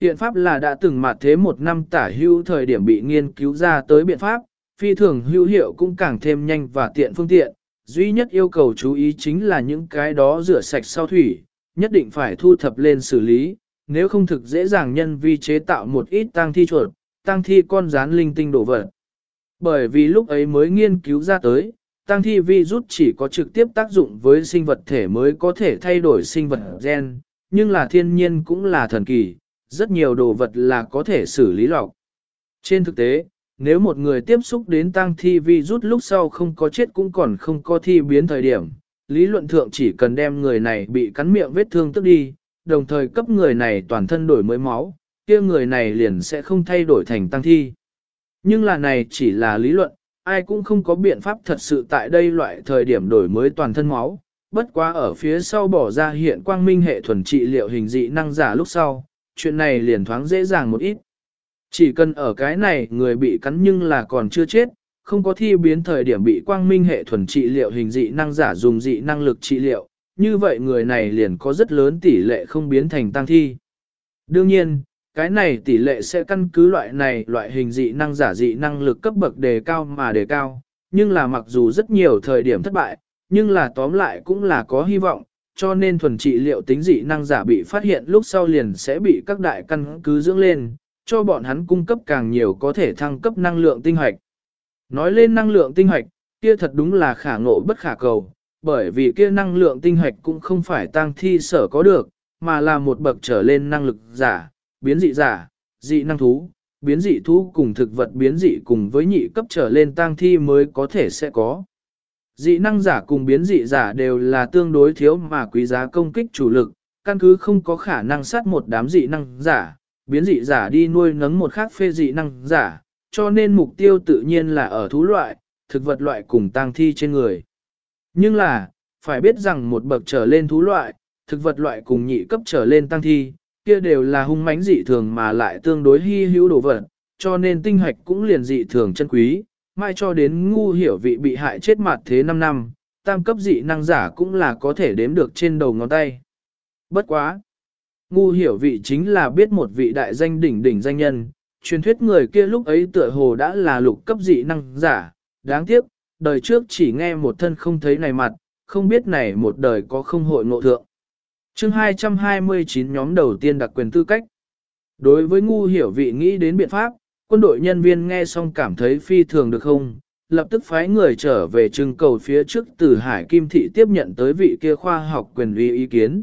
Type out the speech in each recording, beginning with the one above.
Biện pháp là đã từng mặt thế một năm tả hữu thời điểm bị nghiên cứu ra tới biện pháp, phi thường hữu hiệu cũng càng thêm nhanh và tiện phương tiện. Duy nhất yêu cầu chú ý chính là những cái đó rửa sạch sau thủy, nhất định phải thu thập lên xử lý, nếu không thực dễ dàng nhân vi chế tạo một ít tang thi chuột, tang thi con rán linh tinh đổ vật. Bởi vì lúc ấy mới nghiên cứu ra tới, tăng thi virus chỉ có trực tiếp tác dụng với sinh vật thể mới có thể thay đổi sinh vật gen, nhưng là thiên nhiên cũng là thần kỳ, rất nhiều đồ vật là có thể xử lý lọc. Trên thực tế, nếu một người tiếp xúc đến tăng thi vi rút lúc sau không có chết cũng còn không có thi biến thời điểm, lý luận thượng chỉ cần đem người này bị cắn miệng vết thương tức đi, đồng thời cấp người này toàn thân đổi mới máu, kia người này liền sẽ không thay đổi thành tăng thi. Nhưng là này chỉ là lý luận, ai cũng không có biện pháp thật sự tại đây loại thời điểm đổi mới toàn thân máu, bất quá ở phía sau bỏ ra hiện quang minh hệ thuần trị liệu hình dị năng giả lúc sau, chuyện này liền thoáng dễ dàng một ít. Chỉ cần ở cái này người bị cắn nhưng là còn chưa chết, không có thi biến thời điểm bị quang minh hệ thuần trị liệu hình dị năng giả dùng dị năng lực trị liệu, như vậy người này liền có rất lớn tỷ lệ không biến thành tăng thi. Đương nhiên, cái này tỷ lệ sẽ căn cứ loại này loại hình dị năng giả dị năng lực cấp bậc đề cao mà đề cao, nhưng là mặc dù rất nhiều thời điểm thất bại, nhưng là tóm lại cũng là có hy vọng, cho nên thuần trị liệu tính dị năng giả bị phát hiện lúc sau liền sẽ bị các đại căn cứ dưỡng lên, cho bọn hắn cung cấp càng nhiều có thể thăng cấp năng lượng tinh hoạch. Nói lên năng lượng tinh hoạch, kia thật đúng là khả ngộ bất khả cầu, bởi vì kia năng lượng tinh hoạch cũng không phải tăng thi sở có được, mà là một bậc trở lên năng lực giả, biến dị giả, dị năng thú, biến dị thú cùng thực vật biến dị cùng với nhị cấp trở lên tăng thi mới có thể sẽ có. Dị năng giả cùng biến dị giả đều là tương đối thiếu mà quý giá công kích chủ lực, căn cứ không có khả năng sát một đám dị năng giả, biến dị giả đi nuôi nấng một khác phê dị năng giả, cho nên mục tiêu tự nhiên là ở thú loại, thực vật loại cùng tang thi trên người. Nhưng là, phải biết rằng một bậc trở lên thú loại, thực vật loại cùng nhị cấp trở lên tăng thi, kia đều là hung mãnh dị thường mà lại tương đối hy hữu đồ vật, cho nên tinh hạch cũng liền dị thường chân quý, mai cho đến ngu hiểu vị bị hại chết mặt thế 5 năm, tam cấp dị năng giả cũng là có thể đếm được trên đầu ngón tay. Bất quá! Ngu hiểu vị chính là biết một vị đại danh đỉnh đỉnh danh nhân, truyền thuyết người kia lúc ấy tựa hồ đã là lục cấp dị năng giả, đáng tiếc, đời trước chỉ nghe một thân không thấy này mặt, không biết này một đời có không hội ngộ thượng chương 229 nhóm đầu tiên đặc quyền tư cách. Đối với ngu hiểu vị nghĩ đến biện pháp, quân đội nhân viên nghe xong cảm thấy phi thường được không, lập tức phái người trở về trưng cầu phía trước từ Hải Kim Thị tiếp nhận tới vị kia khoa học quyền uy ý kiến.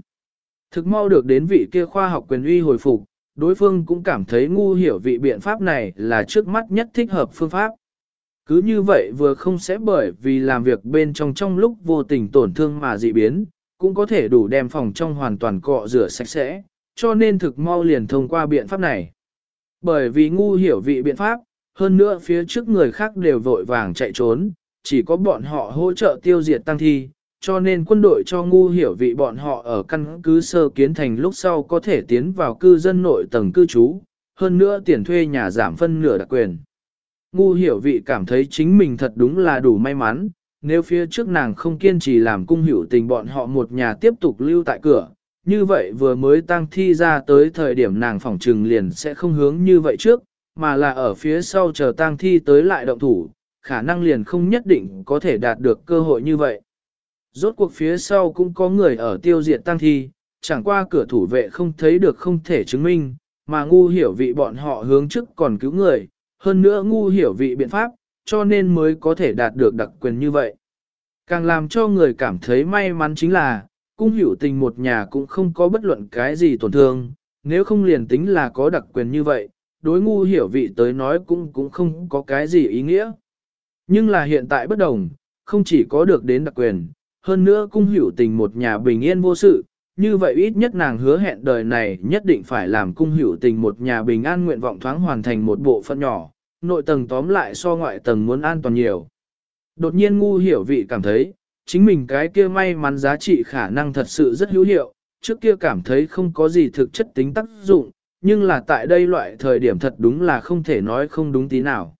Thực mau được đến vị kia khoa học quyền uy hồi phục, đối phương cũng cảm thấy ngu hiểu vị biện pháp này là trước mắt nhất thích hợp phương pháp. Cứ như vậy vừa không sẽ bởi vì làm việc bên trong trong lúc vô tình tổn thương mà dị biến, cũng có thể đủ đem phòng trong hoàn toàn cọ rửa sạch sẽ, cho nên thực mau liền thông qua biện pháp này. Bởi vì ngu hiểu vị biện pháp, hơn nữa phía trước người khác đều vội vàng chạy trốn, chỉ có bọn họ hỗ trợ tiêu diệt tăng thi, cho nên quân đội cho ngu hiểu vị bọn họ ở căn cứ sơ kiến thành lúc sau có thể tiến vào cư dân nội tầng cư trú, hơn nữa tiền thuê nhà giảm phân nửa đặc quyền. Ngu hiểu vị cảm thấy chính mình thật đúng là đủ may mắn, nếu phía trước nàng không kiên trì làm cung hữu tình bọn họ một nhà tiếp tục lưu tại cửa, như vậy vừa mới tăng thi ra tới thời điểm nàng phỏng trừng liền sẽ không hướng như vậy trước, mà là ở phía sau chờ tăng thi tới lại động thủ, khả năng liền không nhất định có thể đạt được cơ hội như vậy. Rốt cuộc phía sau cũng có người ở tiêu diệt tăng thi, chẳng qua cửa thủ vệ không thấy được không thể chứng minh, mà ngu hiểu vị bọn họ hướng trước còn cứu người, hơn nữa ngu hiểu vị biện pháp, cho nên mới có thể đạt được đặc quyền như vậy. Càng làm cho người cảm thấy may mắn chính là, cung hữu tình một nhà cũng không có bất luận cái gì tổn thương, nếu không liền tính là có đặc quyền như vậy, đối ngu hiểu vị tới nói cũng cũng không có cái gì ý nghĩa. Nhưng là hiện tại bất đồng, không chỉ có được đến đặc quyền, hơn nữa cung hữu tình một nhà bình yên vô sự, như vậy ít nhất nàng hứa hẹn đời này nhất định phải làm cung hữu tình một nhà bình an nguyện vọng thoáng hoàn thành một bộ phận nhỏ, nội tầng tóm lại so ngoại tầng muốn an toàn nhiều. Đột nhiên ngu hiểu vị cảm thấy, chính mình cái kia may mắn giá trị khả năng thật sự rất hữu hiệu, trước kia cảm thấy không có gì thực chất tính tác dụng, nhưng là tại đây loại thời điểm thật đúng là không thể nói không đúng tí nào.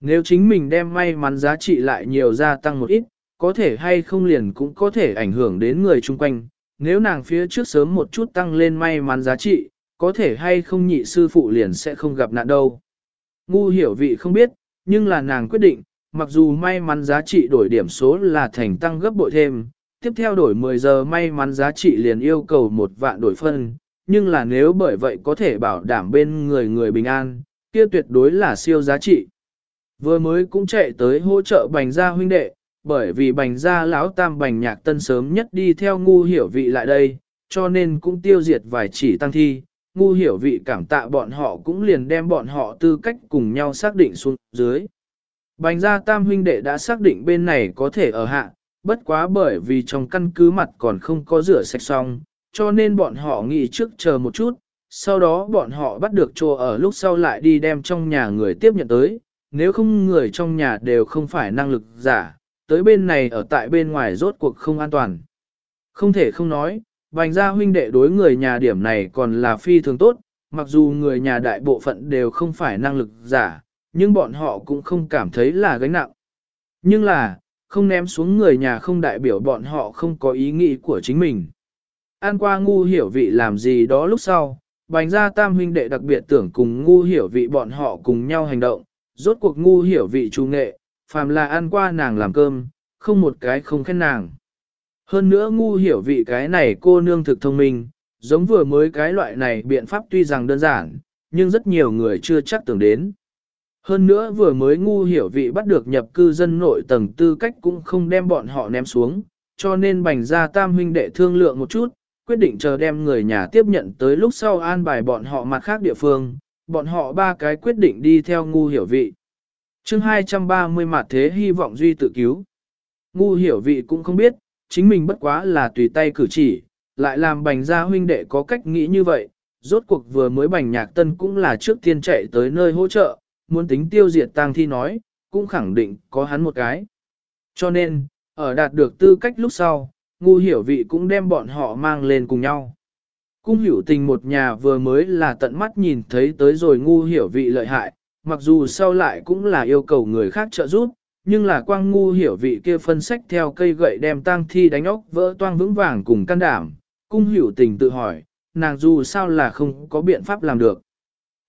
Nếu chính mình đem may mắn giá trị lại nhiều gia tăng một ít, có thể hay không liền cũng có thể ảnh hưởng đến người chung quanh, nếu nàng phía trước sớm một chút tăng lên may mắn giá trị, có thể hay không nhị sư phụ liền sẽ không gặp nạn đâu. Ngu hiểu vị không biết, nhưng là nàng quyết định, mặc dù may mắn giá trị đổi điểm số là thành tăng gấp bội thêm, tiếp theo đổi 10 giờ may mắn giá trị liền yêu cầu một vạn đổi phân, nhưng là nếu bởi vậy có thể bảo đảm bên người người bình an, kia tuyệt đối là siêu giá trị. Vừa mới cũng chạy tới hỗ trợ bành gia huynh đệ, bởi vì bành gia lão tam bành nhạc tân sớm nhất đi theo ngu hiểu vị lại đây, cho nên cũng tiêu diệt vài chỉ tăng thi. Ngu hiểu vị cảm tạ bọn họ cũng liền đem bọn họ tư cách cùng nhau xác định xuống dưới. Bành gia tam huynh đệ đã xác định bên này có thể ở hạ, bất quá bởi vì trong căn cứ mặt còn không có rửa sạch xong, cho nên bọn họ nghĩ trước chờ một chút, sau đó bọn họ bắt được chỗ ở lúc sau lại đi đem trong nhà người tiếp nhận tới, nếu không người trong nhà đều không phải năng lực giả, tới bên này ở tại bên ngoài rốt cuộc không an toàn. Không thể không nói, bành gia huynh đệ đối người nhà điểm này còn là phi thường tốt, mặc dù người nhà đại bộ phận đều không phải năng lực giả, nhưng bọn họ cũng không cảm thấy là gánh nặng. Nhưng là, không ném xuống người nhà không đại biểu bọn họ không có ý nghĩ của chính mình. An qua ngu hiểu vị làm gì đó lúc sau, bành ra tam huynh đệ đặc biệt tưởng cùng ngu hiểu vị bọn họ cùng nhau hành động, rốt cuộc ngu hiểu vị chủ nghệ, phàm là ăn qua nàng làm cơm, không một cái không khen nàng. Hơn nữa ngu hiểu vị cái này cô nương thực thông minh, giống vừa mới cái loại này biện pháp tuy rằng đơn giản, nhưng rất nhiều người chưa chắc tưởng đến. Hơn nữa vừa mới ngu hiểu vị bắt được nhập cư dân nội tầng tư cách cũng không đem bọn họ ném xuống, cho nên bành ra tam huynh đệ thương lượng một chút, quyết định chờ đem người nhà tiếp nhận tới lúc sau an bài bọn họ mặt khác địa phương, bọn họ ba cái quyết định đi theo ngu hiểu vị. chương 230 mặt thế hy vọng duy tự cứu. Ngu hiểu vị cũng không biết, chính mình bất quá là tùy tay cử chỉ, lại làm bành gia huynh đệ có cách nghĩ như vậy, rốt cuộc vừa mới bành nhạc tân cũng là trước tiên chạy tới nơi hỗ trợ, muốn tính tiêu diệt tang thi nói, cũng khẳng định có hắn một cái. Cho nên, ở đạt được tư cách lúc sau, ngu hiểu vị cũng đem bọn họ mang lên cùng nhau. Cung hiểu tình một nhà vừa mới là tận mắt nhìn thấy tới rồi ngu hiểu vị lợi hại, mặc dù sau lại cũng là yêu cầu người khác trợ giúp, nhưng là quang ngu hiểu vị kia phân sách theo cây gậy đem tang thi đánh ốc vỡ toang vững vàng cùng can đảm. Cung hiểu tình tự hỏi, nàng dù sao là không có biện pháp làm được.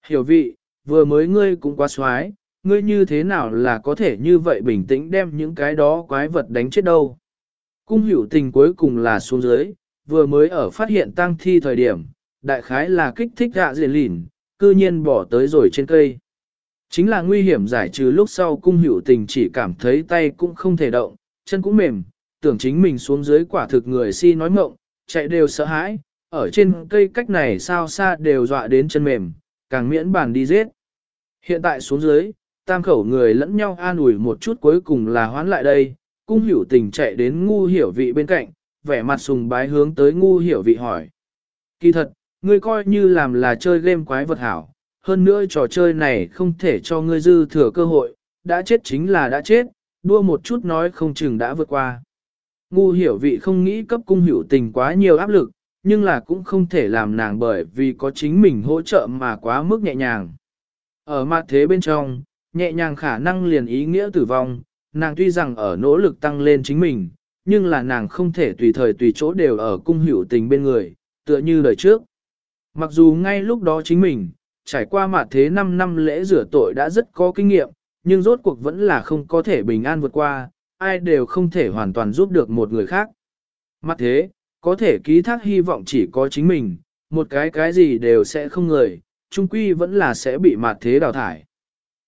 Hiểu vị, vừa mới ngươi cũng quá xoái, ngươi như thế nào là có thể như vậy bình tĩnh đem những cái đó quái vật đánh chết đâu. Cung hiểu tình cuối cùng là xuống dưới, vừa mới ở phát hiện tăng thi thời điểm, đại khái là kích thích hạ diện lỉn, cư nhiên bỏ tới rồi trên cây. Chính là nguy hiểm giải trừ lúc sau cung hiểu tình chỉ cảm thấy tay cũng không thể động, chân cũng mềm, tưởng chính mình xuống dưới quả thực người si nói mộng, chạy đều sợ hãi, ở trên cây cách này sao xa đều dọa đến chân mềm, càng miễn bàn đi giết. Hiện tại xuống dưới, tam khẩu người lẫn nhau an ủi một chút cuối cùng là hoán lại đây, cung hiểu tình chạy đến ngu hiểu vị bên cạnh, vẻ mặt sùng bái hướng tới ngu hiểu vị hỏi. Kỳ thật, ngươi coi như làm là chơi game quái vật hảo, hơn nữa trò chơi này không thể cho ngươi dư thừa cơ hội, đã chết chính là đã chết, đua một chút nói không chừng đã vượt qua. Ngu hiểu vị không nghĩ cấp cung hiểu tình quá nhiều áp lực, nhưng là cũng không thể làm nàng bởi vì có chính mình hỗ trợ mà quá mức nhẹ nhàng. Ở mặt thế bên trong, nhẹ nhàng khả năng liền ý nghĩa tử vong, nàng tuy rằng ở nỗ lực tăng lên chính mình, nhưng là nàng không thể tùy thời tùy chỗ đều ở cung hữu tình bên người, tựa như đời trước. Mặc dù ngay lúc đó chính mình, trải qua mặt thế 5 năm lễ rửa tội đã rất có kinh nghiệm, nhưng rốt cuộc vẫn là không có thể bình an vượt qua, ai đều không thể hoàn toàn giúp được một người khác. Mặt thế, có thể ký thác hy vọng chỉ có chính mình, một cái cái gì đều sẽ không người, trung quy vẫn là sẽ bị mặt thế đào thải.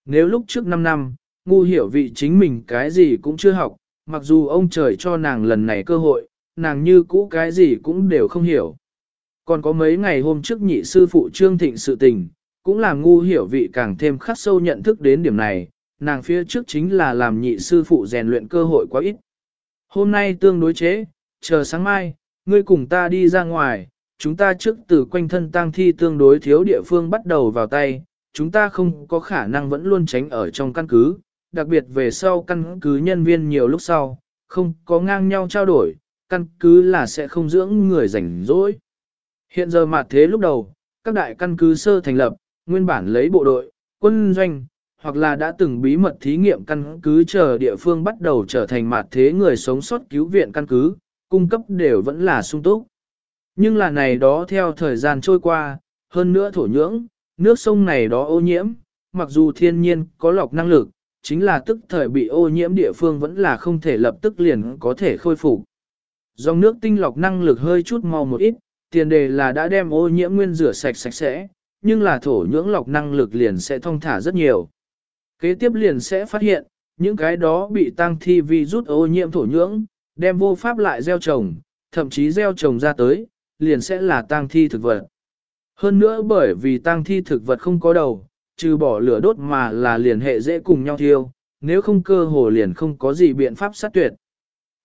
Nếu lúc trước 5 năm, ngu hiểu vị chính mình cái gì cũng chưa học, mặc dù ông trời cho nàng lần này cơ hội, nàng như cũ cái gì cũng đều không hiểu. Còn có mấy ngày hôm trước nhị sư phụ trương thịnh sự tình, cũng làm ngu hiểu vị càng thêm khắc sâu nhận thức đến điểm này, nàng phía trước chính là làm nhị sư phụ rèn luyện cơ hội quá ít. Hôm nay tương đối chế, chờ sáng mai, ngươi cùng ta đi ra ngoài, chúng ta trước từ quanh thân tang thi tương đối thiếu địa phương bắt đầu vào tay, chúng ta không có khả năng vẫn luôn tránh ở trong căn cứ, đặc biệt về sau căn cứ nhân viên nhiều lúc sau, không có ngang nhau trao đổi, căn cứ là sẽ không dưỡng người rảnh rỗi. Hiện giờ mà thế lúc đầu, các đại căn cứ sơ thành lập, nguyên bản lấy bộ đội, quân doanh, hoặc là đã từng bí mật thí nghiệm căn cứ chờ địa phương bắt đầu trở thành mặt thế người sống sót cứu viện căn cứ, cung cấp đều vẫn là sung túc. Nhưng là này đó theo thời gian trôi qua, hơn nữa thổ nhưỡng, nước sông này đó ô nhiễm, mặc dù thiên nhiên có lọc năng lực, chính là tức thời bị ô nhiễm địa phương vẫn là không thể lập tức liền có thể khôi phục. Dòng nước tinh lọc năng lực hơi chút mau một ít, tiền đề là đã đem ô nhiễm nguyên rửa sạch sạch sẽ, nhưng là thổ nhưỡng lọc năng lực liền sẽ thông thả rất nhiều. Kế tiếp liền sẽ phát hiện, những cái đó bị tăng thi vi rút ô nhiễm thổ nhưỡng, đem vô pháp lại gieo trồng, thậm chí gieo trồng ra tới, liền sẽ là tang thi thực vật. Hơn nữa bởi vì tang thi thực vật không có đầu, trừ bỏ lửa đốt mà là liền hệ dễ cùng nhau thiêu, nếu không cơ hồ liền không có gì biện pháp sát tuyệt.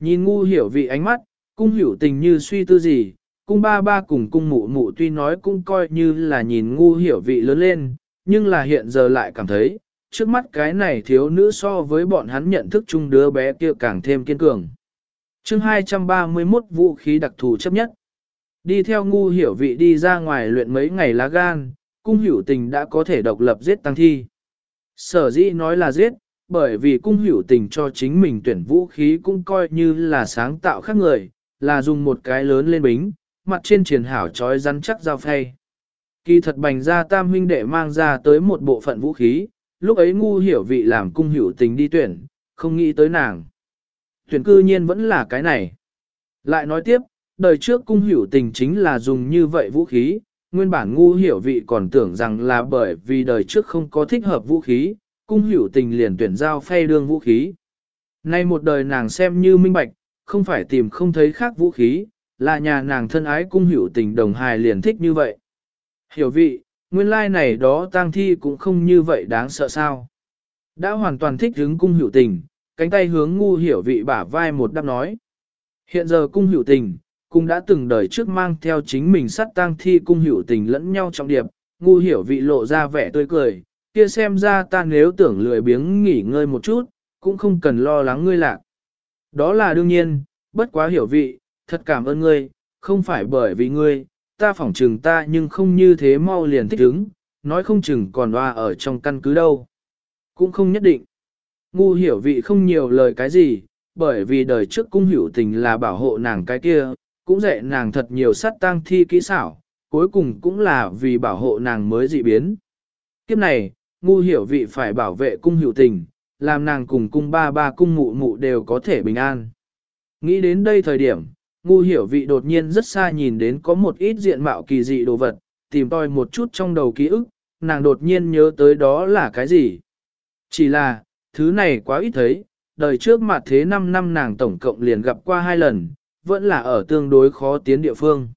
Nhìn ngu hiểu vị ánh mắt, cung hiểu tình như suy tư gì, cung ba ba cùng cung mụ mụ tuy nói cũng coi như là nhìn ngu hiểu vị lớn lên, nhưng là hiện giờ lại cảm thấy, trước mắt cái này thiếu nữ so với bọn hắn nhận thức chung đứa bé kia càng thêm kiên cường chương 231 vũ khí đặc thù chấp nhất. Đi theo ngu hiểu vị đi ra ngoài luyện mấy ngày lá gan, cung hiểu tình đã có thể độc lập giết tăng thi. Sở dĩ nói là giết, bởi vì cung hiểu tình cho chính mình tuyển vũ khí cũng coi như là sáng tạo khác người, là dùng một cái lớn lên bính, mặt trên triển hảo trói rắn chắc dao phay. Kỳ thật bành ra tam huynh đệ mang ra tới một bộ phận vũ khí, lúc ấy ngu hiểu vị làm cung hiểu tình đi tuyển, không nghĩ tới nàng. Tuyển cư nhiên vẫn là cái này. Lại nói tiếp, đời trước cung hiểu tình chính là dùng như vậy vũ khí, nguyên bản ngu hiểu vị còn tưởng rằng là bởi vì đời trước không có thích hợp vũ khí, cung hiểu tình liền tuyển giao phay đương vũ khí. Nay một đời nàng xem như minh bạch, không phải tìm không thấy khác vũ khí, là nhà nàng thân ái cung hiểu tình đồng hài liền thích như vậy. Hiểu vị, nguyên lai này đó tang thi cũng không như vậy đáng sợ sao. Đã hoàn toàn thích hứng cung hiểu tình, cánh tay hướng ngu hiểu vị bả vai một đáp nói. Hiện giờ cung hiểu tình, cũng đã từng đời trước mang theo chính mình sát tang thi cung hiểu tình lẫn nhau trong điệp, ngu hiểu vị lộ ra vẻ tươi cười, kia xem ra ta nếu tưởng lười biếng nghỉ ngơi một chút, cũng không cần lo lắng ngươi lạc. Đó là đương nhiên, bất quá hiểu vị, thật cảm ơn ngươi, không phải bởi vì ngươi, ta phỏng trừng ta nhưng không như thế mau liền thích ứng, nói không chừng còn hoa ở trong căn cứ đâu. Cũng không nhất định. Ngu hiểu vị không nhiều lời cái gì, bởi vì đời trước cung hiểu tình là bảo hộ nàng cái kia, cũng dạy nàng thật nhiều sát tang thi kỹ xảo, cuối cùng cũng là vì bảo hộ nàng mới dị biến. Kiếp này, ngu hiểu vị phải bảo vệ cung hiểu tình, làm nàng cùng cung ba ba cung mụ mụ đều có thể bình an. Nghĩ đến đây thời điểm, ngu hiểu vị đột nhiên rất xa nhìn đến có một ít diện mạo kỳ dị đồ vật, tìm tòi một chút trong đầu ký ức, nàng đột nhiên nhớ tới đó là cái gì. Chỉ là, thứ này quá ít thấy, đời trước mặt thế 5 năm nàng tổng cộng liền gặp qua hai lần, vẫn là ở tương đối khó tiến địa phương.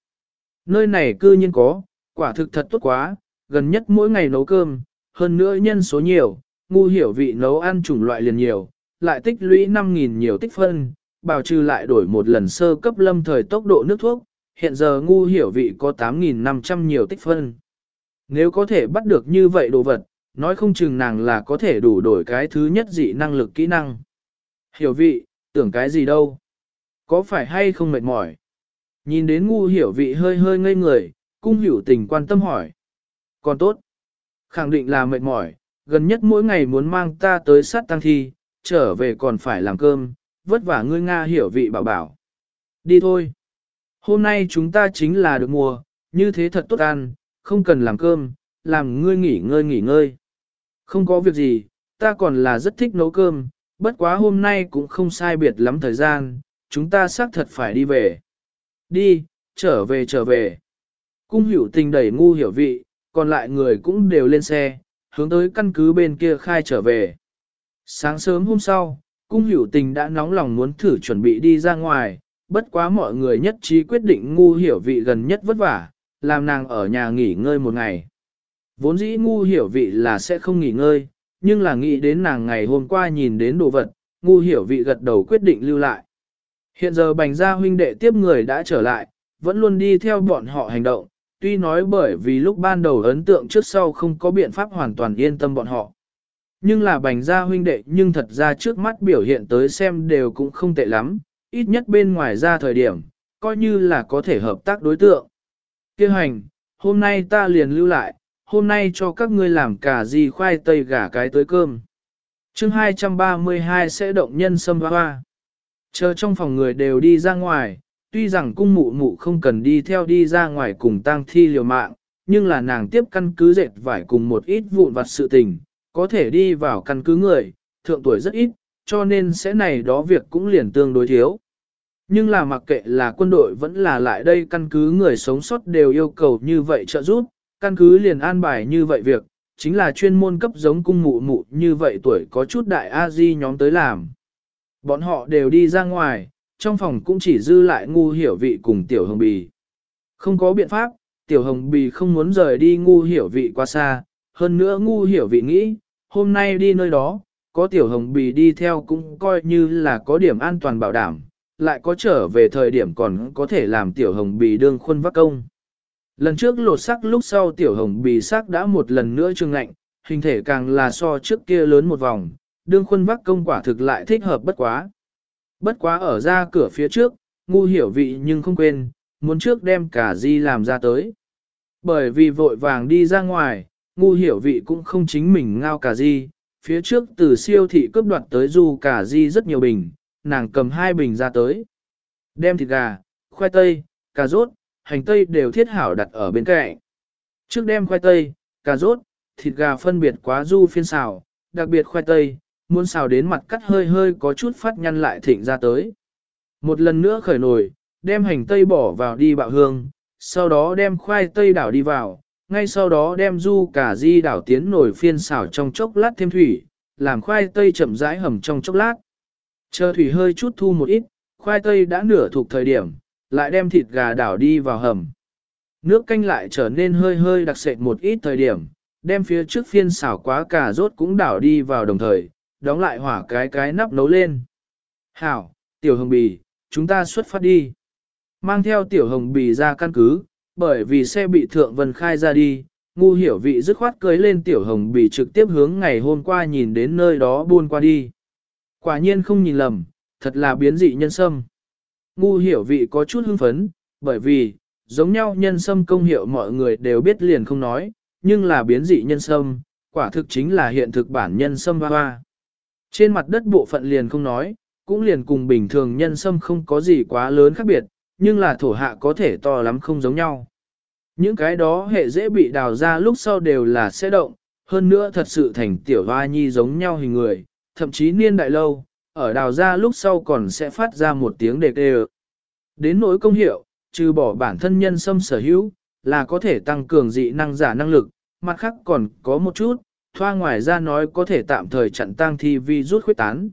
Nơi này cư nhiên có, quả thực thật tốt quá, gần nhất mỗi ngày nấu cơm, hơn nữa nhân số nhiều, ngu hiểu vị nấu ăn chủng loại liền nhiều, lại tích lũy 5.000 nhiều tích phân, bào trừ lại đổi một lần sơ cấp lâm thời tốc độ nước thuốc, hiện giờ ngu hiểu vị có 8.500 nhiều tích phân. Nếu có thể bắt được như vậy đồ vật, nói không chừng nàng là có thể đủ đổi cái thứ nhất dị năng lực kỹ năng. Hiểu vị, tưởng cái gì đâu? Có phải hay không mệt mỏi? Nhìn đến ngu hiểu vị hơi hơi ngây người, cung hiểu tình quan tâm hỏi. Còn tốt. Khẳng định là mệt mỏi, gần nhất mỗi ngày muốn mang ta tới sát tăng thi, trở về còn phải làm cơm, vất vả ngươi Nga hiểu vị bảo bảo. Đi thôi. Hôm nay chúng ta chính là được mùa, như thế thật tốt ăn, không cần làm cơm, làm ngươi nghỉ ngơi nghỉ ngơi. Không có việc gì, ta còn là rất thích nấu cơm, bất quá hôm nay cũng không sai biệt lắm thời gian, chúng ta xác thật phải đi về. Đi, trở về trở về. Cung hiểu tình đẩy ngu hiểu vị, còn lại người cũng đều lên xe, hướng tới căn cứ bên kia khai trở về. Sáng sớm hôm sau, cung hiểu tình đã nóng lòng muốn thử chuẩn bị đi ra ngoài, bất quá mọi người nhất trí quyết định ngu hiểu vị gần nhất vất vả, làm nàng ở nhà nghỉ ngơi một ngày. Vốn dĩ ngu hiểu vị là sẽ không nghỉ ngơi, nhưng là nghĩ đến nàng ngày hôm qua nhìn đến đồ vật, ngu hiểu vị gật đầu quyết định lưu lại. Hiện giờ bành gia huynh đệ tiếp người đã trở lại, vẫn luôn đi theo bọn họ hành động, tuy nói bởi vì lúc ban đầu ấn tượng trước sau không có biện pháp hoàn toàn yên tâm bọn họ. Nhưng là bành gia huynh đệ nhưng thật ra trước mắt biểu hiện tới xem đều cũng không tệ lắm, ít nhất bên ngoài ra thời điểm, coi như là có thể hợp tác đối tượng. Kêu hành, hôm nay ta liền lưu lại, hôm nay cho các ngươi làm cả gì khoai tây gà cái tới cơm. chương 232 sẽ động nhân sâm hoa. Chờ trong phòng người đều đi ra ngoài, tuy rằng cung mụ mụ không cần đi theo đi ra ngoài cùng tang thi liều mạng, nhưng là nàng tiếp căn cứ dệt vải cùng một ít vụn vặt sự tình, có thể đi vào căn cứ người, thượng tuổi rất ít, cho nên sẽ này đó việc cũng liền tương đối thiếu. Nhưng là mặc kệ là quân đội vẫn là lại đây căn cứ người sống sót đều yêu cầu như vậy trợ giúp, căn cứ liền an bài như vậy việc, chính là chuyên môn cấp giống cung mụ mụ như vậy tuổi có chút đại A-di nhóm tới làm. Bọn họ đều đi ra ngoài, trong phòng cũng chỉ dư lại ngu hiểu vị cùng tiểu hồng bì. Không có biện pháp, tiểu hồng bì không muốn rời đi ngu hiểu vị quá xa, hơn nữa ngu hiểu vị nghĩ, hôm nay đi nơi đó, có tiểu hồng bì đi theo cũng coi như là có điểm an toàn bảo đảm, lại có trở về thời điểm còn có thể làm tiểu hồng bì đương khuôn vác công. Lần trước lột sắc lúc sau tiểu hồng bì sắc đã một lần nữa trương ngạnh, hình thể càng là so trước kia lớn một vòng, đương khuân vắc công quả thực lại thích hợp bất quá. Bất quá ở ra cửa phía trước, ngu hiểu vị nhưng không quên, muốn trước đem cả di làm ra tới. Bởi vì vội vàng đi ra ngoài, ngu hiểu vị cũng không chính mình ngao cả di, phía trước từ siêu thị cướp đoạt tới du cả di rất nhiều bình, nàng cầm hai bình ra tới. Đem thịt gà, khoai tây, cà rốt, hành tây đều thiết hảo đặt ở bên cạnh. Trước đem khoai tây, cà rốt, thịt gà phân biệt quá du phiên xào, đặc biệt khoai tây, muốn xào đến mặt cắt hơi hơi có chút phát nhăn lại thịnh ra tới. Một lần nữa khởi nồi, đem hành tây bỏ vào đi bạo hương, sau đó đem khoai tây đảo đi vào, ngay sau đó đem du cả di đảo tiến nồi phiên xào trong chốc lát thêm thủy, làm khoai tây chậm rãi hầm trong chốc lát. Chờ thủy hơi chút thu một ít, khoai tây đã nửa thuộc thời điểm, lại đem thịt gà đảo đi vào hầm. Nước canh lại trở nên hơi hơi đặc sệt một ít thời điểm, đem phía trước phiên xào quá cà rốt cũng đảo đi vào đồng thời, đóng lại hỏa cái cái nắp nấu lên. Hảo, tiểu hồng bì, chúng ta xuất phát đi. Mang theo tiểu hồng bì ra căn cứ, bởi vì xe bị thượng vân khai ra đi, ngu hiểu vị dứt khoát cưới lên tiểu hồng bì trực tiếp hướng ngày hôm qua nhìn đến nơi đó buôn qua đi. Quả nhiên không nhìn lầm, thật là biến dị nhân sâm. Ngu hiểu vị có chút hưng phấn, bởi vì, giống nhau nhân sâm công hiệu mọi người đều biết liền không nói, nhưng là biến dị nhân sâm, quả thực chính là hiện thực bản nhân sâm hoa hoa. Trên mặt đất bộ phận liền không nói, cũng liền cùng bình thường nhân sâm không có gì quá lớn khác biệt, nhưng là thổ hạ có thể to lắm không giống nhau. Những cái đó hệ dễ bị đào ra lúc sau đều là sẽ động, hơn nữa thật sự thành tiểu hoa nhi giống nhau hình người, thậm chí niên đại lâu, ở đào ra lúc sau còn sẽ phát ra một tiếng đề kê Đến nỗi công hiệu, trừ bỏ bản thân nhân sâm sở hữu, là có thể tăng cường dị năng giả năng lực, mặt khác còn có một chút, thoa ngoài ra nói có thể tạm thời chặn tăng thi vi rút khuyết tán.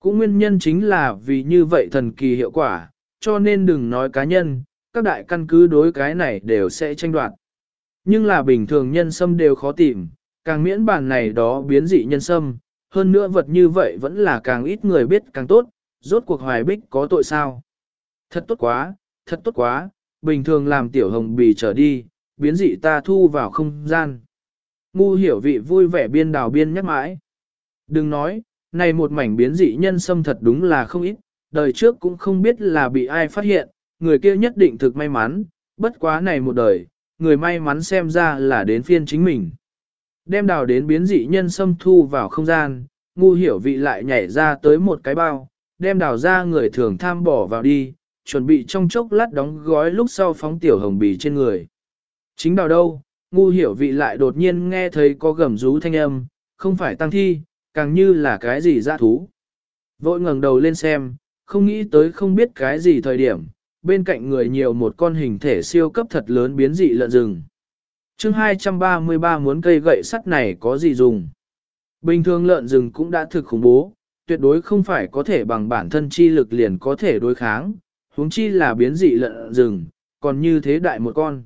Cũng nguyên nhân chính là vì như vậy thần kỳ hiệu quả, cho nên đừng nói cá nhân, các đại căn cứ đối cái này đều sẽ tranh đoạt. Nhưng là bình thường nhân sâm đều khó tìm, càng miễn bản này đó biến dị nhân sâm, hơn nữa vật như vậy vẫn là càng ít người biết càng tốt, rốt cuộc hoài bích có tội sao. Thật tốt quá, thật tốt quá, bình thường làm tiểu hồng bì trở đi, biến dị ta thu vào không gian. Ngu hiểu vị vui vẻ biên đào biên nhắc mãi. Đừng nói, này một mảnh biến dị nhân sâm thật đúng là không ít, đời trước cũng không biết là bị ai phát hiện, người kia nhất định thực may mắn, bất quá này một đời, người may mắn xem ra là đến phiên chính mình. Đem đào đến biến dị nhân sâm thu vào không gian, ngu hiểu vị lại nhảy ra tới một cái bao, đem đào ra người thường tham bỏ vào đi, chuẩn bị trong chốc lát đóng gói lúc sau phóng tiểu hồng bì trên người. Chính đào đâu, ngu hiểu vị lại đột nhiên nghe thấy có gầm rú thanh âm, không phải tăng thi, càng như là cái gì dã thú. Vội ngẩng đầu lên xem, không nghĩ tới không biết cái gì thời điểm, bên cạnh người nhiều một con hình thể siêu cấp thật lớn biến dị lợn rừng chương 233 muốn cây gậy sắt này có gì dùng? Bình thường lợn rừng cũng đã thực khủng bố, tuyệt đối không phải có thể bằng bản thân chi lực liền có thể đối kháng, huống chi là biến dị lợn rừng, còn như thế đại một con.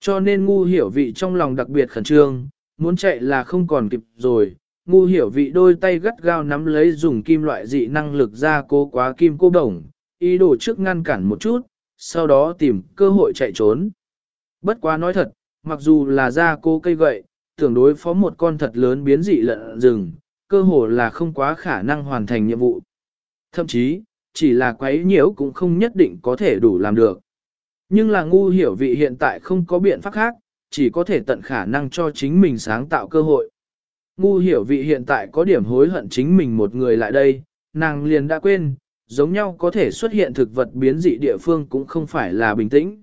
Cho nên ngu hiểu vị trong lòng đặc biệt khẩn trương, muốn chạy là không còn kịp rồi, ngu hiểu vị đôi tay gắt gao nắm lấy dùng kim loại dị năng lực ra cố quá kim cô đồng, ý đồ trước ngăn cản một chút, sau đó tìm cơ hội chạy trốn. Bất quá nói thật, mặc dù là ra cô cây gậy, tưởng đối phó một con thật lớn biến dị lợn rừng, cơ hồ là không quá khả năng hoàn thành nhiệm vụ. Thậm chí, chỉ là quấy nhiễu cũng không nhất định có thể đủ làm được. Nhưng là ngu hiểu vị hiện tại không có biện pháp khác, chỉ có thể tận khả năng cho chính mình sáng tạo cơ hội. Ngu hiểu vị hiện tại có điểm hối hận chính mình một người lại đây, nàng liền đã quên, giống nhau có thể xuất hiện thực vật biến dị địa phương cũng không phải là bình tĩnh.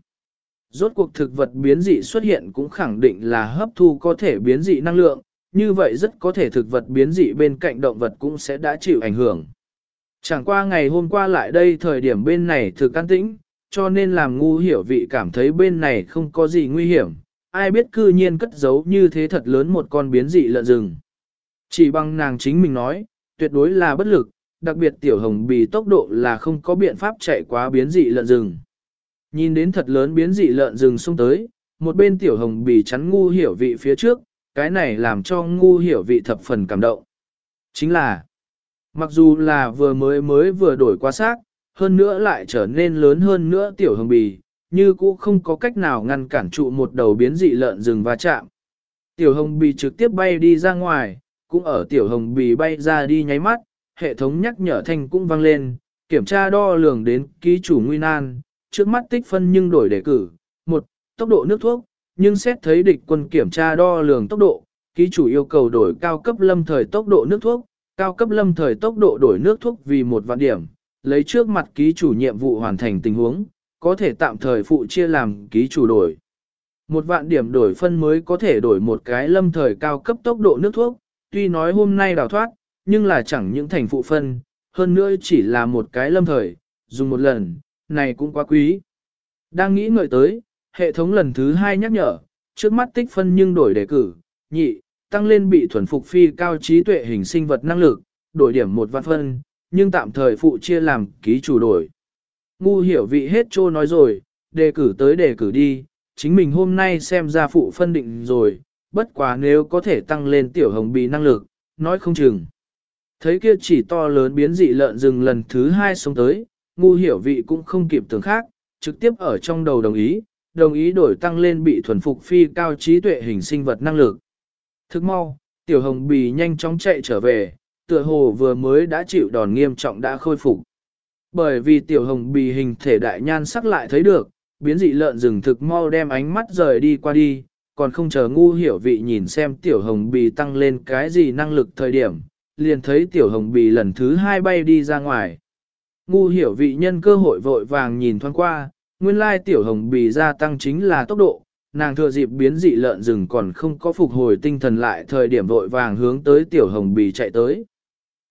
Rốt cuộc thực vật biến dị xuất hiện cũng khẳng định là hấp thu có thể biến dị năng lượng, như vậy rất có thể thực vật biến dị bên cạnh động vật cũng sẽ đã chịu ảnh hưởng. Chẳng qua ngày hôm qua lại đây thời điểm bên này thực an tĩnh, cho nên làm ngu hiểu vị cảm thấy bên này không có gì nguy hiểm, ai biết cư nhiên cất giấu như thế thật lớn một con biến dị lợn rừng. Chỉ bằng nàng chính mình nói, tuyệt đối là bất lực, đặc biệt tiểu hồng bì tốc độ là không có biện pháp chạy quá biến dị lợn rừng. Nhìn đến thật lớn biến dị lợn rừng xông tới, một bên tiểu hồng bì chắn ngu hiểu vị phía trước, cái này làm cho ngu hiểu vị thập phần cảm động. Chính là, mặc dù là vừa mới mới vừa đổi qua xác, hơn nữa lại trở nên lớn hơn nữa tiểu hồng bì, như cũ không có cách nào ngăn cản trụ một đầu biến dị lợn rừng va chạm. Tiểu hồng bì trực tiếp bay đi ra ngoài, cũng ở tiểu hồng bì bay ra đi nháy mắt, hệ thống nhắc nhở thanh cũng vang lên, kiểm tra đo lường đến ký chủ nguy nan, trước mắt tích phân nhưng đổi đề cử. một Tốc độ nước thuốc, nhưng xét thấy địch quân kiểm tra đo lường tốc độ, ký chủ yêu cầu đổi cao cấp lâm thời tốc độ nước thuốc, cao cấp lâm thời tốc độ đổi nước thuốc vì một vạn điểm, lấy trước mặt ký chủ nhiệm vụ hoàn thành tình huống, có thể tạm thời phụ chia làm ký chủ đổi. Một vạn điểm đổi phân mới có thể đổi một cái lâm thời cao cấp tốc độ nước thuốc, tuy nói hôm nay đào thoát, nhưng là chẳng những thành phụ phân, hơn nữa chỉ là một cái lâm thời, dùng một lần, này cũng quá quý. Đang nghĩ ngợi tới, hệ thống lần thứ hai nhắc nhở, trước mắt tích phân nhưng đổi đề cử, nhị, tăng lên bị thuần phục phi cao trí tuệ hình sinh vật năng lực, đổi điểm một vạn phân, nhưng tạm thời phụ chia làm ký chủ đổi. Ngu hiểu vị hết trô nói rồi, đề cử tới đề cử đi, chính mình hôm nay xem ra phụ phân định rồi, bất quá nếu có thể tăng lên tiểu hồng bì năng lực, nói không chừng. Thấy kia chỉ to lớn biến dị lợn rừng lần thứ hai xuống tới, ngu hiểu vị cũng không kịp tưởng khác, trực tiếp ở trong đầu đồng ý, đồng ý đổi tăng lên bị thuần phục phi cao trí tuệ hình sinh vật năng lực. Thức mau, tiểu hồng bì nhanh chóng chạy trở về, tựa hồ vừa mới đã chịu đòn nghiêm trọng đã khôi phục. Bởi vì tiểu hồng bì hình thể đại nhan sắc lại thấy được, biến dị lợn rừng thực mau đem ánh mắt rời đi qua đi, còn không chờ ngu hiểu vị nhìn xem tiểu hồng bì tăng lên cái gì năng lực thời điểm, liền thấy tiểu hồng bì lần thứ hai bay đi ra ngoài. Ngu hiểu vị nhân cơ hội vội vàng nhìn thoáng qua, nguyên lai tiểu hồng bì gia tăng chính là tốc độ, nàng thừa dịp biến dị lợn rừng còn không có phục hồi tinh thần lại thời điểm vội vàng hướng tới tiểu hồng bì chạy tới.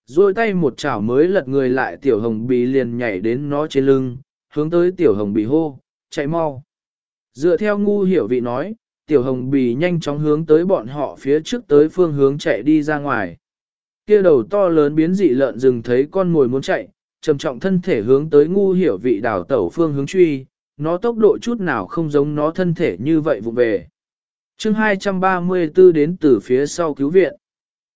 Rồi tay một chảo mới lật người lại tiểu hồng bì liền nhảy đến nó trên lưng, hướng tới tiểu hồng bì hô, chạy mau. Dựa theo ngu hiểu vị nói, tiểu hồng bì nhanh chóng hướng tới bọn họ phía trước tới phương hướng chạy đi ra ngoài. Kia đầu to lớn biến dị lợn rừng thấy con mồi muốn chạy, trầm trọng thân thể hướng tới ngu hiểu vị đảo tẩu phương hướng truy, nó tốc độ chút nào không giống nó thân thể như vậy vụ về. chương 234 đến từ phía sau cứu viện.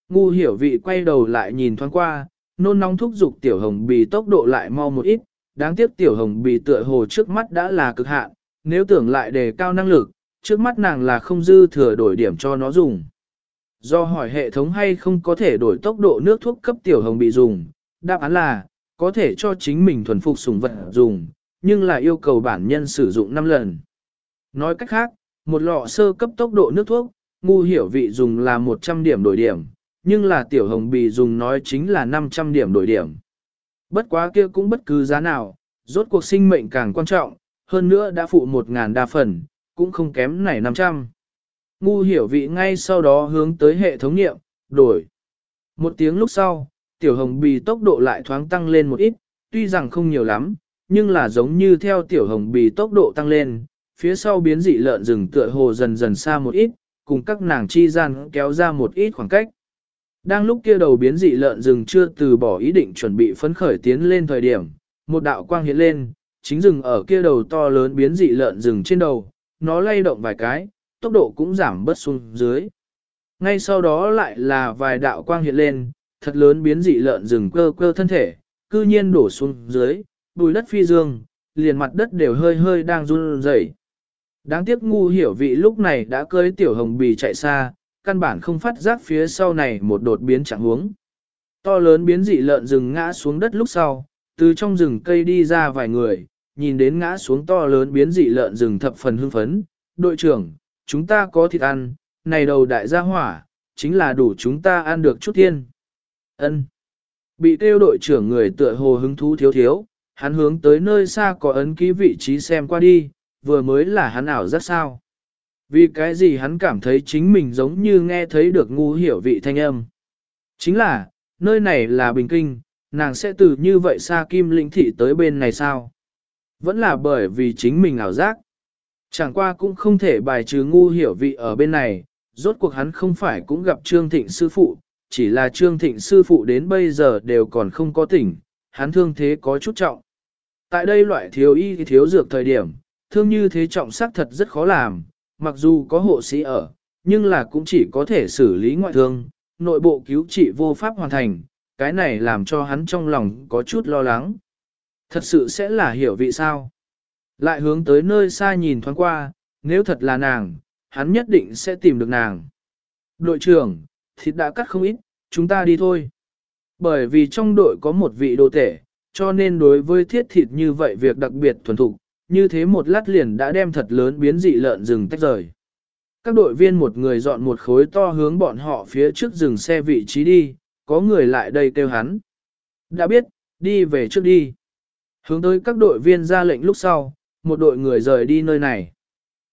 Ngu hiểu vị quay đầu lại nhìn thoáng qua, nôn nóng thúc giục tiểu hồng bì tốc độ lại mau một ít, đáng tiếc tiểu hồng bì tựa hồ trước mắt đã là cực hạn, nếu tưởng lại đề cao năng lực, trước mắt nàng là không dư thừa đổi điểm cho nó dùng. Do hỏi hệ thống hay không có thể đổi tốc độ nước thuốc cấp tiểu hồng bị dùng, đáp án là, có thể cho chính mình thuần phục sùng vật dùng, nhưng là yêu cầu bản nhân sử dụng 5 lần. Nói cách khác, một lọ sơ cấp tốc độ nước thuốc, ngu hiểu vị dùng là 100 điểm đổi điểm, nhưng là tiểu hồng bì dùng nói chính là 500 điểm đổi điểm. Bất quá kia cũng bất cứ giá nào, rốt cuộc sinh mệnh càng quan trọng, hơn nữa đã phụ 1.000 đa phần, cũng không kém này 500. Ngu hiểu vị ngay sau đó hướng tới hệ thống nghiệm, đổi. Một tiếng lúc sau, tiểu hồng bì tốc độ lại thoáng tăng lên một ít, tuy rằng không nhiều lắm, nhưng là giống như theo tiểu hồng bì tốc độ tăng lên, phía sau biến dị lợn rừng tựa hồ dần dần xa một ít, cùng các nàng chi gian kéo ra một ít khoảng cách. Đang lúc kia đầu biến dị lợn rừng chưa từ bỏ ý định chuẩn bị phấn khởi tiến lên thời điểm, một đạo quang hiện lên, chính rừng ở kia đầu to lớn biến dị lợn rừng trên đầu, nó lay động vài cái, tốc độ cũng giảm bớt xuống dưới. Ngay sau đó lại là vài đạo quang hiện lên, thật lớn biến dị lợn rừng cơ cơ thân thể, cư nhiên đổ xuống dưới, bùi đất phi dương, liền mặt đất đều hơi hơi đang run rẩy. Đáng tiếc ngu hiểu vị lúc này đã cưới tiểu hồng bì chạy xa, căn bản không phát giác phía sau này một đột biến chẳng huống. To lớn biến dị lợn rừng ngã xuống đất lúc sau, từ trong rừng cây đi ra vài người, nhìn đến ngã xuống to lớn biến dị lợn rừng thập phần hưng phấn. Đội trưởng, chúng ta có thịt ăn, này đầu đại gia hỏa, chính là đủ chúng ta ăn được chút thiên. Ân. Bị tiêu đội trưởng người tựa hồ hứng thú thiếu thiếu, hắn hướng tới nơi xa có ấn ký vị trí xem qua đi, vừa mới là hắn ảo rất sao. Vì cái gì hắn cảm thấy chính mình giống như nghe thấy được ngu hiểu vị thanh âm. Chính là, nơi này là bình kinh, nàng sẽ từ như vậy xa kim linh thị tới bên này sao? Vẫn là bởi vì chính mình ảo giác. Chẳng qua cũng không thể bài trừ ngu hiểu vị ở bên này, rốt cuộc hắn không phải cũng gặp Trương Thịnh sư phụ, chỉ là Trương Thịnh sư phụ đến bây giờ đều còn không có tỉnh, hắn thương thế có chút trọng. Tại đây loại thiếu y thiếu dược thời điểm, thương như thế trọng sắc thật rất khó làm, mặc dù có hộ sĩ ở, nhưng là cũng chỉ có thể xử lý ngoại thương, nội bộ cứu trị vô pháp hoàn thành, cái này làm cho hắn trong lòng có chút lo lắng. Thật sự sẽ là hiểu vị sao? Lại hướng tới nơi xa nhìn thoáng qua, nếu thật là nàng, hắn nhất định sẽ tìm được nàng. Đội trưởng, thịt đã cắt không ít, chúng ta đi thôi. Bởi vì trong đội có một vị đồ tể, cho nên đối với thiết thịt như vậy việc đặc biệt thuần thục, như thế một lát liền đã đem thật lớn biến dị lợn rừng tách rời. Các đội viên một người dọn một khối to hướng bọn họ phía trước rừng xe vị trí đi, có người lại đây kêu hắn. Đã biết, đi về trước đi. Hướng tới các đội viên ra lệnh lúc sau, một đội người rời đi nơi này.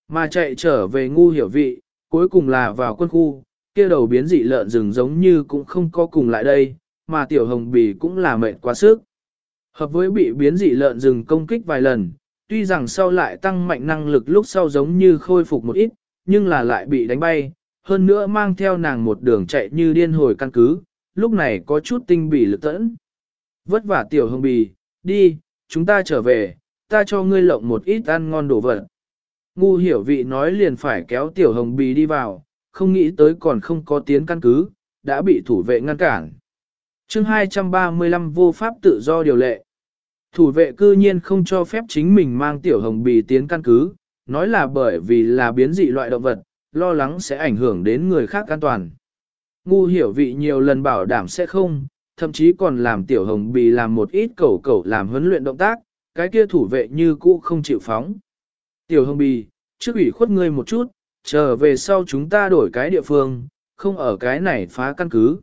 Mà chạy trở về ngu hiểu vị, cuối cùng là vào quân khu, kia đầu biến dị lợn rừng giống như cũng không có cùng lại đây, mà tiểu hồng bì cũng là mệt quá sức. Hợp với bị biến dị lợn rừng công kích vài lần, tuy rằng sau lại tăng mạnh năng lực lúc sau giống như khôi phục một ít, nhưng là lại bị đánh bay, hơn nữa mang theo nàng một đường chạy như điên hồi căn cứ, lúc này có chút tinh bỉ lực tẫn. Vất vả tiểu hồng bì, đi, chúng ta trở về, ta cho ngươi lộng một ít ăn ngon đồ vật. Ngu hiểu vị nói liền phải kéo tiểu hồng bì đi vào, không nghĩ tới còn không có tiến căn cứ, đã bị thủ vệ ngăn cản. chương 235 vô pháp tự do điều lệ. Thủ vệ cư nhiên không cho phép chính mình mang tiểu hồng bì tiến căn cứ, nói là bởi vì là biến dị loại động vật, lo lắng sẽ ảnh hưởng đến người khác an toàn. Ngu hiểu vị nhiều lần bảo đảm sẽ không, thậm chí còn làm tiểu hồng bì làm một ít cẩu cẩu làm huấn luyện động tác, cái kia thủ vệ như cũ không chịu phóng. Tiểu hồng bì, trước ủy khuất ngươi một chút, trở về sau chúng ta đổi cái địa phương, không ở cái này phá căn cứ.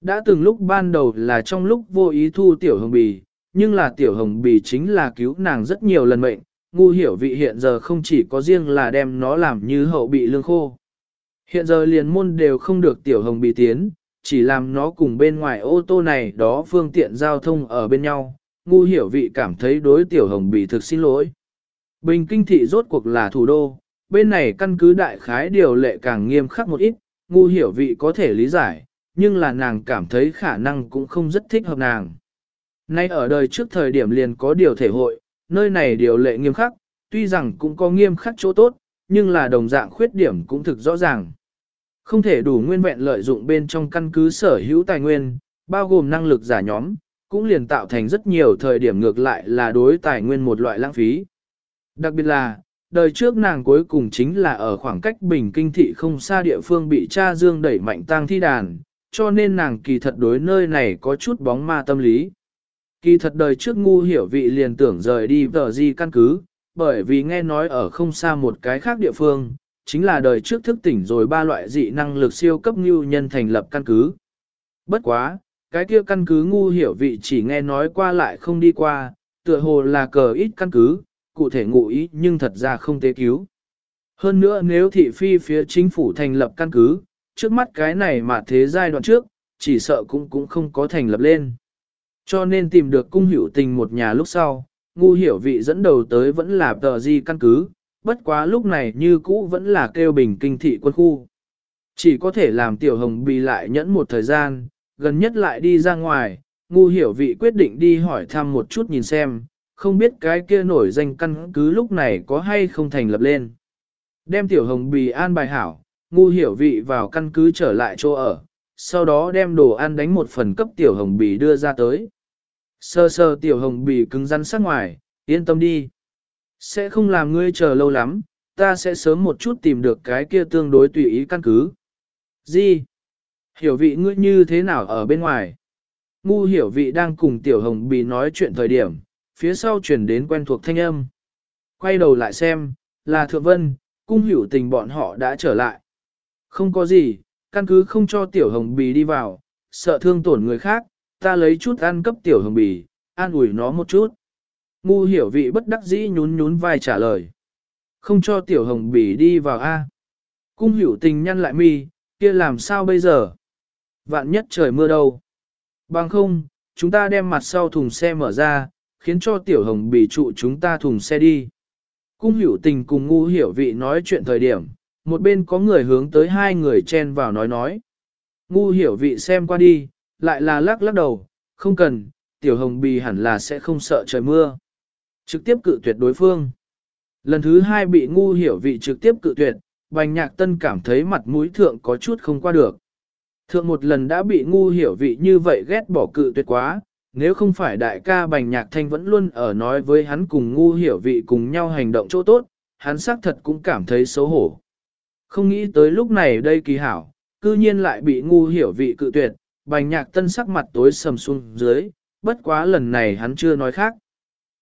Đã từng lúc ban đầu là trong lúc vô ý thu tiểu hồng bì, nhưng là tiểu hồng bì chính là cứu nàng rất nhiều lần mệnh, ngu hiểu vị hiện giờ không chỉ có riêng là đem nó làm như hậu bị lương khô. Hiện giờ liền môn đều không được tiểu hồng bì tiến, chỉ làm nó cùng bên ngoài ô tô này đó phương tiện giao thông ở bên nhau, ngu hiểu vị cảm thấy đối tiểu hồng bì thực xin lỗi. Bình kinh thị rốt cuộc là thủ đô, bên này căn cứ đại khái điều lệ càng nghiêm khắc một ít, ngu hiểu vị có thể lý giải, nhưng là nàng cảm thấy khả năng cũng không rất thích hợp nàng. Nay ở đời trước thời điểm liền có điều thể hội, nơi này điều lệ nghiêm khắc, tuy rằng cũng có nghiêm khắc chỗ tốt, nhưng là đồng dạng khuyết điểm cũng thực rõ ràng. Không thể đủ nguyên vẹn lợi dụng bên trong căn cứ sở hữu tài nguyên, bao gồm năng lực giả nhóm, cũng liền tạo thành rất nhiều thời điểm ngược lại là đối tài nguyên một loại lãng phí. Đặc biệt là, đời trước nàng cuối cùng chính là ở khoảng cách bình kinh thị không xa địa phương bị cha dương đẩy mạnh tang thi đàn, cho nên nàng kỳ thật đối nơi này có chút bóng ma tâm lý. Kỳ thật đời trước ngu hiểu vị liền tưởng rời đi tờ di căn cứ, bởi vì nghe nói ở không xa một cái khác địa phương, chính là đời trước thức tỉnh rồi ba loại dị năng lực siêu cấp ngưu nhân thành lập căn cứ. Bất quá, cái kia căn cứ ngu hiểu vị chỉ nghe nói qua lại không đi qua, tựa hồ là cờ ít căn cứ, cụ thể ngụ ý nhưng thật ra không tế cứu. Hơn nữa nếu thị phi phía chính phủ thành lập căn cứ, trước mắt cái này mà thế giai đoạn trước, chỉ sợ cũng cũng không có thành lập lên. Cho nên tìm được cung hiểu tình một nhà lúc sau, ngu hiểu vị dẫn đầu tới vẫn là tờ di căn cứ, bất quá lúc này như cũ vẫn là kêu bình kinh thị quân khu. Chỉ có thể làm tiểu hồng bị lại nhẫn một thời gian, gần nhất lại đi ra ngoài, ngu hiểu vị quyết định đi hỏi thăm một chút nhìn xem, không biết cái kia nổi danh căn cứ lúc này có hay không thành lập lên. Đem tiểu hồng bì an bài hảo, ngu hiểu vị vào căn cứ trở lại chỗ ở, sau đó đem đồ ăn đánh một phần cấp tiểu hồng bì đưa ra tới. Sơ sơ tiểu hồng bì cứng rắn sát ngoài, yên tâm đi. Sẽ không làm ngươi chờ lâu lắm, ta sẽ sớm một chút tìm được cái kia tương đối tùy ý căn cứ. Gì? Hiểu vị ngươi như thế nào ở bên ngoài? Ngu hiểu vị đang cùng tiểu hồng bì nói chuyện thời điểm, phía sau chuyển đến quen thuộc thanh âm. Quay đầu lại xem, là thượng vân, cung hiểu tình bọn họ đã trở lại. Không có gì, căn cứ không cho tiểu hồng bì đi vào, sợ thương tổn người khác, ta lấy chút ăn cấp tiểu hồng bì, an ủi nó một chút. Ngu hiểu vị bất đắc dĩ nhún nhún vai trả lời. Không cho tiểu hồng bì đi vào A. Cung hiểu tình nhăn lại mi, kia làm sao bây giờ? Vạn nhất trời mưa đâu? Bằng không, chúng ta đem mặt sau thùng xe mở ra, khiến cho tiểu hồng bị trụ chúng ta thùng xe đi. Cung hiểu tình cùng ngu hiểu vị nói chuyện thời điểm, một bên có người hướng tới hai người chen vào nói nói. Ngu hiểu vị xem qua đi, lại là lắc lắc đầu, không cần, tiểu hồng bì hẳn là sẽ không sợ trời mưa. Trực tiếp cự tuyệt đối phương. Lần thứ hai bị ngu hiểu vị trực tiếp cự tuyệt, bành nhạc tân cảm thấy mặt mũi thượng có chút không qua được. Thượng một lần đã bị ngu hiểu vị như vậy ghét bỏ cự tuyệt quá, nếu không phải đại ca bành nhạc thanh vẫn luôn ở nói với hắn cùng ngu hiểu vị cùng nhau hành động chỗ tốt, hắn xác thật cũng cảm thấy xấu hổ. Không nghĩ tới lúc này đây kỳ hảo, cư nhiên lại bị ngu hiểu vị cự tuyệt, bành nhạc tân sắc mặt tối sầm xuống dưới, bất quá lần này hắn chưa nói khác.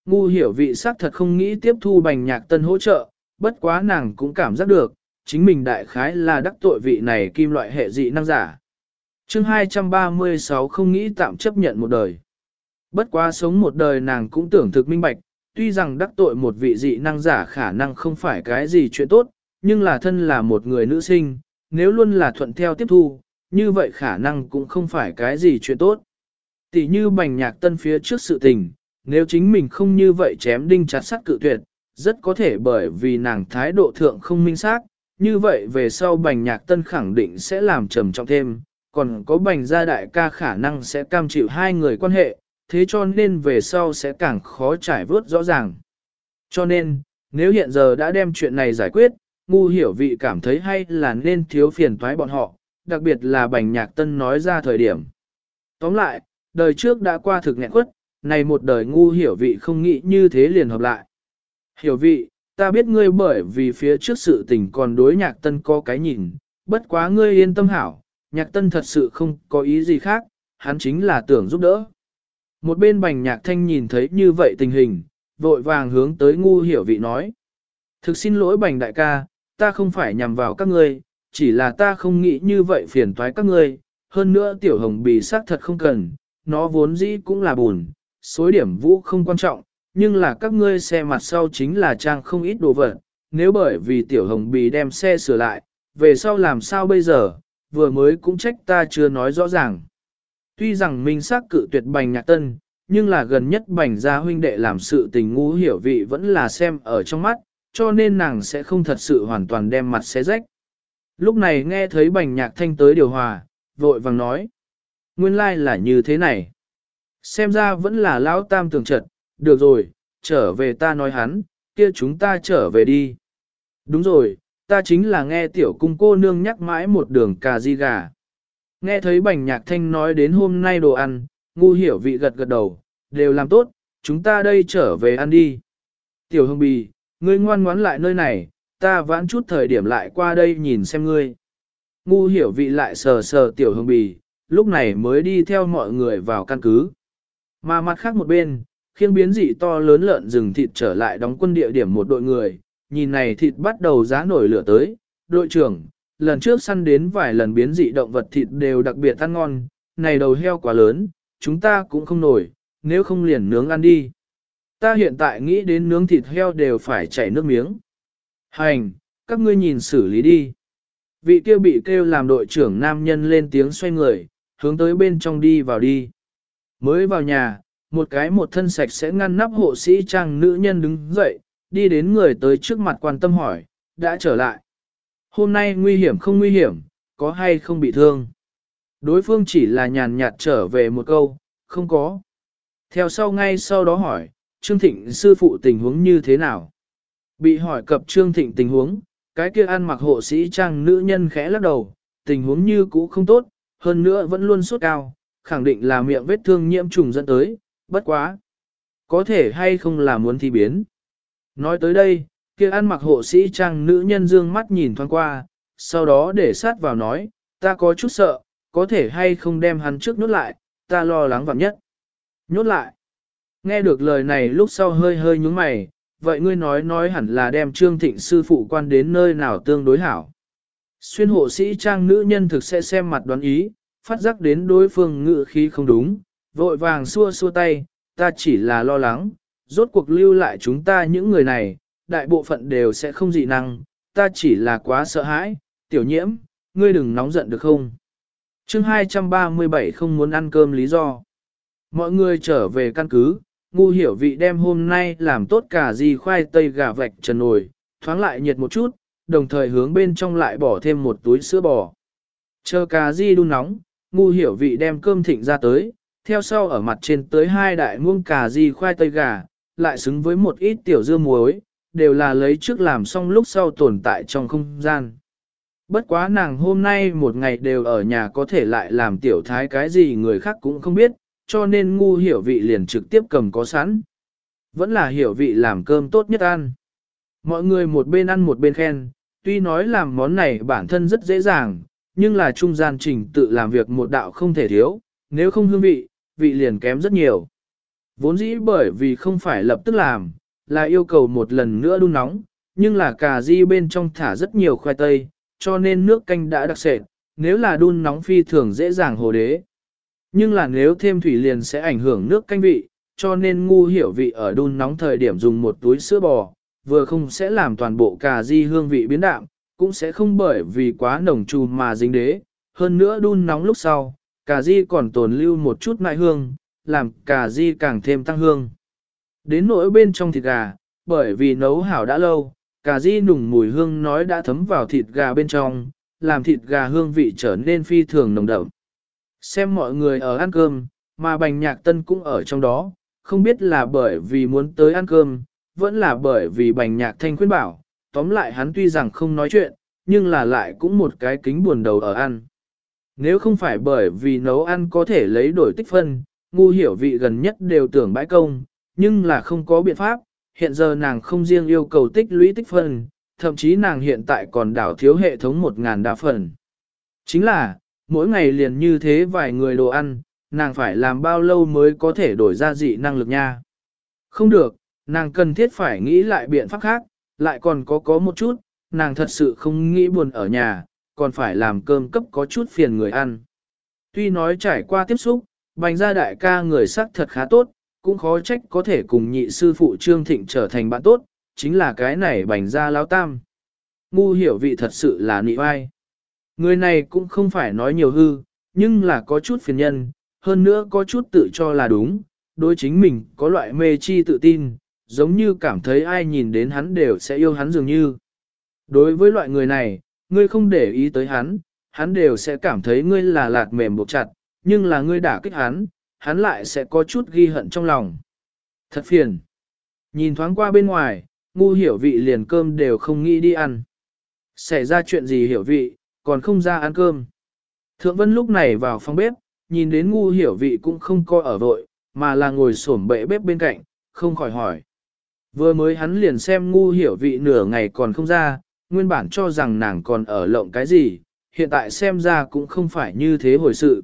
Ngu hiểu vị sắc thật không nghĩ tiếp thu bành nhạc tân hỗ trợ, bất quá nàng cũng cảm giác được, chính mình đại khái là đắc tội vị này kim loại hệ dị năng giả. chương 236 không nghĩ tạm chấp nhận một đời. Bất quá sống một đời nàng cũng tưởng thực minh bạch, tuy rằng đắc tội một vị dị năng giả khả năng không phải cái gì chuyện tốt, nhưng là thân là một người nữ sinh, nếu luôn là thuận theo tiếp thu, như vậy khả năng cũng không phải cái gì chuyện tốt. Tỷ như bành nhạc tân phía trước sự tình, nếu chính mình không như vậy chém đinh chặt sắt cự tuyệt, rất có thể bởi vì nàng thái độ thượng không minh xác, như vậy về sau bành nhạc tân khẳng định sẽ làm trầm trọng thêm, còn có bành gia đại ca khả năng sẽ cam chịu hai người quan hệ, thế cho nên về sau sẽ càng khó trải vớt rõ ràng. Cho nên, nếu hiện giờ đã đem chuyện này giải quyết, ngu hiểu vị cảm thấy hay là nên thiếu phiền toái bọn họ, đặc biệt là bành nhạc tân nói ra thời điểm. Tóm lại, đời trước đã qua thực nghẹn quất, này một đời ngu hiểu vị không nghĩ như thế liền hợp lại. Hiểu vị, ta biết ngươi bởi vì phía trước sự tình còn đối nhạc tân có cái nhìn, bất quá ngươi yên tâm hảo, nhạc tân thật sự không có ý gì khác, hắn chính là tưởng giúp đỡ. Một bên bành nhạc thanh nhìn thấy như vậy tình hình, vội vàng hướng tới ngu hiểu vị nói. Thực xin lỗi bành đại ca, ta không phải nhằm vào các ngươi, chỉ là ta không nghĩ như vậy phiền toái các ngươi, hơn nữa tiểu hồng bì xác thật không cần, nó vốn dĩ cũng là buồn, số điểm vũ không quan trọng, nhưng là các ngươi xe mặt sau chính là trang không ít đồ vật, nếu bởi vì tiểu hồng bì đem xe sửa lại, về sau làm sao bây giờ, vừa mới cũng trách ta chưa nói rõ ràng. Tuy rằng minh xác cự tuyệt bành nhạc tân, nhưng là gần nhất bành gia huynh đệ làm sự tình ngu hiểu vị vẫn là xem ở trong mắt, cho nên nàng sẽ không thật sự hoàn toàn đem mặt xé rách. Lúc này nghe thấy bành nhạc thanh tới điều hòa, vội vàng nói. Nguyên lai like là như thế này. Xem ra vẫn là lão tam tường trật, được rồi, trở về ta nói hắn, kia chúng ta trở về đi. Đúng rồi, ta chính là nghe tiểu cung cô nương nhắc mãi một đường cà di gà. Nghe thấy bành nhạc thanh nói đến hôm nay đồ ăn, ngu hiểu vị gật gật đầu, đều làm tốt, chúng ta đây trở về ăn đi. Tiểu hương bì, ngươi ngoan ngoãn lại nơi này, ta vãn chút thời điểm lại qua đây nhìn xem ngươi. Ngu hiểu vị lại sờ sờ tiểu hương bì, lúc này mới đi theo mọi người vào căn cứ. Mà mặt khác một bên, khiêng biến dị to lớn lợn rừng thịt trở lại đóng quân địa điểm một đội người, nhìn này thịt bắt đầu giá nổi lửa tới, đội trưởng, lần trước săn đến vài lần biến dị động vật thịt đều đặc biệt ăn ngon, này đầu heo quá lớn, chúng ta cũng không nổi, nếu không liền nướng ăn đi. Ta hiện tại nghĩ đến nướng thịt heo đều phải chảy nước miếng. Hành, các ngươi nhìn xử lý đi. Vị kia bị kêu làm đội trưởng nam nhân lên tiếng xoay người, hướng tới bên trong đi vào đi. Mới vào nhà, một cái một thân sạch sẽ ngăn nắp hộ sĩ trang nữ nhân đứng dậy, đi đến người tới trước mặt quan tâm hỏi, đã trở lại. Hôm nay nguy hiểm không nguy hiểm, có hay không bị thương? Đối phương chỉ là nhàn nhạt trở về một câu, không có. Theo sau ngay sau đó hỏi, Trương Thịnh sư phụ tình huống như thế nào? Bị hỏi cập Trương Thịnh tình huống, cái kia ăn mặc hộ sĩ trang nữ nhân khẽ lắc đầu, tình huống như cũ không tốt, hơn nữa vẫn luôn sốt cao, khẳng định là miệng vết thương nhiễm trùng dẫn tới, bất quá. Có thể hay không là muốn thi biến. Nói tới đây, kia ăn mặc hộ sĩ trang nữ nhân dương mắt nhìn thoáng qua, sau đó để sát vào nói, ta có chút sợ, có thể hay không đem hắn trước nhốt lại, ta lo lắng vặn nhất. Nhốt lại. Nghe được lời này lúc sau hơi hơi nhúng mày, vậy ngươi nói nói hẳn là đem Trương Thịnh sư phụ quan đến nơi nào tương đối hảo. Xuyên hộ sĩ trang nữ nhân thực sẽ xem mặt đoán ý, phát giác đến đối phương ngự khí không đúng, vội vàng xua xua tay, ta chỉ là lo lắng, rốt cuộc lưu lại chúng ta những người này, đại bộ phận đều sẽ không dị năng, ta chỉ là quá sợ hãi, tiểu nhiễm, ngươi đừng nóng giận được không? chương 237 không muốn ăn cơm lý do. Mọi người trở về căn cứ, ngu hiểu vị đem hôm nay làm tốt cả gì khoai tây gà vạch trần nồi, thoáng lại nhiệt một chút, đồng thời hướng bên trong lại bỏ thêm một túi sữa bò. Chờ cà di đun nóng, ngu hiểu vị đem cơm thịnh ra tới, theo sau ở mặt trên tới hai đại muông cà di khoai tây gà, lại xứng với một ít tiểu dưa muối, đều là lấy trước làm xong lúc sau tồn tại trong không gian. Bất quá nàng hôm nay một ngày đều ở nhà có thể lại làm tiểu thái cái gì người khác cũng không biết, cho nên ngu hiểu vị liền trực tiếp cầm có sẵn. Vẫn là hiểu vị làm cơm tốt nhất ăn. Mọi người một bên ăn một bên khen, tuy nói làm món này bản thân rất dễ dàng, nhưng là trung gian trình tự làm việc một đạo không thể thiếu, nếu không hương vị, vị liền kém rất nhiều. Vốn dĩ bởi vì không phải lập tức làm, là yêu cầu một lần nữa đun nóng, nhưng là cà ri bên trong thả rất nhiều khoai tây, cho nên nước canh đã đặc sệt, nếu là đun nóng phi thường dễ dàng hồ đế. Nhưng là nếu thêm thủy liền sẽ ảnh hưởng nước canh vị, cho nên ngu hiểu vị ở đun nóng thời điểm dùng một túi sữa bò, vừa không sẽ làm toàn bộ cà ri hương vị biến đạm, cũng sẽ không bởi vì quá nồng trù mà dính đế. Hơn nữa đun nóng lúc sau, cà ri còn tồn lưu một chút nại hương, làm cà ri càng thêm tăng hương. Đến nỗi bên trong thịt gà, bởi vì nấu hảo đã lâu, cà ri nùng mùi hương nói đã thấm vào thịt gà bên trong, làm thịt gà hương vị trở nên phi thường nồng đậm. Xem mọi người ở ăn cơm, mà bành nhạc tân cũng ở trong đó, không biết là bởi vì muốn tới ăn cơm, vẫn là bởi vì bành nhạc thanh khuyên bảo, tóm lại hắn tuy rằng không nói chuyện, nhưng là lại cũng một cái kính buồn đầu ở ăn. Nếu không phải bởi vì nấu ăn có thể lấy đổi tích phân, ngu hiểu vị gần nhất đều tưởng bãi công, nhưng là không có biện pháp, hiện giờ nàng không riêng yêu cầu tích lũy tích phân, thậm chí nàng hiện tại còn đảo thiếu hệ thống 1.000 đa phần. Chính là, mỗi ngày liền như thế vài người đồ ăn, nàng phải làm bao lâu mới có thể đổi ra dị năng lực nha. Không được, nàng cần thiết phải nghĩ lại biện pháp khác, lại còn có có một chút, nàng thật sự không nghĩ buồn ở nhà, còn phải làm cơm cấp có chút phiền người ăn. Tuy nói trải qua tiếp xúc, bành gia đại ca người sắc thật khá tốt, cũng khó trách có thể cùng nhị sư phụ Trương Thịnh trở thành bạn tốt, chính là cái này bành ra lao tam. Ngu hiểu vị thật sự là nị vai. Người này cũng không phải nói nhiều hư, nhưng là có chút phiền nhân, hơn nữa có chút tự cho là đúng, đối chính mình có loại mê chi tự tin, giống như cảm thấy ai nhìn đến hắn đều sẽ yêu hắn dường như. Đối với loại người này, ngươi không để ý tới hắn, hắn đều sẽ cảm thấy ngươi là lạt mềm buộc chặt, nhưng là ngươi đả kích hắn, hắn lại sẽ có chút ghi hận trong lòng. Thật phiền. Nhìn thoáng qua bên ngoài, ngu hiểu vị liền cơm đều không nghĩ đi ăn. Xảy ra chuyện gì hiểu vị, còn không ra ăn cơm. Thượng Vân lúc này vào phòng bếp, nhìn đến ngu hiểu vị cũng không coi ở vội, mà là ngồi xổm bệ bếp bên cạnh, không khỏi hỏi. Vừa mới hắn liền xem ngu hiểu vị nửa ngày còn không ra, nguyên bản cho rằng nàng còn ở lộng cái gì, hiện tại xem ra cũng không phải như thế hồi sự.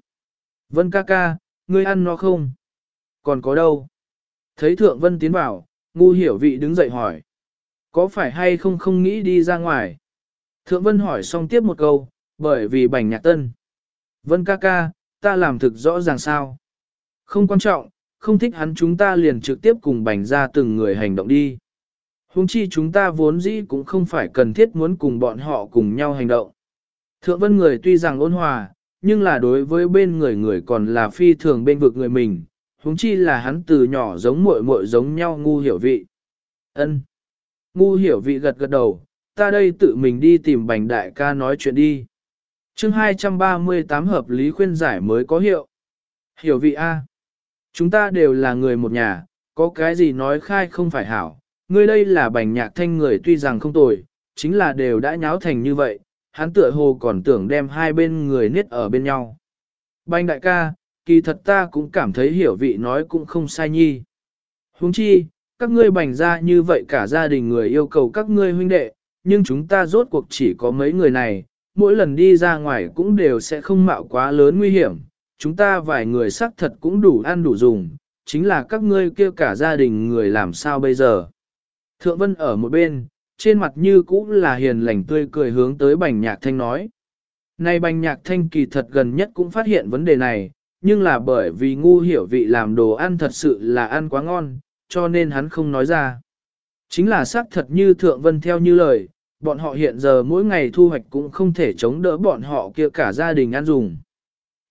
Vân ca ca, ngươi ăn nó không? Còn có đâu? Thấy thượng vân tiến vào, ngu hiểu vị đứng dậy hỏi. Có phải hay không không nghĩ đi ra ngoài? Thượng vân hỏi xong tiếp một câu, bởi vì bành nhạc tân. Vân ca ca, ta làm thực rõ ràng sao? Không quan trọng, không thích hắn chúng ta liền trực tiếp cùng bành ra từng người hành động đi. Hùng chi chúng ta vốn dĩ cũng không phải cần thiết muốn cùng bọn họ cùng nhau hành động. Thượng vân người tuy rằng ôn hòa, nhưng là đối với bên người người còn là phi thường bên vực người mình, huống chi là hắn từ nhỏ giống muội muội giống nhau ngu hiểu vị. Ân. Ngu hiểu vị gật gật đầu, ta đây tự mình đi tìm bành đại ca nói chuyện đi. chương 238 hợp lý khuyên giải mới có hiệu. Hiểu vị A. Chúng ta đều là người một nhà, có cái gì nói khai không phải hảo. Ngươi đây là bành nhạc thanh người tuy rằng không tồi, chính là đều đã nháo thành như vậy, hắn tựa hồ còn tưởng đem hai bên người niết ở bên nhau. Bành đại ca, kỳ thật ta cũng cảm thấy hiểu vị nói cũng không sai nhi. Huống chi, các ngươi bành ra như vậy cả gia đình người yêu cầu các ngươi huynh đệ, nhưng chúng ta rốt cuộc chỉ có mấy người này, mỗi lần đi ra ngoài cũng đều sẽ không mạo quá lớn nguy hiểm, chúng ta vài người xác thật cũng đủ ăn đủ dùng, chính là các ngươi kêu cả gia đình người làm sao bây giờ. Thượng Vân ở một bên, trên mặt như cũ là hiền lành tươi cười hướng tới bành nhạc thanh nói. Này bành nhạc thanh kỳ thật gần nhất cũng phát hiện vấn đề này, nhưng là bởi vì ngu hiểu vị làm đồ ăn thật sự là ăn quá ngon, cho nên hắn không nói ra. Chính là xác thật như Thượng Vân theo như lời, bọn họ hiện giờ mỗi ngày thu hoạch cũng không thể chống đỡ bọn họ kia cả gia đình ăn dùng.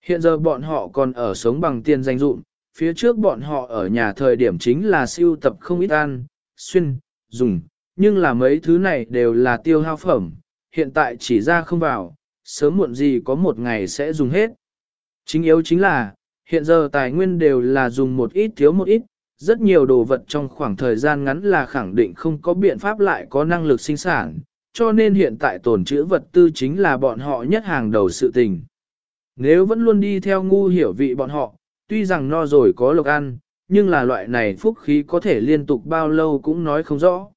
Hiện giờ bọn họ còn ở sống bằng tiền danh dụng, phía trước bọn họ ở nhà thời điểm chính là siêu tập không ít ăn, xuyên, dùng, nhưng là mấy thứ này đều là tiêu hao phẩm, hiện tại chỉ ra không vào, sớm muộn gì có một ngày sẽ dùng hết. Chính yếu chính là, hiện giờ tài nguyên đều là dùng một ít thiếu một ít, rất nhiều đồ vật trong khoảng thời gian ngắn là khẳng định không có biện pháp lại có năng lực sinh sản, cho nên hiện tại tồn trữ vật tư chính là bọn họ nhất hàng đầu sự tình. Nếu vẫn luôn đi theo ngu hiểu vị bọn họ, tuy rằng no rồi có lộc ăn, nhưng là loại này phúc khí có thể liên tục bao lâu cũng nói không rõ.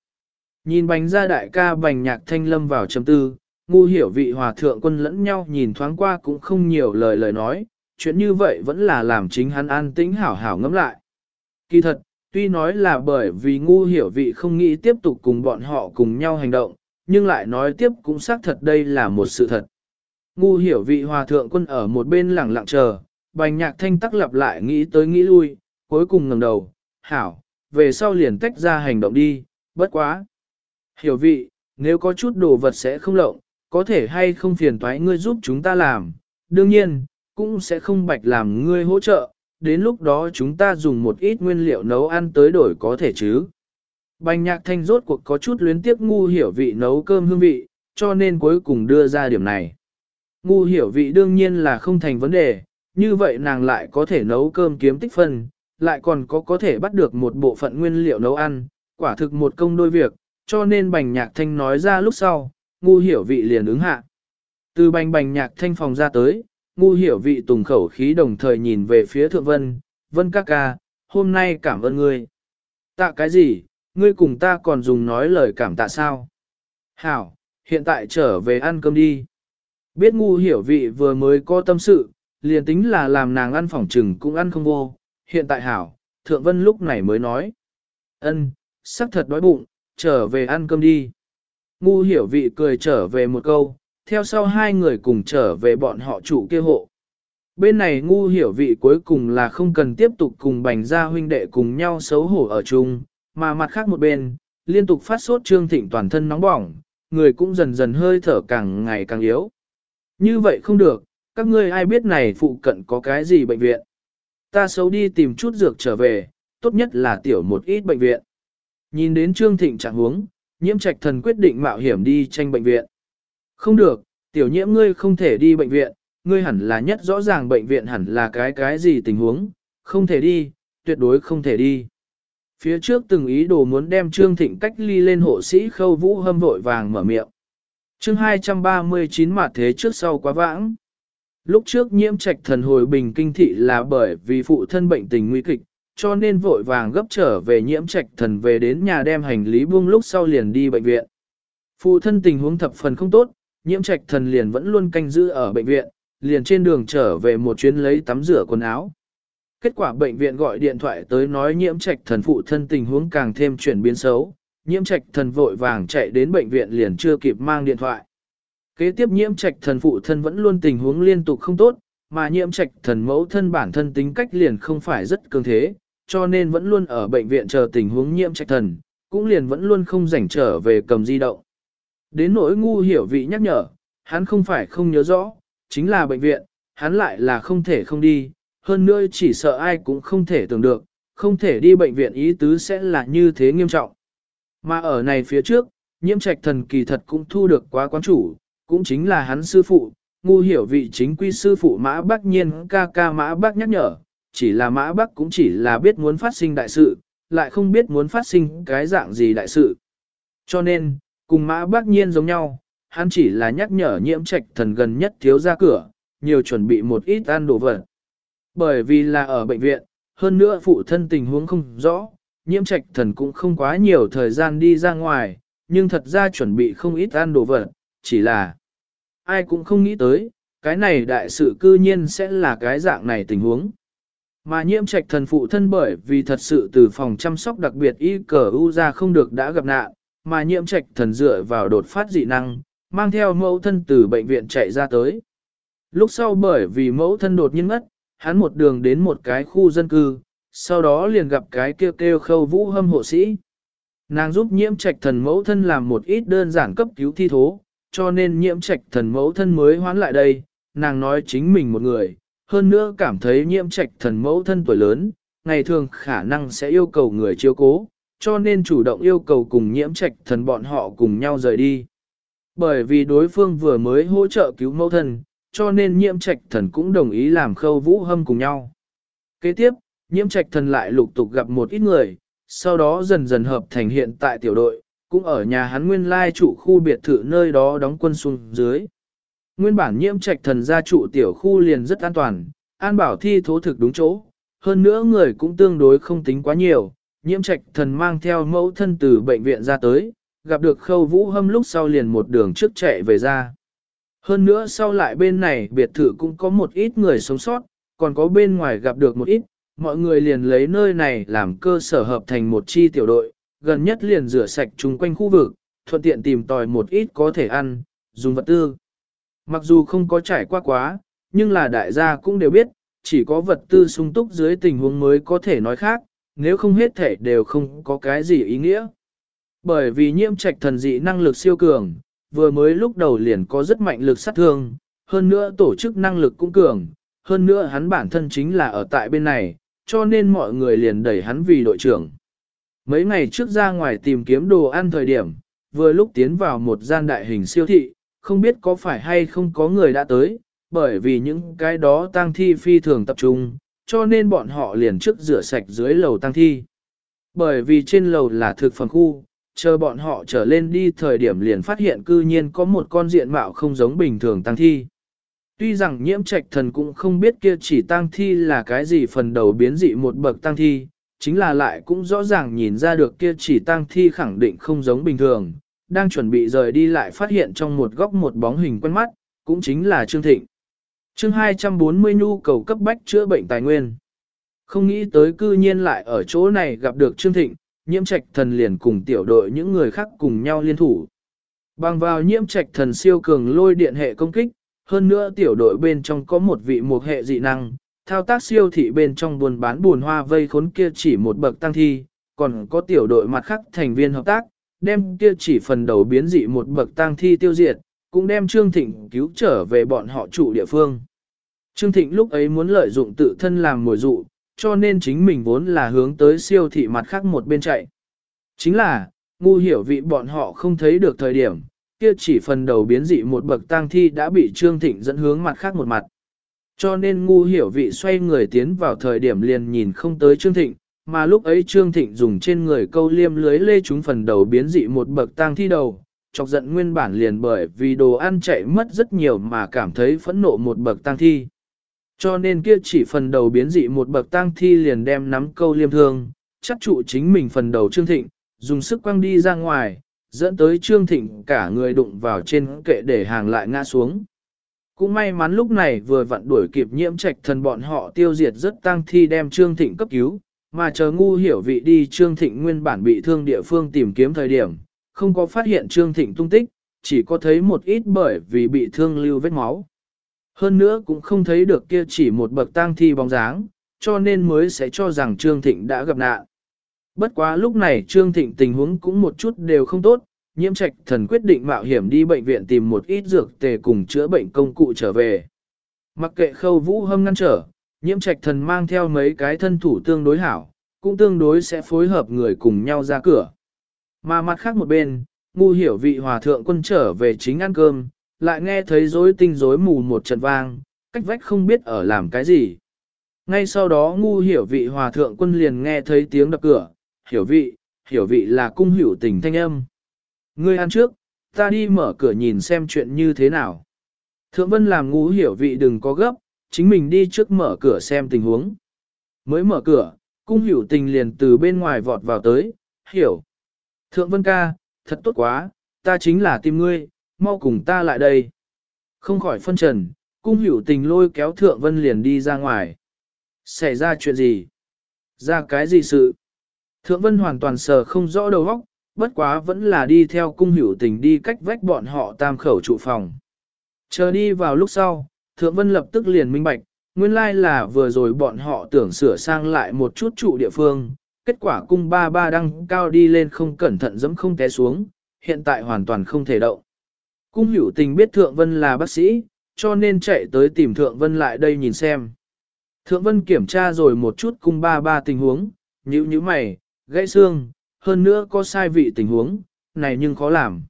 Nhìn bánh ra đại ca bành nhạc thanh lâm vào chấm tư, ngu hiểu vị hòa thượng quân lẫn nhau nhìn thoáng qua cũng không nhiều lời lời nói, chuyện như vậy vẫn là làm chính hắn an tĩnh hảo hảo ngẫm lại. Kỳ thật, tuy nói là bởi vì ngu hiểu vị không nghĩ tiếp tục cùng bọn họ cùng nhau hành động, nhưng lại nói tiếp cũng xác thật đây là một sự thật. Ngu hiểu vị hòa thượng quân ở một bên lẳng lặng chờ, bành nhạc thanh tắc lặp lại nghĩ tới nghĩ lui, cuối cùng ngẩng đầu, hảo, về sau liền tách ra hành động đi, bất quá. Hiểu vị, nếu có chút đồ vật sẽ không lộng, có thể hay không phiền toái ngươi giúp chúng ta làm, đương nhiên, cũng sẽ không bạch làm ngươi hỗ trợ, đến lúc đó chúng ta dùng một ít nguyên liệu nấu ăn tới đổi có thể chứ. Bành nhạc thanh rốt cuộc có chút luyến tiếp ngu hiểu vị nấu cơm hương vị, cho nên cuối cùng đưa ra điểm này. Ngu hiểu vị đương nhiên là không thành vấn đề, như vậy nàng lại có thể nấu cơm kiếm tích phân, lại còn có có thể bắt được một bộ phận nguyên liệu nấu ăn, quả thực một công đôi việc, cho nên bành nhạc thanh nói ra lúc sau, ngu hiểu vị liền ứng hạ. Từ bành bành nhạc thanh phòng ra tới, ngu hiểu vị tùng khẩu khí đồng thời nhìn về phía thượng vân, vân ca ca, hôm nay cảm ơn ngươi. Tạ cái gì, ngươi cùng ta còn dùng nói lời cảm tạ sao? Hảo, hiện tại trở về ăn cơm đi. Biết ngu hiểu vị vừa mới có tâm sự, liền tính là làm nàng ăn phòng trừng cũng ăn không vô. Hiện tại hảo, thượng vân lúc này mới nói. ân, sắc thật đói bụng, trở về ăn cơm đi. Ngu hiểu vị cười trở về một câu, theo sau hai người cùng trở về bọn họ chủ kia hộ. Bên này ngu hiểu vị cuối cùng là không cần tiếp tục cùng bành gia huynh đệ cùng nhau xấu hổ ở chung, mà mặt khác một bên, liên tục phát sốt trương thịnh toàn thân nóng bỏng, người cũng dần dần hơi thở càng ngày càng yếu. Như vậy không được, các ngươi ai biết này phụ cận có cái gì bệnh viện. Ta xấu đi tìm chút dược trở về, tốt nhất là tiểu một ít bệnh viện. Nhìn đến trương thịnh trạng huống, nhiễm trạch thần quyết định mạo hiểm đi tranh bệnh viện. Không được, tiểu nhiễm ngươi không thể đi bệnh viện, ngươi hẳn là nhất rõ ràng bệnh viện hẳn là cái cái gì tình huống, không thể đi, tuyệt đối không thể đi. Phía trước từng ý đồ muốn đem Trương Thịnh cách ly lên hộ sĩ khâu vũ hâm vội vàng mở miệng. chương 239 mặt thế trước sau quá vãng. Lúc trước nhiễm trạch thần hồi bình kinh thị là bởi vì phụ thân bệnh tình nguy kịch, cho nên vội vàng gấp trở về nhiễm trạch thần về đến nhà đem hành lý buông lúc sau liền đi bệnh viện. Phụ thân tình huống thập phần không tốt, nhiễm trạch thần liền vẫn luôn canh giữ ở bệnh viện, liền trên đường trở về một chuyến lấy tắm rửa quần áo. Kết quả bệnh viện gọi điện thoại tới nói nhiễm trạch thần phụ thân tình huống càng thêm chuyển biến xấu, nhiễm trạch thần vội vàng chạy đến bệnh viện liền chưa kịp mang điện thoại. Kế tiếp nhiễm trạch thần phụ thân vẫn luôn tình huống liên tục không tốt, mà nhiễm trạch thần mẫu thân bản thân tính cách liền không phải rất cường thế, cho nên vẫn luôn ở bệnh viện chờ tình huống nhiễm trạch thần, cũng liền vẫn luôn không rảnh trở về cầm di động. Đến nỗi ngu hiểu vị nhắc nhở, hắn không phải không nhớ rõ, chính là bệnh viện, hắn lại là không thể không đi, hơn nữa chỉ sợ ai cũng không thể tưởng được, không thể đi bệnh viện ý tứ sẽ là như thế nghiêm trọng. Mà ở này phía trước, nhiễm trạch thần kỳ thật cũng thu được quá quán chủ, cũng chính là hắn sư phụ, ngu hiểu vị chính quy sư phụ mã bác nhiên ca ca mã bác nhắc nhở, chỉ là mã bác cũng chỉ là biết muốn phát sinh đại sự, lại không biết muốn phát sinh cái dạng gì đại sự. Cho nên, cùng mã bác nhiên giống nhau, hắn chỉ là nhắc nhở nhiễm trạch thần gần nhất thiếu ra cửa, nhiều chuẩn bị một ít ăn đồ vật. Bởi vì là ở bệnh viện, hơn nữa phụ thân tình huống không rõ, nhiễm trạch thần cũng không quá nhiều thời gian đi ra ngoài, nhưng thật ra chuẩn bị không ít ăn đồ vật, chỉ là ai cũng không nghĩ tới, cái này đại sự cư nhiên sẽ là cái dạng này tình huống. Mà nhiễm trạch thần phụ thân bởi vì thật sự từ phòng chăm sóc đặc biệt y cờ u ra không được đã gặp nạn, mà nhiễm trạch thần dựa vào đột phát dị năng, mang theo mẫu thân từ bệnh viện chạy ra tới. Lúc sau bởi vì mẫu thân đột nhiên ngất, hắn một đường đến một cái khu dân cư, sau đó liền gặp cái kêu kêu khâu vũ hâm hộ sĩ. Nàng giúp nhiễm trạch thần mẫu thân làm một ít đơn giản cấp cứu thi thố, cho nên nhiễm trạch thần mẫu thân mới hoán lại đây, nàng nói chính mình một người, hơn nữa cảm thấy nhiễm trạch thần mẫu thân tuổi lớn, ngày thường khả năng sẽ yêu cầu người chiếu cố, cho nên chủ động yêu cầu cùng nhiễm trạch thần bọn họ cùng nhau rời đi. Bởi vì đối phương vừa mới hỗ trợ cứu mẫu thân, cho nên nhiễm trạch thần cũng đồng ý làm khâu vũ hâm cùng nhau. Kế tiếp, nhiễm trạch thần lại lục tục gặp một ít người, sau đó dần dần hợp thành hiện tại tiểu đội, cũng ở nhà hắn nguyên lai trụ khu biệt thự nơi đó đóng quân xuống dưới. Nguyên bản nhiễm trạch thần gia trụ tiểu khu liền rất an toàn, an bảo thi thố thực đúng chỗ, hơn nữa người cũng tương đối không tính quá nhiều, nhiễm trạch thần mang theo mẫu thân từ bệnh viện ra tới, gặp được khâu vũ hâm lúc sau liền một đường trước chạy về ra. Hơn nữa sau lại bên này biệt thự cũng có một ít người sống sót, còn có bên ngoài gặp được một ít, mọi người liền lấy nơi này làm cơ sở hợp thành một chi tiểu đội, gần nhất liền rửa sạch chung quanh khu vực, thuận tiện tìm tòi một ít có thể ăn, dùng vật tư. Mặc dù không có trải qua quá, nhưng là đại gia cũng đều biết, chỉ có vật tư sung túc dưới tình huống mới có thể nói khác, nếu không hết thể đều không có cái gì ý nghĩa. Bởi vì nhiễm trạch thần dị năng lực siêu cường, vừa mới lúc đầu liền có rất mạnh lực sát thương, hơn nữa tổ chức năng lực cũng cường, hơn nữa hắn bản thân chính là ở tại bên này, cho nên mọi người liền đẩy hắn vì đội trưởng. Mấy ngày trước ra ngoài tìm kiếm đồ ăn thời điểm, vừa lúc tiến vào một gian đại hình siêu thị, không biết có phải hay không có người đã tới, bởi vì những cái đó tang thi phi thường tập trung, cho nên bọn họ liền trước rửa sạch dưới lầu tang thi. Bởi vì trên lầu là thực phẩm khu, chờ bọn họ trở lên đi thời điểm liền phát hiện cư nhiên có một con diện mạo không giống bình thường tang thi. Tuy rằng nhiễm trạch thần cũng không biết kia chỉ tang thi là cái gì phần đầu biến dị một bậc tang thi, chính là lại cũng rõ ràng nhìn ra được kia chỉ tang thi khẳng định không giống bình thường, đang chuẩn bị rời đi lại phát hiện trong một góc một bóng hình quen mắt, cũng chính là Trương Thịnh. chương 240 nhu cầu cấp bách chữa bệnh tài nguyên. Không nghĩ tới cư nhiên lại ở chỗ này gặp được Trương Thịnh, nhiễm trạch thần liền cùng tiểu đội những người khác cùng nhau liên thủ. Bằng vào nhiễm trạch thần siêu cường lôi điện hệ công kích, hơn nữa tiểu đội bên trong có một vị một hệ dị năng, thao tác siêu thị bên trong buôn bán buồn hoa vây khốn kia chỉ một bậc tăng thi, còn có tiểu đội mặt khác thành viên hợp tác, đem kia chỉ phần đầu biến dị một bậc tang thi tiêu diệt, cũng đem Trương Thịnh cứu trở về bọn họ trụ địa phương. Trương Thịnh lúc ấy muốn lợi dụng tự thân làm mồi dụ, cho nên chính mình vốn là hướng tới siêu thị mặt khác một bên chạy. Chính là, ngu hiểu vị bọn họ không thấy được thời điểm, kia chỉ phần đầu biến dị một bậc tang thi đã bị Trương Thịnh dẫn hướng mặt khác một mặt. Cho nên ngu hiểu vị xoay người tiến vào thời điểm liền nhìn không tới Trương Thịnh, mà lúc ấy Trương Thịnh dùng trên người câu liêm lưới lê chúng phần đầu biến dị một bậc tang thi đầu, chọc giận nguyên bản liền bởi vì đồ ăn chạy mất rất nhiều mà cảm thấy phẫn nộ một bậc tang thi. Cho nên kia chỉ phần đầu biến dị một bậc tang thi liền đem nắm câu liêm thương, chắc trụ chính mình phần đầu Trương Thịnh, dùng sức quăng đi ra ngoài, dẫn tới Trương Thịnh cả người đụng vào trên kệ để hàng lại ngã xuống. Cũng may mắn lúc này vừa vặn đuổi kịp nhiễm trạch thần bọn họ tiêu diệt rất tang thi đem Trương Thịnh cấp cứu, mà chờ ngu hiểu vị đi Trương Thịnh nguyên bản bị thương địa phương tìm kiếm thời điểm, không có phát hiện Trương Thịnh tung tích, chỉ có thấy một ít bởi vì bị thương lưu vết máu. Hơn nữa cũng không thấy được kia chỉ một bậc tang thi bóng dáng, cho nên mới sẽ cho rằng Trương Thịnh đã gặp nạn. Bất quá lúc này Trương Thịnh tình huống cũng một chút đều không tốt, nhiễm trạch thần quyết định mạo hiểm đi bệnh viện tìm một ít dược tề cùng chữa bệnh công cụ trở về. Mặc kệ khâu vũ hâm ngăn trở, nhiễm trạch thần mang theo mấy cái thân thủ tương đối hảo, cũng tương đối sẽ phối hợp người cùng nhau ra cửa. Mà mặt khác một bên, ngu hiểu vị hòa thượng quân trở về chính ăn cơm, lại nghe thấy rối tinh rối mù một trận vang, cách vách không biết ở làm cái gì. Ngay sau đó ngu hiểu vị hòa thượng quân liền nghe thấy tiếng đập cửa, hiểu vị, hiểu vị là cung hiểu tình thanh âm. Ngươi ăn trước, ta đi mở cửa nhìn xem chuyện như thế nào. Thượng vân làm ngu hiểu vị đừng có gấp, chính mình đi trước mở cửa xem tình huống. Mới mở cửa, cung hiểu tình liền từ bên ngoài vọt vào tới, hiểu. Thượng vân ca, thật tốt quá, ta chính là tìm ngươi, mau cùng ta lại đây. Không khỏi phân trần, cung hiểu tình lôi kéo thượng vân liền đi ra ngoài. Xảy ra chuyện gì? Ra cái gì sự? Thượng vân hoàn toàn sờ không rõ đầu óc, bất quá vẫn là đi theo cung hiểu tình đi cách vách bọn họ tam khẩu trụ phòng. Chờ đi vào lúc sau, thượng vân lập tức liền minh bạch, nguyên lai là vừa rồi bọn họ tưởng sửa sang lại một chút trụ địa phương, kết quả cung ba ba đăng cao đi lên không cẩn thận dẫm không té xuống, hiện tại hoàn toàn không thể động. Cung hữu tình biết Thượng Vân là bác sĩ, cho nên chạy tới tìm Thượng Vân lại đây nhìn xem. Thượng Vân kiểm tra rồi một chút cung ba ba tình huống, nhíu nhíu mày, gãy xương, hơn nữa có sai vị tình huống, này nhưng khó làm.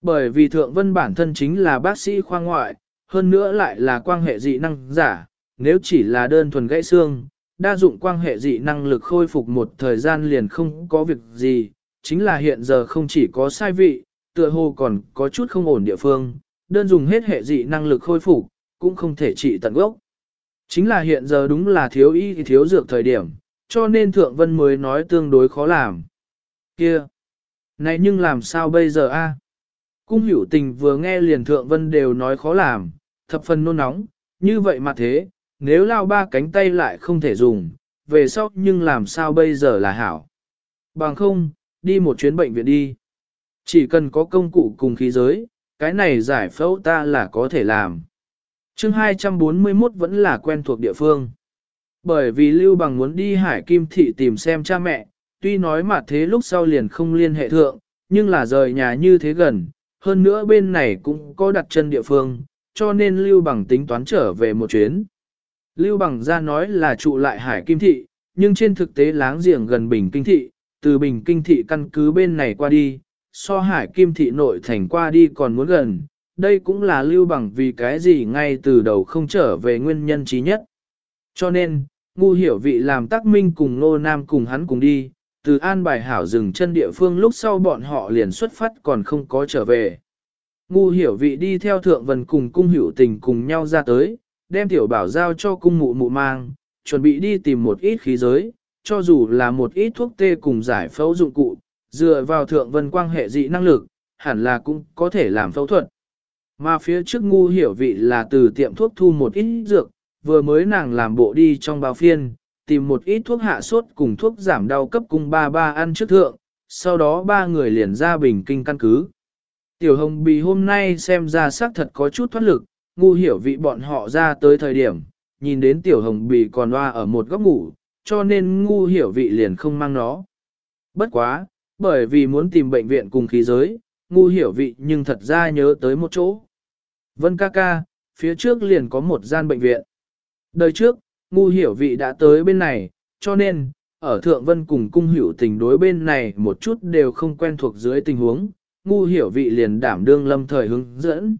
Bởi vì Thượng Vân bản thân chính là bác sĩ khoa ngoại, hơn nữa lại là quan hệ dị năng giả, nếu chỉ là đơn thuần gãy xương, đa dụng quan hệ dị năng lực khôi phục một thời gian liền không có việc gì, chính là hiện giờ không chỉ có sai vị, tựa hồ còn có chút không ổn địa phương, đơn dùng hết hệ dị năng lực khôi phục, cũng không thể trị tận gốc. Chính là hiện giờ đúng là thiếu y thiếu dược thời điểm, cho nên Thượng Vân mới nói tương đối khó làm. Kia! Này nhưng làm sao bây giờ a? Cung hữu tình vừa nghe liền Thượng Vân đều nói khó làm, thập phần nôn nóng, như vậy mà thế, nếu lao ba cánh tay lại không thể dùng, về sau nhưng làm sao bây giờ là hảo. Bằng không, đi một chuyến bệnh viện đi. Chỉ cần có công cụ cùng khí giới, cái này giải phẫu ta là có thể làm. chương 241 vẫn là quen thuộc địa phương. Bởi vì Lưu Bằng muốn đi Hải Kim Thị tìm xem cha mẹ, tuy nói mà thế lúc sau liền không liên hệ thượng, nhưng là rời nhà như thế gần, hơn nữa bên này cũng có đặt chân địa phương, cho nên Lưu Bằng tính toán trở về một chuyến. Lưu Bằng ra nói là trụ lại Hải Kim Thị, nhưng trên thực tế láng giềng gần Bình Kinh Thị, từ Bình Kinh Thị căn cứ bên này qua đi, so Hải Kim Thị nội thành qua đi còn muốn gần, đây cũng là Lưu Bằng vì cái gì ngay từ đầu không trở về nguyên nhân trí nhất. Cho nên, ngu hiểu vị làm tác minh cùng Nô Nam cùng hắn cùng đi, từ an bài hảo dừng chân địa phương lúc sau bọn họ liền xuất phát còn không có trở về. Ngu hiểu vị đi theo thượng vần cùng cung hiểu tình cùng nhau ra tới, đem tiểu bảo giao cho cung mụ mụ mang, chuẩn bị đi tìm một ít khí giới, cho dù là một ít thuốc tê cùng giải phẫu dụng cụ, dựa vào thượng vân quang hệ dị năng lực, hẳn là cũng có thể làm phẫu thuật. Mà phía trước ngu hiểu vị là từ tiệm thuốc thu một ít dược, vừa mới nàng làm bộ đi trong bao phiên, tìm một ít thuốc hạ sốt cùng thuốc giảm đau cấp cùng ba ba ăn trước thượng, sau đó ba người liền ra bình kinh căn cứ. Tiểu hồng bì hôm nay xem ra xác thật có chút thoát lực, ngu hiểu vị bọn họ ra tới thời điểm, nhìn đến tiểu hồng bì còn loa ở một góc ngủ, cho nên ngu hiểu vị liền không mang nó. Bất quá, bởi vì muốn tìm bệnh viện cùng khí giới, ngu hiểu vị nhưng thật ra nhớ tới một chỗ. Vân ca ca, phía trước liền có một gian bệnh viện. Đời trước, ngu hiểu vị đã tới bên này, cho nên, ở Thượng Vân cùng cung hiểu tình đối bên này một chút đều không quen thuộc dưới tình huống, ngu hiểu vị liền đảm đương lâm thời hướng dẫn.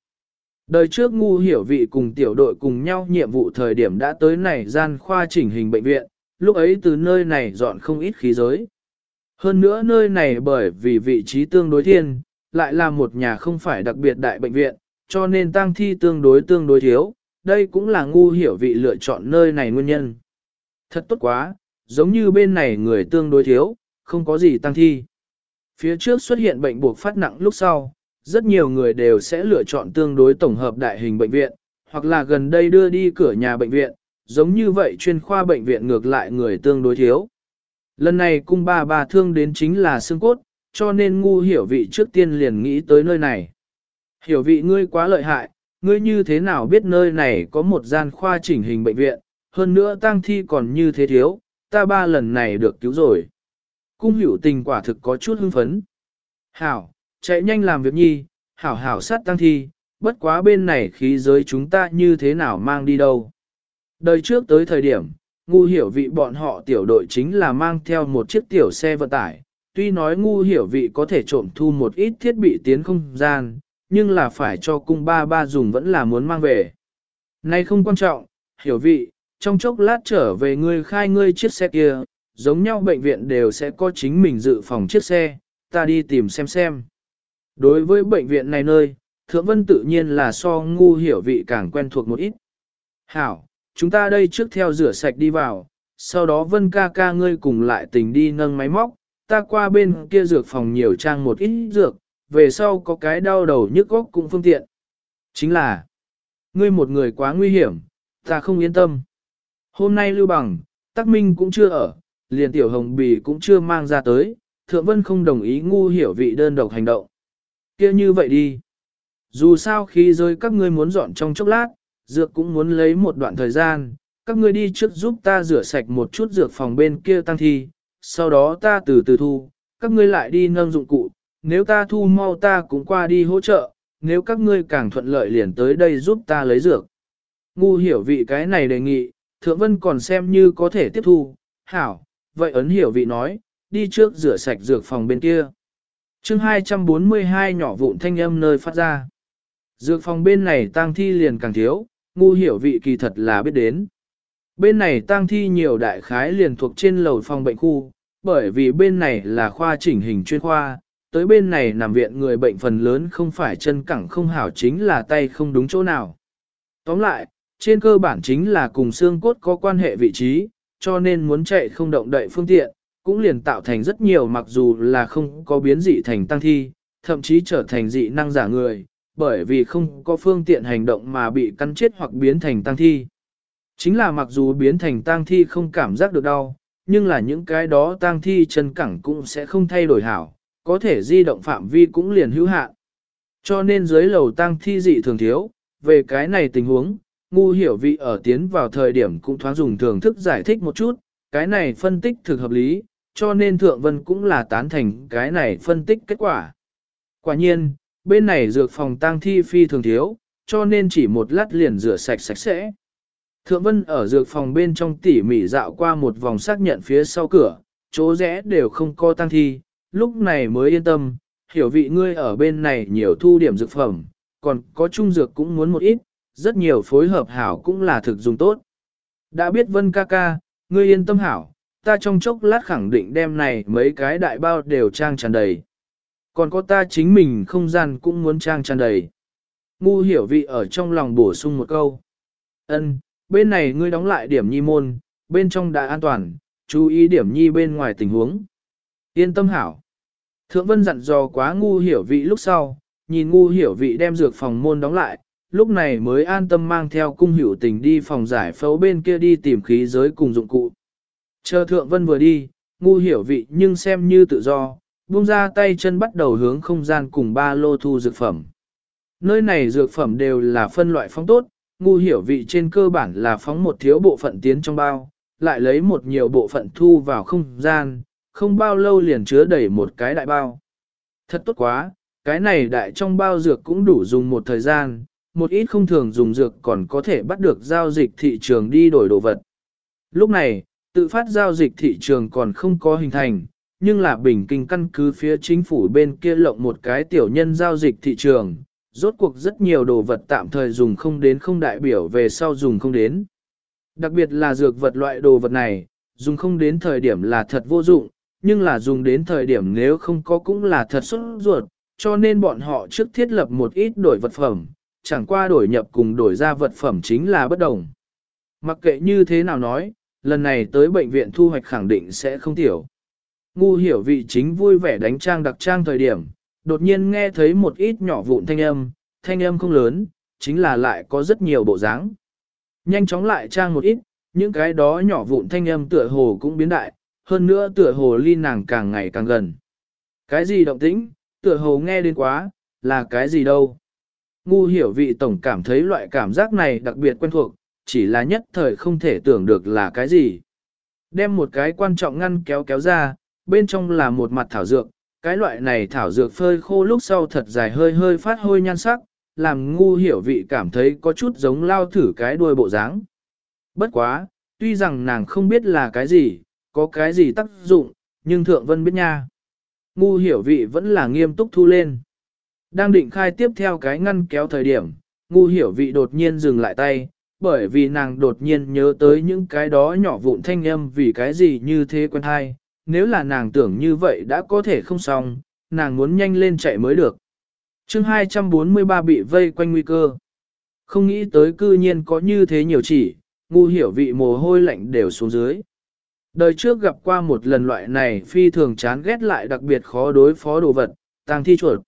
Đời trước ngu hiểu vị cùng tiểu đội cùng nhau nhiệm vụ thời điểm đã tới này gian khoa chỉnh hình bệnh viện, lúc ấy từ nơi này dọn không ít khí giới. Hơn nữa nơi này bởi vì vị trí tương đối thiên, lại là một nhà không phải đặc biệt đại bệnh viện, cho nên tăng thi tương đối tương đối thiếu, đây cũng là ngu hiểu vị lựa chọn nơi này nguyên nhân. Thật tốt quá, giống như bên này người tương đối thiếu, không có gì tăng thi. Phía trước xuất hiện bệnh buộc phát nặng lúc sau, rất nhiều người đều sẽ lựa chọn tương đối tổng hợp đại hình bệnh viện, hoặc là gần đây đưa đi cửa nhà bệnh viện, giống như vậy chuyên khoa bệnh viện ngược lại người tương đối thiếu. Lần này cung ba bà thương đến chính là xương cốt, cho nên ngu hiểu vị trước tiên liền nghĩ tới nơi này. Hiểu vị ngươi quá lợi hại, ngươi như thế nào biết nơi này có một gian khoa chỉnh hình bệnh viện, hơn nữa tang thi còn như thế thiếu, ta ba lần này được cứu rồi. Cung hữu tình quả thực có chút hưng phấn. Hảo, chạy nhanh làm việc nhi, hảo hảo sát tăng thi, bất quá bên này khí giới chúng ta như thế nào mang đi đâu. Đời trước tới thời điểm, ngu hiểu vị bọn họ tiểu đội chính là mang theo một chiếc tiểu xe vận tải, tuy nói ngu hiểu vị có thể trộm thu một ít thiết bị tiến không gian, nhưng là phải cho cung ba ba dùng vẫn là muốn mang về. Này không quan trọng, hiểu vị, trong chốc lát trở về ngươi khai ngươi chiếc xe kia, giống nhau bệnh viện đều sẽ có chính mình dự phòng chiếc xe, ta đi tìm xem xem. Đối với bệnh viện này nơi, Thượng Vân tự nhiên là so ngu hiểu vị càng quen thuộc một ít. Hảo, chúng ta đây trước theo rửa sạch đi vào, sau đó Vân ca ca ngươi cùng lại tình đi nâng máy móc, ta qua bên kia dược phòng nhiều trang một ít dược, về sau có cái đau đầu nhức góc cũng phương tiện. Chính là, ngươi một người quá nguy hiểm, ta không yên tâm. Hôm nay Lưu Bằng, Tắc Minh cũng chưa ở, liền Tiểu Hồng Bì cũng chưa mang ra tới, Thượng Vân không đồng ý ngu hiểu vị đơn độc hành động. kia như vậy đi. Dù sao khi rơi các ngươi muốn dọn trong chốc lát, dược cũng muốn lấy một đoạn thời gian, các ngươi đi trước giúp ta rửa sạch một chút dược phòng bên kia tăng thi, sau đó ta từ từ thu, các ngươi lại đi nâng dụng cụ, nếu ta thu mau ta cũng qua đi hỗ trợ, nếu các ngươi càng thuận lợi liền tới đây giúp ta lấy dược. Ngu hiểu vị cái này đề nghị, thượng vân còn xem như có thể tiếp thu, hảo, vậy ấn hiểu vị nói, đi trước rửa sạch dược phòng bên kia. chương 242 nhỏ vụn thanh âm nơi phát ra. Dược phòng bên này tang thi liền càng thiếu, ngu hiểu vị kỳ thật là biết đến. Bên này tang thi nhiều đại khái liền thuộc trên lầu phòng bệnh khu, bởi vì bên này là khoa chỉnh hình chuyên khoa, tới bên này nằm viện người bệnh phần lớn không phải chân cẳng không hảo chính là tay không đúng chỗ nào. Tóm lại, trên cơ bản chính là cùng xương cốt có quan hệ vị trí, cho nên muốn chạy không động đậy phương tiện, cũng liền tạo thành rất nhiều mặc dù là không có biến dị thành tăng thi, thậm chí trở thành dị năng giả người, bởi vì không có phương tiện hành động mà bị cắn chết hoặc biến thành tăng thi. Chính là mặc dù biến thành tăng thi không cảm giác được đau, nhưng là những cái đó tăng thi chân cẳng cũng sẽ không thay đổi hảo, có thể di động phạm vi cũng liền hữu hạn. Cho nên dưới lầu tăng thi dị thường thiếu, về cái này tình huống, ngu hiểu vị ở tiến vào thời điểm cũng thoáng dùng thường thức giải thích một chút, cái này phân tích thực hợp lý, cho nên thượng vân cũng là tán thành cái này phân tích kết quả. Quả nhiên, bên này dược phòng tang thi phi thường thiếu, cho nên chỉ một lát liền rửa sạch sạch sẽ. Thượng vân ở dược phòng bên trong tỉ mỉ dạo qua một vòng xác nhận phía sau cửa, chỗ rẽ đều không có tang thi, lúc này mới yên tâm, hiểu vị ngươi ở bên này nhiều thu điểm dược phẩm, còn có trung dược cũng muốn một ít, rất nhiều phối hợp hảo cũng là thực dùng tốt. Đã biết vân ca ca, ngươi yên tâm hảo, ta trong chốc lát khẳng định đem này mấy cái đại bao đều trang tràn đầy. Còn có ta chính mình không gian cũng muốn trang tràn đầy. Ngu hiểu vị ở trong lòng bổ sung một câu. Ân, bên này ngươi đóng lại điểm nhi môn, bên trong đã an toàn, chú ý điểm nhi bên ngoài tình huống. Yên tâm hảo. Thượng vân dặn dò quá ngu hiểu vị lúc sau, nhìn ngu hiểu vị đem dược phòng môn đóng lại, lúc này mới an tâm mang theo cung hữu tình đi phòng giải phẫu bên kia đi tìm khí giới cùng dụng cụ. Chờ thượng vân vừa đi, ngu hiểu vị nhưng xem như tự do, buông ra tay chân bắt đầu hướng không gian cùng ba lô thu dược phẩm. Nơi này dược phẩm đều là phân loại phóng tốt, ngu hiểu vị trên cơ bản là phóng một thiếu bộ phận tiến trong bao, lại lấy một nhiều bộ phận thu vào không gian, không bao lâu liền chứa đầy một cái đại bao. Thật tốt quá, cái này đại trong bao dược cũng đủ dùng một thời gian, một ít không thường dùng dược còn có thể bắt được giao dịch thị trường đi đổi đồ vật. Lúc này, tự phát giao dịch thị trường còn không có hình thành, nhưng là bình kinh căn cứ phía chính phủ bên kia lộng một cái tiểu nhân giao dịch thị trường, rốt cuộc rất nhiều đồ vật tạm thời dùng không đến không đại biểu về sau dùng không đến. Đặc biệt là dược vật loại đồ vật này, dùng không đến thời điểm là thật vô dụng, nhưng là dùng đến thời điểm nếu không có cũng là thật xuất ruột, cho nên bọn họ trước thiết lập một ít đổi vật phẩm, chẳng qua đổi nhập cùng đổi ra vật phẩm chính là bất đồng. Mặc kệ như thế nào nói, lần này tới bệnh viện thu hoạch khẳng định sẽ không tiểu. Ngu hiểu vị chính vui vẻ đánh trang đặc trang thời điểm, đột nhiên nghe thấy một ít nhỏ vụn thanh âm, thanh âm không lớn, chính là lại có rất nhiều bộ dáng. Nhanh chóng lại trang một ít, những cái đó nhỏ vụn thanh âm tựa hồ cũng biến đại, hơn nữa tựa hồ ly nàng càng ngày càng gần. Cái gì động tĩnh, tựa hồ nghe đến quá, là cái gì đâu. Ngu hiểu vị tổng cảm thấy loại cảm giác này đặc biệt quen thuộc, chỉ là nhất thời không thể tưởng được là cái gì. Đem một cái quan trọng ngăn kéo kéo ra, bên trong là một mặt thảo dược, cái loại này thảo dược phơi khô lúc sau thật dài hơi hơi phát hôi nhan sắc, làm ngu hiểu vị cảm thấy có chút giống lao thử cái đuôi bộ dáng. Bất quá, tuy rằng nàng không biết là cái gì, có cái gì tác dụng, nhưng thượng vân biết nha. Ngu hiểu vị vẫn là nghiêm túc thu lên. Đang định khai tiếp theo cái ngăn kéo thời điểm, ngu hiểu vị đột nhiên dừng lại tay, bởi vì nàng đột nhiên nhớ tới những cái đó nhỏ vụn thanh âm vì cái gì như thế quen hay, nếu là nàng tưởng như vậy đã có thể không xong, nàng muốn nhanh lên chạy mới được. chương 243 bị vây quanh nguy cơ. Không nghĩ tới cư nhiên có như thế nhiều chỉ, ngu hiểu vị mồ hôi lạnh đều xuống dưới. Đời trước gặp qua một lần loại này phi thường chán ghét lại đặc biệt khó đối phó đồ vật, tang thi chuột.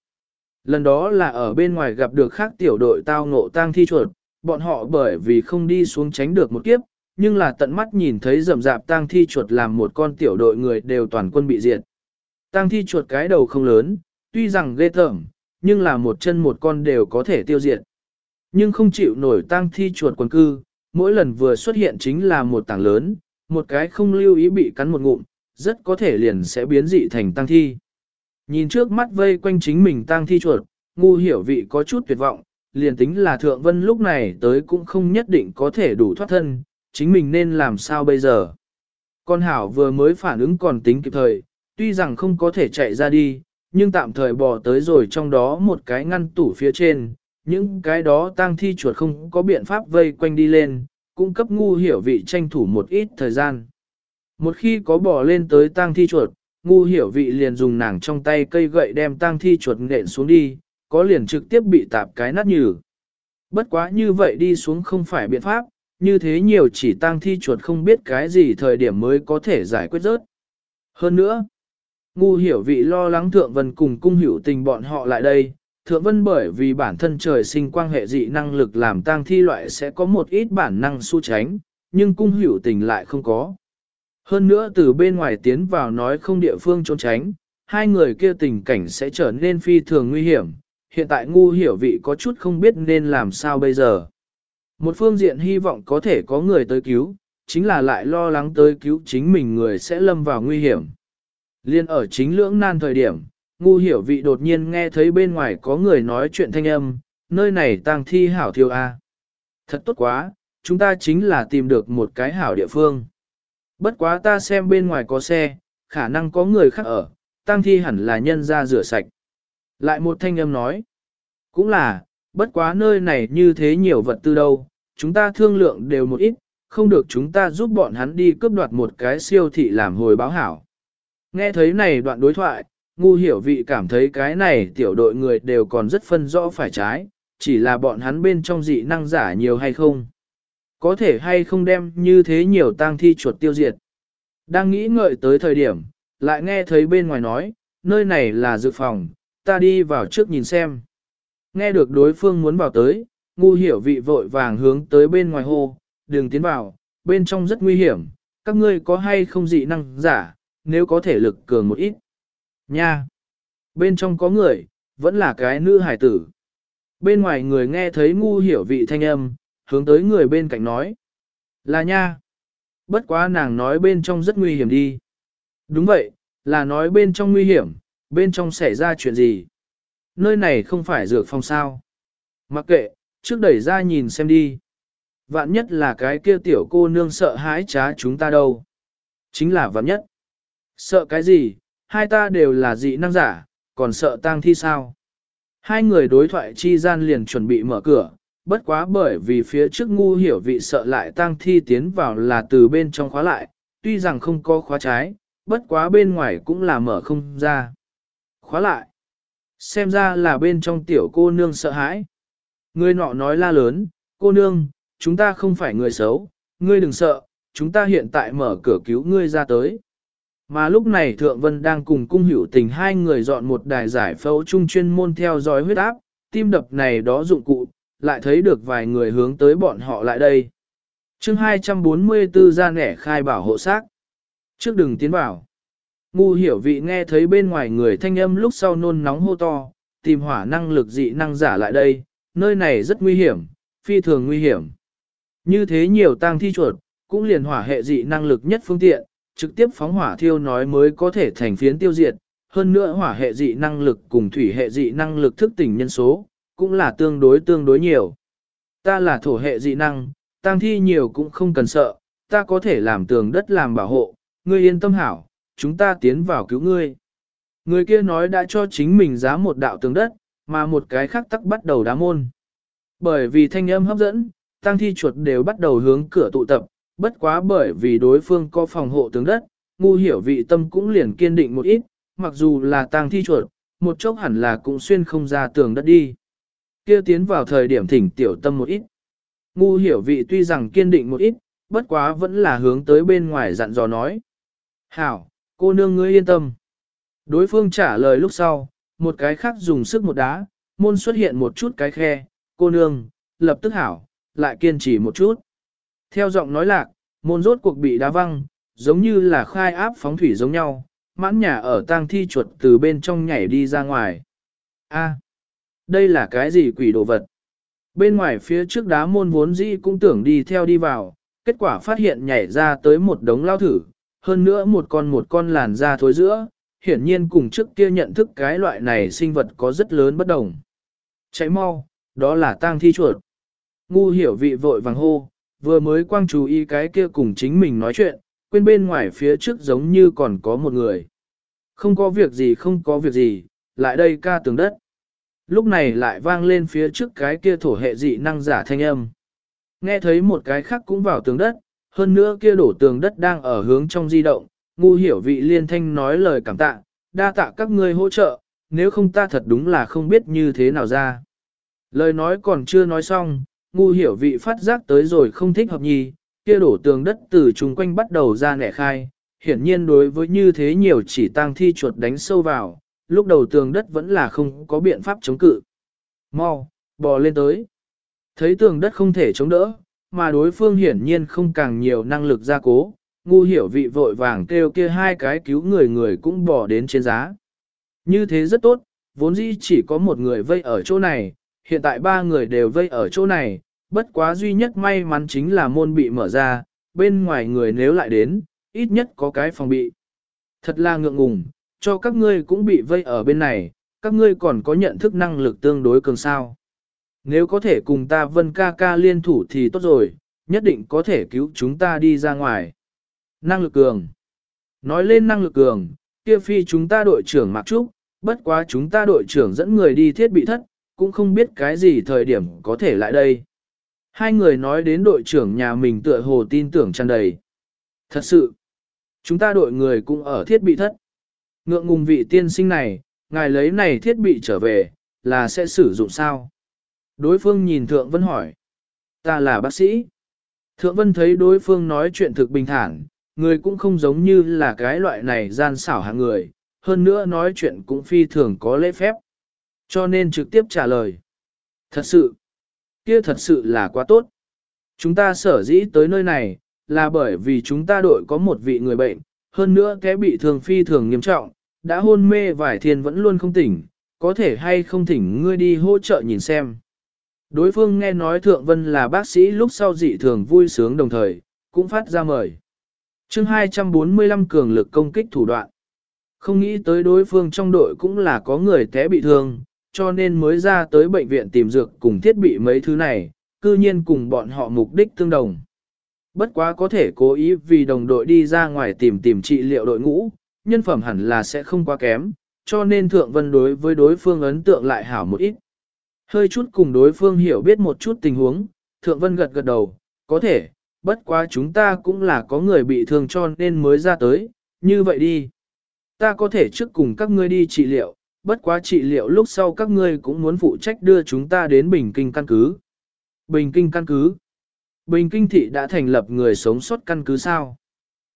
Lần đó là ở bên ngoài gặp được khác tiểu đội tao ngộ tang thi chuột, bọn họ bởi vì không đi xuống tránh được một kiếp, nhưng là tận mắt nhìn thấy rầm rạp tang thi chuột làm một con tiểu đội người đều toàn quân bị diệt. Tang thi chuột cái đầu không lớn, tuy rằng ghê tởm, nhưng là một chân một con đều có thể tiêu diệt. Nhưng không chịu nổi tang thi chuột quần cư, mỗi lần vừa xuất hiện chính là một tảng lớn, một cái không lưu ý bị cắn một ngụm, rất có thể liền sẽ biến dị thành tăng thi. Nhìn trước mắt vây quanh chính mình tang thi chuột, ngu hiểu vị có chút tuyệt vọng, liền tính là thượng vân lúc này tới cũng không nhất định có thể đủ thoát thân, chính mình nên làm sao bây giờ. Con hảo vừa mới phản ứng còn tính kịp thời, tuy rằng không có thể chạy ra đi, nhưng tạm thời bò tới rồi trong đó một cái ngăn tủ phía trên, những cái đó tang thi chuột không có biện pháp vây quanh đi lên, cung cấp ngu hiểu vị tranh thủ một ít thời gian. Một khi có bò lên tới tang thi chuột, ngu hiểu vị liền dùng nàng trong tay cây gậy đem tang thi chuột nện xuống đi, có liền trực tiếp bị tạp cái nát nhừ. Bất quá như vậy đi xuống không phải biện pháp, như thế nhiều chỉ tang thi chuột không biết cái gì thời điểm mới có thể giải quyết rớt. Hơn nữa, ngu hiểu vị lo lắng thượng vân cùng cung hiểu tình bọn họ lại đây, thượng vân bởi vì bản thân trời sinh quan hệ dị năng lực làm tang thi loại sẽ có một ít bản năng su tránh, nhưng cung hiểu tình lại không có. Hơn nữa từ bên ngoài tiến vào nói không địa phương trốn tránh, hai người kia tình cảnh sẽ trở nên phi thường nguy hiểm, hiện tại ngu hiểu vị có chút không biết nên làm sao bây giờ. Một phương diện hy vọng có thể có người tới cứu, chính là lại lo lắng tới cứu chính mình người sẽ lâm vào nguy hiểm. Liên ở chính lưỡng nan thời điểm, ngu hiểu vị đột nhiên nghe thấy bên ngoài có người nói chuyện thanh âm, nơi này tang thi hảo thiêu A. Thật tốt quá, chúng ta chính là tìm được một cái hảo địa phương. Bất quá ta xem bên ngoài có xe, khả năng có người khác ở, tang thi hẳn là nhân ra rửa sạch. Lại một thanh âm nói, cũng là, bất quá nơi này như thế nhiều vật tư đâu, chúng ta thương lượng đều một ít, không được chúng ta giúp bọn hắn đi cướp đoạt một cái siêu thị làm hồi báo hảo. Nghe thấy này đoạn đối thoại, ngu hiểu vị cảm thấy cái này tiểu đội người đều còn rất phân rõ phải trái, chỉ là bọn hắn bên trong dị năng giả nhiều hay không. Có thể hay không đem như thế nhiều tang thi chuột tiêu diệt. Đang nghĩ ngợi tới thời điểm, lại nghe thấy bên ngoài nói, nơi này là dự phòng, ta đi vào trước nhìn xem. Nghe được đối phương muốn vào tới, ngu hiểu vị vội vàng hướng tới bên ngoài hô, đừng tiến vào, bên trong rất nguy hiểm, các ngươi có hay không dị năng giả, nếu có thể lực cường một ít. Nha! Bên trong có người, vẫn là cái nữ hải tử. Bên ngoài người nghe thấy ngu hiểu vị thanh âm, hướng tới người bên cạnh nói. Là nha! Bất quá nàng nói bên trong rất nguy hiểm đi. Đúng vậy, là nói bên trong nguy hiểm, bên trong xảy ra chuyện gì. Nơi này không phải dược phòng sao. Mặc kệ, trước đẩy ra nhìn xem đi. Vạn nhất là cái kia tiểu cô nương sợ hãi trá chúng ta đâu. Chính là vạn nhất. Sợ cái gì, hai ta đều là dị năng giả, còn sợ tang thi sao. Hai người đối thoại chi gian liền chuẩn bị mở cửa, bất quá bởi vì phía trước ngu hiểu vị sợ lại tang thi tiến vào là từ bên trong khóa lại, tuy rằng không có khóa trái, bất quá bên ngoài cũng là mở không ra. Khóa lại. Xem ra là bên trong tiểu cô nương sợ hãi. Người nọ nói la lớn, cô nương, chúng ta không phải người xấu, ngươi đừng sợ, chúng ta hiện tại mở cửa cứu ngươi ra tới. Mà lúc này Thượng Vân đang cùng cung hữu tình hai người dọn một đài giải phẫu trung chuyên môn theo dõi huyết áp, tim đập này đó dụng cụ, lại thấy được vài người hướng tới bọn họ lại đây. chương 244 ra nẻ khai bảo hộ xác. Trước đừng tiến vào. Ngu hiểu vị nghe thấy bên ngoài người thanh âm lúc sau nôn nóng hô to, tìm hỏa năng lực dị năng giả lại đây, nơi này rất nguy hiểm, phi thường nguy hiểm. Như thế nhiều tang thi chuột, cũng liền hỏa hệ dị năng lực nhất phương tiện, trực tiếp phóng hỏa thiêu nói mới có thể thành phiến tiêu diệt, hơn nữa hỏa hệ dị năng lực cùng thủy hệ dị năng lực thức tỉnh nhân số, cũng là tương đối tương đối nhiều. Ta là thổ hệ dị năng, tang thi nhiều cũng không cần sợ, ta có thể làm tường đất làm bảo hộ, ngươi yên tâm hảo, chúng ta tiến vào cứu ngươi. Người kia nói đã cho chính mình giá một đạo tường đất, mà một cái khác tắc bắt đầu đá môn. Bởi vì thanh âm hấp dẫn, tăng thi chuột đều bắt đầu hướng cửa tụ tập, bất quá bởi vì đối phương có phòng hộ tường đất, ngu hiểu vị tâm cũng liền kiên định một ít, mặc dù là tăng thi chuột, một chốc hẳn là cũng xuyên không ra tường đất đi kia tiến vào thời điểm thỉnh tiểu tâm một ít. Ngu hiểu vị tuy rằng kiên định một ít, bất quá vẫn là hướng tới bên ngoài dặn dò nói. Hảo, cô nương ngươi yên tâm. Đối phương trả lời lúc sau, một cái khác dùng sức một đá, môn xuất hiện một chút cái khe, cô nương, lập tức hảo, lại kiên trì một chút. Theo giọng nói lạc, môn rốt cuộc bị đá văng, giống như là khai áp phóng thủy giống nhau, mãn nhà ở tang thi chuột từ bên trong nhảy đi ra ngoài. A, đây là cái gì quỷ đồ vật? Bên ngoài phía trước đá môn vốn dĩ cũng tưởng đi theo đi vào, kết quả phát hiện nhảy ra tới một đống lao thử, hơn nữa một con một con làn da thối giữa, hiển nhiên cùng trước kia nhận thức cái loại này sinh vật có rất lớn bất đồng. Cháy mau, đó là tang thi chuột. Ngu hiểu vị vội vàng hô, vừa mới quang chú ý cái kia cùng chính mình nói chuyện, quên bên ngoài phía trước giống như còn có một người. Không có việc gì không có việc gì, lại đây ca tường đất. Lúc này lại vang lên phía trước cái kia thổ hệ dị năng giả thanh âm. Nghe thấy một cái khác cũng vào tường đất, hơn nữa kia đổ tường đất đang ở hướng trong di động, ngu hiểu vị liên thanh nói lời cảm tạ, đa tạ các ngươi hỗ trợ, nếu không ta thật đúng là không biết như thế nào ra. Lời nói còn chưa nói xong, ngu hiểu vị phát giác tới rồi không thích hợp nhì, kia đổ tường đất từ chung quanh bắt đầu ra nẻ khai, hiển nhiên đối với như thế nhiều chỉ tang thi chuột đánh sâu vào, lúc đầu tường đất vẫn là không có biện pháp chống cự. Mau, bò lên tới. Thấy tường đất không thể chống đỡ, mà đối phương hiển nhiên không càng nhiều năng lực gia cố, ngu hiểu vị vội vàng kêu kia hai cái cứu người người cũng bỏ đến trên giá. Như thế rất tốt, vốn dĩ chỉ có một người vây ở chỗ này, hiện tại ba người đều vây ở chỗ này, bất quá duy nhất may mắn chính là môn bị mở ra, bên ngoài người nếu lại đến, ít nhất có cái phòng bị. Thật là ngượng ngùng, cho các ngươi cũng bị vây ở bên này, các ngươi còn có nhận thức năng lực tương đối cường sao. Nếu có thể cùng ta vân ca ca liên thủ thì tốt rồi, nhất định có thể cứu chúng ta đi ra ngoài. Năng lực cường. Nói lên năng lực cường, kia phi chúng ta đội trưởng Mạc Trúc, bất quá chúng ta đội trưởng dẫn người đi thiết bị thất, cũng không biết cái gì thời điểm có thể lại đây. Hai người nói đến đội trưởng nhà mình tựa hồ tin tưởng tràn đầy. Thật sự, chúng ta đội người cũng ở thiết bị thất. Ngượng ngùng vị tiên sinh này, ngài lấy này thiết bị trở về, là sẽ sử dụng sao? Đối phương nhìn Thượng Vân hỏi. Ta là bác sĩ. Thượng Vân thấy đối phương nói chuyện thực bình thản, người cũng không giống như là cái loại này gian xảo hạng người, hơn nữa nói chuyện cũng phi thường có lễ phép. Cho nên trực tiếp trả lời. Thật sự, kia thật sự là quá tốt. Chúng ta sở dĩ tới nơi này, là bởi vì chúng ta đội có một vị người bệnh, hơn nữa cái bị thương phi thường nghiêm trọng, đã hôn mê vài thiên vẫn luôn không tỉnh, có thể hay không thỉnh ngươi đi hỗ trợ nhìn xem. Đối phương nghe nói Thượng Vân là bác sĩ lúc sau dị thường vui sướng đồng thời, cũng phát ra mời. chương 245 cường lực công kích thủ đoạn. Không nghĩ tới đối phương trong đội cũng là có người té bị thương, cho nên mới ra tới bệnh viện tìm dược cùng thiết bị mấy thứ này, cư nhiên cùng bọn họ mục đích tương đồng. Bất quá có thể cố ý vì đồng đội đi ra ngoài tìm tìm trị liệu đội ngũ, nhân phẩm hẳn là sẽ không quá kém, cho nên Thượng Vân đối với đối phương ấn tượng lại hảo một ít. Hơi chút cùng đối phương hiểu biết một chút tình huống, Thượng Vân gật gật đầu, có thể, bất quá chúng ta cũng là có người bị thương cho nên mới ra tới, như vậy đi. Ta có thể trước cùng các ngươi đi trị liệu, bất quá trị liệu lúc sau các ngươi cũng muốn phụ trách đưa chúng ta đến Bình Kinh căn cứ. Bình Kinh căn cứ. Bình Kinh thị đã thành lập người sống sót căn cứ sao?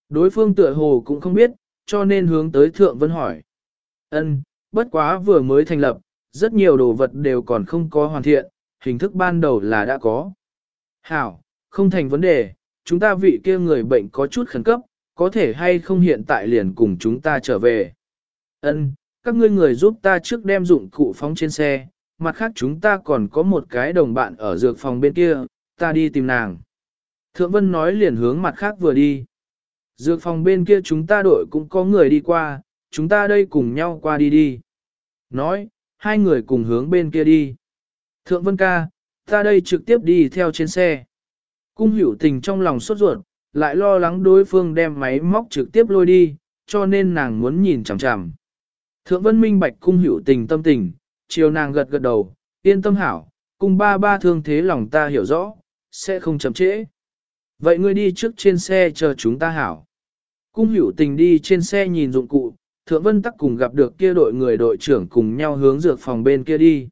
Đối phương tựa hồ cũng không biết, cho nên hướng tới Thượng Vân hỏi. Ân, bất quá vừa mới thành lập, rất nhiều đồ vật đều còn không có hoàn thiện, hình thức ban đầu là đã có. Hảo, không thành vấn đề, chúng ta vị kia người bệnh có chút khẩn cấp, có thể hay không hiện tại liền cùng chúng ta trở về. Ân, các ngươi người giúp ta trước đem dụng cụ phóng trên xe, mặt khác chúng ta còn có một cái đồng bạn ở dược phòng bên kia, ta đi tìm nàng. Thượng Vân nói liền hướng mặt khác vừa đi. Dược phòng bên kia chúng ta đội cũng có người đi qua, chúng ta đây cùng nhau qua đi đi. Nói, hai người cùng hướng bên kia đi. Thượng Vân ca, ta đây trực tiếp đi theo trên xe. Cung hiểu tình trong lòng sốt ruột, lại lo lắng đối phương đem máy móc trực tiếp lôi đi, cho nên nàng muốn nhìn chằm chằm. Thượng Vân minh bạch cung hiểu tình tâm tình, chiều nàng gật gật đầu, yên tâm hảo, cung ba ba thương thế lòng ta hiểu rõ, sẽ không chậm trễ. Vậy ngươi đi trước trên xe chờ chúng ta hảo. Cung hiểu tình đi trên xe nhìn dụng cụ, Thượng Vân Tắc cùng gặp được kia đội người đội trưởng cùng nhau hướng dược phòng bên kia đi.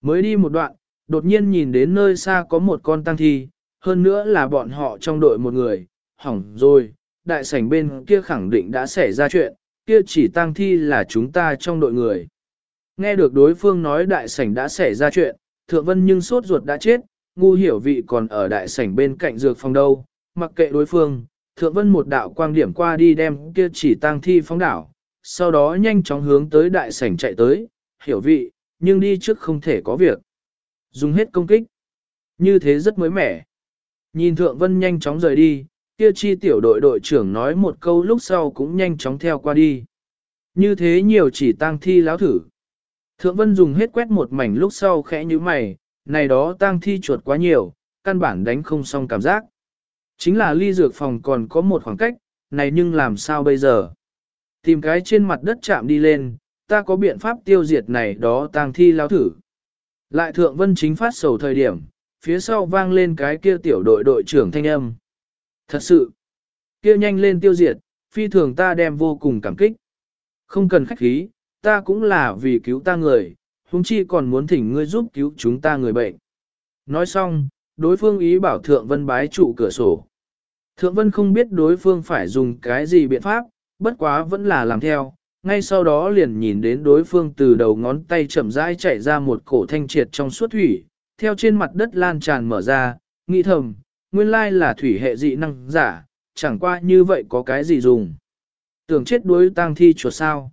Mới đi một đoạn, đột nhiên nhìn đến nơi xa có một con tăng thi, hơn nữa là bọn họ trong đội một người, hỏng rồi, đại sảnh bên kia khẳng định đã xảy ra chuyện, kia chỉ tăng thi là chúng ta trong đội người. Nghe được đối phương nói đại sảnh đã xảy ra chuyện, Thượng Vân nhưng sốt ruột đã chết, ngu hiểu vị còn ở đại sảnh bên cạnh dược phòng đâu, mặc kệ đối phương, Thượng Vân một đạo quang điểm qua đi đem kia chỉ tăng thi phóng đảo, sau đó nhanh chóng hướng tới đại sảnh chạy tới, hiểu vị, nhưng đi trước không thể có việc. Dùng hết công kích. Như thế rất mới mẻ. Nhìn Thượng Vân nhanh chóng rời đi, kia chi tiểu đội đội trưởng nói một câu lúc sau cũng nhanh chóng theo qua đi. Như thế nhiều chỉ tang thi láo thử. Thượng Vân dùng hết quét một mảnh lúc sau khẽ như mày, này đó tang thi chuột quá nhiều, căn bản đánh không xong cảm giác. Chính là ly dược phòng còn có một khoảng cách, này nhưng làm sao bây giờ? Tìm cái trên mặt đất chạm đi lên, ta có biện pháp tiêu diệt này đó tang thi lao thử. Lại thượng vân chính phát sầu thời điểm, phía sau vang lên cái kia tiểu đội đội trưởng thanh âm. Thật sự, kia nhanh lên tiêu diệt, phi thường ta đem vô cùng cảm kích. Không cần khách khí, ta cũng là vì cứu ta người, huống chi còn muốn thỉnh ngươi giúp cứu chúng ta người bệnh. Nói xong, đối phương ý bảo Thượng Vân bái trụ cửa sổ. Thượng Vân không biết đối phương phải dùng cái gì biện pháp, bất quá vẫn là làm theo, ngay sau đó liền nhìn đến đối phương từ đầu ngón tay chậm rãi chạy ra một cổ thanh triệt trong suốt thủy, theo trên mặt đất lan tràn mở ra, nghĩ thầm, nguyên lai là thủy hệ dị năng giả, chẳng qua như vậy có cái gì dùng. Tưởng chết đuối tang thi chuột sao.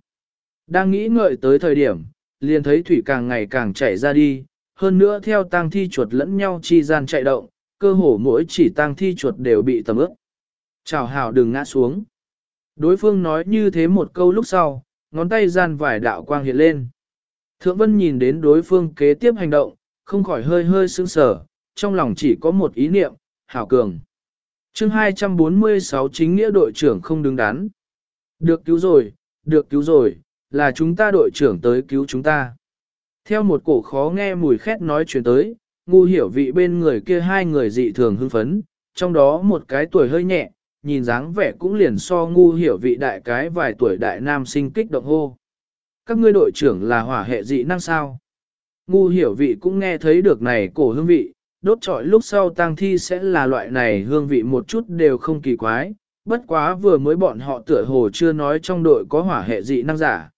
Đang nghĩ ngợi tới thời điểm, liền thấy thủy càng ngày càng chảy ra đi, hơn nữa theo tang thi chuột lẫn nhau chi gian chạy động, cơ hồ mỗi chỉ tang thi chuột đều bị tầm ướp. Chào hào đừng ngã xuống. Đối phương nói như thế một câu lúc sau, ngón tay gian vải đạo quang hiện lên. Thượng Vân nhìn đến đối phương kế tiếp hành động, không khỏi hơi hơi sững sờ, trong lòng chỉ có một ý niệm, hảo cường. chương 246 chính nghĩa đội trưởng không đứng đắn. Được cứu rồi, được cứu rồi, là chúng ta đội trưởng tới cứu chúng ta. Theo một cổ khó nghe mùi khét nói chuyện tới, ngu hiểu vị bên người kia hai người dị thường hưng phấn, trong đó một cái tuổi hơi nhẹ, nhìn dáng vẻ cũng liền so ngu hiểu vị đại cái vài tuổi đại nam sinh kích động hô. Các ngươi đội trưởng là hỏa hệ dị năng sao? Ngu hiểu vị cũng nghe thấy được này cổ hương vị, đốt trọi lúc sau tang thi sẽ là loại này hương vị một chút đều không kỳ quái, bất quá vừa mới bọn họ tựa hồ chưa nói trong đội có hỏa hệ dị năng giả.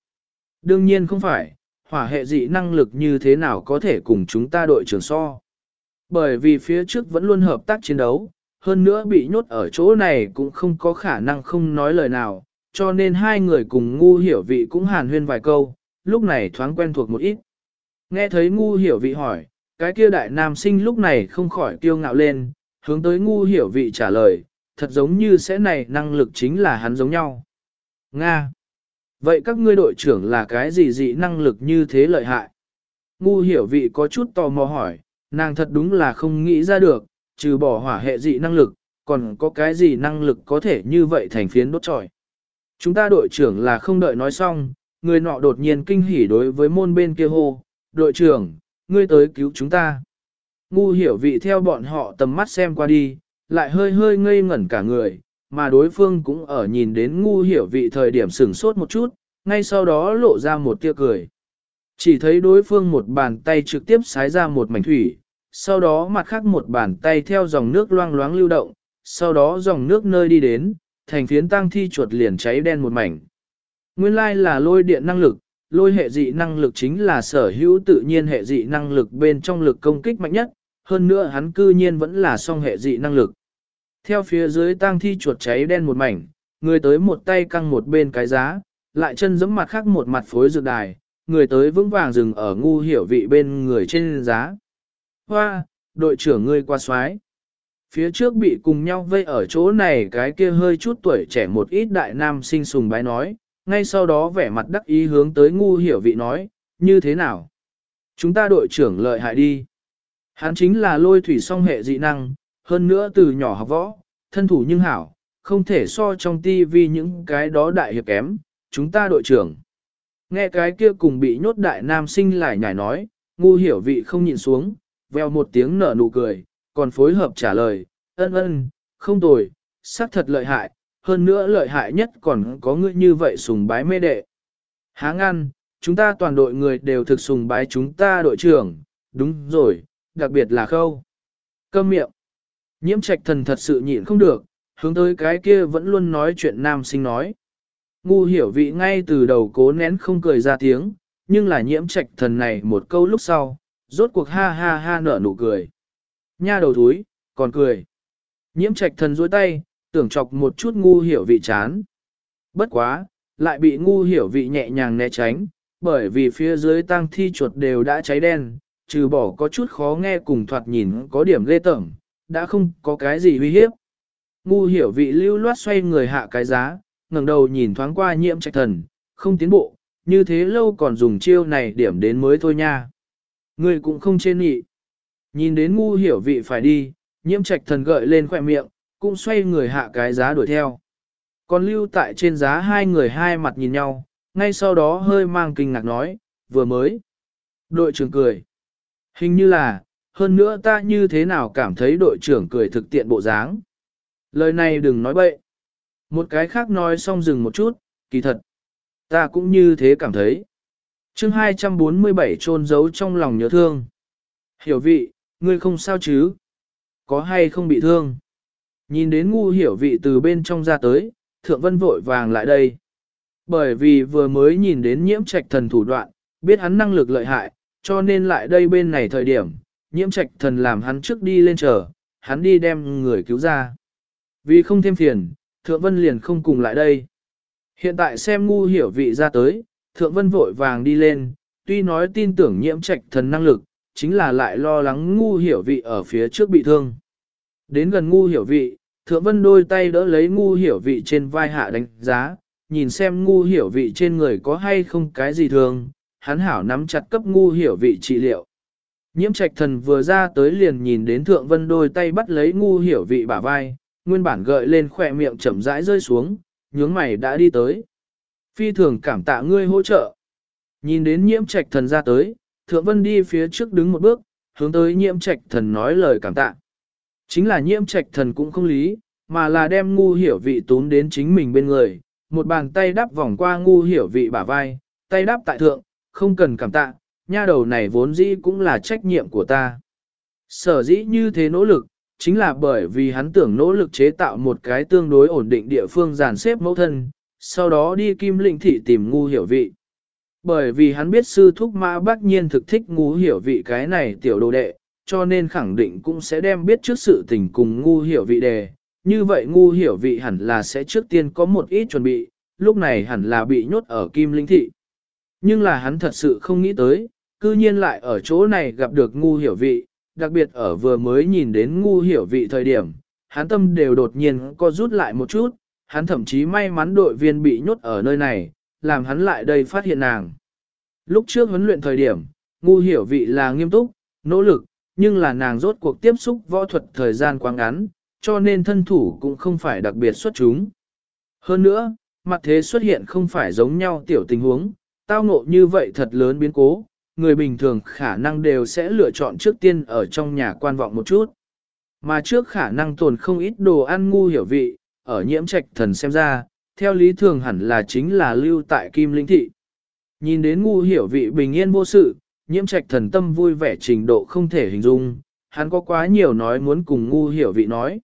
Đương nhiên không phải, hỏa hệ dị năng lực như thế nào có thể cùng chúng ta đội trưởng so. Bởi vì phía trước vẫn luôn hợp tác chiến đấu, hơn nữa bị nhốt ở chỗ này cũng không có khả năng không nói lời nào, cho nên hai người cùng ngu hiểu vị cũng hàn huyên vài câu, lúc này thoáng quen thuộc một ít. Nghe thấy ngu hiểu vị hỏi, cái kia đại nam sinh lúc này không khỏi kiêu ngạo lên, hướng tới ngu hiểu vị trả lời, thật giống như sẽ này năng lực chính là hắn giống nhau. Nga! Vậy các ngươi đội trưởng là cái gì dị năng lực như thế lợi hại? Ngu hiểu vị có chút tò mò hỏi, nàng thật đúng là không nghĩ ra được, trừ bỏ hỏa hệ dị năng lực, còn có cái gì năng lực có thể như vậy thành phiến đốt tròi. Chúng ta đội trưởng là không đợi nói xong, người nọ đột nhiên kinh hỉ đối với môn bên kia hô, đội trưởng, ngươi tới cứu chúng ta. Ngu hiểu vị theo bọn họ tầm mắt xem qua đi, lại hơi hơi ngây ngẩn cả người, mà đối phương cũng ở nhìn đến ngu hiểu vị thời điểm sửng sốt một chút, ngay sau đó lộ ra một tia cười. Chỉ thấy đối phương một bàn tay trực tiếp sái ra một mảnh thủy, sau đó mặt khác một bàn tay theo dòng nước loang loáng lưu động, sau đó dòng nước nơi đi đến, thành phiến tăng thi chuột liền cháy đen một mảnh. Nguyên lai là lôi điện năng lực, lôi hệ dị năng lực chính là sở hữu tự nhiên hệ dị năng lực bên trong lực công kích mạnh nhất, hơn nữa hắn cư nhiên vẫn là song hệ dị năng lực. Theo phía dưới tang thi chuột cháy đen một mảnh, người tới một tay căng một bên cái giá, lại chân giẫm mặt khác một mặt phối dược đài, người tới vững vàng dừng ở ngu hiểu vị bên người trên giá. Hoa, đội trưởng ngươi qua xoái. Phía trước bị cùng nhau vây ở chỗ này cái kia hơi chút tuổi trẻ một ít đại nam sinh sùng bái nói, ngay sau đó vẻ mặt đắc ý hướng tới ngu hiểu vị nói, như thế nào? Chúng ta đội trưởng lợi hại đi. Hắn chính là lôi thủy song hệ dị năng, hơn nữa từ nhỏ học võ, thân thủ nhưng hảo, không thể so trong tivi những cái đó đại hiệp kém, chúng ta đội trưởng. Nghe cái kia cùng bị nhốt đại nam sinh lại nhảy nói, ngu hiểu vị không nhìn xuống, veo một tiếng nở nụ cười, còn phối hợp trả lời, ân ân, không tồi, xác thật lợi hại, hơn nữa lợi hại nhất còn có ngươi như vậy sùng bái mê đệ. Há ngăn, chúng ta toàn đội người đều thực sùng bái chúng ta đội trưởng, đúng rồi, đặc biệt là khâu. Câm miệng. Nhiễm trạch thần thật sự nhịn không được, hướng tới cái kia vẫn luôn nói chuyện nam sinh nói. Ngu hiểu vị ngay từ đầu cố nén không cười ra tiếng, nhưng là nhiễm trạch thần này một câu lúc sau, rốt cuộc ha ha ha nở nụ cười. Nha đầu thúi, còn cười. Nhiễm trạch thần dối tay, tưởng chọc một chút ngu hiểu vị chán. Bất quá, lại bị ngu hiểu vị nhẹ nhàng né tránh, bởi vì phía dưới tang thi chuột đều đã cháy đen, trừ bỏ có chút khó nghe cùng thoạt nhìn có điểm lê tởm, đã không có cái gì uy hiếp. Ngu hiểu vị lưu loát xoay người hạ cái giá, ngẩng đầu nhìn thoáng qua nhiễm trạch thần, không tiến bộ, như thế lâu còn dùng chiêu này điểm đến mới thôi nha. Người cũng không trên nghị. Nhìn đến ngu hiểu vị phải đi, nhiễm trạch thần gợi lên khỏe miệng, cũng xoay người hạ cái giá đuổi theo. Còn lưu tại trên giá hai người hai mặt nhìn nhau, ngay sau đó hơi mang kinh ngạc nói, vừa mới. Đội trưởng cười. Hình như là, hơn nữa ta như thế nào cảm thấy đội trưởng cười thực tiện bộ dáng. Lời này đừng nói bậy. Một cái khác nói xong dừng một chút, kỳ thật. Ta cũng như thế cảm thấy. chương 247 trôn giấu trong lòng nhớ thương. Hiểu vị, ngươi không sao chứ? Có hay không bị thương? Nhìn đến ngu hiểu vị từ bên trong ra tới, thượng vân vội vàng lại đây. Bởi vì vừa mới nhìn đến nhiễm trạch thần thủ đoạn, biết hắn năng lực lợi hại, cho nên lại đây bên này thời điểm, nhiễm trạch thần làm hắn trước đi lên chờ, hắn đi đem người cứu ra. Vì không thêm phiền, thượng vân liền không cùng lại đây. Hiện tại xem ngu hiểu vị ra tới, thượng vân vội vàng đi lên, tuy nói tin tưởng nhiễm trạch thần năng lực, chính là lại lo lắng ngu hiểu vị ở phía trước bị thương. Đến gần ngu hiểu vị, thượng vân đôi tay đỡ lấy ngu hiểu vị trên vai hạ đánh giá, nhìn xem ngu hiểu vị trên người có hay không cái gì thường, hắn hảo nắm chặt cấp ngu hiểu vị trị liệu. Nhiễm trạch thần vừa ra tới liền nhìn đến thượng vân đôi tay bắt lấy ngu hiểu vị bả vai, nguyên bản gợi lên khỏe miệng chậm rãi rơi xuống, nhướng mày đã đi tới. Phi thường cảm tạ ngươi hỗ trợ. Nhìn đến nhiễm trạch thần ra tới, thượng vân đi phía trước đứng một bước, hướng tới nhiễm trạch thần nói lời cảm tạ. Chính là nhiễm trạch thần cũng không lý, mà là đem ngu hiểu vị tốn đến chính mình bên người, một bàn tay đắp vòng qua ngu hiểu vị bả vai, tay đắp tại thượng, không cần cảm tạ, nha đầu này vốn dĩ cũng là trách nhiệm của ta. Sở dĩ như thế nỗ lực, chính là bởi vì hắn tưởng nỗ lực chế tạo một cái tương đối ổn định địa phương dàn xếp mẫu thân, sau đó đi kim lĩnh thị tìm ngu hiểu vị. Bởi vì hắn biết sư thúc mã bác nhiên thực thích ngu hiểu vị cái này tiểu đồ đệ, cho nên khẳng định cũng sẽ đem biết trước sự tình cùng ngu hiểu vị đề. Như vậy ngu hiểu vị hẳn là sẽ trước tiên có một ít chuẩn bị, lúc này hẳn là bị nhốt ở kim linh thị. Nhưng là hắn thật sự không nghĩ tới, cư nhiên lại ở chỗ này gặp được ngu hiểu vị, đặc biệt ở vừa mới nhìn đến ngu hiểu vị thời điểm, hắn tâm đều đột nhiên co rút lại một chút, hắn thậm chí may mắn đội viên bị nhốt ở nơi này, làm hắn lại đây phát hiện nàng. Lúc trước huấn luyện thời điểm, ngu hiểu vị là nghiêm túc, nỗ lực, nhưng là nàng rốt cuộc tiếp xúc võ thuật thời gian quá ngắn, cho nên thân thủ cũng không phải đặc biệt xuất chúng. Hơn nữa, mặt thế xuất hiện không phải giống nhau tiểu tình huống, tao ngộ như vậy thật lớn biến cố, người bình thường khả năng đều sẽ lựa chọn trước tiên ở trong nhà quan vọng một chút. Mà trước khả năng tồn không ít đồ ăn ngu hiểu vị, ở nhiễm trạch thần xem ra, theo lý thường hẳn là chính là lưu tại Kim Linh Thị. Nhìn đến ngu hiểu vị bình yên vô sự, nhiễm trạch thần tâm vui vẻ trình độ không thể hình dung, hắn có quá nhiều nói muốn cùng ngu hiểu vị nói.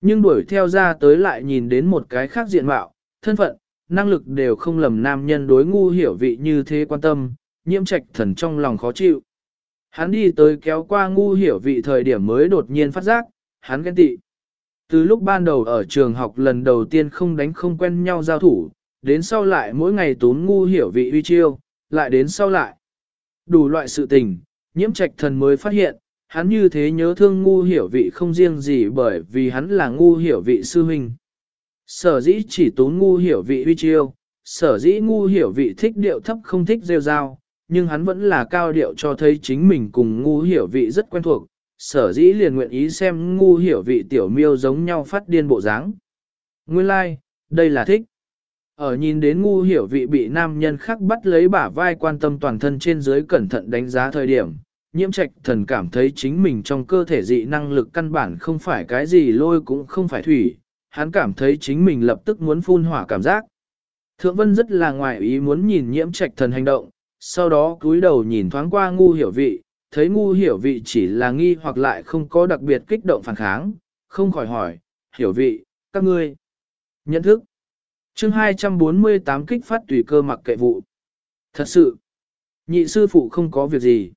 Nhưng đuổi theo ra tới lại nhìn đến một cái khác diện mạo, thân phận, năng lực đều không lầm nam nhân đối ngu hiểu vị như thế quan tâm, nhiễm trạch thần trong lòng khó chịu. Hắn đi tới kéo qua ngu hiểu vị thời điểm mới đột nhiên phát giác, hắn ghen tị. Từ lúc ban đầu ở trường học lần đầu tiên không đánh không quen nhau giao thủ, đến sau lại mỗi ngày tốn ngu hiểu vị uy chiêu, lại đến sau lại. Đủ loại sự tình, nhiễm trạch thần mới phát hiện, hắn như thế nhớ thương ngu hiểu vị không riêng gì bởi vì hắn là ngu hiểu vị sư huynh. Sở dĩ chỉ tốn ngu hiểu vị uy chiêu, sở dĩ ngu hiểu vị thích điệu thấp không thích rêu rao, nhưng hắn vẫn là cao điệu cho thấy chính mình cùng ngu hiểu vị rất quen thuộc, sở dĩ liền nguyện ý xem ngu hiểu vị tiểu miêu giống nhau phát điên bộ dáng. Nguyên lai, like, đây là thích. Ở nhìn đến ngu hiểu vị bị nam nhân khác bắt lấy bả vai quan tâm toàn thân trên dưới cẩn thận đánh giá thời điểm, nhiễm trạch thần cảm thấy chính mình trong cơ thể dị năng lực căn bản không phải cái gì lôi cũng không phải thủy, hắn cảm thấy chính mình lập tức muốn phun hỏa cảm giác. Thượng Vân rất là ngoài ý muốn nhìn nhiễm trạch thần hành động, sau đó cúi đầu nhìn thoáng qua ngu hiểu vị, thấy ngu hiểu vị chỉ là nghi hoặc lại không có đặc biệt kích động phản kháng, không khỏi hỏi, hiểu vị, các ngươi nhận thức. chương 248 kích phát tùy cơ mặc kệ vụ. Thật sự, nhị sư phụ không có việc gì.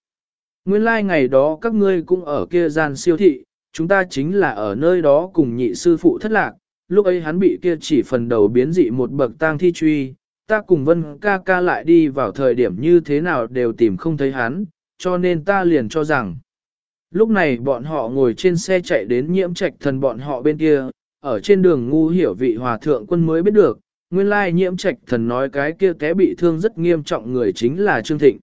Nguyên lai like ngày đó các ngươi cũng ở kia gian siêu thị, chúng ta chính là ở nơi đó cùng nhị sư phụ thất lạc, lúc ấy hắn bị kia chỉ phần đầu biến dị một bậc tang thi truy, ta cùng vân ca ca lại đi vào thời điểm như thế nào đều tìm không thấy hắn, cho nên ta liền cho rằng. Lúc này bọn họ ngồi trên xe chạy đến nhiễm trạch thần bọn họ bên kia, ở trên đường ngu hiểu vị hòa thượng quân mới biết được, nguyên lai nhiễm trạch thần nói cái kia té bị thương rất nghiêm trọng người chính là Trương Thịnh.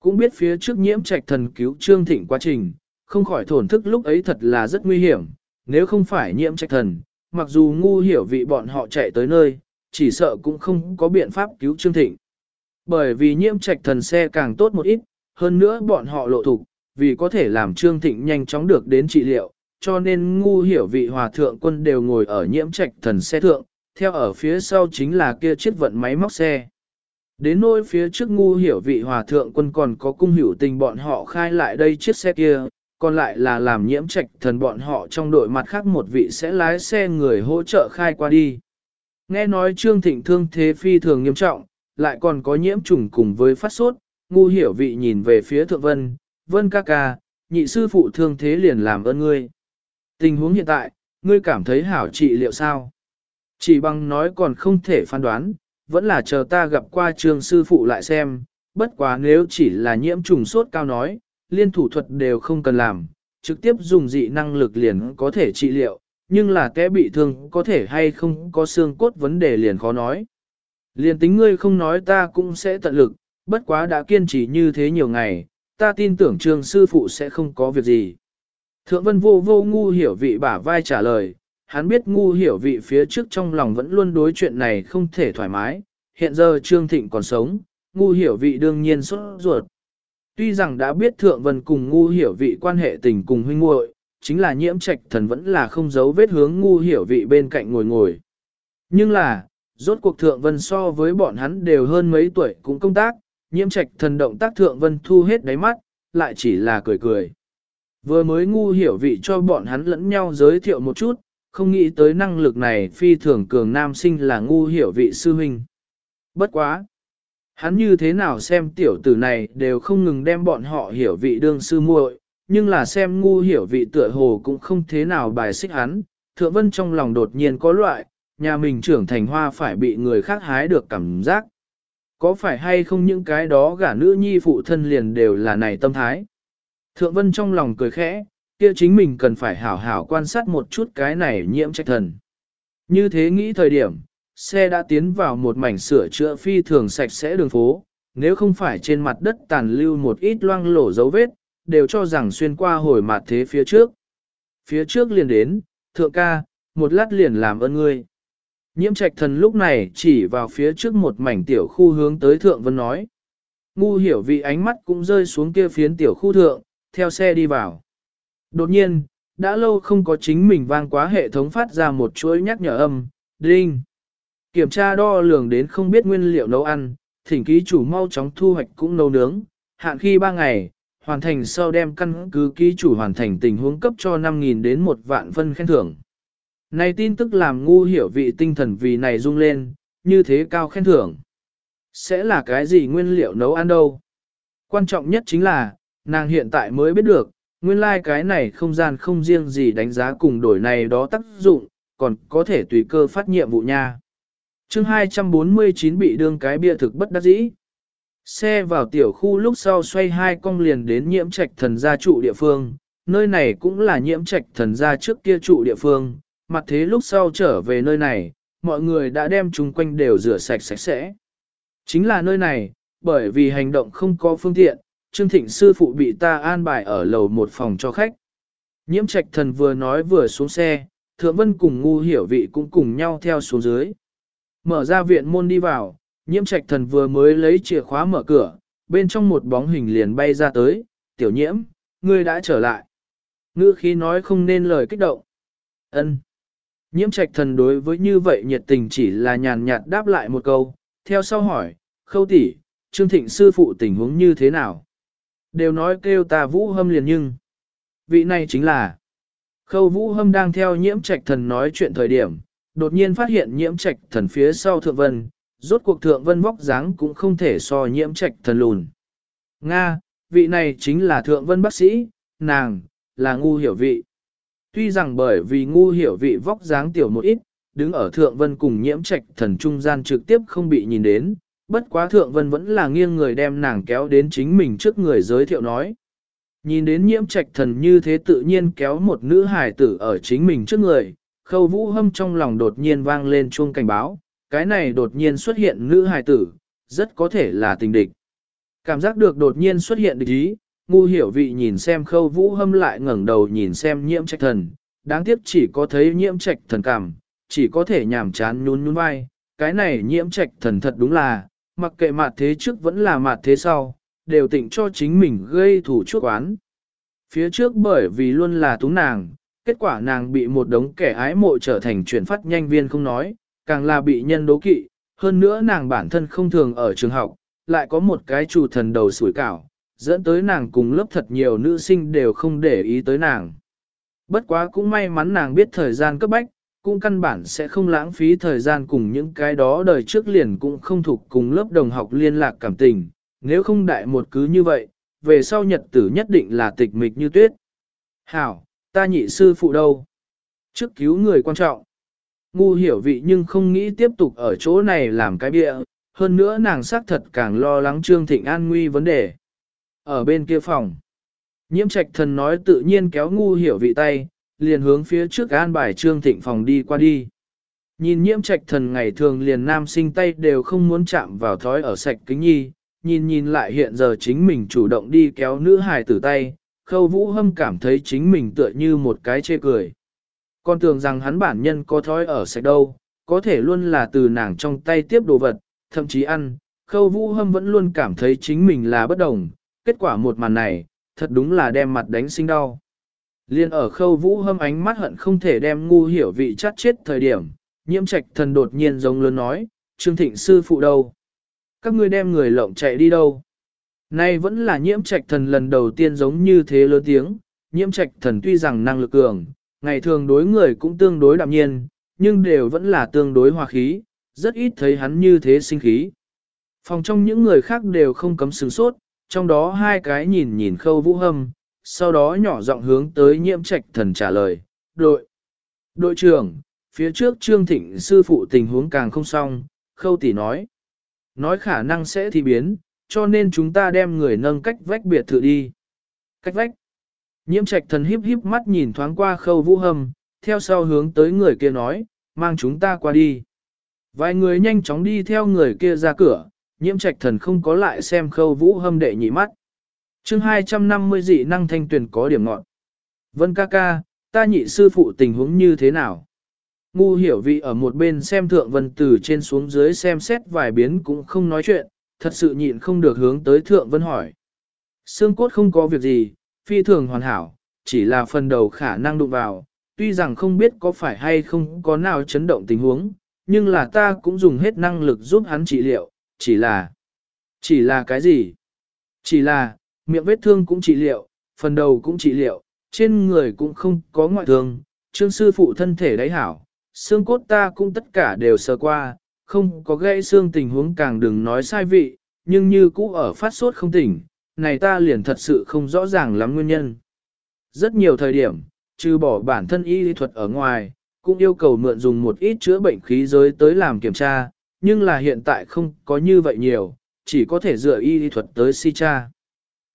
Cũng biết phía trước nhiễm trạch thần cứu Trương Thịnh quá trình, không khỏi thổn thức lúc ấy thật là rất nguy hiểm, nếu không phải nhiễm trạch thần, mặc dù ngu hiểu vị bọn họ chạy tới nơi, chỉ sợ cũng không có biện pháp cứu Trương Thịnh. Bởi vì nhiễm trạch thần xe càng tốt một ít, hơn nữa bọn họ lộ thục, vì có thể làm Trương Thịnh nhanh chóng được đến trị liệu, cho nên ngu hiểu vị hòa thượng quân đều ngồi ở nhiễm trạch thần xe thượng, theo ở phía sau chính là kia chiếc vận máy móc xe. Đến nỗi phía trước ngu hiểu vị hòa thượng quân còn có cung hiểu tình bọn họ khai lại đây chiếc xe kia, còn lại là làm nhiễm trạch thần bọn họ trong đội mặt khác một vị sẽ lái xe người hỗ trợ khai qua đi. Nghe nói Trương Thịnh thương thế phi thường nghiêm trọng, lại còn có nhiễm trùng cùng với phát sốt, ngu hiểu vị nhìn về phía thượng vân, vân ca ca, nhị sư phụ thương thế liền làm ơn ngươi. Tình huống hiện tại, ngươi cảm thấy hảo trị liệu sao? Chỉ bằng nói còn không thể phán đoán, vẫn là chờ ta gặp qua trường sư phụ lại xem, bất quá nếu chỉ là nhiễm trùng sốt cao nói, liên thủ thuật đều không cần làm, trực tiếp dùng dị năng lực liền có thể trị liệu, nhưng là kẻ bị thương có thể hay không có xương cốt vấn đề liền khó nói. Liền tính ngươi không nói ta cũng sẽ tận lực, bất quá đã kiên trì như thế nhiều ngày, ta tin tưởng trường sư phụ sẽ không có việc gì. Thượng vân vô vô ngu hiểu vị bả vai trả lời, hắn biết ngu hiểu vị phía trước trong lòng vẫn luôn đối chuyện này không thể thoải mái, hiện giờ Trương Thịnh còn sống, ngu hiểu vị đương nhiên sốt ruột. Tuy rằng đã biết Thượng Vân cùng ngu hiểu vị quan hệ tình cùng huynh muội, chính là nhiễm trạch thần vẫn là không giấu vết hướng ngu hiểu vị bên cạnh ngồi ngồi. Nhưng là, rốt cuộc Thượng Vân so với bọn hắn đều hơn mấy tuổi cũng công tác, nhiễm trạch thần động tác Thượng Vân thu hết đáy mắt, lại chỉ là cười cười. Vừa mới ngu hiểu vị cho bọn hắn lẫn nhau giới thiệu một chút, không nghĩ tới năng lực này phi thường cường nam sinh là ngu hiểu vị sư huynh. Bất quá! Hắn như thế nào xem tiểu tử này đều không ngừng đem bọn họ hiểu vị đương sư muội, nhưng là xem ngu hiểu vị tựa hồ cũng không thế nào bài xích hắn. Thượng vân trong lòng đột nhiên có loại, nhà mình trưởng thành hoa phải bị người khác hái được cảm giác. Có phải hay không những cái đó gả nữ nhi phụ thân liền đều là này tâm thái? Thượng vân trong lòng cười khẽ, kia chính mình cần phải hảo hảo quan sát một chút cái này nhiễm trách thần. Như thế nghĩ thời điểm, xe đã tiến vào một mảnh sửa chữa phi thường sạch sẽ đường phố, nếu không phải trên mặt đất tàn lưu một ít loang lổ dấu vết, đều cho rằng xuyên qua hồi mặt thế phía trước. Phía trước liền đến, thượng ca, một lát liền làm ơn ngươi. Nhiễm trạch thần lúc này chỉ vào phía trước một mảnh tiểu khu hướng tới thượng vân nói. Ngu hiểu vị ánh mắt cũng rơi xuống kia phiến tiểu khu thượng, theo xe đi vào. Đột nhiên, đã lâu không có chính mình vang quá hệ thống phát ra một chuỗi nhắc nhở âm, đinh. Kiểm tra đo lường đến không biết nguyên liệu nấu ăn, thỉnh ký chủ mau chóng thu hoạch cũng nấu nướng, hạn khi 3 ngày, hoàn thành sau đem căn cứ ký chủ hoàn thành tình huống cấp cho 5.000 đến 1 vạn phân khen thưởng. Này tin tức làm ngu hiểu vị tinh thần vì này rung lên, như thế cao khen thưởng. Sẽ là cái gì nguyên liệu nấu ăn đâu? Quan trọng nhất chính là, nàng hiện tại mới biết được, nguyên lai like cái này không gian không riêng gì đánh giá cùng đổi này đó tác dụng, còn có thể tùy cơ phát nhiệm vụ nha chương 249 bị đương cái bia thực bất đắc dĩ. Xe vào tiểu khu lúc sau xoay hai cong liền đến nhiễm trạch thần gia trụ địa phương, nơi này cũng là nhiễm trạch thần gia trước kia trụ địa phương, mặt thế lúc sau trở về nơi này, mọi người đã đem chung quanh đều rửa sạch sạch sẽ. Chính là nơi này, bởi vì hành động không có phương tiện, Trương Thịnh sư phụ bị ta an bài ở lầu một phòng cho khách. Nhiễm trạch thần vừa nói vừa xuống xe, Thượng Vân cùng ngu hiểu vị cũng cùng nhau theo xuống dưới. Mở ra viện môn đi vào, nhiễm trạch thần vừa mới lấy chìa khóa mở cửa, bên trong một bóng hình liền bay ra tới, tiểu nhiễm, ngươi đã trở lại. Ngữ khí nói không nên lời kích động. ân Nhiễm trạch thần đối với như vậy nhiệt tình chỉ là nhàn nhạt đáp lại một câu, theo sau hỏi, khâu tỷ, Trương Thịnh sư phụ tình huống như thế nào? Đều nói kêu ta vũ hâm liền nhưng. Vị này chính là Khâu vũ hâm đang theo nhiễm trạch thần nói chuyện thời điểm, đột nhiên phát hiện nhiễm trạch thần phía sau thượng vân, rốt cuộc thượng vân vóc dáng cũng không thể so nhiễm trạch thần lùn. Nga, vị này chính là thượng vân bác sĩ, nàng, là ngu hiểu vị. Tuy rằng bởi vì ngu hiểu vị vóc dáng tiểu một ít, đứng ở thượng vân cùng nhiễm trạch thần trung gian trực tiếp không bị nhìn đến, bất quá thượng vân vẫn là nghiêng người đem nàng kéo đến chính mình trước người giới thiệu nói. Nhìn đến nhiễm trạch thần như thế tự nhiên kéo một nữ hài tử ở chính mình trước người, khâu vũ hâm trong lòng đột nhiên vang lên chuông cảnh báo, cái này đột nhiên xuất hiện nữ hài tử, rất có thể là tình địch. Cảm giác được đột nhiên xuất hiện địch ý, ngu hiểu vị nhìn xem khâu vũ hâm lại ngẩng đầu nhìn xem nhiễm trạch thần, đáng tiếc chỉ có thấy nhiễm trạch thần cảm, chỉ có thể nhảm chán nhún nhún vai, cái này nhiễm trạch thần thật đúng là, mặc kệ mặt thế trước vẫn là mặt thế sau, đều tịnh cho chính mình gây thủ chuốc oán. Phía trước bởi vì luôn là túng nàng, kết quả nàng bị một đống kẻ ái mộ trở thành chuyển phát nhanh viên không nói, càng là bị nhân đố kỵ, hơn nữa nàng bản thân không thường ở trường học, lại có một cái chủ thần đầu sủi cảo, dẫn tới nàng cùng lớp thật nhiều nữ sinh đều không để ý tới nàng. Bất quá cũng may mắn nàng biết thời gian cấp bách, cũng căn bản sẽ không lãng phí thời gian cùng những cái đó đời trước liền cũng không thuộc cùng lớp đồng học liên lạc cảm tình, nếu không đại một cứ như vậy, về sau nhật tử nhất định là tịch mịch như tuyết. Hảo, ta nhị sư phụ đâu? Trước cứu người quan trọng. Ngu hiểu vị nhưng không nghĩ tiếp tục ở chỗ này làm cái bịa, hơn nữa nàng xác thật càng lo lắng Trương Thịnh an nguy vấn đề. Ở bên kia phòng, nhiễm trạch thần nói tự nhiên kéo ngu hiểu vị tay, liền hướng phía trước an bài Trương Thịnh phòng đi qua đi. Nhìn nhiễm trạch thần ngày thường liền nam sinh tay đều không muốn chạm vào thói ở sạch kính nhi, nhìn nhìn lại hiện giờ chính mình chủ động đi kéo nữ hài tử tay, khâu vũ hâm cảm thấy chính mình tựa như một cái chê cười. Con tưởng rằng hắn bản nhân có thói ở sạch đâu, có thể luôn là từ nàng trong tay tiếp đồ vật, thậm chí ăn, khâu vũ hâm vẫn luôn cảm thấy chính mình là bất đồng, kết quả một màn này, thật đúng là đem mặt đánh sinh đau. Liên ở khâu vũ hâm ánh mắt hận không thể đem ngu hiểu vị chát chết thời điểm, nhiễm trạch thần đột nhiên giống lớn nói, Trương Thịnh sư phụ đâu? Các ngươi đem người lộng chạy đi đâu? Nay vẫn là nhiễm trạch thần lần đầu tiên giống như thế lớn tiếng, nhiễm trạch thần tuy rằng năng lực cường, ngày thường đối người cũng tương đối đạm nhiên, nhưng đều vẫn là tương đối hòa khí, rất ít thấy hắn như thế sinh khí. Phòng trong những người khác đều không cấm sừng sốt, trong đó hai cái nhìn nhìn khâu vũ hâm, sau đó nhỏ giọng hướng tới nhiễm trạch thần trả lời, đội, đội trưởng, phía trước Trương Thịnh sư phụ tình huống càng không xong, khâu tỷ nói, nói khả năng sẽ thi biến, cho nên chúng ta đem người nâng cách vách biệt thự đi. Cách vách, nhiễm trạch thần híp híp mắt nhìn thoáng qua khâu vũ hâm, theo sau hướng tới người kia nói, mang chúng ta qua đi. Vài người nhanh chóng đi theo người kia ra cửa, nhiễm trạch thần không có lại xem khâu vũ hâm đệ nhị mắt chương 250 dị năng thanh tuyển có điểm ngọn. Vân ca ca, ta nhị sư phụ tình huống như thế nào? Ngu hiểu vị ở một bên xem thượng vân từ trên xuống dưới xem xét vài biến cũng không nói chuyện, thật sự nhịn không được hướng tới thượng vân hỏi. Xương cốt không có việc gì, phi thường hoàn hảo, chỉ là phần đầu khả năng đụng vào, tuy rằng không biết có phải hay không có nào chấn động tình huống, nhưng là ta cũng dùng hết năng lực giúp hắn trị liệu, chỉ là... Chỉ là cái gì? Chỉ là, miệng vết thương cũng trị liệu, phần đầu cũng trị liệu, trên người cũng không có ngoại thương, trương sư phụ thân thể đáy hảo, xương cốt ta cũng tất cả đều sờ qua, không có gãy xương tình huống càng đừng nói sai vị, nhưng như cũ ở phát sốt không tỉnh, này ta liền thật sự không rõ ràng lắm nguyên nhân. Rất nhiều thời điểm, trừ bỏ bản thân y lý thuật ở ngoài, cũng yêu cầu mượn dùng một ít chữa bệnh khí giới tới làm kiểm tra, nhưng là hiện tại không có như vậy nhiều, chỉ có thể dựa y lý thuật tới si tra.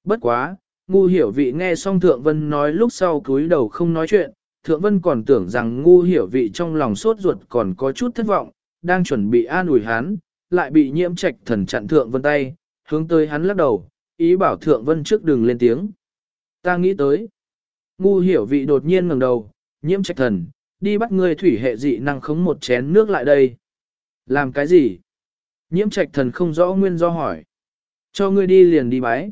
Bất quá, ngu hiểu vị nghe xong Thượng Vân nói lúc sau cúi đầu không nói chuyện, Thượng Vân còn tưởng rằng ngu hiểu vị trong lòng sốt ruột còn có chút thất vọng, đang chuẩn bị an ủi hắn, lại bị nhiễm trạch thần chặn Thượng Vân tay, hướng tới hắn lắc đầu, ý bảo Thượng Vân trước đừng lên tiếng. Ta nghĩ tới, ngu hiểu vị đột nhiên ngẩng đầu, nhiễm trạch thần, đi bắt người thủy hệ dị năng khống một chén nước lại đây. Làm cái gì? Nhiễm trạch thần không rõ nguyên do hỏi. Cho ngươi đi liền đi bái.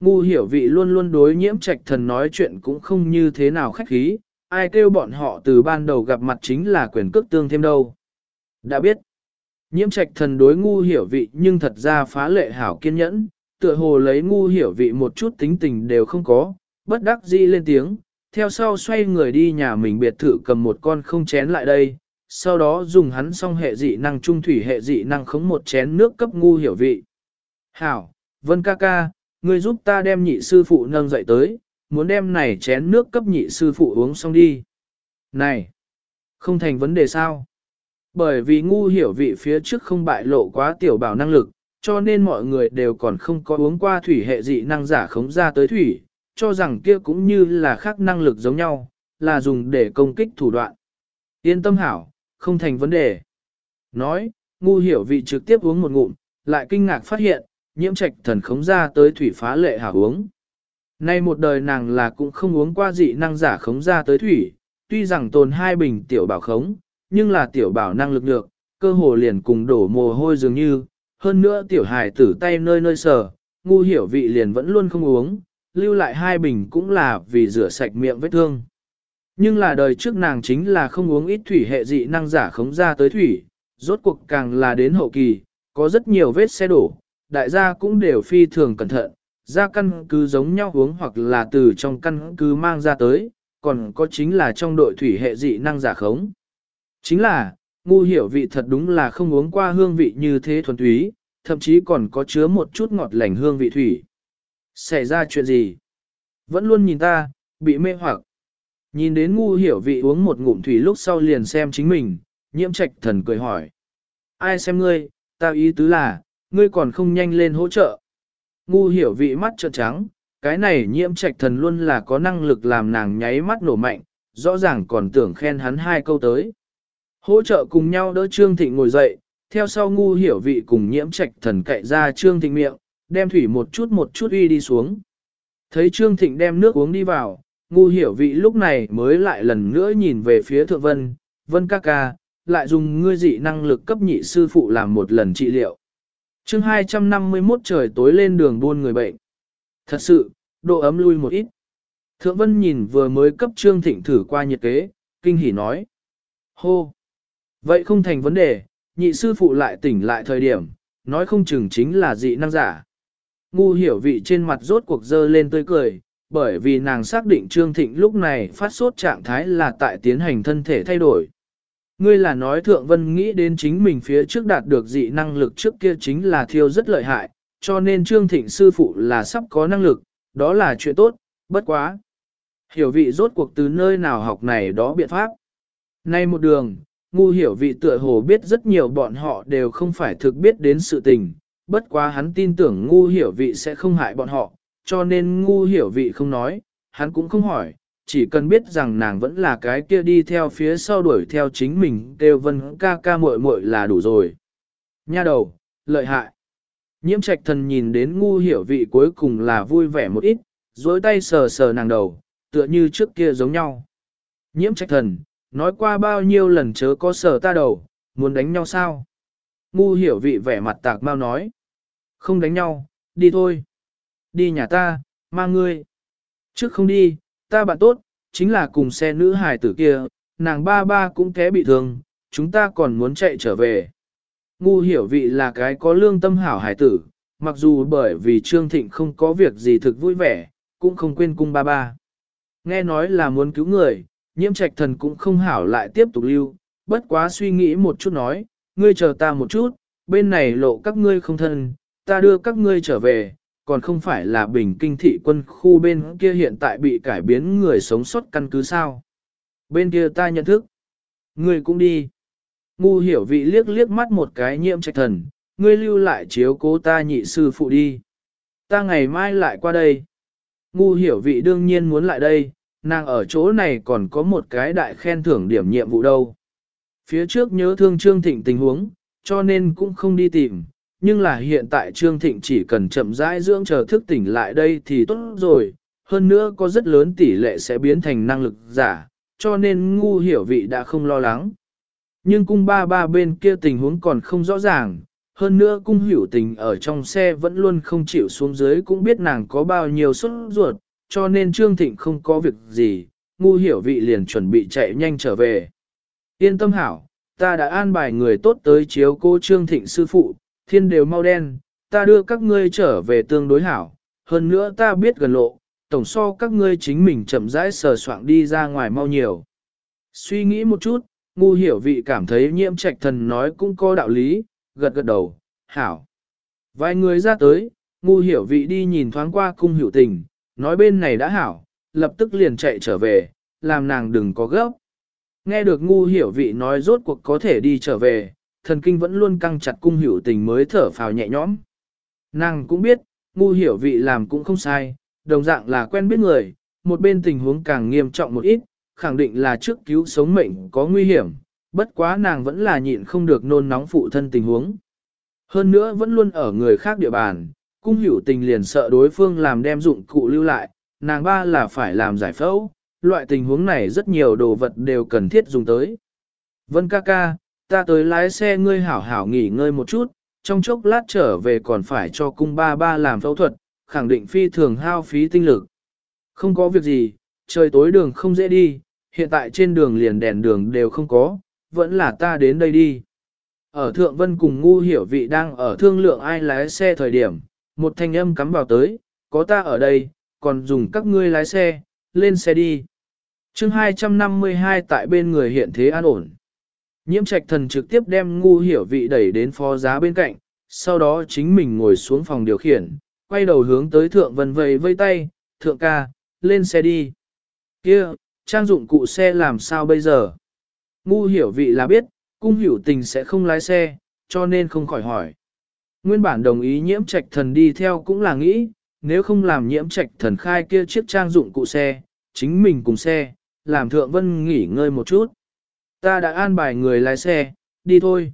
Ngu hiểu vị luôn luôn đối nhiễm trạch thần nói chuyện cũng không như thế nào khách khí, ai kêu bọn họ từ ban đầu gặp mặt chính là quyền cước tương thêm đâu. Đã biết, nhiễm trạch thần đối ngu hiểu vị nhưng thật ra phá lệ hảo kiên nhẫn, tựa hồ lấy ngu hiểu vị một chút tính tình đều không có, bất đắc dĩ lên tiếng, theo sau xoay người đi nhà mình biệt thự cầm một con không chén lại đây, sau đó dùng hắn xong hệ dị năng trung thủy hệ dị năng khống một chén nước cấp ngu hiểu vị. Hảo, Vân ca ca, ngươi giúp ta đem nhị sư phụ nâng dậy tới, muốn đem này chén nước cấp nhị sư phụ uống xong đi. Này, không thành vấn đề sao? Bởi vì ngu hiểu vị phía trước không bại lộ quá tiểu bảo năng lực, cho nên mọi người đều còn không có uống qua thủy hệ dị năng giả khống ra tới thủy, cho rằng kia cũng như là khác năng lực giống nhau, là dùng để công kích thủ đoạn. Yên tâm hảo, không thành vấn đề. Nói, ngu hiểu vị trực tiếp uống một ngụm, lại kinh ngạc phát hiện, nhiễm trạch thần khống ra tới thủy phá lệ hảo uống. Nay một đời nàng là cũng không uống qua dị năng giả khống ra tới thủy, tuy rằng tồn hai bình tiểu bảo khống, nhưng là tiểu bảo năng lực được, cơ hồ liền cùng đổ mồ hôi dường như, hơn nữa tiểu hài tử tay nơi nơi sờ, ngu hiểu vị liền vẫn luôn không uống, lưu lại hai bình cũng là vì rửa sạch miệng vết thương. Nhưng là đời trước nàng chính là không uống ít thủy hệ dị năng giả khống ra tới thủy, rốt cuộc càng là đến hậu kỳ, có rất nhiều vết xe đổ, đại gia cũng đều phi thường cẩn thận, ra căn cứ giống nhau uống hoặc là từ trong căn cứ mang ra tới, còn có chính là trong đội thủy hệ dị năng giả khống. Chính là, ngu hiểu vị thật đúng là không uống qua hương vị như thế thuần túy, thậm chí còn có chứa một chút ngọt lành hương vị thủy. Xảy ra chuyện gì? Vẫn luôn nhìn ta, bị mê hoặc. Nhìn đến ngu hiểu vị uống một ngụm thủy lúc sau liền xem chính mình, nhiễm trạch thần cười hỏi. Ai xem ngươi, ta ý tứ là, ngươi còn không nhanh lên hỗ trợ. Ngu hiểu vị mắt trợn trắng, cái này nhiễm trạch thần luôn là có năng lực làm nàng nháy mắt nổ mạnh, rõ ràng còn tưởng khen hắn hai câu tới. Hỗ trợ cùng nhau đỡ Trương Thịnh ngồi dậy, theo sau ngu hiểu vị cùng nhiễm trạch thần cậy ra Trương Thịnh miệng, đem thủy một chút một chút uy đi xuống. Thấy Trương Thịnh đem nước uống đi vào, ngu hiểu vị lúc này mới lại lần nữa nhìn về phía thượng vân, vân ca ca, lại dùng ngươi dị năng lực cấp nhị sư phụ làm một lần trị liệu. chương 251 trời tối lên đường buôn người bệnh. Thật sự, độ ấm lui một ít. Thượng vân nhìn vừa mới cấp Trương Thịnh thử qua nhiệt kế, kinh hỉ nói. Hô! Vậy không thành vấn đề, nhị sư phụ lại tỉnh lại thời điểm, nói không chừng chính là dị năng giả. Ngu hiểu vị trên mặt rốt cuộc dơ lên tươi cười, bởi vì nàng xác định Trương Thịnh lúc này phát sốt trạng thái là tại tiến hành thân thể thay đổi. Ngươi là nói Thượng Vân nghĩ đến chính mình phía trước đạt được dị năng lực trước kia chính là thiêu rất lợi hại, cho nên Trương Thịnh sư phụ là sắp có năng lực, đó là chuyện tốt, bất quá. Hiểu vị rốt cuộc từ nơi nào học này đó biện pháp. Nay một đường, ngu hiểu vị tựa hồ biết rất nhiều bọn họ đều không phải thực biết đến sự tình, bất quá hắn tin tưởng ngu hiểu vị sẽ không hại bọn họ, cho nên ngu hiểu vị không nói, hắn cũng không hỏi, chỉ cần biết rằng nàng vẫn là cái kia đi theo phía sau đuổi theo chính mình đều vân ca ca muội muội là đủ rồi. Nha đầu, lợi hại. Nhiễm trạch thần nhìn đến ngu hiểu vị cuối cùng là vui vẻ một ít, dối tay sờ sờ nàng đầu, tựa như trước kia giống nhau. Nhiễm trạch thần, nói qua bao nhiêu lần chớ có sờ ta đầu, muốn đánh nhau sao? Ngu hiểu vị vẻ mặt tạc mau nói. Không đánh nhau, đi thôi. Đi nhà ta, mang ngươi. Trước không đi, ta bạn tốt, chính là cùng xe nữ hài tử kia, nàng ba ba cũng té bị thương, chúng ta còn muốn chạy trở về. Ngu hiểu vị là cái có lương tâm hảo hài tử, mặc dù bởi vì Trương Thịnh không có việc gì thực vui vẻ, cũng không quên cung ba ba. Nghe nói là muốn cứu người, nhiễm trạch thần cũng không hảo lại tiếp tục lưu, bất quá suy nghĩ một chút nói, ngươi chờ ta một chút, bên này lộ các ngươi không thân, ta đưa các ngươi trở về, còn không phải là bình kinh thị quân khu bên kia hiện tại bị cải biến người sống sót căn cứ sao. Bên kia ta nhận thức. Ngươi cũng đi. Ngu hiểu vị liếc liếc mắt một cái nhiễm trạch thần, ngươi lưu lại chiếu cố ta nhị sư phụ đi. Ta ngày mai lại qua đây. Ngu hiểu vị đương nhiên muốn lại đây, nàng ở chỗ này còn có một cái đại khen thưởng điểm nhiệm vụ đâu. Phía trước nhớ thương Trương Thịnh tình huống, cho nên cũng không đi tìm, nhưng là hiện tại Trương Thịnh chỉ cần chậm rãi dưỡng chờ thức tỉnh lại đây thì tốt rồi, hơn nữa có rất lớn tỷ lệ sẽ biến thành năng lực giả, cho nên ngu hiểu vị đã không lo lắng. Nhưng cung ba ba bên kia tình huống còn không rõ ràng, hơn nữa cung hiểu tình ở trong xe vẫn luôn không chịu xuống dưới cũng biết nàng có bao nhiêu xuất ruột, cho nên Trương Thịnh không có việc gì, ngu hiểu vị liền chuẩn bị chạy nhanh trở về. Yên tâm hảo, ta đã an bài người tốt tới chiếu cô Trương Thịnh sư phụ, thiên đều mau đen, ta đưa các ngươi trở về tương đối hảo, hơn nữa ta biết gần lộ, tổng so các ngươi chính mình chậm rãi sờ soạn đi ra ngoài mau nhiều. Suy nghĩ một chút, ngu hiểu vị cảm thấy nhiễm trạch thần nói cũng có đạo lý, gật gật đầu, hảo. Vài người ra tới, ngu hiểu vị đi nhìn thoáng qua cung hiểu tình, nói bên này đã hảo, lập tức liền chạy trở về, làm nàng đừng có gấp. Nghe được ngu hiểu vị nói rốt cuộc có thể đi trở về, thần kinh vẫn luôn căng chặt cung hiểu tình mới thở phào nhẹ nhõm. Nàng cũng biết, ngu hiểu vị làm cũng không sai, đồng dạng là quen biết người, một bên tình huống càng nghiêm trọng một ít, khẳng định là trước cứu sống mệnh có nguy hiểm, bất quá nàng vẫn là nhịn không được nôn nóng phụ thân tình huống. Hơn nữa vẫn luôn ở người khác địa bàn, cung hiểu tình liền sợ đối phương làm đem dụng cụ lưu lại, nàng ba là phải làm giải phẫu, loại tình huống này rất nhiều đồ vật đều cần thiết dùng tới. Vân ca ca, ta tới lái xe ngươi hảo hảo nghỉ ngơi một chút, trong chốc lát trở về còn phải cho cung ba ba làm phẫu thuật, khẳng định phi thường hao phí tinh lực. Không có việc gì, trời tối đường không dễ đi, hiện tại trên đường liền đèn đường đều không có, vẫn là ta đến đây đi. Ở Thượng Vân cùng ngu hiểu vị đang ở thương lượng ai lái xe thời điểm, một thanh âm cắm vào tới, có ta ở đây, còn dùng các ngươi lái xe, lên xe đi. chương 252 tại bên người hiện thế an ổn. Nhiễm trạch thần trực tiếp đem ngu hiểu vị đẩy đến phó giá bên cạnh, sau đó chính mình ngồi xuống phòng điều khiển, quay đầu hướng tới thượng vân vầy vây tay, thượng ca, lên xe đi. kia trang dụng cụ xe làm sao bây giờ? Ngu hiểu vị là biết, cung hiểu tình sẽ không lái xe, cho nên không khỏi hỏi. Nguyên bản đồng ý nhiễm trạch thần đi theo cũng là nghĩ, nếu không làm nhiễm trạch thần khai kia chiếc trang dụng cụ xe, chính mình cùng xe, làm thượng vân nghỉ ngơi một chút. Ta đã an bài người lái xe, đi thôi.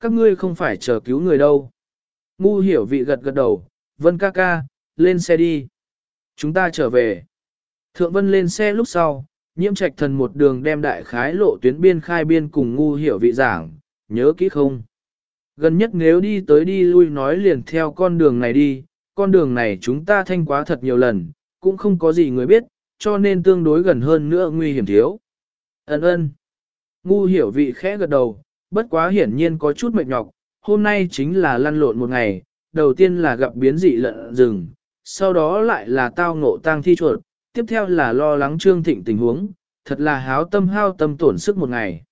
Các ngươi không phải chờ cứu người đâu. Ngu hiểu vị gật gật đầu, vân ca ca, lên xe đi. Chúng ta trở về. Thượng vân lên xe lúc sau, nhiễm trạch thần một đường đem đại khái lộ tuyến biên khai biên cùng ngu hiểu vị giảng, nhớ kỹ không? Gần nhất nếu đi tới đi lui nói liền theo con đường này đi, con đường này chúng ta thanh quá thật nhiều lần, cũng không có gì người biết, cho nên tương đối gần hơn nữa nguy hiểm thiếu. Ấn ơn. Ngu hiểu vị khẽ gật đầu, bất quá hiển nhiên có chút mệt nhọc, hôm nay chính là lăn lộn một ngày, đầu tiên là gặp biến dị lợn rừng, sau đó lại là tao ngộ tang thi chuột, tiếp theo là lo lắng trương thịnh tình huống, thật là háo tâm hao tâm tổn sức một ngày.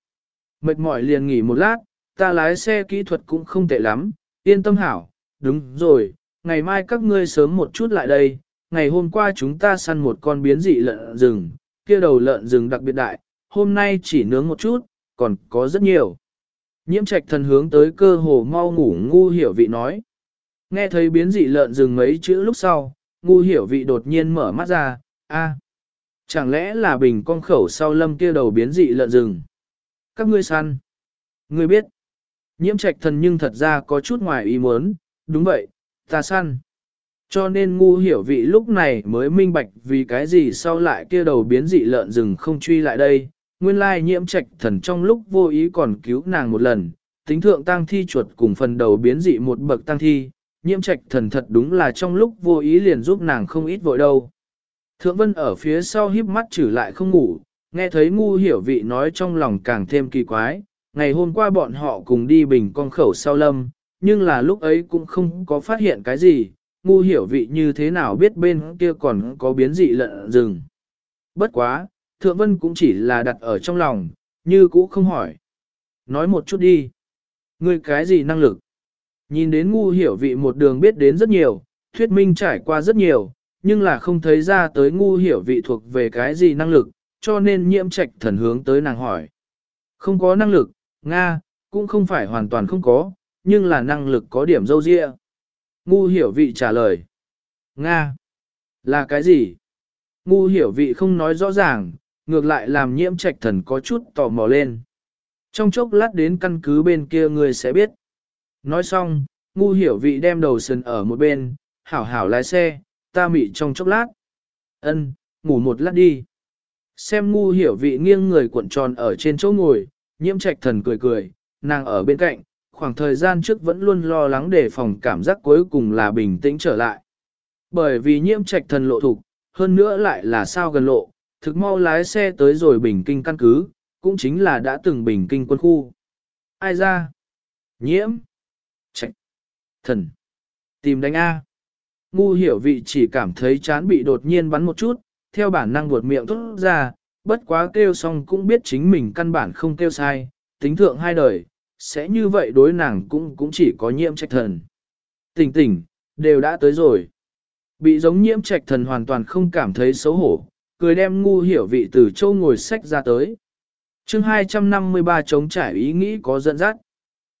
Mệt mỏi liền nghỉ một lát, ta lái xe kỹ thuật cũng không tệ lắm, yên tâm hảo, đúng rồi, ngày mai các ngươi sớm một chút lại đây, ngày hôm qua chúng ta săn một con biến dị lợn rừng, kia đầu lợn rừng đặc biệt đại, hôm nay chỉ nướng một chút, còn có rất nhiều. Nhiễm trạch thần hướng tới cơ hồ mau ngủ ngu hiểu vị nói. Nghe thấy biến dị lợn rừng mấy chữ lúc sau, ngu hiểu vị đột nhiên mở mắt ra, a, chẳng lẽ là bình con khẩu sau lâm kia đầu biến dị lợn rừng. Các ngươi săn. Ngươi biết. Nhiễm trạch thần nhưng thật ra có chút ngoài ý muốn, đúng vậy, ta săn. Cho nên ngu hiểu vị lúc này mới minh bạch vì cái gì sau lại kia đầu biến dị lợn rừng không truy lại đây. Nguyên lai nhiễm trạch thần trong lúc vô ý còn cứu nàng một lần, tính thượng tăng thi chuột cùng phần đầu biến dị một bậc tăng thi, nhiễm trạch thần thật đúng là trong lúc vô ý liền giúp nàng không ít vội đâu. Thượng vân ở phía sau híp mắt trừ lại không ngủ, nghe thấy ngu hiểu vị nói trong lòng càng thêm kỳ quái, ngày hôm qua bọn họ cùng đi bình con khẩu sau lâm, nhưng là lúc ấy cũng không có phát hiện cái gì, ngu hiểu vị như thế nào biết bên kia còn có biến dị lợn rừng. Bất quá, thượng vân cũng chỉ là đặt ở trong lòng, như cũ không hỏi. Nói một chút đi. Ngươi cái gì năng lực? Nhìn đến ngu hiểu vị một đường biết đến rất nhiều, thuyết minh trải qua rất nhiều, nhưng là không thấy ra tới ngu hiểu vị thuộc về cái gì năng lực, cho nên nhiễm trạch thần hướng tới nàng hỏi. Không có năng lực, Nga, cũng không phải hoàn toàn không có, nhưng là năng lực có điểm dâu dịa. Ngu hiểu vị trả lời. Nga, là cái gì? Ngu hiểu vị không nói rõ ràng, ngược lại làm nhiễm trạch thần có chút tò mò lên. Trong chốc lát đến căn cứ bên kia người sẽ biết. Nói xong, ngu hiểu vị đem đầu sườn ở một bên, hảo hảo lái xe, ta mị trong chốc lát. Ân, ngủ một lát đi. Xem ngu hiểu vị nghiêng người cuộn tròn ở trên chỗ ngồi, nhiễm trạch thần cười cười, nàng ở bên cạnh, khoảng thời gian trước vẫn luôn lo lắng để phòng cảm giác cuối cùng là bình tĩnh trở lại. Bởi vì nhiễm trạch thần lộ thục, hơn nữa lại là sao gần lộ, thực mau lái xe tới rồi bình kinh căn cứ, cũng chính là đã từng bình kinh quân khu. Ai ra? Nhiễm? Trạch? Thần? Tìm đánh A. Ngu hiểu vị chỉ cảm thấy chán bị đột nhiên bắn một chút, theo bản năng buột miệng thốt ra, bất quá kêu xong cũng biết chính mình căn bản không kêu sai, tính thượng hai đời, sẽ như vậy đối nàng cũng cũng chỉ có nhiễm trạch thần. Tỉnh tỉnh, đều đã tới rồi. Bị giống nhiễm trạch thần hoàn toàn không cảm thấy xấu hổ, cười đem ngu hiểu vị từ châu ngồi sách ra tới. chương 253 chống trải ý nghĩ có dẫn dắt.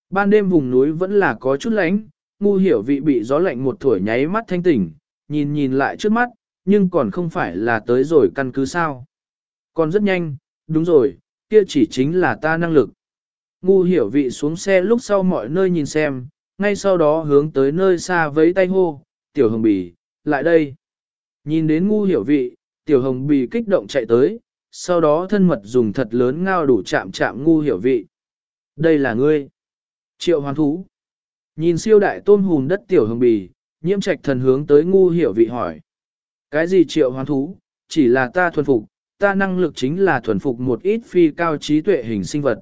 Ban đêm vùng núi vẫn là có chút lánh, ngu hiểu vị bị gió lạnh một thổi nháy mắt thanh tỉnh, nhìn nhìn lại trước mắt, nhưng còn không phải là tới rồi căn cứ sao. Còn rất nhanh, đúng rồi, kia chỉ chính là ta năng lực. Ngu hiểu vị xuống xe lúc sau mọi nơi nhìn xem, ngay sau đó hướng tới nơi xa với tay hô, tiểu hồng bì, lại đây. Nhìn đến ngu hiểu vị, tiểu hồng bì kích động chạy tới, sau đó thân mật dùng thật lớn ngao đủ chạm chạm ngu hiểu vị. Đây là ngươi. Triệu hoàn thú. Nhìn siêu đại tôn hùm đất tiểu hồng bì, nhiễm trạch thần hướng tới ngu hiểu vị hỏi. Cái gì triệu hoàn thú, chỉ là ta thuần phục, ta năng lực chính là thuần phục một ít phi cao trí tuệ hình sinh vật.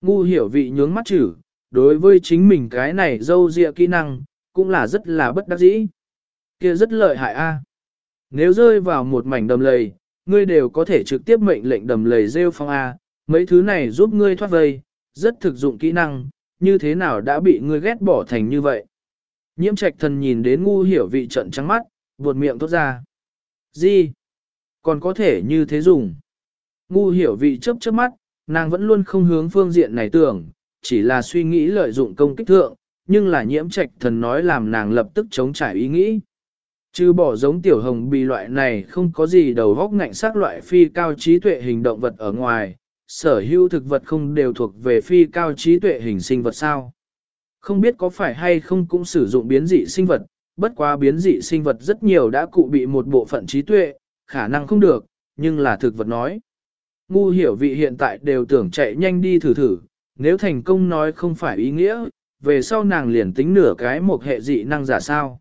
Ngu hiểu vị nhướng mắt chữ, đối với chính mình cái này dâu dịa kỹ năng, cũng là rất là bất đắc dĩ. kia rất lợi hại a. Nếu rơi vào một mảnh đầm lầy, ngươi đều có thể trực tiếp mệnh lệnh đầm lầy rêu phong A, mấy thứ này giúp ngươi thoát vây, rất thực dụng kỹ năng, như thế nào đã bị ngươi ghét bỏ thành như vậy. Nhiễm trạch thần nhìn đến ngu hiểu vị trận trắng mắt, buột miệng tốt ra. Gì? Còn có thể như thế dùng? Ngu hiểu vị chớp chớp mắt, nàng vẫn luôn không hướng phương diện này tưởng, chỉ là suy nghĩ lợi dụng công kích thượng, nhưng là nhiễm trạch thần nói làm nàng lập tức chống trải ý nghĩ. Chứ bỏ giống tiểu hồng bì loại này không có gì đầu góc ngạnh sắc loại phi cao trí tuệ hình động vật ở ngoài, sở hữu thực vật không đều thuộc về phi cao trí tuệ hình sinh vật sao. Không biết có phải hay không cũng sử dụng biến dị sinh vật, bất quá biến dị sinh vật rất nhiều đã cụ bị một bộ phận trí tuệ, khả năng không được, nhưng là thực vật nói. Ngu hiểu vị hiện tại đều tưởng chạy nhanh đi thử thử, nếu thành công nói không phải ý nghĩa, về sau nàng liền tính nửa cái một hệ dị năng giả sao.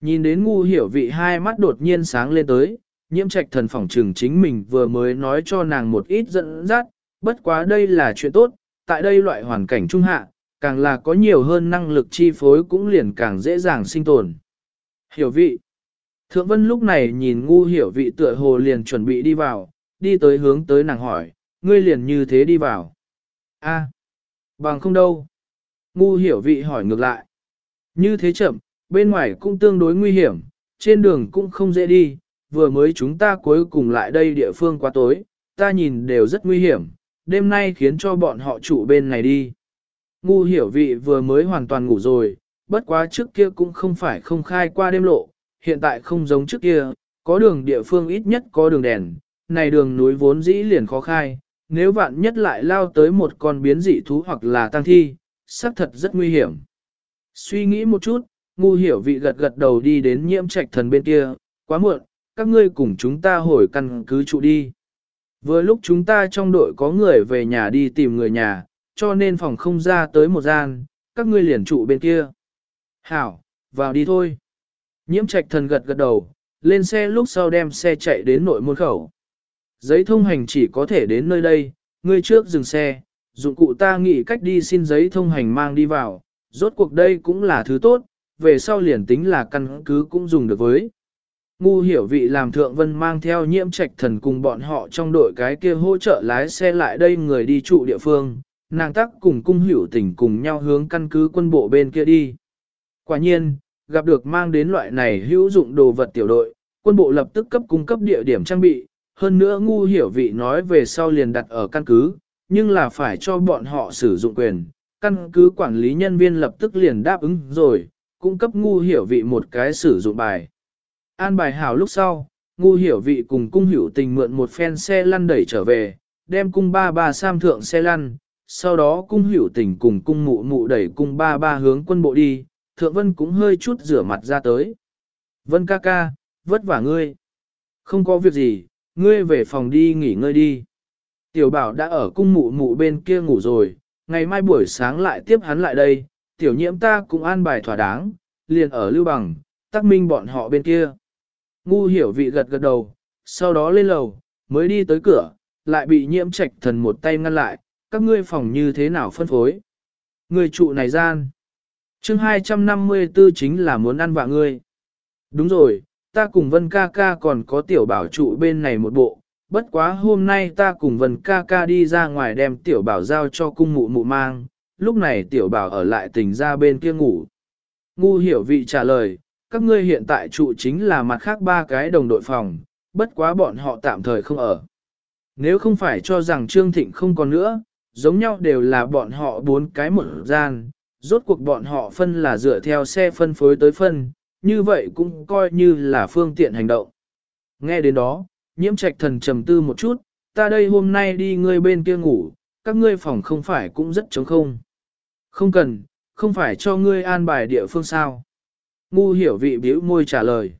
Nhìn đến ngu hiểu vị hai mắt đột nhiên sáng lên tới, nhiễm trạch thần phỏng trừng chính mình vừa mới nói cho nàng một ít dẫn dắt, bất quá đây là chuyện tốt, tại đây loại hoàn cảnh trung hạ, càng là có nhiều hơn năng lực chi phối cũng liền càng dễ dàng sinh tồn. Hiểu vị. Thượng Vân lúc này nhìn ngu hiểu vị tựa hồ liền chuẩn bị đi vào, đi tới hướng tới nàng hỏi, ngươi liền như thế đi vào. A, bằng không đâu. Ngu hiểu vị hỏi ngược lại. Như thế chậm, bên ngoài cũng tương đối nguy hiểm, trên đường cũng không dễ đi, vừa mới chúng ta cuối cùng lại đây địa phương quá tối, ta nhìn đều rất nguy hiểm, đêm nay khiến cho bọn họ trụ bên này đi. Ngu hiểu vị vừa mới hoàn toàn ngủ rồi, bất quá trước kia cũng không phải không khai qua đêm lộ, hiện tại không giống trước kia, có đường địa phương ít nhất có đường đèn, này đường núi vốn dĩ liền khó khai, nếu vạn nhất lại lao tới một con biến dị thú hoặc là tăng thi, xác thật rất nguy hiểm. Suy nghĩ một chút, ngu hiểu vị gật gật đầu đi đến nhiễm trạch thần bên kia, quá muộn, các ngươi cùng chúng ta hồi căn cứ trụ đi. Vừa lúc chúng ta trong đội có người về nhà đi tìm người nhà, cho nên phòng không ra tới một gian, các ngươi liền trụ bên kia. Hảo, vào đi thôi. Nhiễm trạch thần gật gật đầu, lên xe lúc sau đem xe chạy đến nội môn khẩu. Giấy thông hành chỉ có thể đến nơi đây, ngươi trước dừng xe, dụng cụ ta nghĩ cách đi xin giấy thông hành mang đi vào, rốt cuộc đây cũng là thứ tốt, về sau liền tính là căn cứ cũng dùng được với. Ngu hiểu vị làm thượng vân mang theo nhiễm trạch thần cùng bọn họ trong đội cái kia hỗ trợ lái xe lại đây người đi trụ địa phương, nàng tắc cùng cung hiểu tình cùng nhau hướng căn cứ quân bộ bên kia đi. Quả nhiên, gặp được mang đến loại này hữu dụng đồ vật tiểu đội, quân bộ lập tức cấp cung cấp địa điểm trang bị, hơn nữa ngu hiểu vị nói về sau liền đặt ở căn cứ, nhưng là phải cho bọn họ sử dụng quyền, căn cứ quản lý nhân viên lập tức liền đáp ứng rồi, cung cấp ngu hiểu vị một cái sử dụng bài. An bài hảo lúc sau, ngu hiểu vị cùng cung hiểu tình mượn một phen xe lăn đẩy trở về, đem cung ba ba sam thượng xe lăn, sau đó cung hiểu tình cùng cung mụ mụ đẩy cung ba ba hướng quân bộ đi, thượng vân cũng hơi chút rửa mặt ra tới. Vân ca ca, vất vả ngươi. Không có việc gì, ngươi về phòng đi nghỉ ngơi đi. Tiểu bảo đã ở cung mụ mụ bên kia ngủ rồi, ngày mai buổi sáng lại tiếp hắn lại đây, tiểu nhiễm ta cũng an bài thỏa đáng, liền ở lưu bằng, tắc minh bọn họ bên kia. Ngu hiểu vị gật gật đầu, sau đó lên lầu, mới đi tới cửa, lại bị nhiễm trạch thần một tay ngăn lại, các ngươi phòng như thế nào phân phối. Người trụ này gian chương 254 chính là muốn ăn vạ ngươi. Đúng rồi, ta cùng Vân ca ca còn có tiểu bảo trụ bên này một bộ, bất quá hôm nay ta cùng Vân ca ca đi ra ngoài đem tiểu bảo giao cho cung mụ mụ mang, lúc này tiểu bảo ở lại tỉnh ra bên kia ngủ. Ngu hiểu vị trả lời, các ngươi hiện tại trụ chính là mặt khác ba cái đồng đội phòng, bất quá bọn họ tạm thời không ở. Nếu không phải cho rằng Trương Thịnh không còn nữa, giống nhau đều là bọn họ bốn cái một gian, rốt cuộc bọn họ phân là dựa theo xe phân phối tới phân, như vậy cũng coi như là phương tiện hành động. Nghe đến đó, nhiễm trạch thần trầm tư một chút, ta đây hôm nay đi ngươi bên kia ngủ, các ngươi phòng không phải cũng rất trống không. Không cần, không phải cho ngươi an bài địa phương sao. Ngu hiểu vị biểu môi trả lời.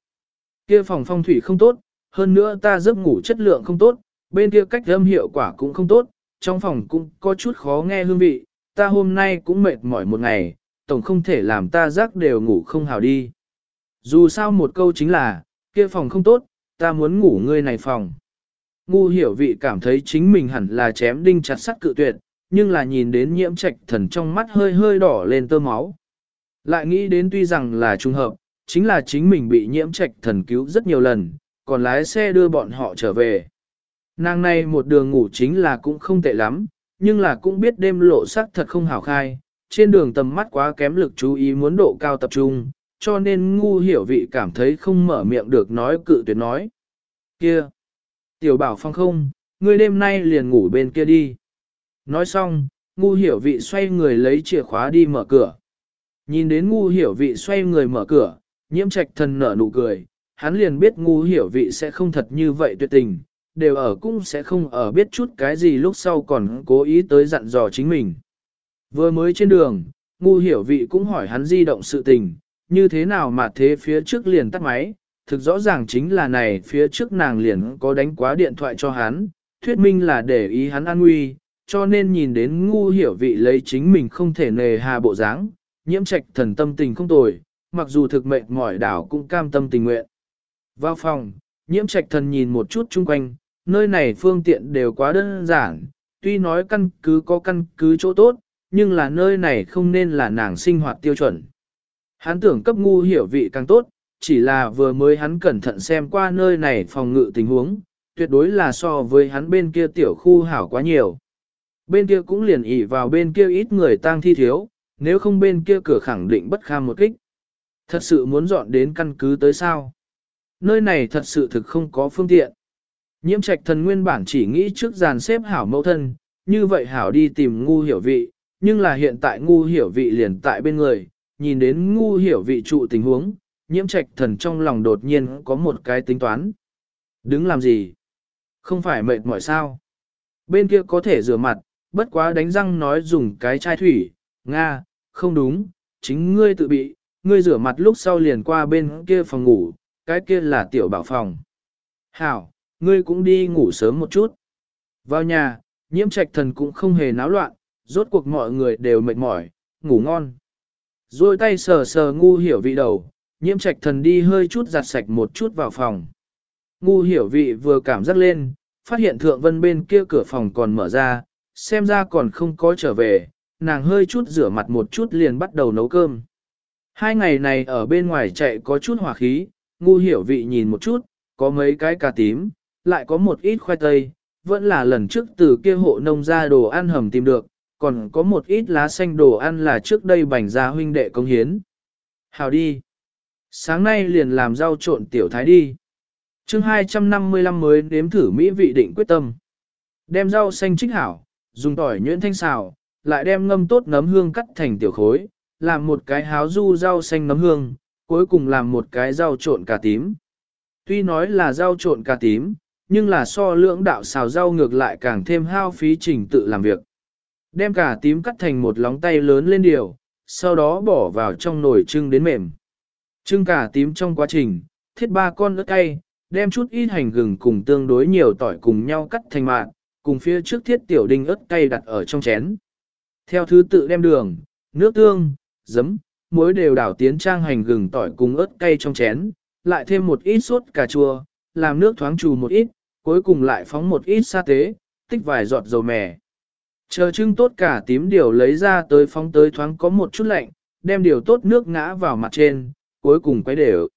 Kia phòng phong thủy không tốt, hơn nữa ta giấc ngủ chất lượng không tốt, bên kia cách âm hiệu quả cũng không tốt, trong phòng cũng có chút khó nghe hương vị, ta hôm nay cũng mệt mỏi một ngày, tổng không thể làm ta giấc đều ngủ không hào đi. Dù sao một câu chính là, kia phòng không tốt, ta muốn ngủ ngươi này phòng. Ngu hiểu vị cảm thấy chính mình hẳn là chém đinh chặt sắt cự tuyệt, nhưng là nhìn đến nhiễm trạch thần trong mắt hơi hơi đỏ lên tơ máu. Lại nghĩ đến tuy rằng là trùng hợp, chính là chính mình bị nhiễm trạch thần cứu rất nhiều lần, còn lái xe đưa bọn họ trở về. Nàng này một đường ngủ chính là cũng không tệ lắm, nhưng là cũng biết đêm lộ sắc thật không hảo khai, trên đường tầm mắt quá kém lực chú ý muốn độ cao tập trung, cho nên ngu hiểu vị cảm thấy không mở miệng được nói cự tuyệt nói. Kia! Tiểu bảo phong không, ngươi đêm nay liền ngủ bên kia đi. Nói xong, ngu hiểu vị xoay người lấy chìa khóa đi mở cửa. Nhìn đến ngu hiểu vị xoay người mở cửa, nhiễm trạch thần nở nụ cười, hắn liền biết ngu hiểu vị sẽ không thật như vậy tuyệt tình, đều ở cũng sẽ không ở biết chút cái gì lúc sau còn cố ý tới dặn dò chính mình. Vừa mới trên đường, ngu hiểu vị cũng hỏi hắn di động sự tình, như thế nào mà thế phía trước liền tắt máy, thực rõ ràng chính là này phía trước nàng liền có đánh quá điện thoại cho hắn, thuyết minh là để ý hắn an nguy, cho nên nhìn đến ngu hiểu vị lấy chính mình không thể nề hà bộ dáng, nhiễm trạch thần tâm tình không tồi, mặc dù thực mệnh mỏi đảo cũng cam tâm tình nguyện. Vào phòng, nhiễm trạch thần nhìn một chút chung quanh, nơi này phương tiện đều quá đơn giản, tuy nói căn cứ có căn cứ chỗ tốt, nhưng là nơi này không nên là nàng sinh hoạt tiêu chuẩn. Hắn tưởng cấp ngu hiểu vị càng tốt, chỉ là vừa mới hắn cẩn thận xem qua nơi này phòng ngự tình huống, tuyệt đối là so với hắn bên kia tiểu khu hảo quá nhiều. Bên kia cũng liền ỉ vào bên kia ít người tang thi thiếu, nếu không bên kia cửa khẳng định bất kham một kích. Thật sự muốn dọn đến căn cứ tới sao? Nơi này thật sự thực không có phương tiện. Nhiễm trạch thần nguyên bản chỉ nghĩ trước dàn xếp hảo mẫu thân, như vậy hảo đi tìm ngu hiểu vị, nhưng là hiện tại ngu hiểu vị liền tại bên người, nhìn đến ngu hiểu vị trụ tình huống, nhiễm trạch thần trong lòng đột nhiên có một cái tính toán. Đứng làm gì? Không phải mệt mỏi sao? Bên kia có thể rửa mặt, bất quá đánh răng nói dùng cái chai thủy, Nga, không đúng, chính ngươi tự bị, ngươi rửa mặt lúc sau liền qua bên kia phòng ngủ, cái kia là tiểu bảo phòng. Hảo, ngươi cũng đi ngủ sớm một chút. Vào nhà, nhiễm trạch thần cũng không hề náo loạn, rốt cuộc mọi người đều mệt mỏi, ngủ ngon. Rồi tay sờ sờ ngu hiểu vị đầu, nhiễm trạch thần đi hơi chút giặt sạch một chút vào phòng. Ngu hiểu vị vừa cảm giác lên, phát hiện thượng vân bên kia cửa phòng còn mở ra, xem ra còn không có trở về, nàng hơi chút rửa mặt một chút liền bắt đầu nấu cơm. Hai ngày này ở bên ngoài chạy có chút hỏa khí, ngu hiểu vị nhìn một chút, có mấy cái cà tím, lại có một ít khoai tây, vẫn là lần trước từ kia hộ nông ra đồ ăn hầm tìm được, còn có một ít lá xanh đồ ăn là trước đây bành ra huynh đệ công hiến. Hào đi! Sáng nay liền làm rau trộn tiểu thái đi. chương 255 mới nếm thử mỹ vị định quyết tâm. Đem rau xanh trích hảo, dùng tỏi nhuyễn thanh xào, lại đem ngâm tốt nấm hương cắt thành tiểu khối, làm một cái háo du rau xanh nấm hương, cuối cùng làm một cái rau trộn cà tím. Tuy nói là rau trộn cà tím, nhưng là so lưỡng đạo xào rau ngược lại càng thêm hao phí trình tự làm việc. Đem cà tím cắt thành một lóng tay lớn lên điều, sau đó bỏ vào trong nồi trưng đến mềm. Trưng cà tím trong quá trình, thiết ba con ớt cay, đem chút ít hành gừng cùng tương đối nhiều tỏi cùng nhau cắt thành mạng, cùng phía trước thiết tiểu đinh ớt cay đặt ở trong chén. Theo thứ tự đem đường, nước tương, giấm, muối đều đảo tiến trang hành gừng tỏi cùng ớt cay trong chén, lại thêm một ít sốt cà chua, làm nước thoáng trù một ít, cuối cùng lại phóng một ít sa tế, tích vài giọt dầu mè. Chờ trưng tốt cả tím điều lấy ra tới phóng tới thoáng có một chút lạnh, đem điều tốt nước ngã vào mặt trên, cuối cùng quay đều.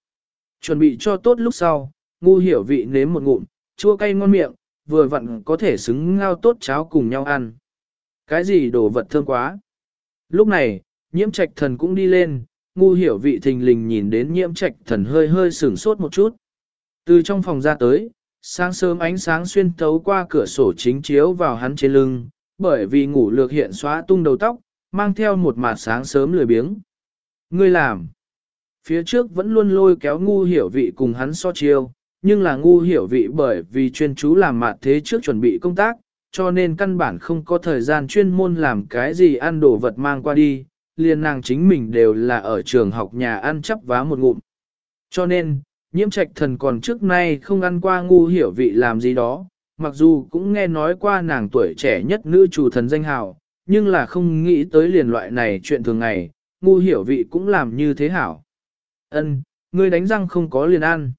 Chuẩn bị cho tốt lúc sau, ngu hiểu vị nếm một ngụm, chua cay ngon miệng, vừa vặn có thể xứng ngao tốt cháo cùng nhau ăn. Cái gì đồ vật thơm quá. Lúc này, nhiễm trạch thần cũng đi lên, ngu hiểu vị thình lình nhìn đến nhiễm trạch thần hơi hơi sửng sốt một chút. Từ trong phòng ra tới, sáng sớm ánh sáng xuyên thấu qua cửa sổ chính chiếu vào hắn trên lưng, bởi vì ngủ lược hiện xóa tung đầu tóc, mang theo một mặt sáng sớm lười biếng. Ngươi làm. Phía trước vẫn luôn lôi kéo ngu hiểu vị cùng hắn so chiêu, nhưng là ngu hiểu vị bởi vì chuyên chú làm mặt thế trước chuẩn bị công tác, cho nên căn bản không có thời gian chuyên môn làm cái gì ăn đồ vật mang qua đi, liền nàng chính mình đều là ở trường học nhà ăn chắp vá một ngụm. Cho nên, nhiễm trạch thần còn trước nay không ăn qua ngu hiểu vị làm gì đó, mặc dù cũng nghe nói qua nàng tuổi trẻ nhất nữ chủ thần danh hào, nhưng là không nghĩ tới liền loại này chuyện thường ngày, ngu hiểu vị cũng làm như thế hảo. Ân, ngươi đánh răng không có liền ăn.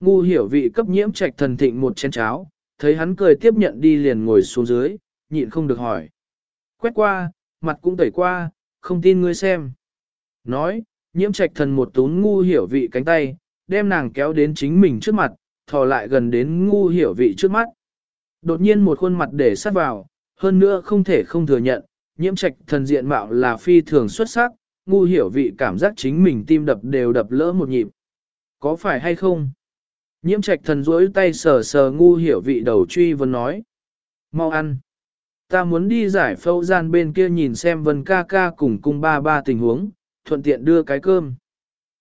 Ngu hiểu vị cấp nhiễm trạch thần thịnh một chén cháo, thấy hắn cười tiếp nhận đi liền ngồi xuống dưới, nhịn không được hỏi. Quét qua, mặt cũng tẩy qua, không tin ngươi xem. Nói, nhiễm trạch thần một tún ngu hiểu vị cánh tay, đem nàng kéo đến chính mình trước mặt, thò lại gần đến ngu hiểu vị trước mắt. Đột nhiên một khuôn mặt để sát vào, hơn nữa không thể không thừa nhận, nhiễm trạch thần diện mạo là phi thường xuất sắc, ngu hiểu vị cảm giác chính mình tim đập đều đập lỡ một nhịp. Có phải hay không? Nhiễm trạch thần duỗi tay sờ sờ ngu hiểu vị đầu truy vấn nói. Mau ăn. Ta muốn đi giải phẫu gian bên kia nhìn xem vân ca ca cùng cung ba ba tình huống, thuận tiện đưa cái cơm.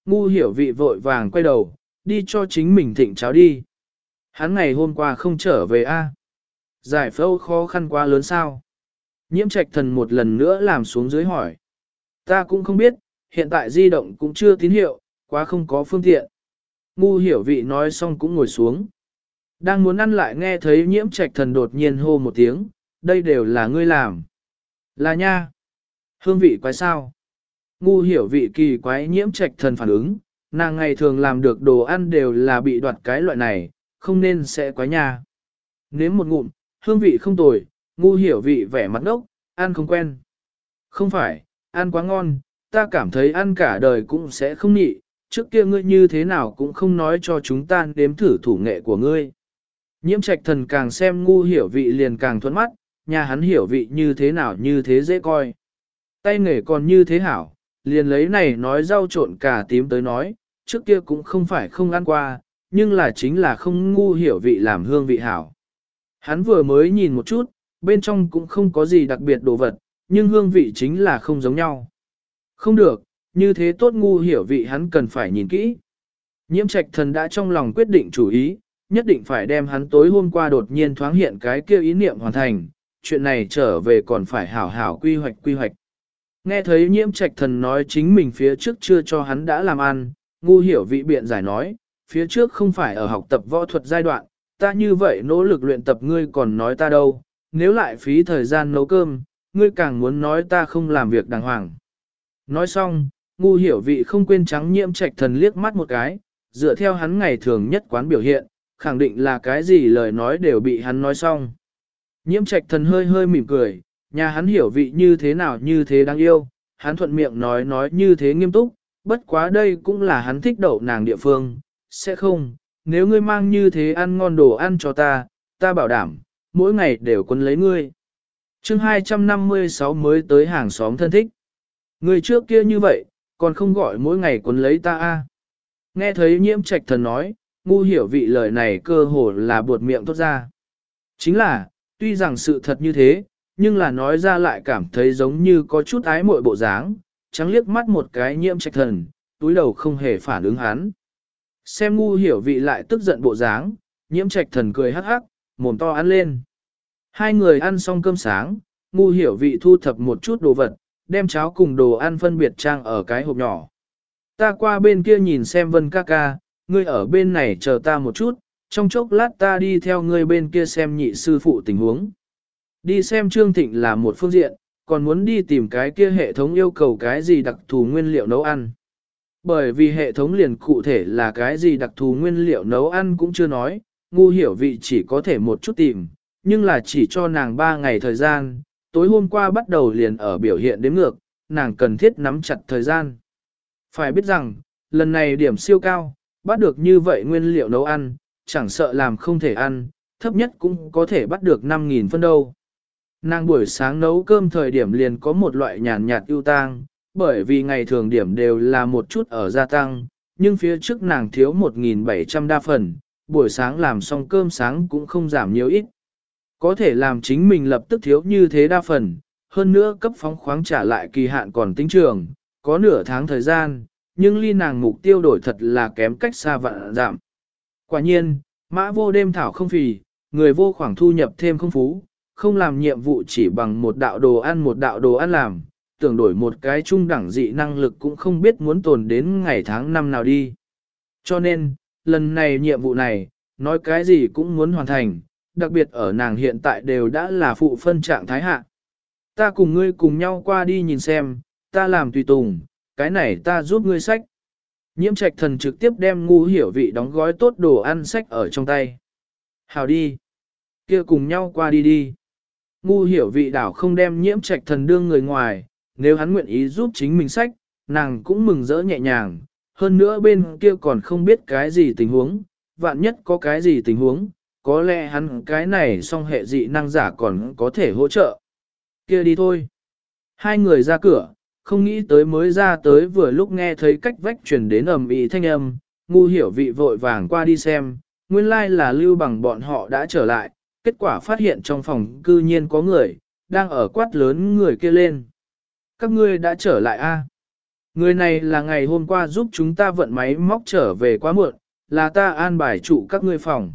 Ngu hiểu vị vội vàng quay đầu, đi cho chính mình thịnh cháo đi. Hắn ngày hôm qua không trở về a Giải phẫu khó khăn quá lớn sao? Nhiễm trạch thần một lần nữa làm xuống dưới hỏi. Ta cũng không biết, hiện tại di động cũng chưa tín hiệu, quá không có phương tiện. Ngu hiểu vị nói xong cũng ngồi xuống. Đang muốn ăn lại nghe thấy nhiễm trạch thần đột nhiên hô một tiếng, đây đều là ngươi làm. Là nha. Hương vị quái sao? Ngu hiểu vị kỳ quái nhiễm trạch thần phản ứng, nàng ngày thường làm được đồ ăn đều là bị đoạt cái loại này, không nên sẽ quái nha. Nếu một ngụm, hương vị không tồi, ngu hiểu vị vẻ mặt ngốc, ăn không quen. Không phải, ăn quá ngon, ta cảm thấy ăn cả đời cũng sẽ không nhị, trước kia ngươi như thế nào cũng không nói cho chúng ta đếm thử thủ nghệ của ngươi. Nhiễm trạch thần càng xem ngu hiểu vị liền càng thuẫn mắt, nhà hắn hiểu vị như thế nào như thế dễ coi. Tay nghề còn như thế hảo, liền lấy này nói rau trộn cả tím tới nói, trước kia cũng không phải không ăn qua, nhưng là chính là không ngu hiểu vị làm hương vị hảo. Hắn vừa mới nhìn một chút, bên trong cũng không có gì đặc biệt đồ vật, nhưng hương vị chính là không giống nhau. Không được, như thế tốt ngu hiểu vị hắn cần phải nhìn kỹ. Nhiễm trạch thần đã trong lòng quyết định chủ ý, nhất định phải đem hắn tối hôm qua đột nhiên thoáng hiện cái kia ý niệm hoàn thành, chuyện này trở về còn phải hảo hảo quy hoạch quy hoạch. Nghe thấy nhiễm trạch thần nói chính mình phía trước chưa cho hắn đã làm ăn, ngu hiểu vị biện giải nói, phía trước không phải ở học tập võ thuật giai đoạn, ta như vậy nỗ lực luyện tập ngươi còn nói ta đâu, nếu lại phí thời gian nấu cơm, ngươi càng muốn nói ta không làm việc đàng hoàng. Nói xong, ngu hiểu vị không quên trắng nhiễm trạch thần liếc mắt một cái, dựa theo hắn ngày thường nhất quán biểu hiện, khẳng định là cái gì lời nói đều bị hắn nói xong. Nhiễm trạch thần hơi hơi mỉm cười, nhà hắn hiểu vị như thế nào như thế đáng yêu, hắn thuận miệng nói nói như thế nghiêm túc, bất quá đây cũng là hắn thích đậu nàng địa phương, sẽ không, nếu ngươi mang như thế ăn ngon đồ ăn cho ta, ta bảo đảm, mỗi ngày đều quân lấy ngươi. chương 256 mới tới hàng xóm thân thích. người trước kia như vậy, còn không gọi mỗi ngày quân lấy ta a Nghe thấy nhiễm trạch thần nói, ngu hiểu vị lời này cơ hồ là buột miệng tốt ra. Chính là, tuy rằng sự thật như thế, nhưng là nói ra lại cảm thấy giống như có chút ái muội bộ dáng, trắng liếc mắt một cái nhiễm trạch thần, túi đầu không hề phản ứng hắn. Xem ngu hiểu vị lại tức giận bộ dáng, nhiễm trạch thần cười hắc hắc, mồm to ăn lên. Hai người ăn xong cơm sáng, ngu hiểu vị thu thập một chút đồ vật, đem cháo cùng đồ ăn phân biệt trang ở cái hộp nhỏ. Ta qua bên kia nhìn xem vân ca ca, ngươi ở bên này chờ ta một chút, trong chốc lát ta đi theo ngươi bên kia xem nhị sư phụ tình huống. Đi xem Trương Thịnh là một phương diện, còn muốn đi tìm cái kia hệ thống yêu cầu cái gì đặc thù nguyên liệu nấu ăn. Bởi vì hệ thống liền cụ thể là cái gì đặc thù nguyên liệu nấu ăn cũng chưa nói, ngu hiểu vị chỉ có thể một chút tìm, nhưng là chỉ cho nàng 3 ngày thời gian, tối hôm qua bắt đầu liền ở biểu hiện đếm ngược, nàng cần thiết nắm chặt thời gian. Phải biết rằng, lần này điểm siêu cao, bắt được như vậy nguyên liệu nấu ăn, chẳng sợ làm không thể ăn, thấp nhất cũng có thể bắt được 5.000 phân đâu. Nàng buổi sáng nấu cơm thời điểm liền có một loại nhàn nhạt ưu tang, bởi vì ngày thường điểm đều là một chút ở gia tăng, nhưng phía trước nàng thiếu 1.700 đa phần, buổi sáng làm xong cơm sáng cũng không giảm nhiều ít. Có thể làm chính mình lập tức thiếu như thế đa phần, hơn nữa cấp phóng khoáng trả lại kỳ hạn còn tính trường, có nửa tháng thời gian, nhưng ly nàng mục tiêu đổi thật là kém cách xa vạn giảm. Quả nhiên, mã vô đêm thảo không phì, người vô khoảng thu nhập thêm không phú, không làm nhiệm vụ chỉ bằng một đạo đồ ăn một đạo đồ ăn làm, tưởng đổi một cái trung đẳng dị năng lực cũng không biết muốn tồn đến ngày tháng năm nào đi. Cho nên, lần này nhiệm vụ này, nói cái gì cũng muốn hoàn thành, đặc biệt ở nàng hiện tại đều đã là phụ phân trạng thái hạ. Ta cùng ngươi cùng nhau qua đi nhìn xem, ta làm tùy tùng, cái này ta giúp ngươi sách. Nhiễm trạch thần trực tiếp đem ngu hiểu vị đóng gói tốt đồ ăn sách ở trong tay. Hào đi. kia cùng nhau qua đi đi. Ngu hiểu vị đảo không đem nhiễm trạch thần đương người ngoài, nếu hắn nguyện ý giúp chính mình sách, nàng cũng mừng rỡ nhẹ nhàng. Hơn nữa bên kia còn không biết cái gì tình huống, vạn nhất có cái gì tình huống, có lẽ hắn cái này song hệ dị năng giả còn có thể hỗ trợ. kia đi thôi. Hai người ra cửa, không nghĩ tới mới ra tới vừa lúc nghe thấy cách vách truyền đến ầm ĩ thanh âm, ngu hiểu vị vội vàng qua đi xem, nguyên lai là lưu bằng bọn họ đã trở lại, kết quả phát hiện trong phòng cư nhiên có người, đang ở quát lớn người kia lên. Các ngươi đã trở lại a? Người này là ngày hôm qua giúp chúng ta vận máy móc trở về quá muộn, là ta an bài trụ các ngươi phòng.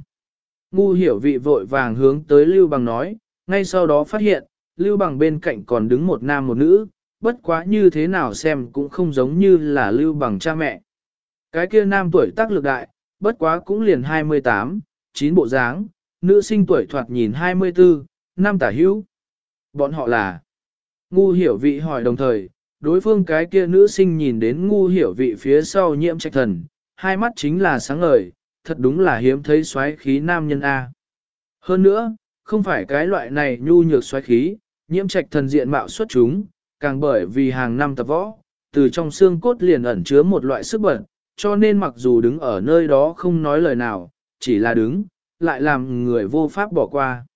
Ngu hiểu vị vội vàng hướng tới Lưu Bằng nói, ngay sau đó phát hiện, Lưu Bằng bên cạnh còn đứng một nam một nữ, bất quá như thế nào xem cũng không giống như là Lưu Bằng cha mẹ. Cái kia nam tuổi tác lực đại, bất quá cũng liền 28, 9 bộ dáng, nữ sinh tuổi thoạt nhìn 24, năm tả hữu. Bọn họ là ngu hiểu vị hỏi đồng thời, đối phương cái kia nữ sinh nhìn đến ngu hiểu vị phía sau nhiễm trạch thần, hai mắt chính là sáng ngời, thật đúng là hiếm thấy xoáy khí nam nhân A. Hơn nữa, không phải cái loại này nhu nhược xoáy khí, nhiễm trạch thần diện mạo xuất chúng, càng bởi vì hàng năm tập võ, từ trong xương cốt liền ẩn chứa một loại sức bẩn cho nên mặc dù đứng ở nơi đó không nói lời nào, chỉ là đứng, lại làm người vô pháp bỏ qua.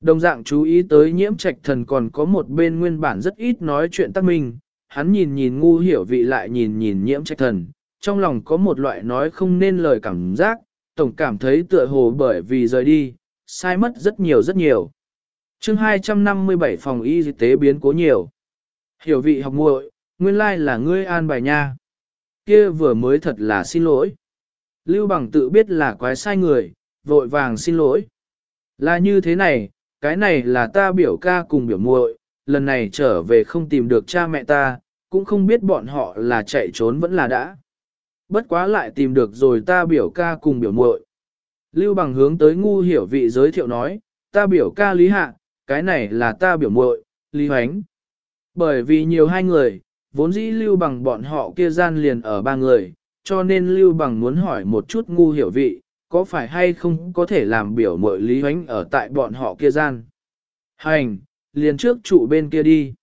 Đồng dạng chú ý tới nhiễm trạch thần còn có một bên nguyên bản rất ít nói chuyện tác minh, hắn nhìn nhìn ngu hiểu vị lại nhìn nhìn nhiễm trạch thần, trong lòng có một loại nói không nên lời cảm giác, tổng cảm thấy tựa hồ bởi vì rời đi, sai mất rất nhiều rất nhiều. chương 257 phòng y tế biến cố nhiều. Hiểu vị học muội, nguyên lai là ngươi an bài nha. Kia vừa mới thật là xin lỗi. Lưu bằng tự biết là quái sai người, vội vàng xin lỗi. Là như thế này, cái này là ta biểu ca cùng biểu muội, lần này trở về không tìm được cha mẹ ta, cũng không biết bọn họ là chạy trốn vẫn là đã. Bất quá lại tìm được rồi ta biểu ca cùng biểu muội. Lưu bằng hướng tới ngu hiểu vị giới thiệu nói, ta biểu ca Lý Hạ, cái này là ta biểu muội, Lý Hoánh. Bởi vì nhiều hai người, vốn dĩ lưu bằng bọn họ kia gian liền ở ba người, cho nên lưu bằng muốn hỏi một chút ngu hiểu vị, có phải hay không có thể làm biểu mội Lý Huánh ở tại bọn họ kia gian. Hành, liền trước trụ bên kia đi.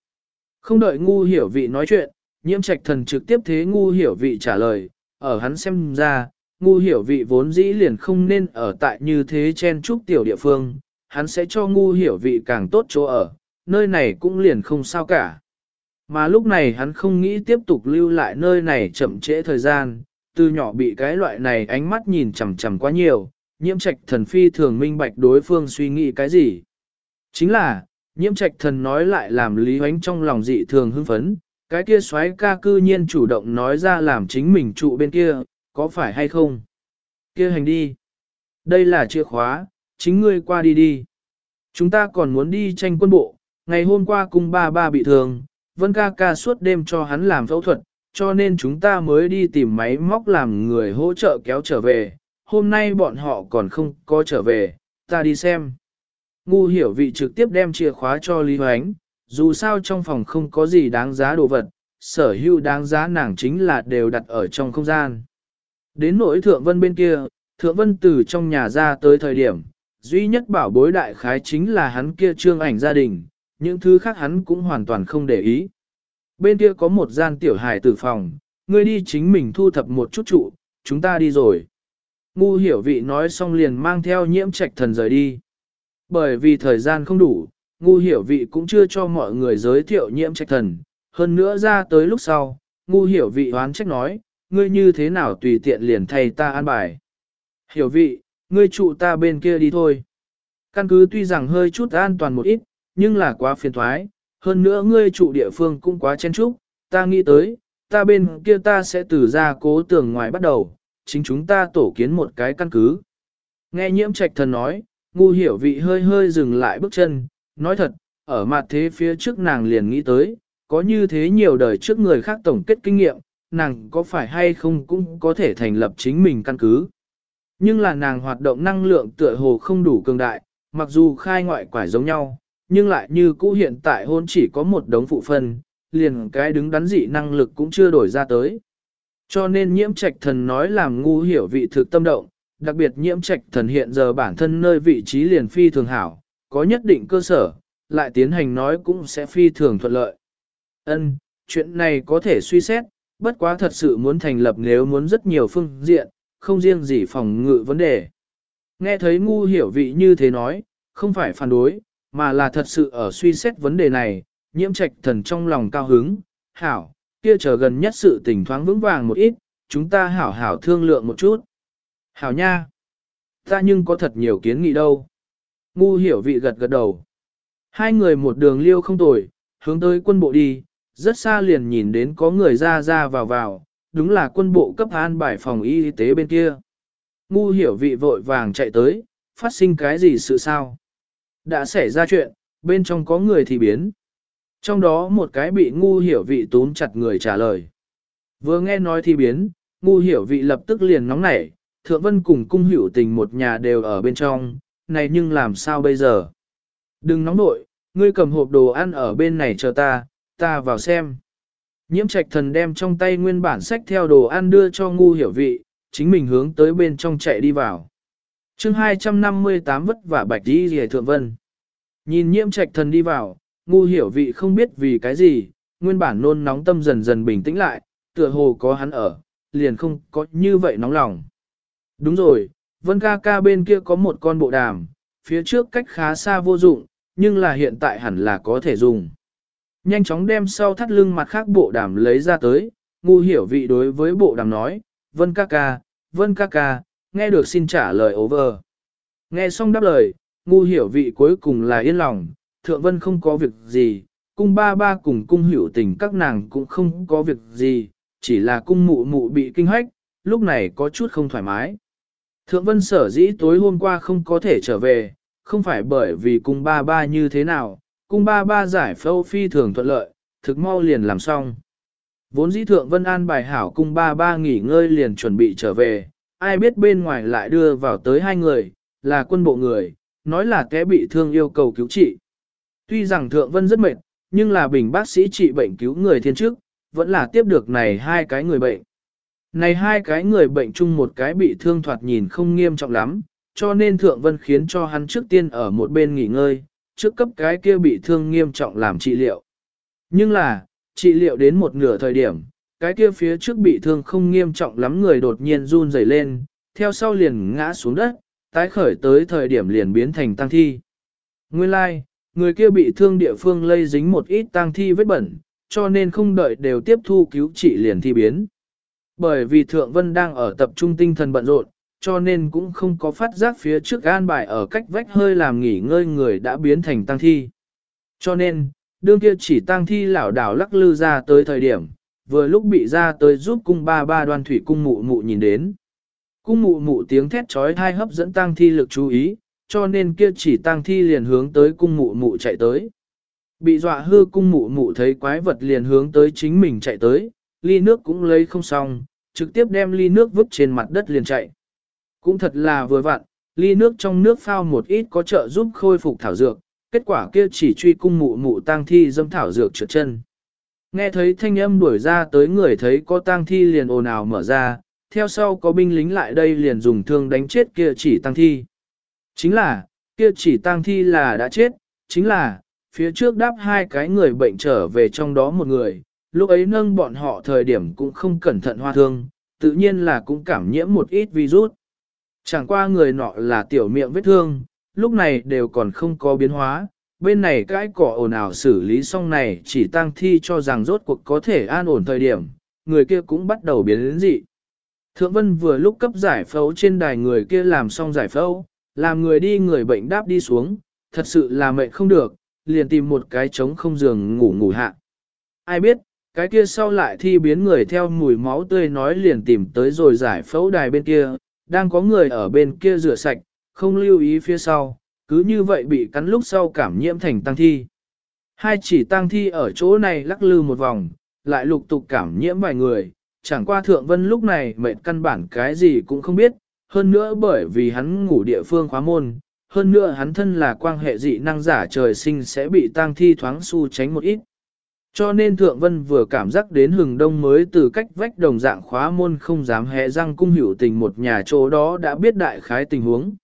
Không đợi ngu hiểu vị nói chuyện, nhiễm trạch thần trực tiếp thế ngu hiểu vị trả lời, ở hắn xem ra, ngu hiểu vị vốn dĩ liền không nên ở tại như thế chen trúc tiểu địa phương, hắn sẽ cho ngu hiểu vị càng tốt chỗ ở, nơi này cũng liền không sao cả. Mà lúc này hắn không nghĩ tiếp tục lưu lại nơi này chậm trễ thời gian, từ nhỏ bị cái loại này ánh mắt nhìn chằm chằm quá nhiều, nhiễm trạch thần phi thường minh bạch đối phương suy nghĩ cái gì. Chính là, nhiễm trạch thần nói lại làm Lý Hoánh trong lòng dị thường hưng phấn, cái kia xoáy ca cư nhiên chủ động nói ra làm chính mình trụ bên kia, có phải hay không? Kia hành đi. Đây là chìa khóa, chính ngươi qua đi đi. Chúng ta còn muốn đi tranh quân bộ, ngày hôm qua cung ba ba bị thương, Vân ca ca suốt đêm cho hắn làm phẫu thuật, cho nên chúng ta mới đi tìm máy móc làm người hỗ trợ kéo trở về. Hôm nay bọn họ còn không có trở về, ta đi xem. Ngu hiểu vị trực tiếp đem chìa khóa cho Lý Hoánh, dù sao trong phòng không có gì đáng giá đồ vật, sở hữu đáng giá nàng chính là đều đặt ở trong không gian. Đến nỗi thượng vân bên kia, thượng vân từ trong nhà ra tới thời điểm, duy nhất bảo bối đại khái chính là hắn kia trương ảnh gia đình, những thứ khác hắn cũng hoàn toàn không để ý. Bên kia có một gian tiểu hài tử phòng, ngươi đi chính mình thu thập một chút trụ, chúng ta đi rồi. Ngu hiểu vị nói xong liền mang theo nhiễm trạch thần rời đi. Bởi vì thời gian không đủ, ngu hiểu vị cũng chưa cho mọi người giới thiệu nhiễm trạch thần. Hơn nữa ra tới lúc sau, ngu hiểu vị hoán trách nói, ngươi như thế nào tùy tiện liền thay ta an bài. Hiểu vị, ngươi trụ ta bên kia đi thôi. Căn cứ tuy rằng hơi chút an toàn một ít, nhưng là quá phiền thoái, hơn nữa ngươi trụ địa phương cũng quá chen chúc, ta nghĩ tới, ta bên kia ta sẽ từ ra cố tường ngoài bắt đầu, chính chúng ta tổ kiến một cái căn cứ, Nghe nhiễm trạch thần nói, ngu hiểu vị hơi hơi dừng lại bước chân, nói thật, ở mặt thế phía trước nàng liền nghĩ tới, có như thế nhiều đời trước người khác tổng kết kinh nghiệm, nàng có phải hay không cũng có thể thành lập chính mình căn cứ. Nhưng là nàng hoạt động năng lượng tựa hồ không đủ cường đại, mặc dù khai ngoại quải giống nhau, nhưng lại như cũ hiện tại hôn chỉ có một đống phụ phân, liền cái đứng đắn dị năng lực cũng chưa đổi ra tới. Cho nên nhiễm trạch thần nói làm ngu hiểu vị thực tâm động, đặc biệt nhiễm trạch thần hiện giờ bản thân nơi vị trí liền phi thường hảo, có nhất định cơ sở, lại tiến hành nói cũng sẽ phi thường thuận lợi. Ân, chuyện này có thể suy xét, bất quá thật sự muốn thành lập nếu muốn rất nhiều phương diện, không riêng gì phòng ngự vấn đề. Nghe thấy ngu hiểu vị như thế nói, không phải phản đối, mà là thật sự ở suy xét vấn đề này, nhiễm trạch thần trong lòng cao hứng, hảo, kia chờ gần nhất sự tình thoáng vững vàng một ít, chúng ta hảo hảo thương lượng một chút. Hảo nha, ta nhưng có thật nhiều kiến nghị đâu. Ngu hiểu vị gật gật đầu. Hai người một đường liêu không tồi, hướng tới quân bộ đi, rất xa liền nhìn đến có người ra ra vào vào, đúng là quân bộ cấp an bài phòng y tế bên kia. Ngu hiểu vị vội vàng chạy tới, phát sinh cái gì sự sao? Đã xảy ra chuyện, bên trong có người thì biến. Trong đó một cái bị ngu hiểu vị tún chặt người trả lời. Vừa nghe nói thì biến, ngu hiểu vị lập tức liền nóng nảy, thượng vân cùng cung hiểu tình một nhà đều ở bên trong, này nhưng làm sao bây giờ? Đừng nóng nội, ngươi cầm hộp đồ ăn ở bên này chờ ta, ta vào xem. Nhiễm trạch thần đem trong tay nguyên bản sách theo đồ ăn đưa cho ngu hiểu vị, chính mình hướng tới bên trong chạy đi vào chương 258 vất vả bạch đi rìa thượng vân. Nhìn nhiễm trạch thần đi vào, ngu hiểu vị không biết vì cái gì, nguyên bản nôn nóng tâm dần dần bình tĩnh lại, tựa hồ có hắn ở, liền không có như vậy nóng lòng. Đúng rồi, vân ca ca bên kia có một con bộ đàm, phía trước cách khá xa vô dụng, nhưng là hiện tại hẳn là có thể dùng. Nhanh chóng đem sau thắt lưng mặt khác bộ đàm lấy ra tới, ngu hiểu vị đối với bộ đàm nói, vân ca ca, vân ca ca, nghe được xin trả lời over. Nghe xong đáp lời, ngu hiểu vị cuối cùng là yên lòng, thượng vân không có việc gì, cung ba ba cùng cung hiểu tình các nàng cũng không có việc gì, chỉ là cung mụ mụ bị kinh hách, lúc này có chút không thoải mái. Thượng vân sở dĩ tối hôm qua không có thể trở về, không phải bởi vì cung ba ba như thế nào, cung ba ba giải phẫu phi thường thuận lợi, thực mau liền làm xong. Vốn dĩ thượng vân an bài hảo cung ba ba nghỉ ngơi liền chuẩn bị trở về, ai biết bên ngoài lại đưa vào tới hai người, là quân bộ người, nói là kẻ bị thương yêu cầu cứu trị. Tuy rằng thượng vân rất mệt, nhưng là bình bác sĩ trị bệnh cứu người thiên trước, vẫn là tiếp được này hai cái người bệnh. Này hai cái người bệnh chung một cái bị thương thoạt nhìn không nghiêm trọng lắm, cho nên thượng vân khiến cho hắn trước tiên ở một bên nghỉ ngơi, trước cấp cái kia bị thương nghiêm trọng làm trị liệu. Nhưng là, trị liệu đến một nửa thời điểm, cái kia phía trước bị thương không nghiêm trọng lắm người đột nhiên run rẩy lên, theo sau liền ngã xuống đất, tái khởi tới thời điểm liền biến thành tăng thi. Nguyên lai, like, người kia bị thương địa phương lây dính một ít tăng thi vết bẩn, cho nên không đợi đều tiếp thu cứu trị liền thi biến. Bởi vì Thượng Vân đang ở tập trung tinh thần bận rộn, cho nên cũng không có phát giác phía trước an bài ở cách vách hơi làm nghỉ ngơi người đã biến thành tăng thi. Cho nên, đương kia chỉ tăng thi lảo đảo lắc lư ra tới thời điểm, vừa lúc bị ra tới giúp cung ba ba đoan thủy cung mụ mụ nhìn đến. Cung mụ mụ tiếng thét trói thai hấp dẫn tăng thi lực chú ý, cho nên kia chỉ tăng thi liền hướng tới cung mụ mụ chạy tới. Bị dọa hư cung mụ mụ thấy quái vật liền hướng tới chính mình chạy tới, ly nước cũng lấy không xong, trực tiếp đem ly nước vứt trên mặt đất liền chạy. Cũng thật là vừa vặn, ly nước trong nước phao một ít có trợ giúp khôi phục thảo dược, kết quả kia chỉ truy cung mụ mụ tang thi dâm thảo dược trượt chân. Nghe thấy thanh âm đuổi ra tới người thấy có tang thi liền ồn ào mở ra, theo sau có binh lính lại đây liền dùng thương đánh chết kia chỉ tang thi. Chính là, kia chỉ tang thi là đã chết, chính là, phía trước đáp hai cái người bệnh trở về trong đó một người, lúc ấy nâng bọn họ thời điểm cũng không cẩn thận hoa thương, tự nhiên là cũng cảm nhiễm một ít virus. Chẳng qua người nọ là tiểu miệng vết thương, lúc này đều còn không có biến hóa, bên này cái cỏ ồn ào xử lý xong này chỉ tăng thi cho rằng rốt cuộc có thể an ổn thời điểm, người kia cũng bắt đầu biến đến dị. Thượng Vân vừa lúc cấp giải phẫu trên đài người kia làm xong giải phẫu, làm người đi người bệnh đáp đi xuống, thật sự là mệnh không được, liền tìm một cái trống không giường ngủ ngủ hạ. Ai biết, cái kia sau lại thi biến người theo mùi máu tươi nói liền tìm tới rồi giải phẫu đài bên kia, đang có người ở bên kia rửa sạch, không lưu ý phía sau, cứ như vậy bị cắn lúc sau cảm nhiễm thành tăng thi. Hai chỉ tăng thi ở chỗ này lắc lư một vòng, lại lục tục cảm nhiễm vài người, chẳng qua thượng vân lúc này mệt căn bản cái gì cũng không biết, hơn nữa bởi vì hắn ngủ địa phương khóa môn, hơn nữa hắn thân là quan hệ dị năng giả trời sinh sẽ bị tang thi thoáng su tránh một ít. Cho nên Thượng Vân vừa cảm giác đến hừng đông mới từ cách vách đồng dạng khóa môn không dám hé răng cung hiểu tình một nhà chỗ đó đã biết đại khái tình huống.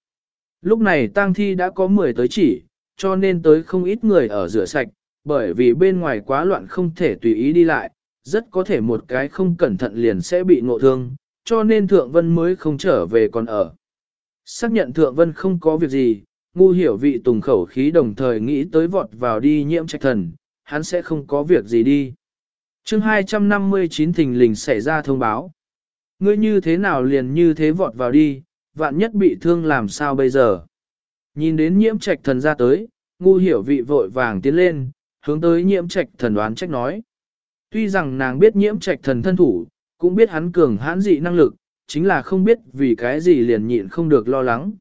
Lúc này tang thi đã có 10 tới chỉ, cho nên tới không ít người ở rửa sạch, bởi vì bên ngoài quá loạn không thể tùy ý đi lại, rất có thể một cái không cẩn thận liền sẽ bị ngộ thương, cho nên Thượng Vân mới không trở về còn ở. Xác nhận Thượng Vân không có việc gì, ngu hiểu vị tùng khẩu khí đồng thời nghĩ tới vọt vào đi nhiễm trạch thần, hắn sẽ không có việc gì đi. chương 259 thình lình xảy ra thông báo. Ngươi như thế nào liền như thế vọt vào đi, vạn nhất bị thương làm sao bây giờ. Nhìn đến nhiễm trạch thần ra tới, ngu hiểu vị vội vàng tiến lên, hướng tới nhiễm trạch thần đoán trách nói. Tuy rằng nàng biết nhiễm trạch thần thân thủ, cũng biết hắn cường hãn dị năng lực, chính là không biết vì cái gì liền nhịn không được lo lắng.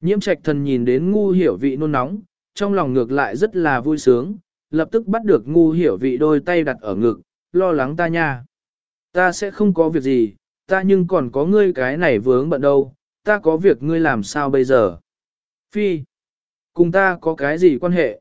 Nhiễm trạch thần nhìn đến ngu hiểu vị nôn nóng, trong lòng ngược lại rất là vui sướng, lập tức bắt được ngu hiểu vị đôi tay đặt ở ngực, lo lắng ta nha. Ta sẽ không có việc gì, ta nhưng còn có ngươi cái này vướng bận đâu, ta có việc ngươi làm sao bây giờ. Phi, cùng ta có cái gì quan hệ?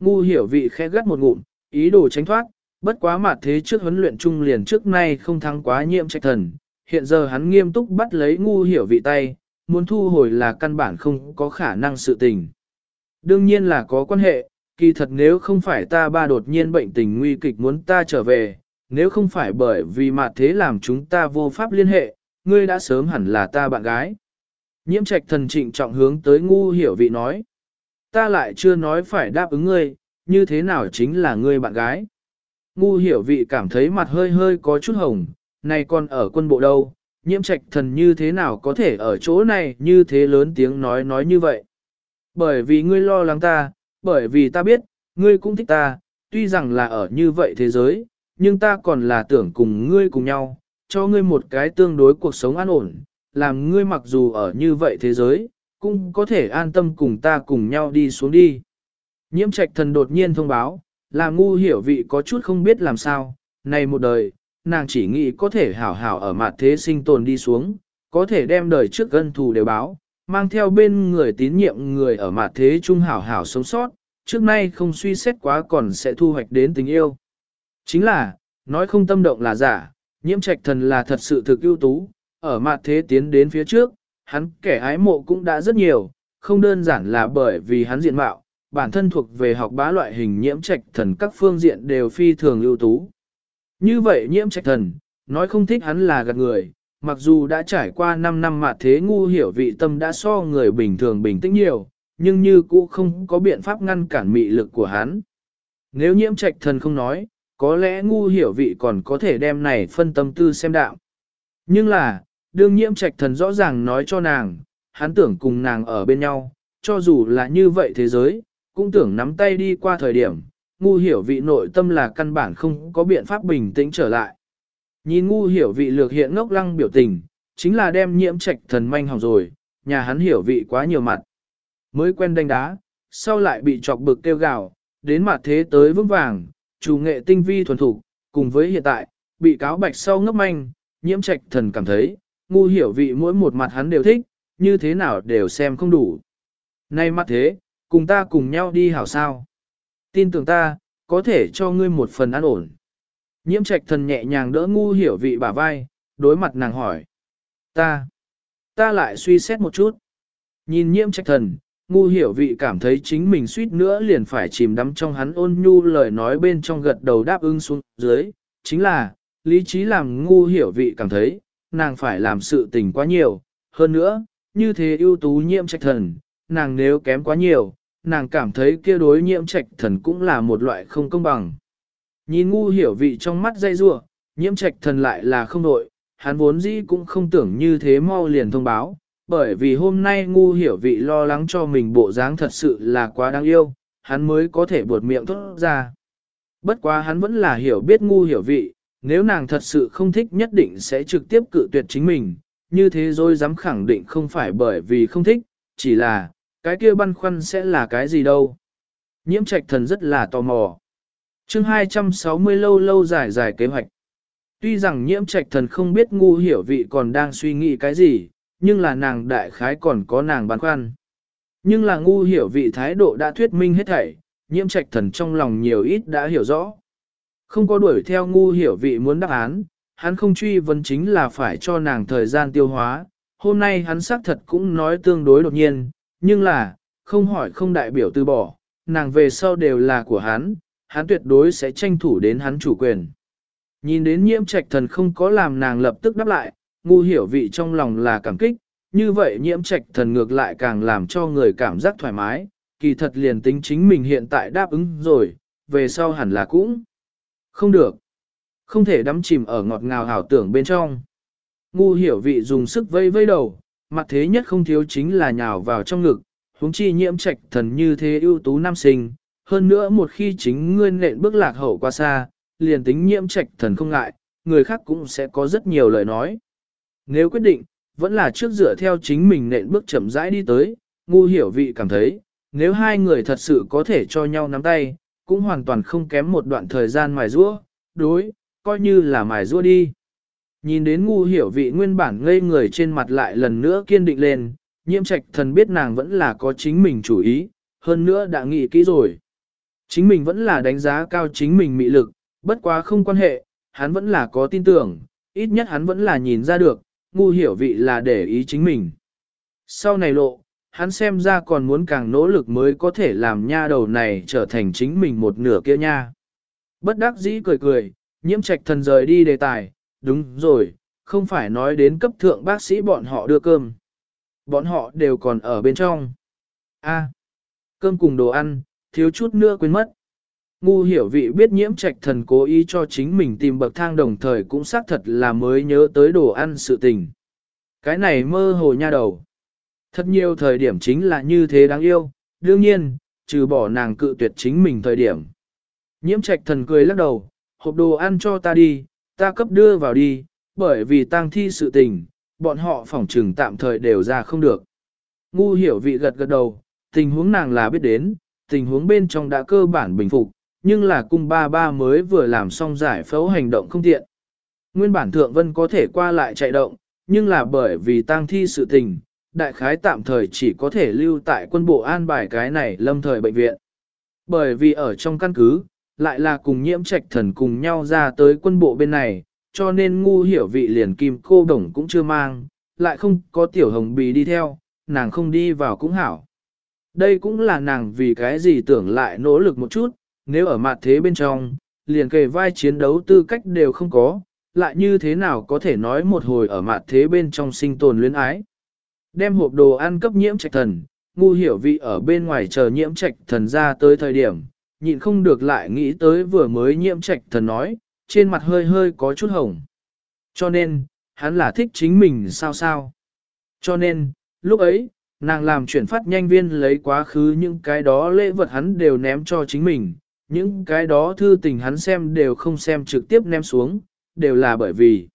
Ngu hiểu vị khẽ gắt một ngụm, ý đồ tránh thoát, bất quá mặt thế trước huấn luyện trung liền trước nay không thắng quá nhiễm trạch thần. Hiện giờ hắn nghiêm túc bắt lấy ngu hiểu vị tay, muốn thu hồi là căn bản không có khả năng sự tình. Đương nhiên là có quan hệ, kỳ thật nếu không phải ta ba đột nhiên bệnh tình nguy kịch muốn ta trở về, nếu không phải bởi vì mặt thế làm chúng ta vô pháp liên hệ, ngươi đã sớm hẳn là ta bạn gái. Nhiễm trạch thần trịnh trọng hướng tới ngu hiểu vị nói. Ta lại chưa nói phải đáp ứng ngươi, như thế nào chính là ngươi bạn gái. Ngu hiểu vị cảm thấy mặt hơi hơi có chút hồng, này còn ở quân bộ đâu, nhiễm trạch thần như thế nào có thể ở chỗ này như thế lớn tiếng nói nói như vậy. Bởi vì ngươi lo lắng ta, bởi vì ta biết, ngươi cũng thích ta, tuy rằng là ở như vậy thế giới, nhưng ta còn là tưởng cùng ngươi cùng nhau, cho ngươi một cái tương đối cuộc sống an ổn, làm ngươi mặc dù ở như vậy thế giới, cũng có thể an tâm cùng ta cùng nhau đi xuống đi. Nhiễm trạch thần đột nhiên thông báo, là ngu hiểu vị có chút không biết làm sao, này một đời, nàng chỉ nghĩ có thể hảo hảo ở mặt thế sinh tồn đi xuống, có thể đem đời trước gân thù đều báo, mang theo bên người tín nhiệm người ở mặt thế trung hảo hảo sống sót, trước nay không suy xét quá còn sẽ thu hoạch đến tình yêu. Chính là, nói không tâm động là giả, nhiễm trạch thần là thật sự thực ưu tú, ở mặt thế tiến đến phía trước, hắn kẻ ái mộ cũng đã rất nhiều, không đơn giản là bởi vì hắn diện mạo, bản thân thuộc về học bá loại hình nhiễm trạch thần các phương diện đều phi thường ưu tú. Như vậy nhiễm trạch thần, nói không thích hắn là gạt người, mặc dù đã trải qua 5 năm mà thế ngu hiểu vị tâm đã so người bình thường bình tĩnh nhiều, nhưng như cũ không có biện pháp ngăn cản mị lực của hắn. Nếu nhiễm trạch thần không nói, có lẽ ngu hiểu vị còn có thể đem này phân tâm tư xem đạo. Nhưng là, đương nhiễm trạch thần rõ ràng nói cho nàng, hắn tưởng cùng nàng ở bên nhau, cho dù là như vậy thế giới, cũng tưởng nắm tay đi qua thời điểm, ngu hiểu vị nội tâm là căn bản không có biện pháp bình tĩnh trở lại. Nhìn ngu hiểu vị lược hiện ngốc lăng biểu tình, chính là đem nhiễm trạch thần manh hỏng rồi, nhà hắn hiểu vị quá nhiều mặt. Mới quen đánh đá, sau lại bị chọc bực kêu gào, đến mặt thế tới vững vàng, chủ nghệ tinh vi thuần thủ, cùng với hiện tại, bị cáo bạch sau ngốc manh, nhiễm trạch thần cảm thấy, ngu hiểu vị mỗi một mặt hắn đều thích, như thế nào đều xem không đủ. Nay mặt thế, cùng ta cùng nhau đi hảo sao. Tin tưởng ta, có thể cho ngươi một phần an ổn. Nhiễm trạch thần nhẹ nhàng đỡ ngu hiểu vị bả vai, đối mặt nàng hỏi. Ta, ta lại suy xét một chút. Nhìn nhiễm trạch thần, ngu hiểu vị cảm thấy chính mình suýt nữa liền phải chìm đắm trong hắn ôn nhu lời nói bên trong gật đầu đáp ứng xuống dưới. Chính là, lý trí làm ngu hiểu vị cảm thấy, nàng phải làm sự tình quá nhiều. Hơn nữa, như thế ưu tú nhiễm trạch thần, nàng nếu kém quá nhiều, nàng cảm thấy kia đối nhiễm trạch thần cũng là một loại không công bằng. Nhìn ngu hiểu vị trong mắt dây rua, nhiễm trạch thần lại là không đội, hắn vốn dĩ cũng không tưởng như thế mau liền thông báo, bởi vì hôm nay ngu hiểu vị lo lắng cho mình bộ dáng thật sự là quá đáng yêu, hắn mới có thể buột miệng thốt ra. Bất quá hắn vẫn là hiểu biết ngu hiểu vị, nếu nàng thật sự không thích nhất định sẽ trực tiếp cự tuyệt chính mình, như thế rồi dám khẳng định không phải bởi vì không thích, chỉ là, cái kia băn khoăn sẽ là cái gì đâu. Nhiễm trạch thần rất là tò mò. chương 260 lâu lâu dài dài kế hoạch. Tuy rằng nhiễm trạch thần không biết ngu hiểu vị còn đang suy nghĩ cái gì, nhưng là nàng đại khái còn có nàng băn khoăn. Nhưng là ngu hiểu vị thái độ đã thuyết minh hết thảy, nhiễm trạch thần trong lòng nhiều ít đã hiểu rõ. Không có đuổi theo ngu hiểu vị muốn đáp án, hắn không truy vấn chính là phải cho nàng thời gian tiêu hóa. Hôm nay hắn xác thật cũng nói tương đối đột nhiên, nhưng là, không hỏi không đại biểu từ bỏ, nàng về sau đều là của hắn, hắn tuyệt đối sẽ tranh thủ đến hắn chủ quyền. Nhìn đến nhiễm trạch thần không có làm nàng lập tức đáp lại, ngu hiểu vị trong lòng là cảm kích, như vậy nhiễm trạch thần ngược lại càng làm cho người cảm giác thoải mái, kỳ thật liền tính chính mình hiện tại đáp ứng rồi, về sau hẳn là cũng không được. Không thể đắm chìm ở ngọt ngào hảo tưởng bên trong. Ngu hiểu vị dùng sức vây vây đầu, mặt thế nhất không thiếu chính là nhào vào trong ngực, huống chi nhiễm trạch thần như thế ưu tú nam sinh. Hơn nữa một khi chính ngươi nện bước lạc hậu qua xa, liền tính nhiễm trạch thần không ngại, người khác cũng sẽ có rất nhiều lời nói. Nếu quyết định, vẫn là trước dựa theo chính mình nện bước chậm rãi đi tới, ngu hiểu vị cảm thấy, nếu hai người thật sự có thể cho nhau nắm tay, cũng hoàn toàn không kém một đoạn thời gian mài rũa, đối, coi như là mài rũa đi. Nhìn đến ngu hiểu vị nguyên bản ngây người trên mặt lại lần nữa kiên định lên, nhiễm trạch thần biết nàng vẫn là có chính mình chủ ý, hơn nữa đã nghĩ kỹ rồi. Chính mình vẫn là đánh giá cao chính mình mị lực, bất quá không quan hệ, hắn vẫn là có tin tưởng, ít nhất hắn vẫn là nhìn ra được, ngu hiểu vị là để ý chính mình. Sau này lộ, hắn xem ra còn muốn càng nỗ lực mới có thể làm nha đầu này trở thành chính mình một nửa kia nha. Bất đắc dĩ cười cười, nhiễm trạch thần rời đi đề tài, đúng rồi, không phải nói đến cấp thượng bác sĩ bọn họ đưa cơm. Bọn họ đều còn ở bên trong. A, cơm cùng đồ ăn, thiếu chút nữa quên mất. Ngu hiểu vị biết nhiễm trạch thần cố ý cho chính mình tìm bậc thang đồng thời cũng xác thật là mới nhớ tới đồ ăn sự tình. Cái này mơ hồ nha đầu. Thật nhiều thời điểm chính là như thế đáng yêu, đương nhiên, trừ bỏ nàng cự tuyệt chính mình thời điểm. Nhiễm trạch thần cười lắc đầu, hộp đồ ăn cho ta đi, ta cấp đưa vào đi, bởi vì tang thi sự tình, bọn họ phỏng trừng tạm thời đều ra không được. Ngu hiểu vị gật gật đầu, tình huống nàng là biết đến, tình huống bên trong đã cơ bản bình phục, nhưng là cung ba ba mới vừa làm xong giải phẫu hành động không tiện. Nguyên bản thượng vân có thể qua lại chạy động, nhưng là bởi vì tang thi sự tình, đại khái tạm thời chỉ có thể lưu tại quân bộ an bài cái này lâm thời bệnh viện. Bởi vì ở trong căn cứ, lại là cùng nhiễm trạch thần cùng nhau ra tới quân bộ bên này, cho nên ngu hiểu vị liền kim cô đồng cũng chưa mang, lại không có tiểu hồng bì đi theo, nàng không đi vào cũng hảo. Đây cũng là nàng vì cái gì tưởng lại nỗ lực một chút, nếu ở mặt thế bên trong, liền kề vai chiến đấu tư cách đều không có, lại như thế nào có thể nói một hồi ở mặt thế bên trong sinh tồn luyến ái. Đem hộp đồ ăn cấp nhiễm trạch thần, ngu hiểu vị ở bên ngoài chờ nhiễm trạch thần ra tới thời điểm, nhịn không được lại nghĩ tới vừa mới nhiễm trạch thần nói, trên mặt hơi hơi có chút hồng. Cho nên, hắn là thích chính mình sao sao. Cho nên, lúc ấy, nàng làm chuyển phát nhanh viên lấy quá khứ những cái đó lễ vật hắn đều ném cho chính mình, những cái đó thư tình hắn xem đều không xem trực tiếp ném xuống, đều là bởi vì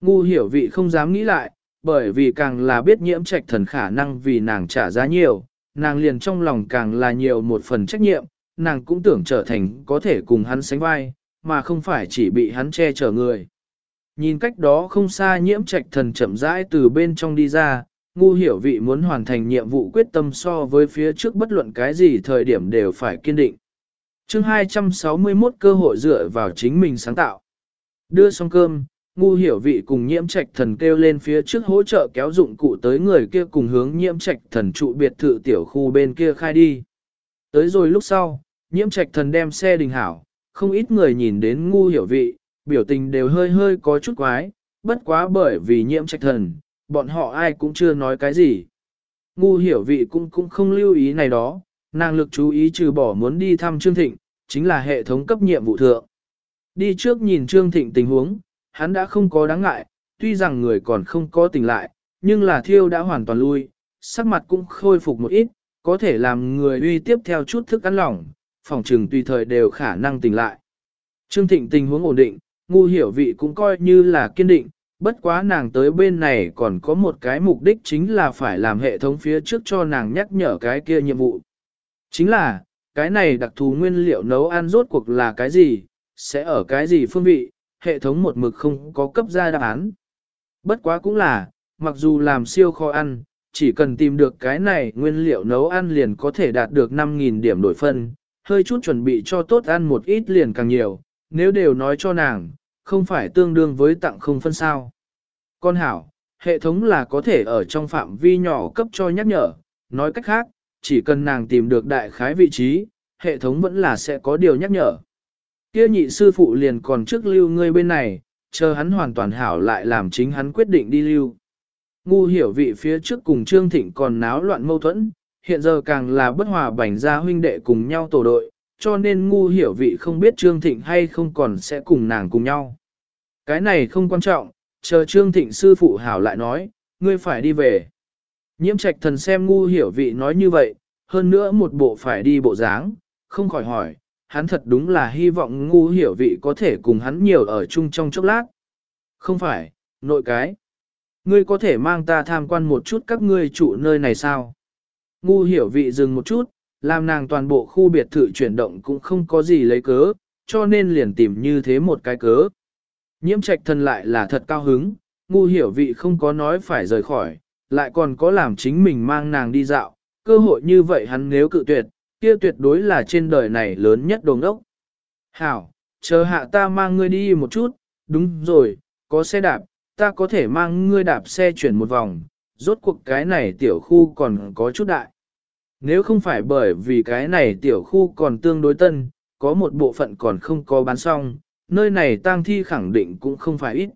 ngu hiểu vị không dám nghĩ lại, bởi vì càng là biết nhiễm trạch thần khả năng vì nàng trả giá nhiều, nàng liền trong lòng càng là nhiều một phần trách nhiệm, nàng cũng tưởng trở thành có thể cùng hắn sánh vai, mà không phải chỉ bị hắn che chở người. Nhìn cách đó không xa nhiễm trạch thần chậm rãi từ bên trong đi ra, ngu hiểu vị muốn hoàn thành nhiệm vụ quyết tâm so với phía trước bất luận cái gì thời điểm đều phải kiên định. chương 261 cơ hội dựa vào chính mình sáng tạo. Đưa xong cơm, ngu hiểu vị cùng nhiễm trạch thần kêu lên phía trước hỗ trợ kéo dụng cụ tới người kia cùng hướng nhiễm trạch thần trụ biệt thự tiểu khu bên kia khai đi. Tới rồi lúc sau, nhiễm trạch thần đem xe đình hảo, không ít người nhìn đến ngu hiểu vị, biểu tình đều hơi hơi có chút quái, bất quá bởi vì nhiễm trạch thần, bọn họ ai cũng chưa nói cái gì. Ngu hiểu vị cũng cũng không lưu ý này đó, nàng lực chú ý trừ bỏ muốn đi thăm Trương Thịnh, chính là hệ thống cấp nhiệm vụ thượng. Đi trước nhìn Trương Thịnh tình huống, hắn đã không có đáng ngại, tuy rằng người còn không có tỉnh lại, nhưng là thiêu đã hoàn toàn lui, sắc mặt cũng khôi phục một ít, có thể làm người uy tiếp theo chút thức ăn lỏng, phòng trừng tùy thời đều khả năng tỉnh lại. Trương Thịnh tình huống ổn định, ngu hiểu vị cũng coi như là kiên định, bất quá nàng tới bên này còn có một cái mục đích chính là phải làm hệ thống phía trước cho nàng nhắc nhở cái kia nhiệm vụ. Chính là, cái này đặc thù nguyên liệu nấu ăn rốt cuộc là cái gì, sẽ ở cái gì phương vị, hệ thống một mực không có cấp ra đáp án. Bất quá cũng là, mặc dù làm siêu kho ăn, chỉ cần tìm được cái này nguyên liệu nấu ăn liền có thể đạt được 5.000 điểm đổi phân, hơi chút chuẩn bị cho tốt ăn một ít liền càng nhiều, nếu đều nói cho nàng, không phải tương đương với tặng không phân sao. Con hảo, hệ thống là có thể ở trong phạm vi nhỏ cấp cho nhắc nhở, nói cách khác, chỉ cần nàng tìm được đại khái vị trí, hệ thống vẫn là sẽ có điều nhắc nhở. Kia nhị sư phụ liền còn trước lưu ngươi bên này, chờ hắn hoàn toàn hảo lại làm chính hắn quyết định đi lưu. Ngu hiểu vị phía trước cùng Trương Thịnh còn náo loạn mâu thuẫn, hiện giờ càng là bất hòa bảnh ra huynh đệ cùng nhau tổ đội, cho nên ngu hiểu vị không biết Trương Thịnh hay không còn sẽ cùng nàng cùng nhau. Cái này không quan trọng, chờ Trương Thịnh sư phụ hảo lại nói, ngươi phải đi về. Nhiễm trạch thần xem ngu hiểu vị nói như vậy, hơn nữa một bộ phải đi bộ dáng, không khỏi hỏi, hắn thật đúng là hy vọng ngu hiểu vị có thể cùng hắn nhiều ở chung trong chốc lát. Không phải, nội cái. Ngươi có thể mang ta tham quan một chút các ngươi trụ nơi này sao? Ngu hiểu vị dừng một chút, làm nàng toàn bộ khu biệt thự chuyển động cũng không có gì lấy cớ, cho nên liền tìm như thế một cái cớ. Nhiễm trạch thần lại là thật cao hứng, ngu hiểu vị không có nói phải rời khỏi, lại còn có làm chính mình mang nàng đi dạo, cơ hội như vậy hắn nếu cự tuyệt, kia tuyệt đối là trên đời này lớn nhất đồ ngốc. Hảo, chờ hạ ta mang ngươi đi một chút, đúng rồi, có xe đạp, ta có thể mang ngươi đạp xe chuyển một vòng, rốt cuộc cái này tiểu khu còn có chút đại. Nếu không phải bởi vì cái này tiểu khu còn tương đối tân, có một bộ phận còn không có bán xong, nơi này tang thi khẳng định cũng không phải ít.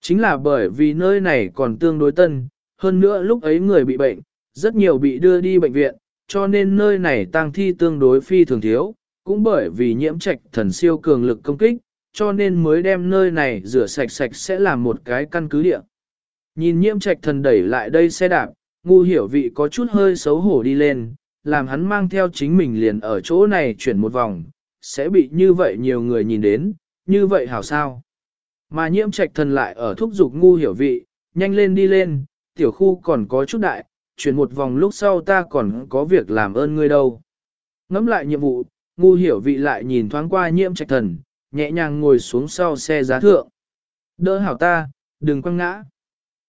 Chính là bởi vì nơi này còn tương đối tân, hơn nữa lúc ấy người bị bệnh, rất nhiều bị đưa đi bệnh viện, cho nên nơi này tang thi tương đối phi thường thiếu, cũng bởi vì nhiễm trạch thần siêu cường lực công kích, cho nên mới đem nơi này rửa sạch sạch sẽ là một cái căn cứ địa. Nhìn nhiễm trạch thần đẩy lại đây xe đạp, ngu hiểu vị có chút hơi xấu hổ đi lên, làm hắn mang theo chính mình liền ở chỗ này chuyển một vòng, sẽ bị như vậy nhiều người nhìn đến, như vậy hảo sao. Mà nhiễm trạch thần lại ở thúc dục ngu hiểu vị, nhanh lên đi lên, tiểu khu còn có chút đại, chuyển một vòng lúc sau ta còn có việc làm ơn ngươi đâu. Ngắm lại nhiệm vụ, ngu hiểu vị lại nhìn thoáng qua nhiễm trạch thần, nhẹ nhàng ngồi xuống sau xe giá thượng. Đỡ hảo ta, đừng quăng ngã.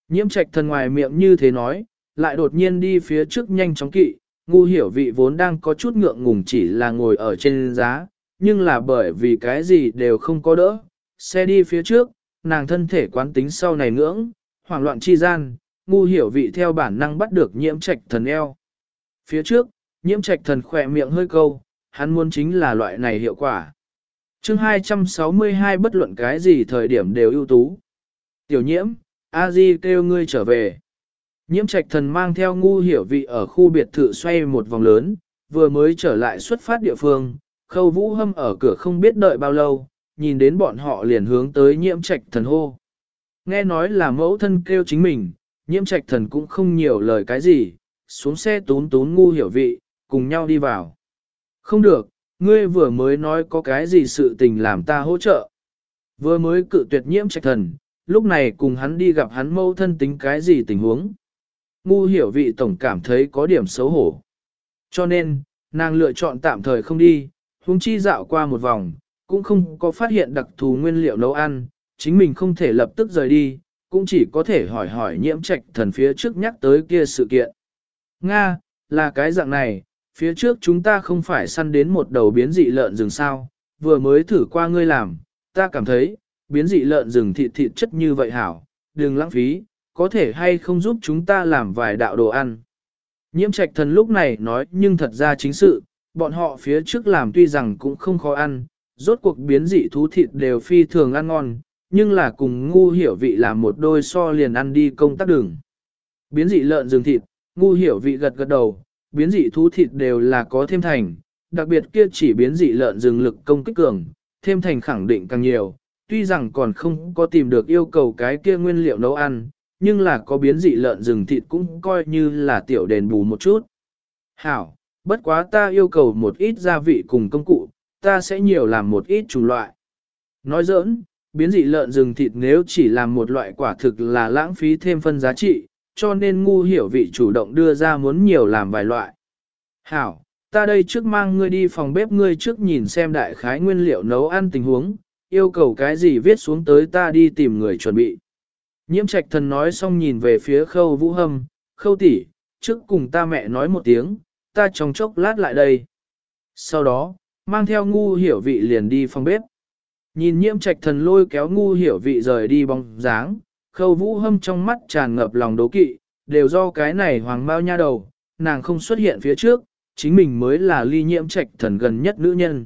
Nhiễm trạch thần ngoài miệng như thế nói, lại đột nhiên đi phía trước nhanh chóng kỵ, ngu hiểu vị vốn đang có chút ngượng ngùng chỉ là ngồi ở trên giá, nhưng là bởi vì cái gì đều không có đỡ. Xe đi phía trước, nàng thân thể quán tính sau này ngưỡng, hoảng loạn chi gian, ngu hiểu vị theo bản năng bắt được nhiễm trạch thần eo. Phía trước, nhiễm trạch thần khỏe miệng hơi câu, hắn muốn chính là loại này hiệu quả. chương 262 bất luận cái gì thời điểm đều ưu tú. Tiểu nhiễm, a di kêu ngươi trở về. Nhiễm trạch thần mang theo ngu hiểu vị ở khu biệt thự xoay một vòng lớn, vừa mới trở lại xuất phát địa phương, khâu vũ hâm ở cửa không biết đợi bao lâu, nhìn đến bọn họ liền hướng tới nhiễm trạch thần hô. Nghe nói là mẫu thân kêu chính mình, nhiễm trạch thần cũng không nhiều lời cái gì, xuống xe tún tún ngu hiểu vị, cùng nhau đi vào. Không được, ngươi vừa mới nói có cái gì sự tình làm ta hỗ trợ. Vừa mới cự tuyệt nhiễm trạch thần, lúc này cùng hắn đi gặp hắn mâu thân tính cái gì tình huống. Ngu hiểu vị tổng cảm thấy có điểm xấu hổ. Cho nên, nàng lựa chọn tạm thời không đi, huống chi dạo qua một vòng, cũng không có phát hiện đặc thù nguyên liệu nấu ăn, chính mình không thể lập tức rời đi, cũng chỉ có thể hỏi hỏi nhiễm trạch thần phía trước nhắc tới kia sự kiện. Nga, là cái dạng này, phía trước chúng ta không phải săn đến một đầu biến dị lợn rừng sao, vừa mới thử qua ngươi làm, ta cảm thấy, biến dị lợn rừng thịt thịt chất như vậy hảo, đừng lãng phí, có thể hay không giúp chúng ta làm vài đạo đồ ăn. Nhiễm trạch thần lúc này nói nhưng thật ra chính sự, bọn họ phía trước làm tuy rằng cũng không khó ăn, rốt cuộc biến dị thú thịt đều phi thường ăn ngon, nhưng là cùng ngu hiểu vị làm một đôi so liền ăn đi công tác đường. Biến dị lợn rừng thịt, ngu hiểu vị gật gật đầu, biến dị thú thịt đều là có thêm thành, đặc biệt kia chỉ biến dị lợn rừng lực công kích cường, thêm thành khẳng định càng nhiều, tuy rằng còn không có tìm được yêu cầu cái kia nguyên liệu nấu ăn, nhưng là có biến dị lợn rừng thịt cũng coi như là tiểu đền bù một chút. Hảo, bất quá ta yêu cầu một ít gia vị cùng công cụ, ta sẽ nhiều làm một ít chủng loại. Nói giỡn, Biến dị lợn rừng thịt nếu chỉ làm một loại quả thực là lãng phí thêm phân giá trị, cho nên ngu hiểu vị chủ động đưa ra muốn nhiều làm vài loại. Hảo, ta đây trước mang ngươi đi phòng bếp ngươi trước nhìn xem đại khái nguyên liệu nấu ăn tình huống, yêu cầu cái gì viết xuống tới ta đi tìm người chuẩn bị. Nhiễm trạch thần nói xong nhìn về phía khâu vũ hâm, khâu tỷ, trước cùng ta mẹ nói một tiếng, ta trong chốc lát lại đây. Sau đó, mang theo ngu hiểu vị liền đi phòng bếp. Nhìn nhiễm trạch thần lôi kéo ngu hiểu vị rời đi bóng dáng, khâu vũ hâm trong mắt tràn ngập lòng đố kỵ, đều do cái này hoàng bao nha đầu, nàng không xuất hiện phía trước, chính mình mới là ly nhiễm trạch thần gần nhất nữ nhân.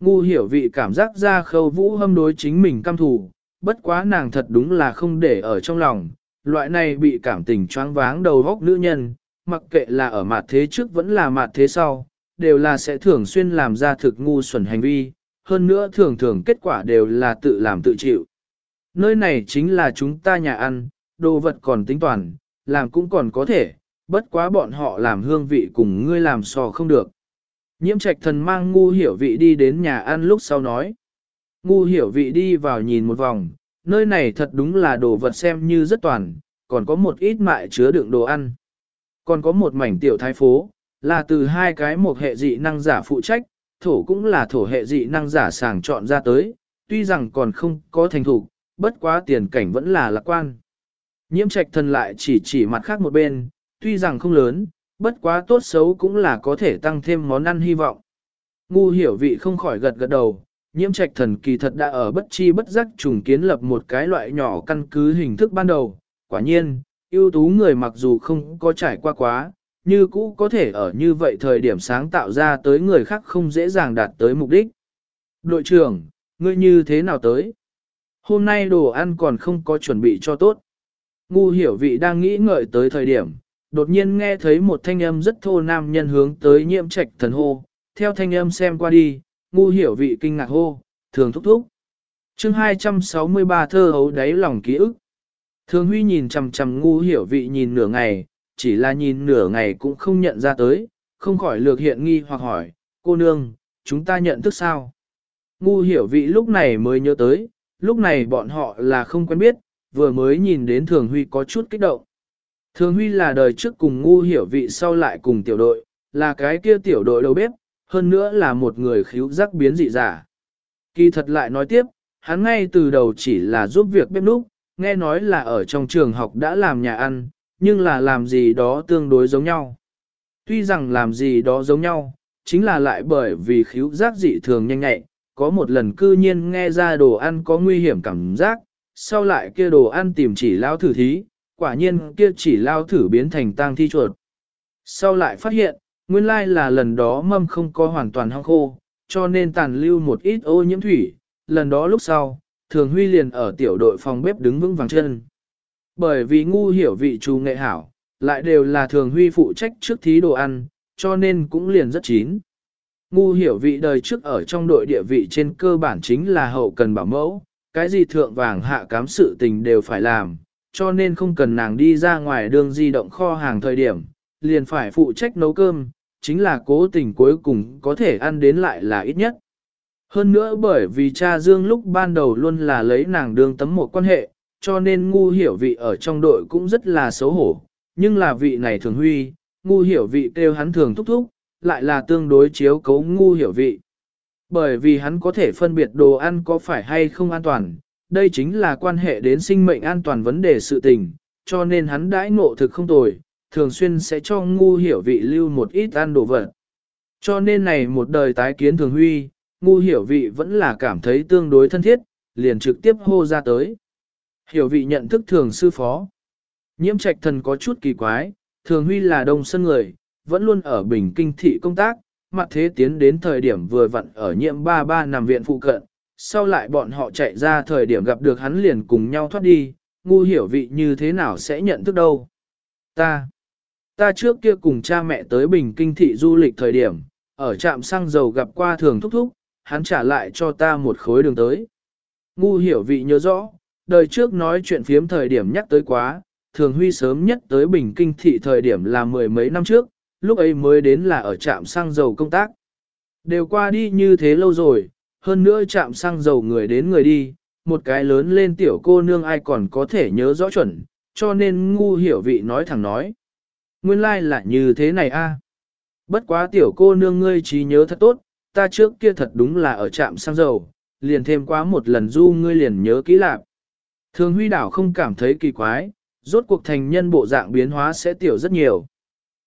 Ngu hiểu vị cảm giác ra khâu vũ hâm đối chính mình căm thù, bất quá nàng thật đúng là không để ở trong lòng, loại này bị cảm tình choáng váng đầu góc nữ nhân, mặc kệ là ở mặt thế trước vẫn là mặt thế sau, đều là sẽ thường xuyên làm ra thực ngu xuẩn hành vi, hơn nữa thường thường kết quả đều là tự làm tự chịu. Nơi này chính là chúng ta nhà ăn, đồ vật còn tính toàn, làm cũng còn có thể, bất quá bọn họ làm hương vị cùng ngươi làm sò không được. Nhiễm trạch thần mang ngu hiểu vị đi đến nhà ăn lúc sau nói. Ngu hiểu vị đi vào nhìn một vòng, nơi này thật đúng là đồ vật xem như rất toàn, còn có một ít mại chứa đựng đồ ăn. Còn có một mảnh tiểu thái phố, là từ hai cái một hệ dị năng giả phụ trách, thổ cũng là thổ hệ dị năng giả sàng chọn ra tới, tuy rằng còn không có thành thủ, bất quá tiền cảnh vẫn là lạc quan. Nhiễm trạch thần lại chỉ chỉ mặt khác một bên, tuy rằng không lớn, bất quá tốt xấu cũng là có thể tăng thêm món ăn hy vọng. Ngu hiểu vị không khỏi gật gật đầu, nhiễm trạch thần kỳ thật đã ở bất chi bất giác trùng kiến lập một cái loại nhỏ căn cứ hình thức ban đầu. Quả nhiên, ưu tú người mặc dù không có trải qua quá, như cũ có thể ở như vậy thời điểm sáng tạo ra tới người khác không dễ dàng đạt tới mục đích. Đội trưởng, ngươi như thế nào tới? Hôm nay đồ ăn còn không có chuẩn bị cho tốt. Ngu hiểu vị đang nghĩ ngợi tới thời điểm, đột nhiên nghe thấy một thanh âm rất thô nam nhân hướng tới nhiễm trạch thần hô, theo thanh âm xem qua đi, ngu hiểu vị kinh ngạc hô, thường thúc thúc. chương 263 thơ hấu đáy lòng ký ức. Thường huy nhìn chằm chằm ngu hiểu vị nhìn nửa ngày, chỉ là nhìn nửa ngày cũng không nhận ra tới, không khỏi lược hiện nghi hoặc hỏi, cô nương, chúng ta nhận thức sao? Ngu hiểu vị lúc này mới nhớ tới, lúc này bọn họ là không quen biết, vừa mới nhìn đến Thường Huy có chút kích động. Thường Huy là đời trước cùng ngu hiểu vị sau lại cùng tiểu đội, là cái kia tiểu đội đầu bếp, hơn nữa là một người khíu giác biến dị giả. Kỳ thật lại nói tiếp, hắn ngay từ đầu chỉ là giúp việc bếp núc, nghe nói là ở trong trường học đã làm nhà ăn, nhưng là làm gì đó tương đối giống nhau. Tuy rằng làm gì đó giống nhau, chính là lại bởi vì khíu giác dị thường nhanh nhạy, có một lần cư nhiên nghe ra đồ ăn có nguy hiểm cảm giác, sau lại kia đồ ăn tìm chỉ lao thử thí, quả nhiên kia chỉ lao thử biến thành tang thi chuột. Sau lại phát hiện, nguyên lai là lần đó mâm không có hoàn toàn hong khô, cho nên tàn lưu một ít ô nhiễm thủy, lần đó lúc sau, thường huy liền ở tiểu đội phòng bếp đứng vững vàng chân. Bởi vì ngu hiểu vị chú nghệ hảo, lại đều là thường huy phụ trách trước thí đồ ăn, cho nên cũng liền rất chín. Ngu hiểu vị đời trước ở trong đội địa vị trên cơ bản chính là hậu cần bảo mẫu, cái gì thượng vàng hạ cám sự tình đều phải làm, cho nên không cần nàng đi ra ngoài đường di động kho hàng thời điểm, liền phải phụ trách nấu cơm, chính là cố tình cuối cùng có thể ăn đến lại là ít nhất. Hơn nữa bởi vì cha Dương lúc ban đầu luôn là lấy nàng đương tấm một quan hệ, cho nên ngu hiểu vị ở trong đội cũng rất là xấu hổ, nhưng là vị này thường huy, ngu hiểu vị kêu hắn thường thúc thúc, lại là tương đối chiếu cấu ngu hiểu vị. Bởi vì hắn có thể phân biệt đồ ăn có phải hay không an toàn, đây chính là quan hệ đến sinh mệnh an toàn vấn đề sự tình, cho nên hắn đãi ngộ thực không tồi, thường xuyên sẽ cho ngu hiểu vị lưu một ít ăn đồ vật. Cho nên này một đời tái kiến thường huy, ngu hiểu vị vẫn là cảm thấy tương đối thân thiết, liền trực tiếp hô ra tới. Hiểu vị nhận thức thường sư phó. Nhiễm trạch thần có chút kỳ quái, thường huy là đông sân người, vẫn luôn ở bình kinh thị công tác, mặt thế tiến đến thời điểm vừa vặn ở nhiễm ba ba nằm viện phụ cận, sau lại bọn họ chạy ra thời điểm gặp được hắn liền cùng nhau thoát đi, ngu hiểu vị như thế nào sẽ nhận thức đâu. Ta, ta trước kia cùng cha mẹ tới bình kinh thị du lịch thời điểm, ở trạm xăng dầu gặp qua thường thúc thúc, hắn trả lại cho ta một khối đường tới. Ngu hiểu vị nhớ rõ, đời trước nói chuyện phiếm thời điểm nhắc tới quá, thường huy sớm nhất tới bình kinh thị thời điểm là mười mấy năm trước, lúc ấy mới đến là ở trạm xăng dầu công tác. Đều qua đi như thế lâu rồi, hơn nữa trạm xăng dầu người đến người đi, một cái lớn lên tiểu cô nương ai còn có thể nhớ rõ chuẩn, cho nên ngu hiểu vị nói thẳng nói. Nguyên lai like là như thế này a. Bất quá tiểu cô nương ngươi trí nhớ thật tốt, ta trước kia thật đúng là ở trạm xăng dầu, liền thêm quá một lần du ngươi liền nhớ kỹ lạc. Thường huy đảo không cảm thấy kỳ quái, rốt cuộc thành nhân bộ dạng biến hóa sẽ tiểu rất nhiều.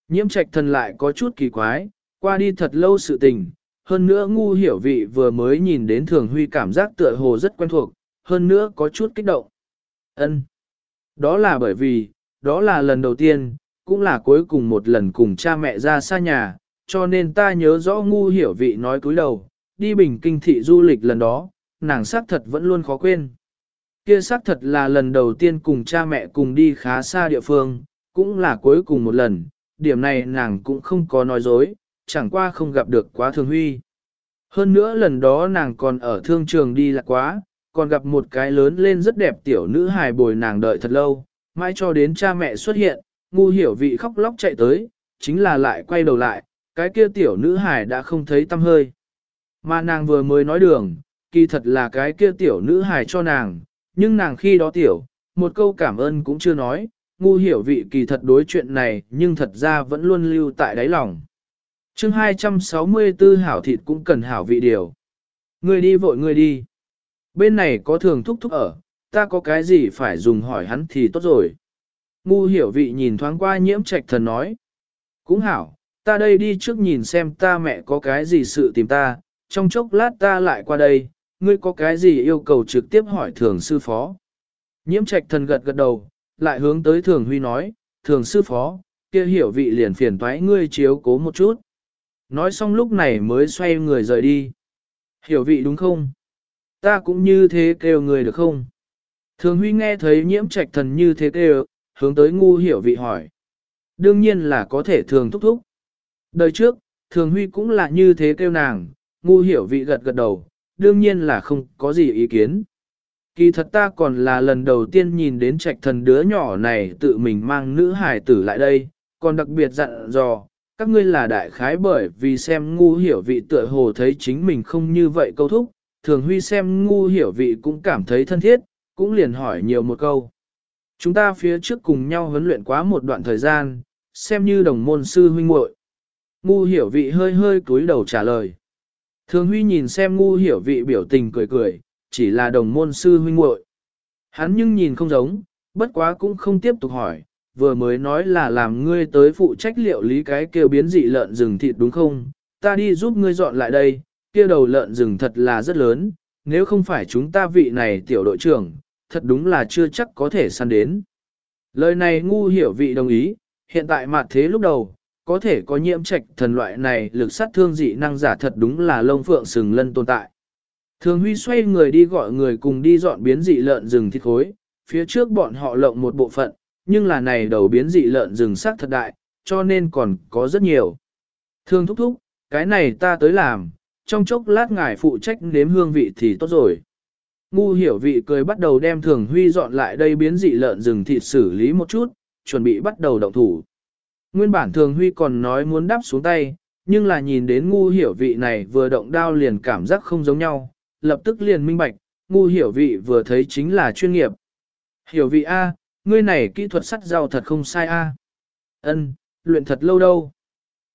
Nhiễm trạch thần lại có chút kỳ quái, qua đi thật lâu sự tình, hơn nữa ngu hiểu vị vừa mới nhìn đến thường huy cảm giác tựa hồ rất quen thuộc, hơn nữa có chút kích động. ân Đó là bởi vì, đó là lần đầu tiên, cũng là cuối cùng một lần cùng cha mẹ ra xa nhà, cho nên ta nhớ rõ ngu hiểu vị nói cúi đầu, đi bình kinh thị du lịch lần đó, nàng xác thật vẫn luôn khó quên. Kia xác thật là lần đầu tiên cùng cha mẹ cùng đi khá xa địa phương, cũng là cuối cùng một lần, điểm này nàng cũng không có nói dối, chẳng qua không gặp được quá thường huy. Hơn nữa lần đó nàng còn ở thương trường đi lạc quá, còn gặp một cái lớn lên rất đẹp tiểu nữ hài bồi nàng đợi thật lâu, mãi cho đến cha mẹ xuất hiện, ngu hiểu vị khóc lóc chạy tới, chính là lại quay đầu lại, cái kia tiểu nữ hài đã không thấy tâm hơi. Mà nàng vừa mới nói đường, kỳ thật là cái kia tiểu nữ hài cho nàng, nhưng nàng khi đó tiểu, một câu cảm ơn cũng chưa nói, ngu hiểu vị kỳ thật đối chuyện này nhưng thật ra vẫn luôn lưu tại đáy lòng. chương 264 hảo thịt cũng cần hảo vị điều. Người đi vội người đi. Bên này có thường thúc thúc ở, ta có cái gì phải dùng hỏi hắn thì tốt rồi. Ngu hiểu vị nhìn thoáng qua nhiễm trạch thần nói. Cũng hảo, ta đây đi trước nhìn xem ta mẹ có cái gì sự tìm ta, trong chốc lát ta lại qua đây, ngươi có cái gì yêu cầu trực tiếp hỏi thường sư phó. Nhiễm trạch thần gật gật đầu, lại hướng tới thường huy nói, thường sư phó, kia hiểu vị liền phiền toái ngươi chiếu cố một chút. Nói xong lúc này mới xoay người rời đi. Hiểu vị đúng không? Ta cũng như thế kêu người được không? Thường huy nghe thấy nhiễm trạch thần như thế kêu, hướng tới ngu hiểu vị hỏi. Đương nhiên là có thể thường thúc thúc. Đời trước, thường huy cũng là như thế kêu nàng, ngu hiểu vị gật gật đầu, đương nhiên là không có gì ý kiến. Kỳ thật ta còn là lần đầu tiên nhìn đến trạch thần đứa nhỏ này tự mình mang nữ hài tử lại đây, còn đặc biệt dặn dò, các ngươi là đại khái bởi vì xem ngu hiểu vị tựa hồ thấy chính mình không như vậy câu thúc, thường huy xem ngu hiểu vị cũng cảm thấy thân thiết, cũng liền hỏi nhiều một câu. Chúng ta phía trước cùng nhau huấn luyện quá một đoạn thời gian, xem như đồng môn sư huynh muội. Ngu hiểu vị hơi hơi cúi đầu trả lời. Thường huy nhìn xem ngu hiểu vị biểu tình cười cười, chỉ là đồng môn sư huynh muội. Hắn nhưng nhìn không giống, bất quá cũng không tiếp tục hỏi, vừa mới nói là làm ngươi tới phụ trách liệu lý cái kêu biến dị lợn rừng thịt đúng không, ta đi giúp ngươi dọn lại đây, kia đầu lợn rừng thật là rất lớn, nếu không phải chúng ta vị này tiểu đội trưởng, thật đúng là chưa chắc có thể săn đến. Lời này ngu hiểu vị đồng ý, hiện tại mặt thế lúc đầu, có thể có nhiễm trạch thần loại này lực sát thương dị năng giả thật đúng là lông phượng sừng lân tồn tại. Thường Huy xoay người đi gọi người cùng đi dọn biến dị lợn rừng thịt khối, phía trước bọn họ lộng một bộ phận, nhưng là này đầu biến dị lợn rừng sắc thật đại, cho nên còn có rất nhiều. thường thúc thúc, cái này ta tới làm, trong chốc lát ngài phụ trách nếm hương vị thì tốt rồi. Ngu hiểu vị cười bắt đầu đem thường huy dọn lại đây biến dị lợn rừng thịt xử lý một chút, chuẩn bị bắt đầu động thủ. Nguyên bản thường huy còn nói muốn đáp xuống tay, nhưng là nhìn đến ngu hiểu vị này vừa động đao liền cảm giác không giống nhau, lập tức liền minh bạch, ngu hiểu vị vừa thấy chính là chuyên nghiệp. Hiểu vị A, ngươi này kỹ thuật sắt giàu thật không sai A. Ân, luyện thật lâu đâu.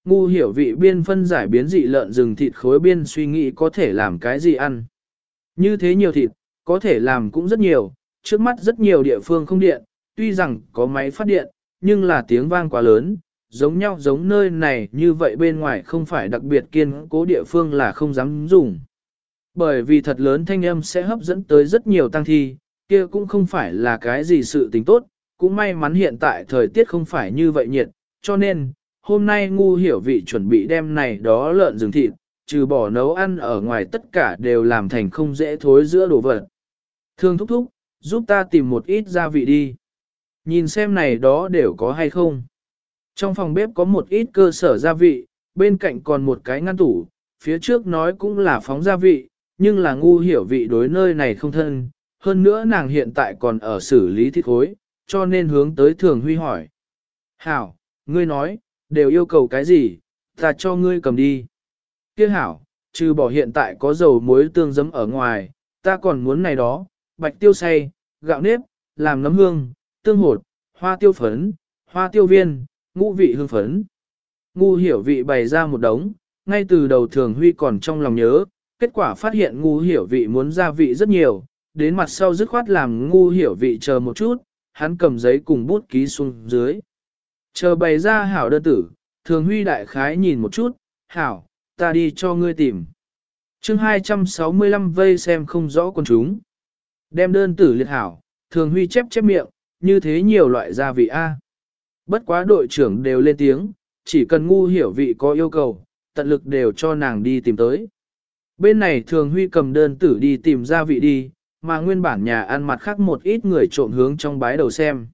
Ngu hiểu vị biên phân giải biến dị lợn rừng thịt khối biên suy nghĩ có thể làm cái gì ăn. Như thế nhiều thịt, có thể làm cũng rất nhiều, trước mắt rất nhiều địa phương không điện, tuy rằng có máy phát điện, nhưng là tiếng vang quá lớn, giống nhau giống nơi này như vậy bên ngoài không phải đặc biệt kiên cố địa phương là không dám dùng. Bởi vì thật lớn thanh âm sẽ hấp dẫn tới rất nhiều tăng thi, kia cũng không phải là cái gì sự tình tốt, cũng may mắn hiện tại thời tiết không phải như vậy nhiệt, cho nên, hôm nay ngu hiểu vị chuẩn bị đem này đó lợn rừng thịt, trừ bỏ nấu ăn ở ngoài tất cả đều làm thành không dễ thối giữa đồ vật. Thương thúc thúc, giúp ta tìm một ít gia vị đi. Nhìn xem này đó đều có hay không. Trong phòng bếp có một ít cơ sở gia vị, bên cạnh còn một cái ngăn tủ, phía trước nói cũng là phóng gia vị, nhưng là ngu hiểu vị đối nơi này không thân, hơn nữa nàng hiện tại còn ở xử lý thịt khối, cho nên hướng tới thường huy hỏi. Hảo, ngươi nói, đều yêu cầu cái gì, ta cho ngươi cầm đi. Kia hảo, trừ bỏ hiện tại có dầu muối tương giấm ở ngoài, ta còn muốn này đó, bạch tiêu say, gạo nếp, làm nấm hương, tương hột, hoa tiêu phấn, hoa tiêu viên, ngũ vị hương phấn. Ngu hiểu vị bày ra một đống, ngay từ đầu thường huy còn trong lòng nhớ, kết quả phát hiện ngu hiểu vị muốn gia vị rất nhiều, đến mặt sau dứt khoát làm ngu hiểu vị chờ một chút, hắn cầm giấy cùng bút ký xuống dưới. Chờ bày ra hảo đơn tử, thường huy đại khái nhìn một chút, hảo, ta đi cho ngươi tìm. chương 265 vây xem không rõ con chúng. Đem đơn tử liệt hảo, thường huy chép chép miệng, như thế nhiều loại gia vị A. Bất quá đội trưởng đều lên tiếng, chỉ cần ngu hiểu vị có yêu cầu, tận lực đều cho nàng đi tìm tới. Bên này thường huy cầm đơn tử đi tìm gia vị đi, mà nguyên bản nhà ăn mặt khác một ít người trộn hướng trong bái đầu xem.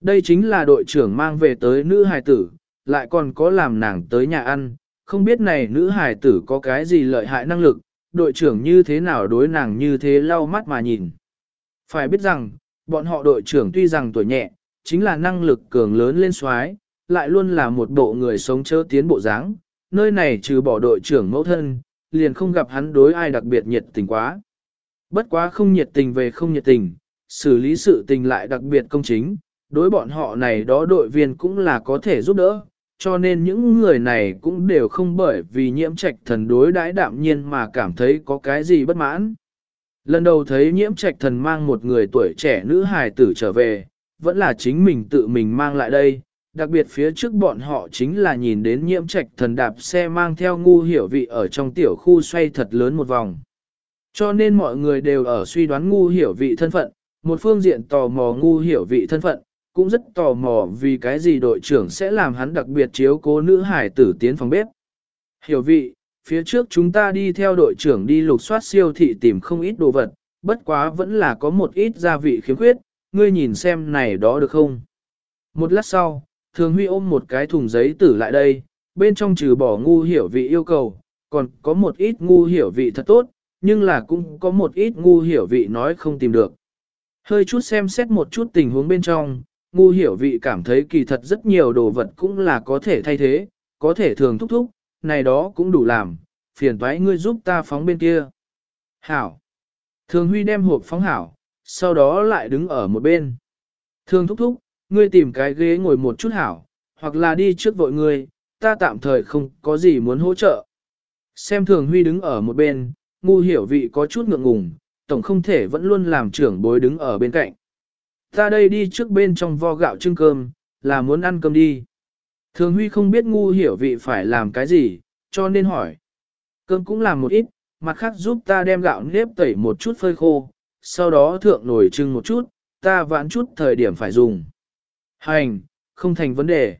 Đây chính là đội trưởng mang về tới nữ hài tử, lại còn có làm nàng tới nhà ăn, không biết này nữ hài tử có cái gì lợi hại năng lực, đội trưởng như thế nào đối nàng như thế lau mắt mà nhìn. Phải biết rằng, bọn họ đội trưởng tuy rằng tuổi nhẹ, chính là năng lực cường lớn lên xoái, lại luôn là một bộ người sống chớ tiến bộ dáng. nơi này trừ bỏ đội trưởng mẫu thân, liền không gặp hắn đối ai đặc biệt nhiệt tình quá. Bất quá không nhiệt tình về không nhiệt tình, xử lý sự tình lại đặc biệt công chính, đối bọn họ này đó đội viên cũng là có thể giúp đỡ, cho nên những người này cũng đều không bởi vì nhiễm trạch thần đối đãi đạm nhiên mà cảm thấy có cái gì bất mãn. Lần đầu thấy nhiễm trạch thần mang một người tuổi trẻ nữ hài tử trở về, vẫn là chính mình tự mình mang lại đây, đặc biệt phía trước bọn họ chính là nhìn đến nhiễm trạch thần đạp xe mang theo ngu hiểu vị ở trong tiểu khu xoay thật lớn một vòng. Cho nên mọi người đều ở suy đoán ngu hiểu vị thân phận, một phương diện tò mò ngu hiểu vị thân phận, cũng rất tò mò vì cái gì đội trưởng sẽ làm hắn đặc biệt chiếu cố nữ hải tử tiến phòng bếp. Hiểu vị, phía trước chúng ta đi theo đội trưởng đi lục soát siêu thị tìm không ít đồ vật, bất quá vẫn là có một ít gia vị khiếm khuyết, ngươi nhìn xem này đó được không? Một lát sau, Thường Huy ôm một cái thùng giấy tử lại đây, bên trong trừ bỏ ngu hiểu vị yêu cầu, còn có một ít ngu hiểu vị thật tốt, nhưng là cũng có một ít ngu hiểu vị nói không tìm được. Hơi chút xem xét một chút tình huống bên trong, ngu hiểu vị cảm thấy kỳ thật rất nhiều đồ vật cũng là có thể thay thế, có thể thường thúc thúc, này đó cũng đủ làm, phiền toái ngươi giúp ta phóng bên kia. Hảo. Thường Huy đem hộp phóng hảo, sau đó lại đứng ở một bên. Thường thúc thúc, ngươi tìm cái ghế ngồi một chút hảo, hoặc là đi trước vội ngươi, ta tạm thời không có gì muốn hỗ trợ. Xem thường Huy đứng ở một bên, ngu hiểu vị có chút ngượng ngùng, tổng không thể vẫn luôn làm trưởng bối đứng ở bên cạnh. Ta đây đi trước bên trong vo gạo trưng cơm, là muốn ăn cơm đi. Thường Huy không biết ngu hiểu vị phải làm cái gì, cho nên hỏi. Cơm cũng làm một ít, mặt khác giúp ta đem gạo nếp tẩy một chút phơi khô, sau đó thượng nổi trưng một chút, ta vãn chút thời điểm phải dùng. Hành, không thành vấn đề.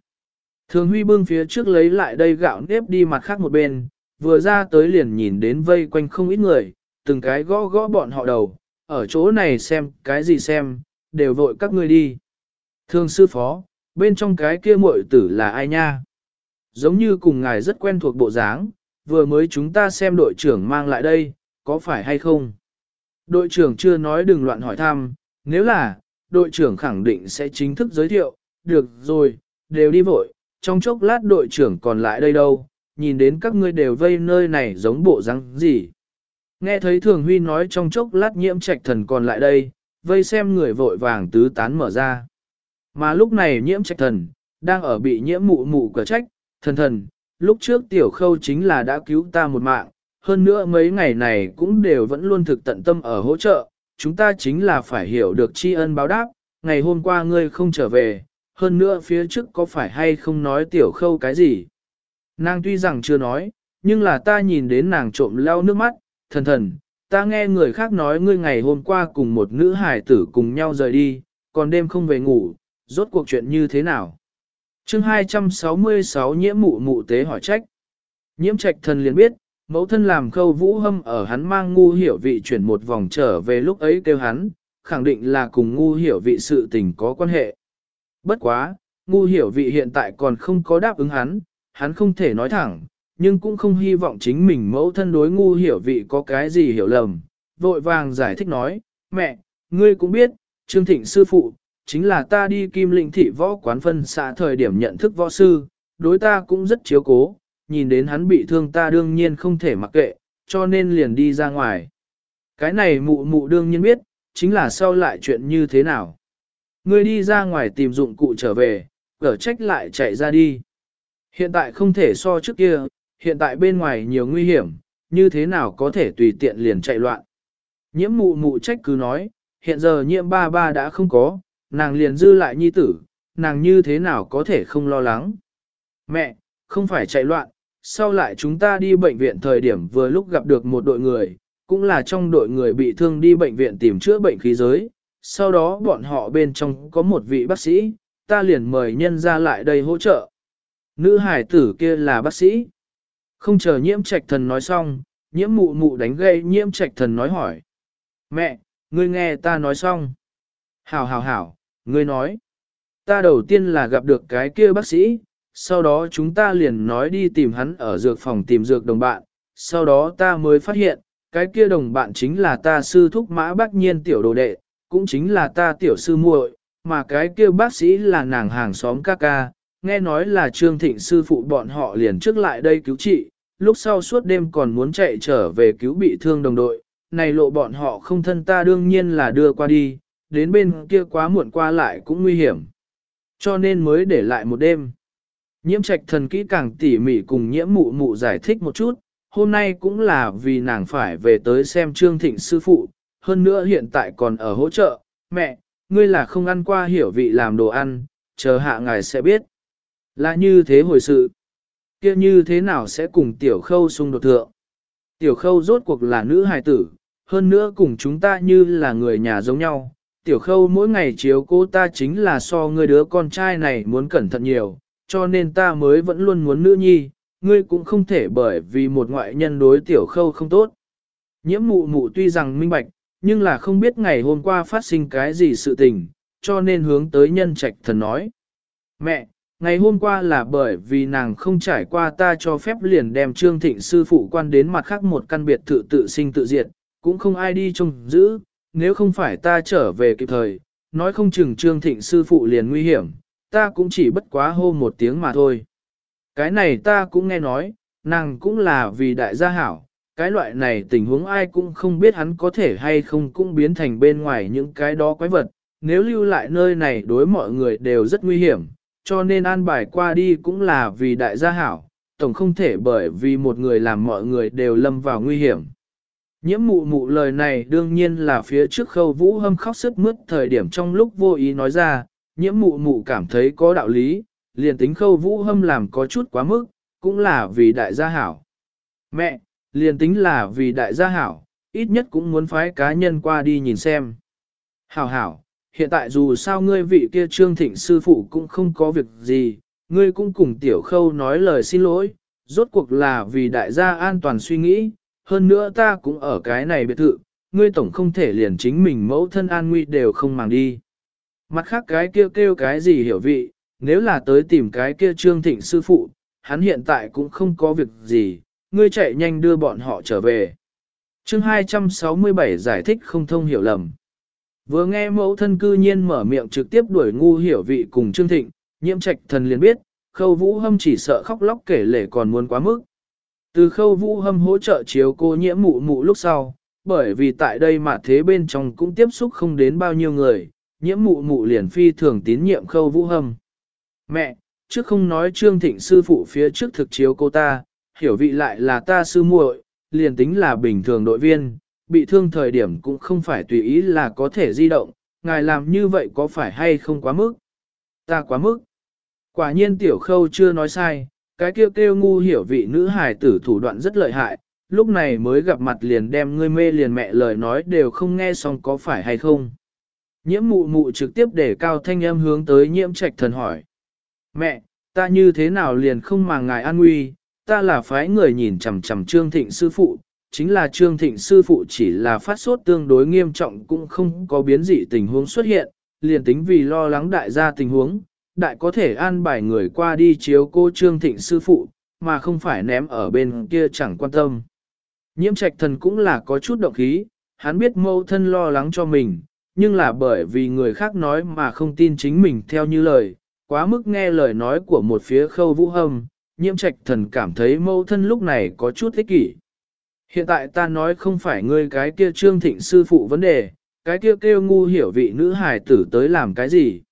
Thường Huy bưng phía trước lấy lại đây gạo nếp đi mặt khác một bên, vừa ra tới liền nhìn đến vây quanh không ít người, từng cái gõ gõ bọn họ đầu, ở chỗ này xem cái gì xem, đều vội các ngươi đi. Thường sư phó, bên trong cái kia muội tử là ai nha? Giống như cùng ngài rất quen thuộc bộ dáng, vừa mới chúng ta xem đội trưởng mang lại đây, có phải hay không? Đội trưởng chưa nói đừng loạn hỏi thăm, nếu là, đội trưởng khẳng định sẽ chính thức giới thiệu, được rồi, đều đi vội, trong chốc lát đội trưởng còn lại đây đâu, nhìn đến các ngươi đều vây nơi này giống bộ răng gì. Nghe thấy Thường Huy nói trong chốc lát nhiễm trạch thần còn lại đây, vây xem người vội vàng tứ tán mở ra. Mà lúc này nhiễm trạch thần, đang ở bị nhiễm mụ mụ cửa trách, thần thần, lúc trước tiểu khâu chính là đã cứu ta một mạng, hơn nữa mấy ngày này cũng đều vẫn luôn thực tận tâm ở hỗ trợ, chúng ta chính là phải hiểu được tri ân báo đáp, ngày hôm qua ngươi không trở về, hơn nữa phía trước có phải hay không nói tiểu khâu cái gì. Nàng tuy rằng chưa nói, nhưng là ta nhìn đến nàng trộm leo nước mắt, thần thần, ta nghe người khác nói ngươi ngày hôm qua cùng một nữ hải tử cùng nhau rời đi, còn đêm không về ngủ, rốt cuộc chuyện như thế nào. chương 266 nhiễm mụ mụ tế hỏi trách. Nhiễm trạch thần liền biết, mẫu thân làm khâu vũ hâm ở hắn mang ngu hiểu vị chuyển một vòng trở về lúc ấy kêu hắn, khẳng định là cùng ngu hiểu vị sự tình có quan hệ. Bất quá, ngu hiểu vị hiện tại còn không có đáp ứng hắn, hắn không thể nói thẳng, nhưng cũng không hy vọng chính mình mẫu thân đối ngu hiểu vị có cái gì hiểu lầm. Vội vàng giải thích nói, mẹ, ngươi cũng biết, Trương Thịnh sư phụ, chính là ta đi kim linh thị võ quán phân xã thời điểm nhận thức võ sư, đối ta cũng rất chiếu cố, nhìn đến hắn bị thương ta đương nhiên không thể mặc kệ, cho nên liền đi ra ngoài. Cái này mụ mụ đương nhiên biết, chính là sau lại chuyện như thế nào. Ngươi đi ra ngoài tìm dụng cụ trở về, cở trách lại chạy ra đi. Hiện tại không thể so trước kia, hiện tại bên ngoài nhiều nguy hiểm, như thế nào có thể tùy tiện liền chạy loạn. Nhiễm mụ mụ trách cứ nói, hiện giờ nhiễm ba ba đã không có, nàng liền dư lại nhi tử, nàng như thế nào có thể không lo lắng. Mẹ, không phải chạy loạn, sau lại chúng ta đi bệnh viện thời điểm vừa lúc gặp được một đội người, cũng là trong đội người bị thương đi bệnh viện tìm chữa bệnh khí giới. Sau đó bọn họ bên trong có một vị bác sĩ, ta liền mời nhân ra lại đây hỗ trợ. Nữ hải tử kia là bác sĩ. Không chờ nhiễm trạch thần nói xong, nhiễm mụ mụ đánh gây nhiễm trạch thần nói hỏi. Mẹ, ngươi nghe ta nói xong. Hảo hảo hảo, ngươi nói. Ta đầu tiên là gặp được cái kia bác sĩ, sau đó chúng ta liền nói đi tìm hắn ở dược phòng tìm dược đồng bạn, sau đó ta mới phát hiện, cái kia đồng bạn chính là ta sư thúc mã bác nhiên tiểu đồ đệ, cũng chính là ta tiểu sư muội, mà cái kia bác sĩ là nàng hàng xóm ca ca, nghe nói là Trương Thịnh sư phụ bọn họ liền trước lại đây cứu trị, lúc sau suốt đêm còn muốn chạy trở về cứu bị thương đồng đội, này lộ bọn họ không thân ta đương nhiên là đưa qua đi, đến bên kia quá muộn qua lại cũng nguy hiểm. Cho nên mới để lại một đêm. Nhiễm trạch thần kỹ càng tỉ mỉ cùng nhiễm mụ mụ giải thích một chút, hôm nay cũng là vì nàng phải về tới xem Trương Thịnh sư phụ, hơn nữa hiện tại còn ở hỗ trợ, mẹ, ngươi là không ăn qua hiểu vị làm đồ ăn, chờ hạ ngài sẽ biết. Là như thế hồi sự. kia như thế nào sẽ cùng tiểu khâu xung đột thượng. Tiểu khâu rốt cuộc là nữ hài tử, hơn nữa cùng chúng ta như là người nhà giống nhau. Tiểu khâu mỗi ngày chiếu cô ta chính là so người đứa con trai này muốn cẩn thận nhiều, cho nên ta mới vẫn luôn muốn nữ nhi, ngươi cũng không thể bởi vì một ngoại nhân đối tiểu khâu không tốt. Nhiễm mụ mụ tuy rằng minh bạch, nhưng là không biết ngày hôm qua phát sinh cái gì sự tình, cho nên hướng tới nhân trạch thần nói. Mẹ, ngày hôm qua là bởi vì nàng không trải qua ta cho phép liền đem Trương Thịnh sư phụ quan đến mặt khác một căn biệt thự tự sinh tự diệt, cũng không ai đi trông giữ, nếu không phải ta trở về kịp thời, nói không chừng Trương Thịnh sư phụ liền nguy hiểm, ta cũng chỉ bất quá hô một tiếng mà thôi. Cái này ta cũng nghe nói, nàng cũng là vì đại gia hảo, cái loại này tình huống ai cũng không biết hắn có thể hay không cũng biến thành bên ngoài những cái đó quái vật, nếu lưu lại nơi này đối mọi người đều rất nguy hiểm, cho nên an bài qua đi cũng là vì đại gia hảo, tổng không thể bởi vì một người làm mọi người đều lâm vào nguy hiểm. Nhiễm mụ mụ lời này đương nhiên là phía trước khâu vũ hâm khóc sức mướt thời điểm trong lúc vô ý nói ra, nhiễm mụ mụ cảm thấy có đạo lý, liền tính khâu vũ hâm làm có chút quá mức, cũng là vì đại gia hảo. Mẹ, liền tính là vì đại gia hảo, ít nhất cũng muốn phái cá nhân qua đi nhìn xem. Hảo hảo, hiện tại dù sao ngươi vị kia trương thịnh sư phụ cũng không có việc gì, ngươi cũng cùng tiểu khâu nói lời xin lỗi, rốt cuộc là vì đại gia an toàn suy nghĩ, hơn nữa ta cũng ở cái này biệt thự, ngươi tổng không thể liền chính mình mẫu thân an nguy đều không màng đi. Mặt khác cái kia kêu, kêu cái gì hiểu vị, nếu là tới tìm cái kia trương thịnh sư phụ, hắn hiện tại cũng không có việc gì, ngươi chạy nhanh đưa bọn họ trở về. Chương 267 giải thích không thông hiểu lầm. Vừa nghe mẫu thân cư nhiên mở miệng trực tiếp đuổi ngu hiểu vị cùng Trương Thịnh, nhiễm trạch thần liền biết, khâu vũ hâm chỉ sợ khóc lóc kể lể còn muốn quá mức. Từ khâu vũ hâm hỗ trợ chiếu cô nhiễm mụ mụ lúc sau, bởi vì tại đây mà thế bên trong cũng tiếp xúc không đến bao nhiêu người, nhiễm mụ mụ liền phi thường tín nhiệm khâu vũ hâm. Mẹ, trước không nói Trương Thịnh sư phụ phía trước thực chiếu cô ta, hiểu vị lại là ta sư muội, liền tính là bình thường đội viên, bị thương thời điểm cũng không phải tùy ý là có thể di động, ngài làm như vậy có phải hay không quá mức? Ta quá mức. Quả nhiên tiểu khâu chưa nói sai, cái kêu kêu ngu hiểu vị nữ hài tử thủ đoạn rất lợi hại, lúc này mới gặp mặt liền đem ngươi mê liền mẹ lời nói đều không nghe xong có phải hay không. Nhiễm mụ mụ trực tiếp để cao thanh âm hướng tới nhiễm trạch thần hỏi. Mẹ, ta như thế nào liền không mà ngài an nguy, ta là phái người nhìn chằm chằm Trương Thịnh sư phụ, chính là Trương Thịnh sư phụ chỉ là phát sốt tương đối nghiêm trọng cũng không có biến dị tình huống xuất hiện, liền tính vì lo lắng đại gia tình huống, đại có thể an bài người qua đi chiếu cô Trương Thịnh sư phụ, mà không phải ném ở bên kia chẳng quan tâm. Nhiễm trạch thần cũng là có chút động khí, hắn biết mâu thân lo lắng cho mình, nhưng là bởi vì người khác nói mà không tin chính mình theo như lời, quá mức nghe lời nói của một phía khâu vũ hâm, nhiễm trạch thần cảm thấy mâu thân lúc này có chút ích kỷ. Hiện tại ta nói không phải ngươi cái kia trương thịnh sư phụ vấn đề, cái kia kêu, kêu ngu hiểu vị nữ hài tử tới làm cái gì.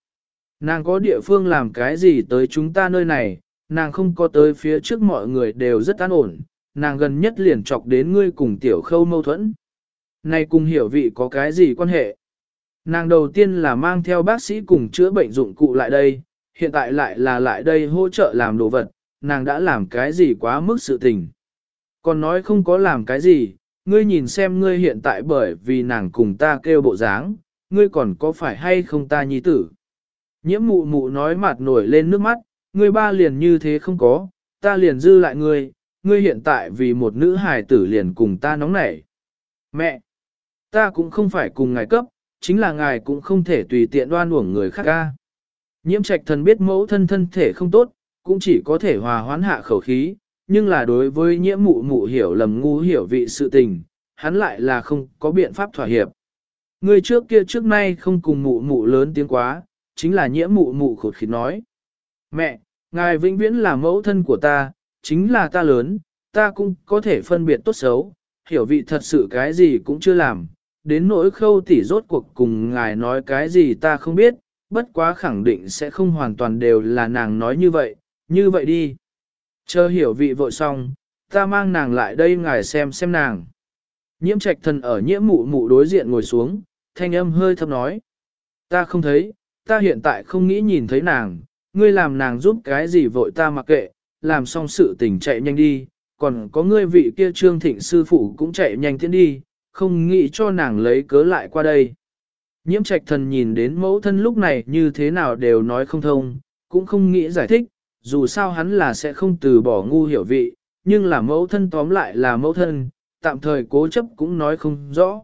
Nàng có địa phương làm cái gì tới chúng ta nơi này, nàng không có tới phía trước mọi người đều rất an ổn, nàng gần nhất liền chọc đến ngươi cùng tiểu khâu mâu thuẫn. Này cùng hiểu vị có cái gì quan hệ? Nàng đầu tiên là mang theo bác sĩ cùng chữa bệnh dụng cụ lại đây, hiện tại lại là lại đây hỗ trợ làm đồ vật, nàng đã làm cái gì quá mức sự tình. Còn nói không có làm cái gì, ngươi nhìn xem ngươi hiện tại bởi vì nàng cùng ta kêu bộ dáng, ngươi còn có phải hay không ta nhi tử. Nhiễm mụ mụ nói mặt nổi lên nước mắt, ngươi ba liền như thế không có, ta liền dư lại ngươi, ngươi hiện tại vì một nữ hài tử liền cùng ta nóng nảy. Mẹ, ta cũng không phải cùng ngài cấp, chính là ngài cũng không thể tùy tiện đoan uổng người khác ca. Nhiễm trạch thần biết mẫu thân thân thể không tốt, cũng chỉ có thể hòa hoán hạ khẩu khí, nhưng là đối với nhiễm mụ mụ hiểu lầm ngu hiểu vị sự tình, hắn lại là không có biện pháp thỏa hiệp. Người trước kia trước nay không cùng mụ mụ lớn tiếng quá, chính là nhiễm mụ mụ khột khí nói. Mẹ, ngài vĩnh viễn là mẫu thân của ta, chính là ta lớn, ta cũng có thể phân biệt tốt xấu, hiểu vị thật sự cái gì cũng chưa làm, đến nỗi khâu tỉ rốt cuộc cùng ngài nói cái gì ta không biết, bất quá khẳng định sẽ không hoàn toàn đều là nàng nói như vậy, như vậy đi. Chờ hiểu vị vội xong, ta mang nàng lại đây ngài xem xem nàng. Nhiễm trạch thần ở nhiễm mụ mụ đối diện ngồi xuống, thanh âm hơi thấp nói. Ta không thấy, ta hiện tại không nghĩ nhìn thấy nàng, ngươi làm nàng giúp cái gì vội ta mặc kệ, làm xong sự tình chạy nhanh đi, còn có ngươi vị kia trương thịnh sư phụ cũng chạy nhanh tiến đi, không nghĩ cho nàng lấy cớ lại qua đây. Nhiễm trạch thần nhìn đến mẫu thân lúc này như thế nào đều nói không thông, cũng không nghĩ giải thích, dù sao hắn là sẽ không từ bỏ ngu hiểu vị, nhưng là mẫu thân tóm lại là mẫu thân, tạm thời cố chấp cũng nói không rõ.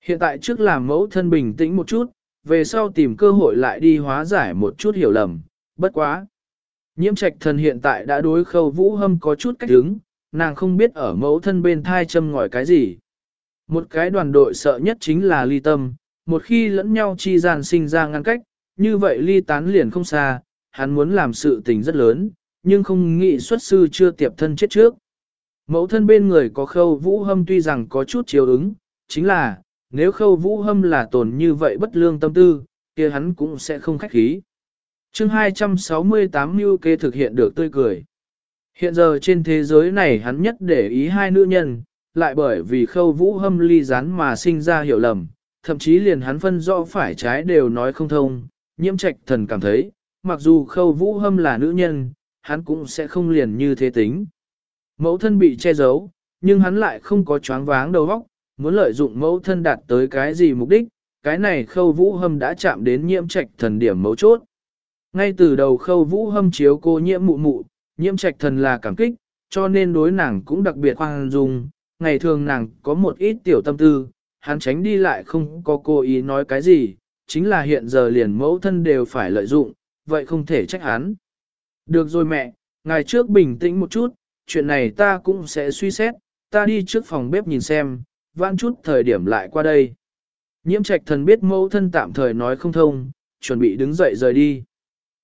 Hiện tại trước làm mẫu thân bình tĩnh một chút, về sau tìm cơ hội lại đi hóa giải một chút hiểu lầm, bất quá. Nhiễm trạch thần hiện tại đã đối khâu vũ hâm có chút cách đứng, nàng không biết ở mẫu thân bên thai châm ngòi cái gì. Một cái đoàn đội sợ nhất chính là ly tâm, một khi lẫn nhau chi gian sinh ra ngăn cách, như vậy ly tán liền không xa, hắn muốn làm sự tình rất lớn, nhưng không nghĩ xuất sư chưa tiệp thân chết trước. Mẫu thân bên người có khâu vũ hâm tuy rằng có chút chiều ứng, chính là, nếu khâu vũ hâm là tồn như vậy bất lương tâm tư, kia hắn cũng sẽ không khách khí. chương 268 mưu kê thực hiện được tươi cười. Hiện giờ trên thế giới này hắn nhất để ý hai nữ nhân, lại bởi vì khâu vũ hâm ly rán mà sinh ra hiểu lầm, thậm chí liền hắn phân rõ phải trái đều nói không thông, nhiễm trạch thần cảm thấy, mặc dù khâu vũ hâm là nữ nhân, hắn cũng sẽ không liền như thế tính. Mẫu thân bị che giấu, nhưng hắn lại không có choáng váng đầu óc, muốn lợi dụng mẫu thân đạt tới cái gì mục đích, cái này khâu vũ hâm đã chạm đến nhiễm trạch thần điểm mấu chốt. Ngay từ đầu khâu vũ hâm chiếu cô nhiễm mụ mụ, nhiễm trạch thần là cảm kích, cho nên đối nàng cũng đặc biệt hoang dung, ngày thường nàng có một ít tiểu tâm tư, hắn tránh đi lại không có cố ý nói cái gì, chính là hiện giờ liền mẫu thân đều phải lợi dụng, vậy không thể trách hắn. Được rồi mẹ, ngày trước bình tĩnh một chút, chuyện này ta cũng sẽ suy xét, ta đi trước phòng bếp nhìn xem, vãn chút thời điểm lại qua đây. Nhiễm trạch thần biết mẫu thân tạm thời nói không thông, chuẩn bị đứng dậy rời đi.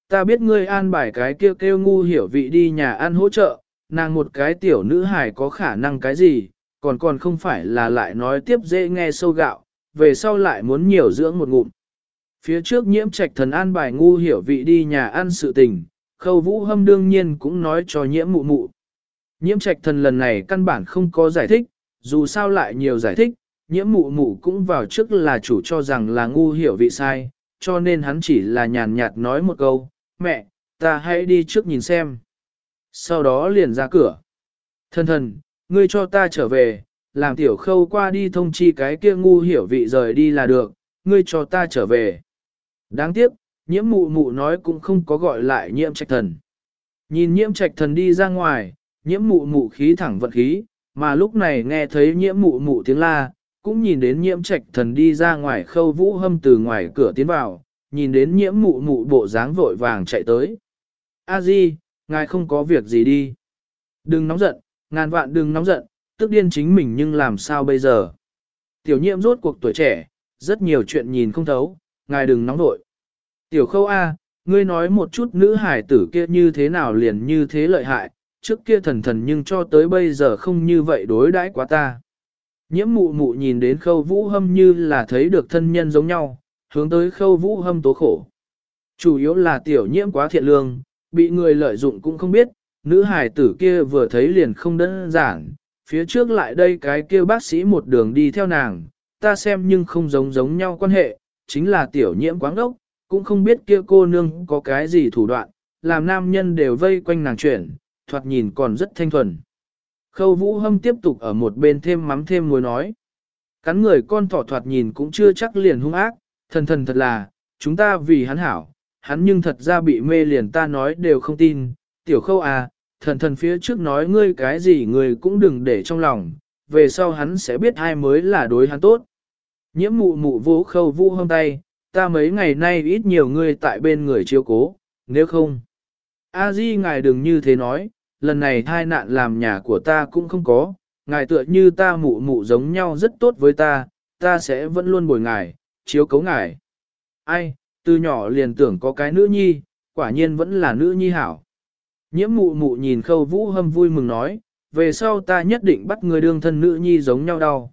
Ta biết ngươi an bài cái kêu kêu ngu hiểu vị đi nhà ăn hỗ trợ, nàng một cái tiểu nữ hài có khả năng cái gì, còn còn không phải là lại nói tiếp dễ nghe sâu gạo, về sau lại muốn nhiều dưỡng một ngụm. Phía trước nhiễm trạch thần an bài ngu hiểu vị đi nhà ăn sự tình, khâu vũ hâm đương nhiên cũng nói cho nhiễm mụ mụ. Nhiễm trạch thần lần này căn bản không có giải thích, dù sao lại nhiều giải thích, nhiễm mụ mụ cũng vào trước là chủ cho rằng là ngu hiểu vị sai, cho nên hắn chỉ là nhàn nhạt nói một câu, mẹ, ta hãy đi trước nhìn xem. Sau đó liền ra cửa. Thần thần, ngươi cho ta trở về, làm tiểu khâu qua đi thông chi cái kia ngu hiểu vị rời đi là được, ngươi cho ta trở về. Đáng tiếc, nhiễm mụ mụ nói cũng không có gọi lại nhiễm trạch thần. Nhìn nhiễm trạch thần đi ra ngoài, nhiễm mụ mụ khí thẳng vận khí, mà lúc này nghe thấy nhiễm mụ mụ tiếng la, cũng nhìn đến nhiễm trạch thần đi ra ngoài khâu vũ hâm từ ngoài cửa tiến vào, nhìn đến nhiễm mụ mụ bộ dáng vội vàng chạy tới. A di, ngài không có việc gì đi. Đừng nóng giận, ngàn vạn đừng nóng giận, tức điên chính mình nhưng làm sao bây giờ. Tiểu Nhiệm rốt cuộc tuổi trẻ, rất nhiều chuyện nhìn không thấu, ngài đừng nóng vội. Tiểu khâu A, ngươi nói một chút nữ hải tử kia như thế nào liền như thế lợi hại, trước kia thần thần nhưng cho tới bây giờ không như vậy đối đãi quá ta. Nhiễm mụ mụ nhìn đến khâu vũ hâm như là thấy được thân nhân giống nhau, hướng tới khâu vũ hâm tố khổ. Chủ yếu là tiểu nhiễm quá thiện lương, bị người lợi dụng cũng không biết, nữ hài tử kia vừa thấy liền không đơn giản, phía trước lại đây cái kia bác sĩ một đường đi theo nàng, ta xem nhưng không giống giống nhau quan hệ, chính là tiểu nhiễm quáng đốc, cũng không biết kia cô nương có cái gì thủ đoạn, làm nam nhân đều vây quanh nàng chuyển, thoạt nhìn còn rất thanh thuần. Khâu vũ hâm tiếp tục ở một bên thêm mắm thêm muối nói. Cắn người con thỏ thoạt nhìn cũng chưa chắc liền hung ác, thần thần thật là, chúng ta vì hắn hảo, hắn nhưng thật ra bị mê liền ta nói đều không tin, tiểu khâu à, thần thần phía trước nói ngươi cái gì người cũng đừng để trong lòng, về sau hắn sẽ biết ai mới là đối hắn tốt. Nhiễm mụ mụ vỗ khâu vũ hôm tay, ta mấy ngày nay ít nhiều ngươi tại bên người chiếu cố, nếu không. A Di ngài đừng như thế nói, lần này thai nạn làm nhà của ta cũng không có, ngài tựa như ta mụ mụ giống nhau rất tốt với ta, ta sẽ vẫn luôn bồi ngài, chiếu cấu ngài. Ai, từ nhỏ liền tưởng có cái nữ nhi, quả nhiên vẫn là nữ nhi hảo. Nhiễm mụ mụ nhìn khâu vũ hâm vui mừng nói, về sau ta nhất định bắt người đương thân nữ nhi giống nhau đau.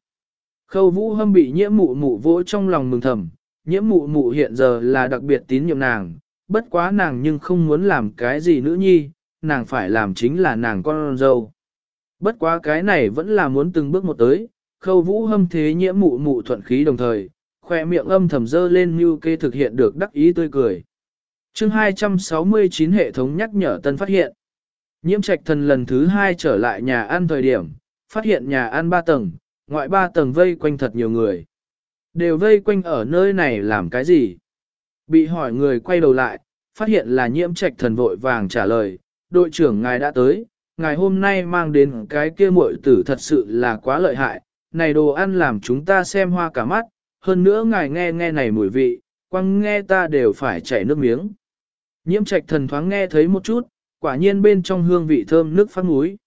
Khâu vũ hâm bị nhiễm mụ mụ vỗ trong lòng mừng thầm, nhiễm mụ mụ hiện giờ là đặc biệt tín nhiệm nàng, bất quá nàng nhưng không muốn làm cái gì nữ nhi, nàng phải làm chính là nàng con dâu. Bất quá cái này vẫn là muốn từng bước một tới, khâu vũ hâm thế nhiễm mụ mụ thuận khí đồng thời, khoe miệng âm thầm dơ lên như kê thực hiện được đắc ý tươi cười chương 269 hệ thống nhắc nhở tân phát hiện. Nhiễm trạch thần lần thứ hai trở lại nhà ăn thời điểm, phát hiện nhà ăn ba tầng, ngoại ba tầng vây quanh thật nhiều người. Đều vây quanh ở nơi này làm cái gì? Bị hỏi người quay đầu lại, phát hiện là nhiễm trạch thần vội vàng trả lời, đội trưởng ngài đã tới, ngài hôm nay mang đến cái kia muội tử thật sự là quá lợi hại, này đồ ăn làm chúng ta xem hoa cả mắt, hơn nữa ngài nghe nghe này mùi vị, quăng nghe ta đều phải chảy nước miếng. Nhiễm trạch thần thoáng nghe thấy một chút, quả nhiên bên trong hương vị thơm nước phát muối.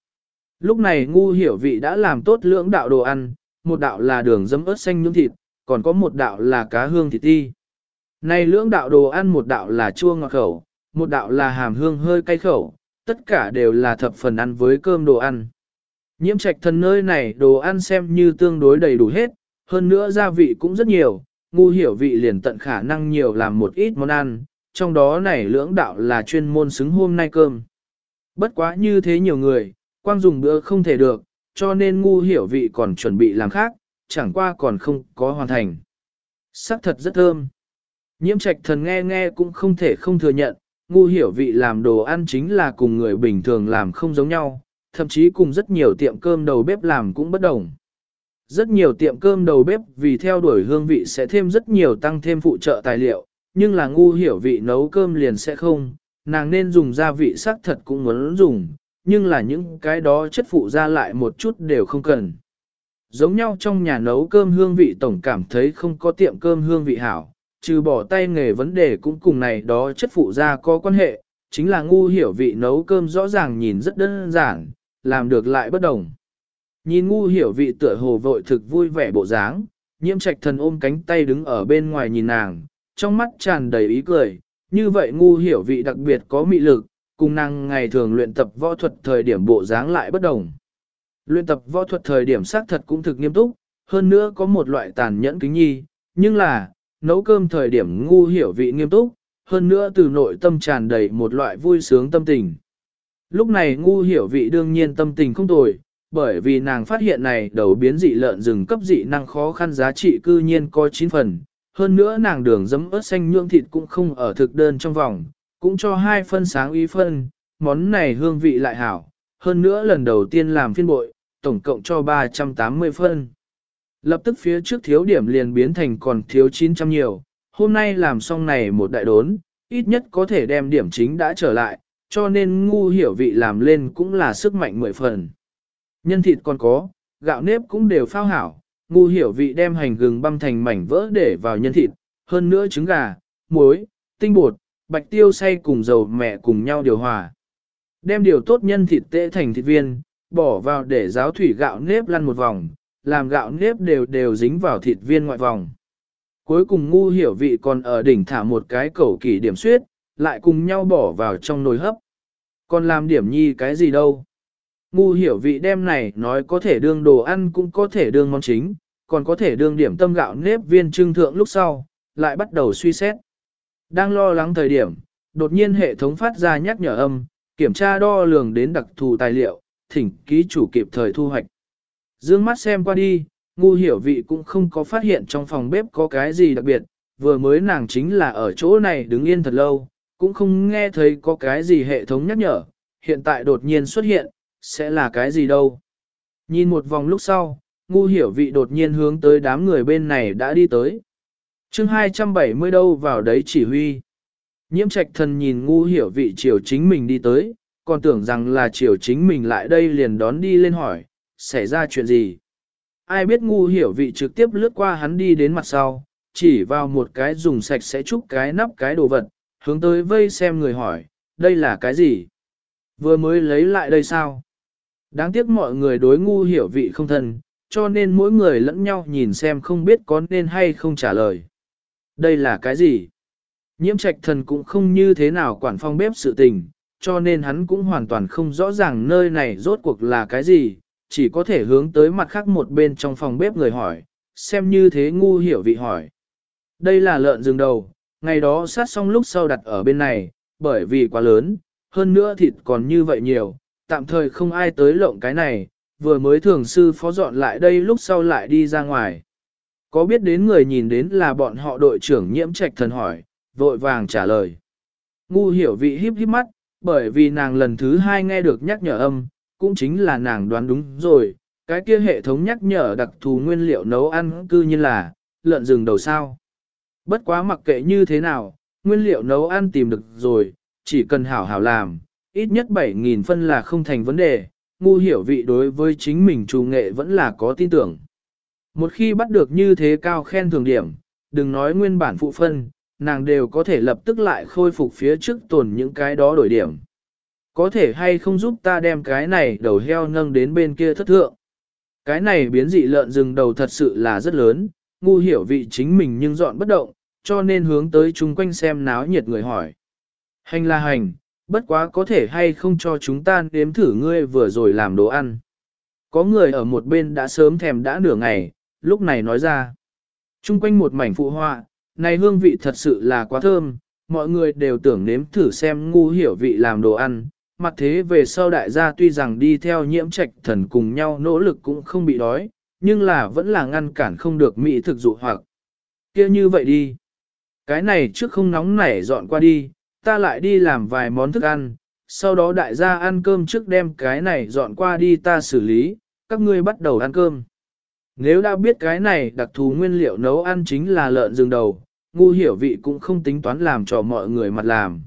Lúc này ngu hiểu vị đã làm tốt lưỡng đạo đồ ăn, một đạo là đường dấm ớt xanh nhúng thịt, còn có một đạo là cá hương thịt ti. Này lưỡng đạo đồ ăn một đạo là chua ngọt khẩu, một đạo là hàm hương hơi cay khẩu, tất cả đều là thập phần ăn với cơm đồ ăn. Nhiễm trạch thần nơi này đồ ăn xem như tương đối đầy đủ hết, hơn nữa gia vị cũng rất nhiều, ngu hiểu vị liền tận khả năng nhiều làm một ít món ăn, trong đó này lưỡng đạo là chuyên môn xứng hôm nay cơm. Bất quá như thế nhiều người, quang dùng bữa không thể được, cho nên ngu hiểu vị còn chuẩn bị làm khác, chẳng qua còn không có hoàn thành. Sắc thật rất thơm. Nhiễm trạch thần nghe nghe cũng không thể không thừa nhận, ngu hiểu vị làm đồ ăn chính là cùng người bình thường làm không giống nhau, thậm chí cùng rất nhiều tiệm cơm đầu bếp làm cũng bất đồng. Rất nhiều tiệm cơm đầu bếp vì theo đuổi hương vị sẽ thêm rất nhiều tăng thêm phụ trợ tài liệu, nhưng là ngu hiểu vị nấu cơm liền sẽ không, nàng nên dùng gia vị sắc thật cũng muốn dùng, nhưng là những cái đó chất phụ ra lại một chút đều không cần. Giống nhau trong nhà nấu cơm hương vị tổng cảm thấy không có tiệm cơm hương vị hảo, trừ bỏ tay nghề vấn đề cũng cùng này đó chất phụ ra có quan hệ, chính là ngu hiểu vị nấu cơm rõ ràng nhìn rất đơn giản, làm được lại bất đồng. Nhìn ngu hiểu vị tựa hồ vội thực vui vẻ bộ dáng, nhiễm trạch thần ôm cánh tay đứng ở bên ngoài nhìn nàng, trong mắt tràn đầy ý cười, như vậy ngu hiểu vị đặc biệt có mị lực, cùng nàng ngày thường luyện tập võ thuật thời điểm bộ dáng lại bất đồng. Luyện tập võ thuật thời điểm xác thật cũng thực nghiêm túc, hơn nữa có một loại tàn nhẫn kính nhi, nhưng là, nấu cơm thời điểm ngu hiểu vị nghiêm túc, hơn nữa từ nội tâm tràn đầy một loại vui sướng tâm tình. Lúc này ngu hiểu vị đương nhiên tâm tình không tồi, bởi vì nàng phát hiện này đầu biến dị lợn rừng cấp dị năng khó khăn giá trị cư nhiên có 9 phần, hơn nữa nàng đường dấm ớt xanh nhương thịt cũng không ở thực đơn trong vòng, cũng cho hai phân sáng ý phân, món này hương vị lại hảo, hơn nữa lần đầu tiên làm phiên bội, tổng cộng cho 380 phân. Lập tức phía trước thiếu điểm liền biến thành còn thiếu 900 nhiều, hôm nay làm xong này một đại đốn, ít nhất có thể đem điểm chính đã trở lại, cho nên ngu hiểu vị làm lên cũng là sức mạnh mười phần. Nhân thịt còn có, gạo nếp cũng đều phao hảo, ngu hiểu vị đem hành gừng băm thành mảnh vỡ để vào nhân thịt, hơn nữa trứng gà, muối, tinh bột, bạch tiêu xay cùng dầu mẹ cùng nhau điều hòa. Đem điều tốt nhân thịt tệ thành thịt viên, bỏ vào để giáo thủy gạo nếp lăn một vòng, làm gạo nếp đều đều dính vào thịt viên ngoại vòng. Cuối cùng ngu hiểu vị còn ở đỉnh thả một cái cầu kỳ điểm suyết, lại cùng nhau bỏ vào trong nồi hấp. Còn làm điểm nhi cái gì đâu? Ngu hiểu vị đem này nói có thể đương đồ ăn cũng có thể đương món chính, còn có thể đương điểm tâm gạo nếp viên trưng thượng lúc sau, lại bắt đầu suy xét. Đang lo lắng thời điểm, đột nhiên hệ thống phát ra nhắc nhở âm, kiểm tra đo lường đến đặc thù tài liệu, thỉnh ký chủ kịp thời thu hoạch. Dương mắt xem qua đi, ngu hiểu vị cũng không có phát hiện trong phòng bếp có cái gì đặc biệt, vừa mới nàng chính là ở chỗ này đứng yên thật lâu, cũng không nghe thấy có cái gì hệ thống nhắc nhở, hiện tại đột nhiên xuất hiện, sẽ là cái gì đâu. Nhìn một vòng lúc sau, ngu hiểu vị đột nhiên hướng tới đám người bên này đã đi tới. chương 270 đâu vào đấy chỉ huy. Nhiễm trạch thần nhìn ngu hiểu vị chiều chính mình đi tới, còn tưởng rằng là chiều chính mình lại đây liền đón đi lên hỏi, xảy ra chuyện gì. Ai biết ngu hiểu vị trực tiếp lướt qua hắn đi đến mặt sau, chỉ vào một cái dùng sạch sẽ chúc cái nắp cái đồ vật, hướng tới vây xem người hỏi, đây là cái gì? Vừa mới lấy lại đây sao? Đáng tiếc mọi người đối ngu hiểu vị không thân, cho nên mỗi người lẫn nhau nhìn xem không biết có nên hay không trả lời. Đây là cái gì? Nhiễm trạch thần cũng không như thế nào quản phong bếp sự tình, cho nên hắn cũng hoàn toàn không rõ ràng nơi này rốt cuộc là cái gì, chỉ có thể hướng tới mặt khác một bên trong phòng bếp người hỏi, xem như thế ngu hiểu vị hỏi. Đây là lợn rừng đầu, ngày đó sát xong lúc sau đặt ở bên này, bởi vì quá lớn, hơn nữa thịt còn như vậy nhiều, tạm thời không ai tới lộng cái này, vừa mới thường sư phó dọn lại đây lúc sau lại đi ra ngoài. Có biết đến người nhìn đến là bọn họ đội trưởng nhiễm trạch thần hỏi, vội vàng trả lời. Ngu hiểu vị híp híp mắt, bởi vì nàng lần thứ hai nghe được nhắc nhở âm, cũng chính là nàng đoán đúng rồi, cái kia hệ thống nhắc nhở đặc thù nguyên liệu nấu ăn cư như là, lợn rừng đầu sao. Bất quá mặc kệ như thế nào, nguyên liệu nấu ăn tìm được rồi, chỉ cần hảo hảo làm, ít nhất 7.000 phân là không thành vấn đề, ngu hiểu vị đối với chính mình trù nghệ vẫn là có tin tưởng. Một khi bắt được như thế cao khen thường điểm, đừng nói nguyên bản phụ phân, nàng đều có thể lập tức lại khôi phục phía trước tồn những cái đó đổi điểm. Có thể hay không giúp ta đem cái này đầu heo nâng đến bên kia thất thượng. Cái này biến dị lợn rừng đầu thật sự là rất lớn, ngu hiểu vị chính mình nhưng dọn bất động, cho nên hướng tới chung quanh xem náo nhiệt người hỏi. Hành là hành, bất quá có thể hay không cho chúng ta nếm thử ngươi vừa rồi làm đồ ăn. Có người ở một bên đã sớm thèm đã nửa ngày, lúc này nói ra. trung quanh một mảnh phụ họa, này hương vị thật sự là quá thơm, mọi người đều tưởng nếm thử xem ngu hiểu vị làm đồ ăn. Mặt thế về sau đại gia tuy rằng đi theo nhiễm trạch thần cùng nhau nỗ lực cũng không bị đói, nhưng là vẫn là ngăn cản không được mỹ thực dụ hoặc. kia như vậy đi. Cái này trước không nóng nảy dọn qua đi, ta lại đi làm vài món thức ăn, sau đó đại gia ăn cơm trước đem cái này dọn qua đi ta xử lý, các ngươi bắt đầu ăn cơm. Nếu đã biết cái này đặc thù nguyên liệu nấu ăn chính là lợn rừng đầu, ngu hiểu vị cũng không tính toán làm cho mọi người mặt làm.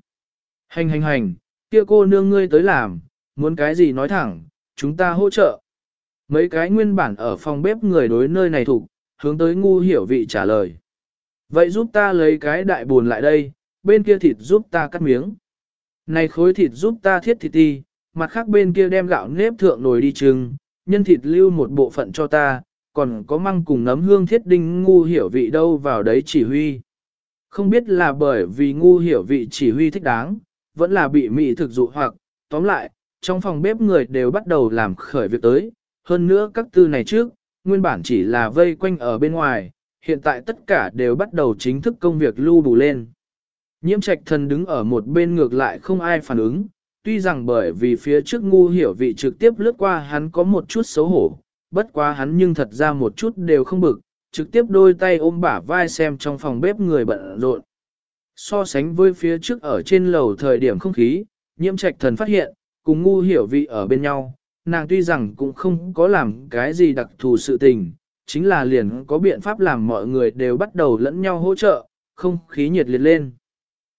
Hành hành hành, kia cô nương ngươi tới làm, muốn cái gì nói thẳng, chúng ta hỗ trợ. Mấy cái nguyên bản ở phòng bếp người đối nơi này thủ, hướng tới ngu hiểu vị trả lời. Vậy giúp ta lấy cái đại buồn lại đây, bên kia thịt giúp ta cắt miếng. Này khối thịt giúp ta thiết thịt ti, mặt khác bên kia đem gạo nếp thượng nồi đi trưng, nhân thịt lưu một bộ phận cho ta, còn có măng cùng nấm hương thiết đinh ngu hiểu vị đâu vào đấy chỉ huy. Không biết là bởi vì ngu hiểu vị chỉ huy thích đáng, vẫn là bị mị thực dụ hoặc, tóm lại, trong phòng bếp người đều bắt đầu làm khởi việc tới, hơn nữa các tư này trước, nguyên bản chỉ là vây quanh ở bên ngoài, hiện tại tất cả đều bắt đầu chính thức công việc lưu đủ lên. Nhiễm trạch thần đứng ở một bên ngược lại không ai phản ứng, tuy rằng bởi vì phía trước ngu hiểu vị trực tiếp lướt qua hắn có một chút xấu hổ, bất quá hắn nhưng thật ra một chút đều không bực, trực tiếp đôi tay ôm bả vai xem trong phòng bếp người bận rộn. So sánh với phía trước ở trên lầu thời điểm không khí, nhiễm trạch thần phát hiện, cùng ngu hiểu vị ở bên nhau, nàng tuy rằng cũng không có làm cái gì đặc thù sự tình, chính là liền có biện pháp làm mọi người đều bắt đầu lẫn nhau hỗ trợ, không khí nhiệt liệt lên.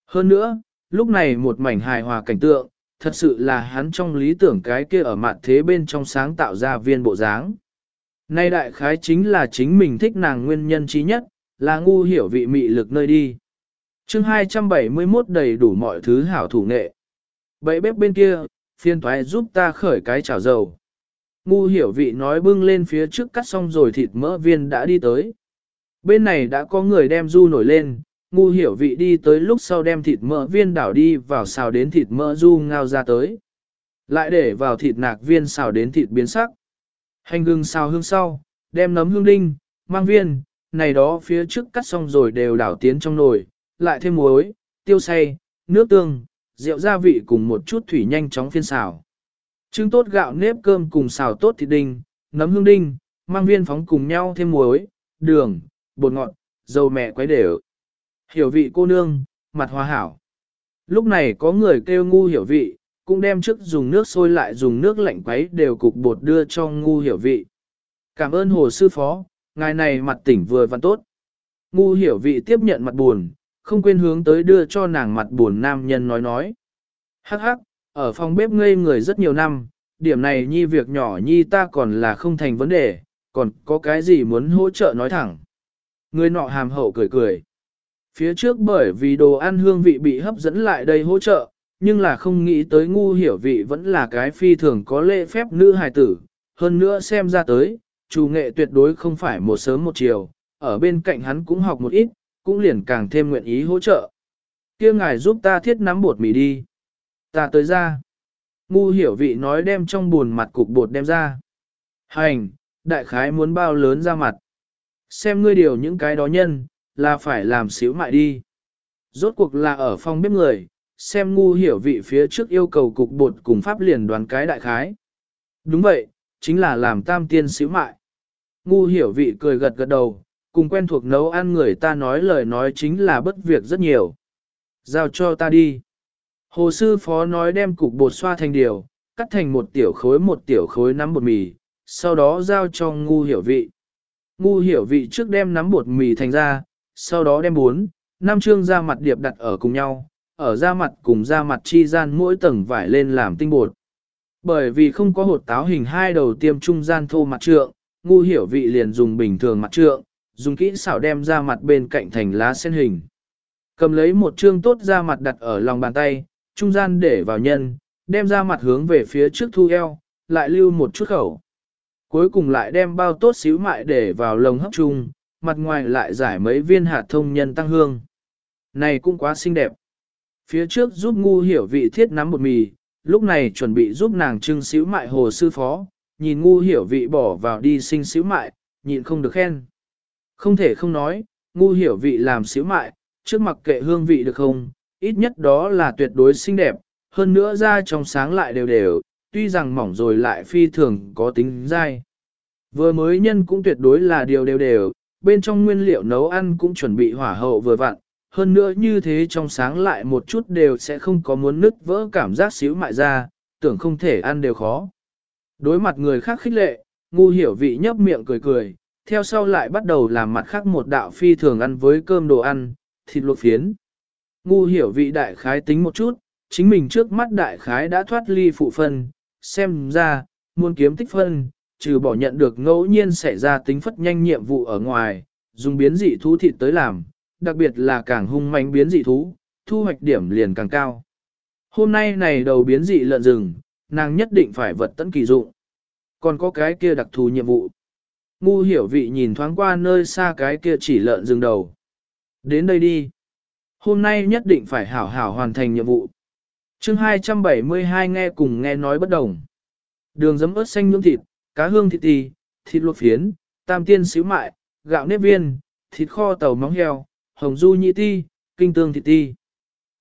Hơn nữa, lúc này một mảnh hài hòa cảnh tượng, thật sự là hắn trong lý tưởng cái kia ở mặt thế bên trong sáng tạo ra viên bộ dáng. Nay đại khái chính là chính mình thích nàng nguyên nhân trí nhất, là ngu hiểu vị mị lực nơi đi. chương 271 đầy đủ mọi thứ hảo thủ nghệ. Bậy bếp bên kia, phiên thoái giúp ta khởi cái chảo dầu. Ngu hiểu vị nói bưng lên phía trước cắt xong rồi thịt mỡ viên đã đi tới. Bên này đã có người đem du nổi lên, ngu hiểu vị đi tới lúc sau đem thịt mỡ viên đảo đi vào xào đến thịt mỡ du ngao ra tới. Lại để vào thịt nạc viên xào đến thịt biến sắc. Hành gừng xào hương sau, đem nấm hương đinh, mang viên, này đó phía trước cắt xong rồi đều đảo tiến trong nồi, lại thêm muối, tiêu xay, nước tương, rượu gia vị cùng một chút thủy nhanh chóng phiên xào. Trứng tốt gạo nếp cơm cùng xào tốt thịt đinh, nấm hương đinh, mang viên phóng cùng nhau thêm muối, đường, bột ngọt, dầu mẹ quấy đều. Hiểu vị cô nương, mặt hòa hảo. Lúc này có người kêu ngu hiểu vị, cũng đem trước dùng nước sôi lại dùng nước lạnh quấy đều cục bột đưa cho ngu hiểu vị. Cảm ơn hồ sư phó, ngài này mặt tỉnh vừa văn tốt. Ngu hiểu vị tiếp nhận mặt buồn, không quên hướng tới đưa cho nàng mặt buồn nam nhân nói nói. Hắc hắc, ở phòng bếp ngây người rất nhiều năm, điểm này nhi việc nhỏ nhi ta còn là không thành vấn đề, còn có cái gì muốn hỗ trợ nói thẳng. Người nọ hàm hậu cười cười. Phía trước bởi vì đồ ăn hương vị bị hấp dẫn lại đây hỗ trợ, nhưng là không nghĩ tới ngu hiểu vị vẫn là cái phi thường có lễ phép nữ hài tử. Hơn nữa xem ra tới, chủ nghệ tuyệt đối không phải một sớm một chiều, ở bên cạnh hắn cũng học một ít, cũng liền càng thêm nguyện ý hỗ trợ. kia ngài giúp ta thiết nắm bột mì đi. Ta tới ra. Ngu hiểu vị nói đem trong buồn mặt cục bột đem ra. Hành, đại khái muốn bao lớn ra mặt. Xem ngươi điều những cái đó nhân, là phải làm xíu mại đi. Rốt cuộc là ở phòng bếp người, xem ngu hiểu vị phía trước yêu cầu cục bột cùng pháp liền đoàn cái đại khái. Đúng vậy, chính là làm tam tiên xíu mại. Ngu hiểu vị cười gật gật đầu, cùng quen thuộc nấu ăn người ta nói lời nói chính là bất việc rất nhiều. Giao cho ta đi. Hồ sư phó nói đem cục bột xoa thành điều, cắt thành một tiểu khối một tiểu khối nắm bột mì, sau đó giao cho ngu hiểu vị. Ngu hiểu vị trước đem nắm bột mì thành ra, sau đó đem bốn, năm chương da mặt điệp đặt ở cùng nhau, ở da mặt cùng da mặt chi gian mỗi tầng vải lên làm tinh bột. Bởi vì không có hột táo hình hai đầu tiêm trung gian thô mặt trượng, ngu hiểu vị liền dùng bình thường mặt trượng, dùng kỹ xảo đem da mặt bên cạnh thành lá sen hình. Cầm lấy một chương tốt da mặt đặt ở lòng bàn tay, trung gian để vào nhân, đem da mặt hướng về phía trước thu eo, lại lưu một chút khẩu. Cuối cùng lại đem bao tốt xíu mại để vào lồng hấp chung, mặt ngoài lại giải mấy viên hạt thông nhân tăng hương. Này cũng quá xinh đẹp. Phía trước giúp ngu hiểu vị thiết nắm bột mì, lúc này chuẩn bị giúp nàng trưng xíu mại hồ sư phó, nhìn ngu hiểu vị bỏ vào đi sinh xíu mại, nhịn không được khen. Không thể không nói, ngu hiểu vị làm xíu mại, trước mặc kệ hương vị được không, ít nhất đó là tuyệt đối xinh đẹp, hơn nữa ra trong sáng lại đều đều, tuy rằng mỏng rồi lại phi thường có tính dai. Vừa mới nhân cũng tuyệt đối là điều đều đều, bên trong nguyên liệu nấu ăn cũng chuẩn bị hỏa hậu vừa vặn, hơn nữa như thế trong sáng lại một chút đều sẽ không có muốn nứt vỡ cảm giác xíu mại ra, tưởng không thể ăn đều khó. Đối mặt người khác khích lệ, ngu hiểu vị nhấp miệng cười cười, theo sau lại bắt đầu làm mặt khác một đạo phi thường ăn với cơm đồ ăn, thịt luộc phiến. Ngu hiểu vị đại khái tính một chút, chính mình trước mắt đại khái đã thoát ly phụ phân, xem ra, muốn kiếm tích phân, trừ bỏ nhận được ngẫu nhiên xảy ra tính phất nhanh nhiệm vụ ở ngoài, dùng biến dị thú thịt tới làm, đặc biệt là càng hung manh biến dị thú, thu hoạch điểm liền càng cao. Hôm nay này đầu biến dị lợn rừng, nàng nhất định phải vật tận kỳ dụng. Còn có cái kia đặc thù nhiệm vụ. Ngu hiểu vị nhìn thoáng qua nơi xa cái kia chỉ lợn rừng đầu. Đến đây đi. Hôm nay nhất định phải hảo hảo hoàn thành nhiệm vụ. chương 272 nghe cùng nghe nói bất đồng. Đường dấm ớt xanh nhưỡng thịt, cá hương thịt tì, thịt luộc phiến, tam tiên xíu mại, gạo nếp viên, thịt kho tàu móng heo, hồng du nhị ti, kinh tương thịt ti.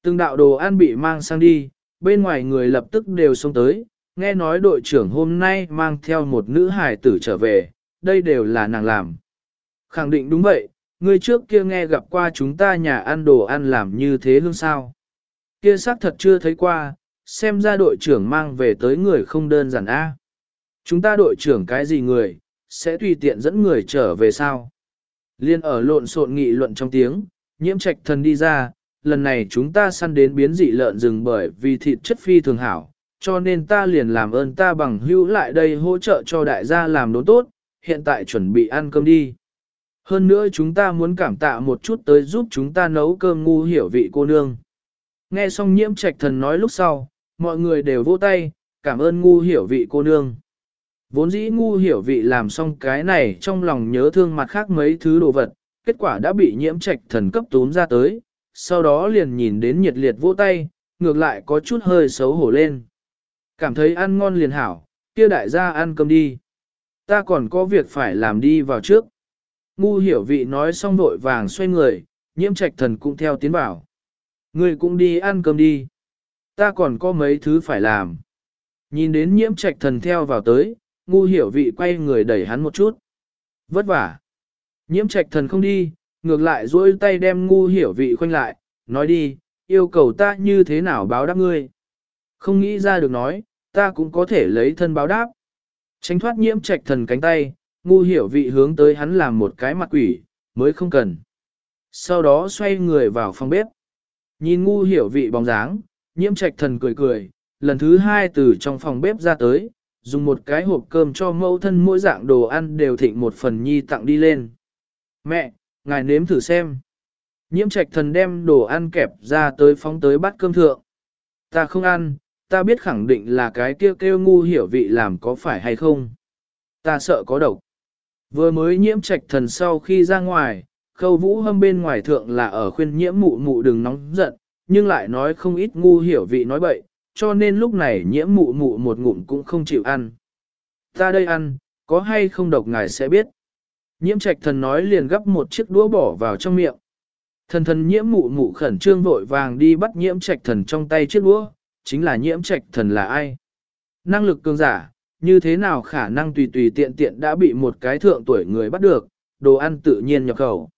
Từng đạo đồ ăn bị mang sang đi, bên ngoài người lập tức đều xông tới, nghe nói đội trưởng hôm nay mang theo một nữ hải tử trở về, đây đều là nàng làm. Khẳng định đúng vậy, người trước kia nghe gặp qua chúng ta nhà ăn đồ ăn làm như thế hương sao. Kia xác thật chưa thấy qua, xem ra đội trưởng mang về tới người không đơn giản a. Chúng ta đội trưởng cái gì người, sẽ tùy tiện dẫn người trở về sao? Liên ở lộn xộn nghị luận trong tiếng, nhiễm trạch thần đi ra, lần này chúng ta săn đến biến dị lợn rừng bởi vì thịt chất phi thường hảo, cho nên ta liền làm ơn ta bằng hữu lại đây hỗ trợ cho đại gia làm đốn tốt, hiện tại chuẩn bị ăn cơm đi. Hơn nữa chúng ta muốn cảm tạ một chút tới giúp chúng ta nấu cơm ngu hiểu vị cô nương. Nghe xong nhiễm trạch thần nói lúc sau, mọi người đều vỗ tay, cảm ơn ngu hiểu vị cô nương. Vốn dĩ ngu hiểu vị làm xong cái này trong lòng nhớ thương mặt khác mấy thứ đồ vật, kết quả đã bị nhiễm trạch thần cấp tốn ra tới, sau đó liền nhìn đến nhiệt liệt vỗ tay, ngược lại có chút hơi xấu hổ lên. Cảm thấy ăn ngon liền hảo, kia đại gia ăn cơm đi. Ta còn có việc phải làm đi vào trước. Ngu hiểu vị nói xong vội vàng xoay người, nhiễm trạch thần cũng theo tiến bảo Người cũng đi ăn cơm đi. Ta còn có mấy thứ phải làm. Nhìn đến nhiễm trạch thần theo vào tới, ngu hiểu vị quay người đẩy hắn một chút. Vất vả. Nhiễm trạch thần không đi, ngược lại duỗi tay đem ngu hiểu vị khoanh lại, nói đi, yêu cầu ta như thế nào báo đáp ngươi. Không nghĩ ra được nói, ta cũng có thể lấy thân báo đáp. Tránh thoát nhiễm trạch thần cánh tay, ngu hiểu vị hướng tới hắn làm một cái mặt quỷ, mới không cần. Sau đó xoay người vào phòng bếp. Nhìn ngu hiểu vị bóng dáng, nhiễm trạch thần cười cười, lần thứ hai từ trong phòng bếp ra tới, dùng một cái hộp cơm cho mẫu thân mỗi dạng đồ ăn đều thịnh một phần nhi tặng đi lên. Mẹ, ngài nếm thử xem. Nhiễm trạch thần đem đồ ăn kẹp ra tới phóng tới bát cơm thượng. Ta không ăn, ta biết khẳng định là cái kêu kêu ngu hiểu vị làm có phải hay không. Ta sợ có độc. Vừa mới nhiễm trạch thần sau khi ra ngoài, khâu vũ hâm bên ngoài thượng là ở khuyên nhiễm mụ mụ đừng nóng giận, nhưng lại nói không ít ngu hiểu vị nói bậy, cho nên lúc này nhiễm mụ mụ một ngụm cũng không chịu ăn. Ta đây ăn, có hay không độc ngài sẽ biết. Nhiễm trạch thần nói liền gấp một chiếc đũa bỏ vào trong miệng. Thần thần nhiễm mụ mụ khẩn trương vội vàng đi bắt nhiễm trạch thần trong tay chiếc đũa, chính là nhiễm trạch thần là ai? Năng lực cường giả, như thế nào khả năng tùy tùy tiện tiện đã bị một cái thượng tuổi người bắt được, đồ ăn tự nhiên nhập khẩu.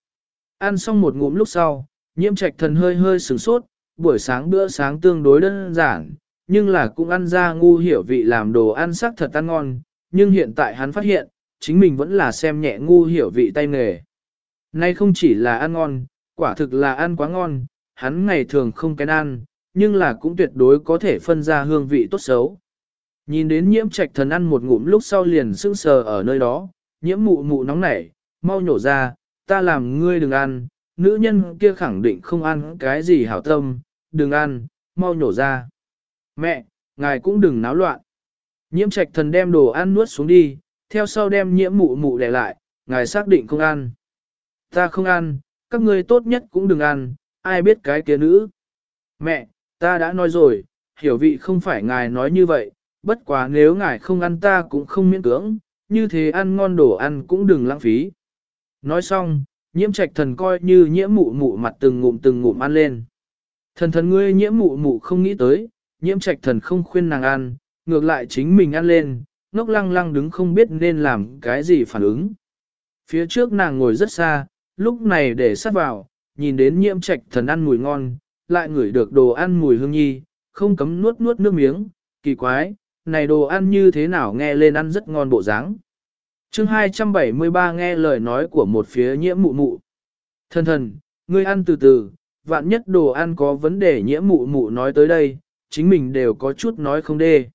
Ăn xong một ngụm lúc sau, nhiễm trạch thần hơi hơi sửng sốt, buổi sáng bữa sáng tương đối đơn giản, nhưng là cũng ăn ra ngu hiểu vị làm đồ ăn sắc thật ăn ngon, nhưng hiện tại hắn phát hiện, chính mình vẫn là xem nhẹ ngu hiểu vị tay nghề. Nay không chỉ là ăn ngon, quả thực là ăn quá ngon, hắn ngày thường không kén ăn, nhưng là cũng tuyệt đối có thể phân ra hương vị tốt xấu. Nhìn đến nhiễm trạch thần ăn một ngụm lúc sau liền sững sờ ở nơi đó, nhiễm mụ mụ nóng nảy, mau nhổ ra, ta làm ngươi đừng ăn, nữ nhân kia khẳng định không ăn cái gì hảo tâm, đừng ăn, mau nhổ ra. Mẹ, ngài cũng đừng náo loạn. Nhiễm trạch thần đem đồ ăn nuốt xuống đi, theo sau đem nhiễm mụ mụ để lại, ngài xác định không ăn. Ta không ăn, các ngươi tốt nhất cũng đừng ăn, ai biết cái kia nữ. Mẹ, ta đã nói rồi, hiểu vị không phải ngài nói như vậy, bất quá nếu ngài không ăn ta cũng không miễn cưỡng, như thế ăn ngon đồ ăn cũng đừng lãng phí. Nói xong, nhiễm trạch thần coi như nhiễm mụ mụ mặt từng ngụm từng ngụm ăn lên. Thần thần ngươi nhiễm mụ mụ không nghĩ tới, nhiễm trạch thần không khuyên nàng ăn, ngược lại chính mình ăn lên, ngốc lăng lăng đứng không biết nên làm cái gì phản ứng. Phía trước nàng ngồi rất xa, lúc này để sát vào, nhìn đến nhiễm trạch thần ăn mùi ngon, lại ngửi được đồ ăn mùi hương nhi, không cấm nuốt nuốt nước miếng, kỳ quái, này đồ ăn như thế nào nghe lên ăn rất ngon bộ dáng. chương 273 nghe lời nói của một phía nhiễm mụ mụ. Thần thần, ngươi ăn từ từ, vạn nhất đồ ăn có vấn đề nhiễm mụ mụ nói tới đây, chính mình đều có chút nói không đê.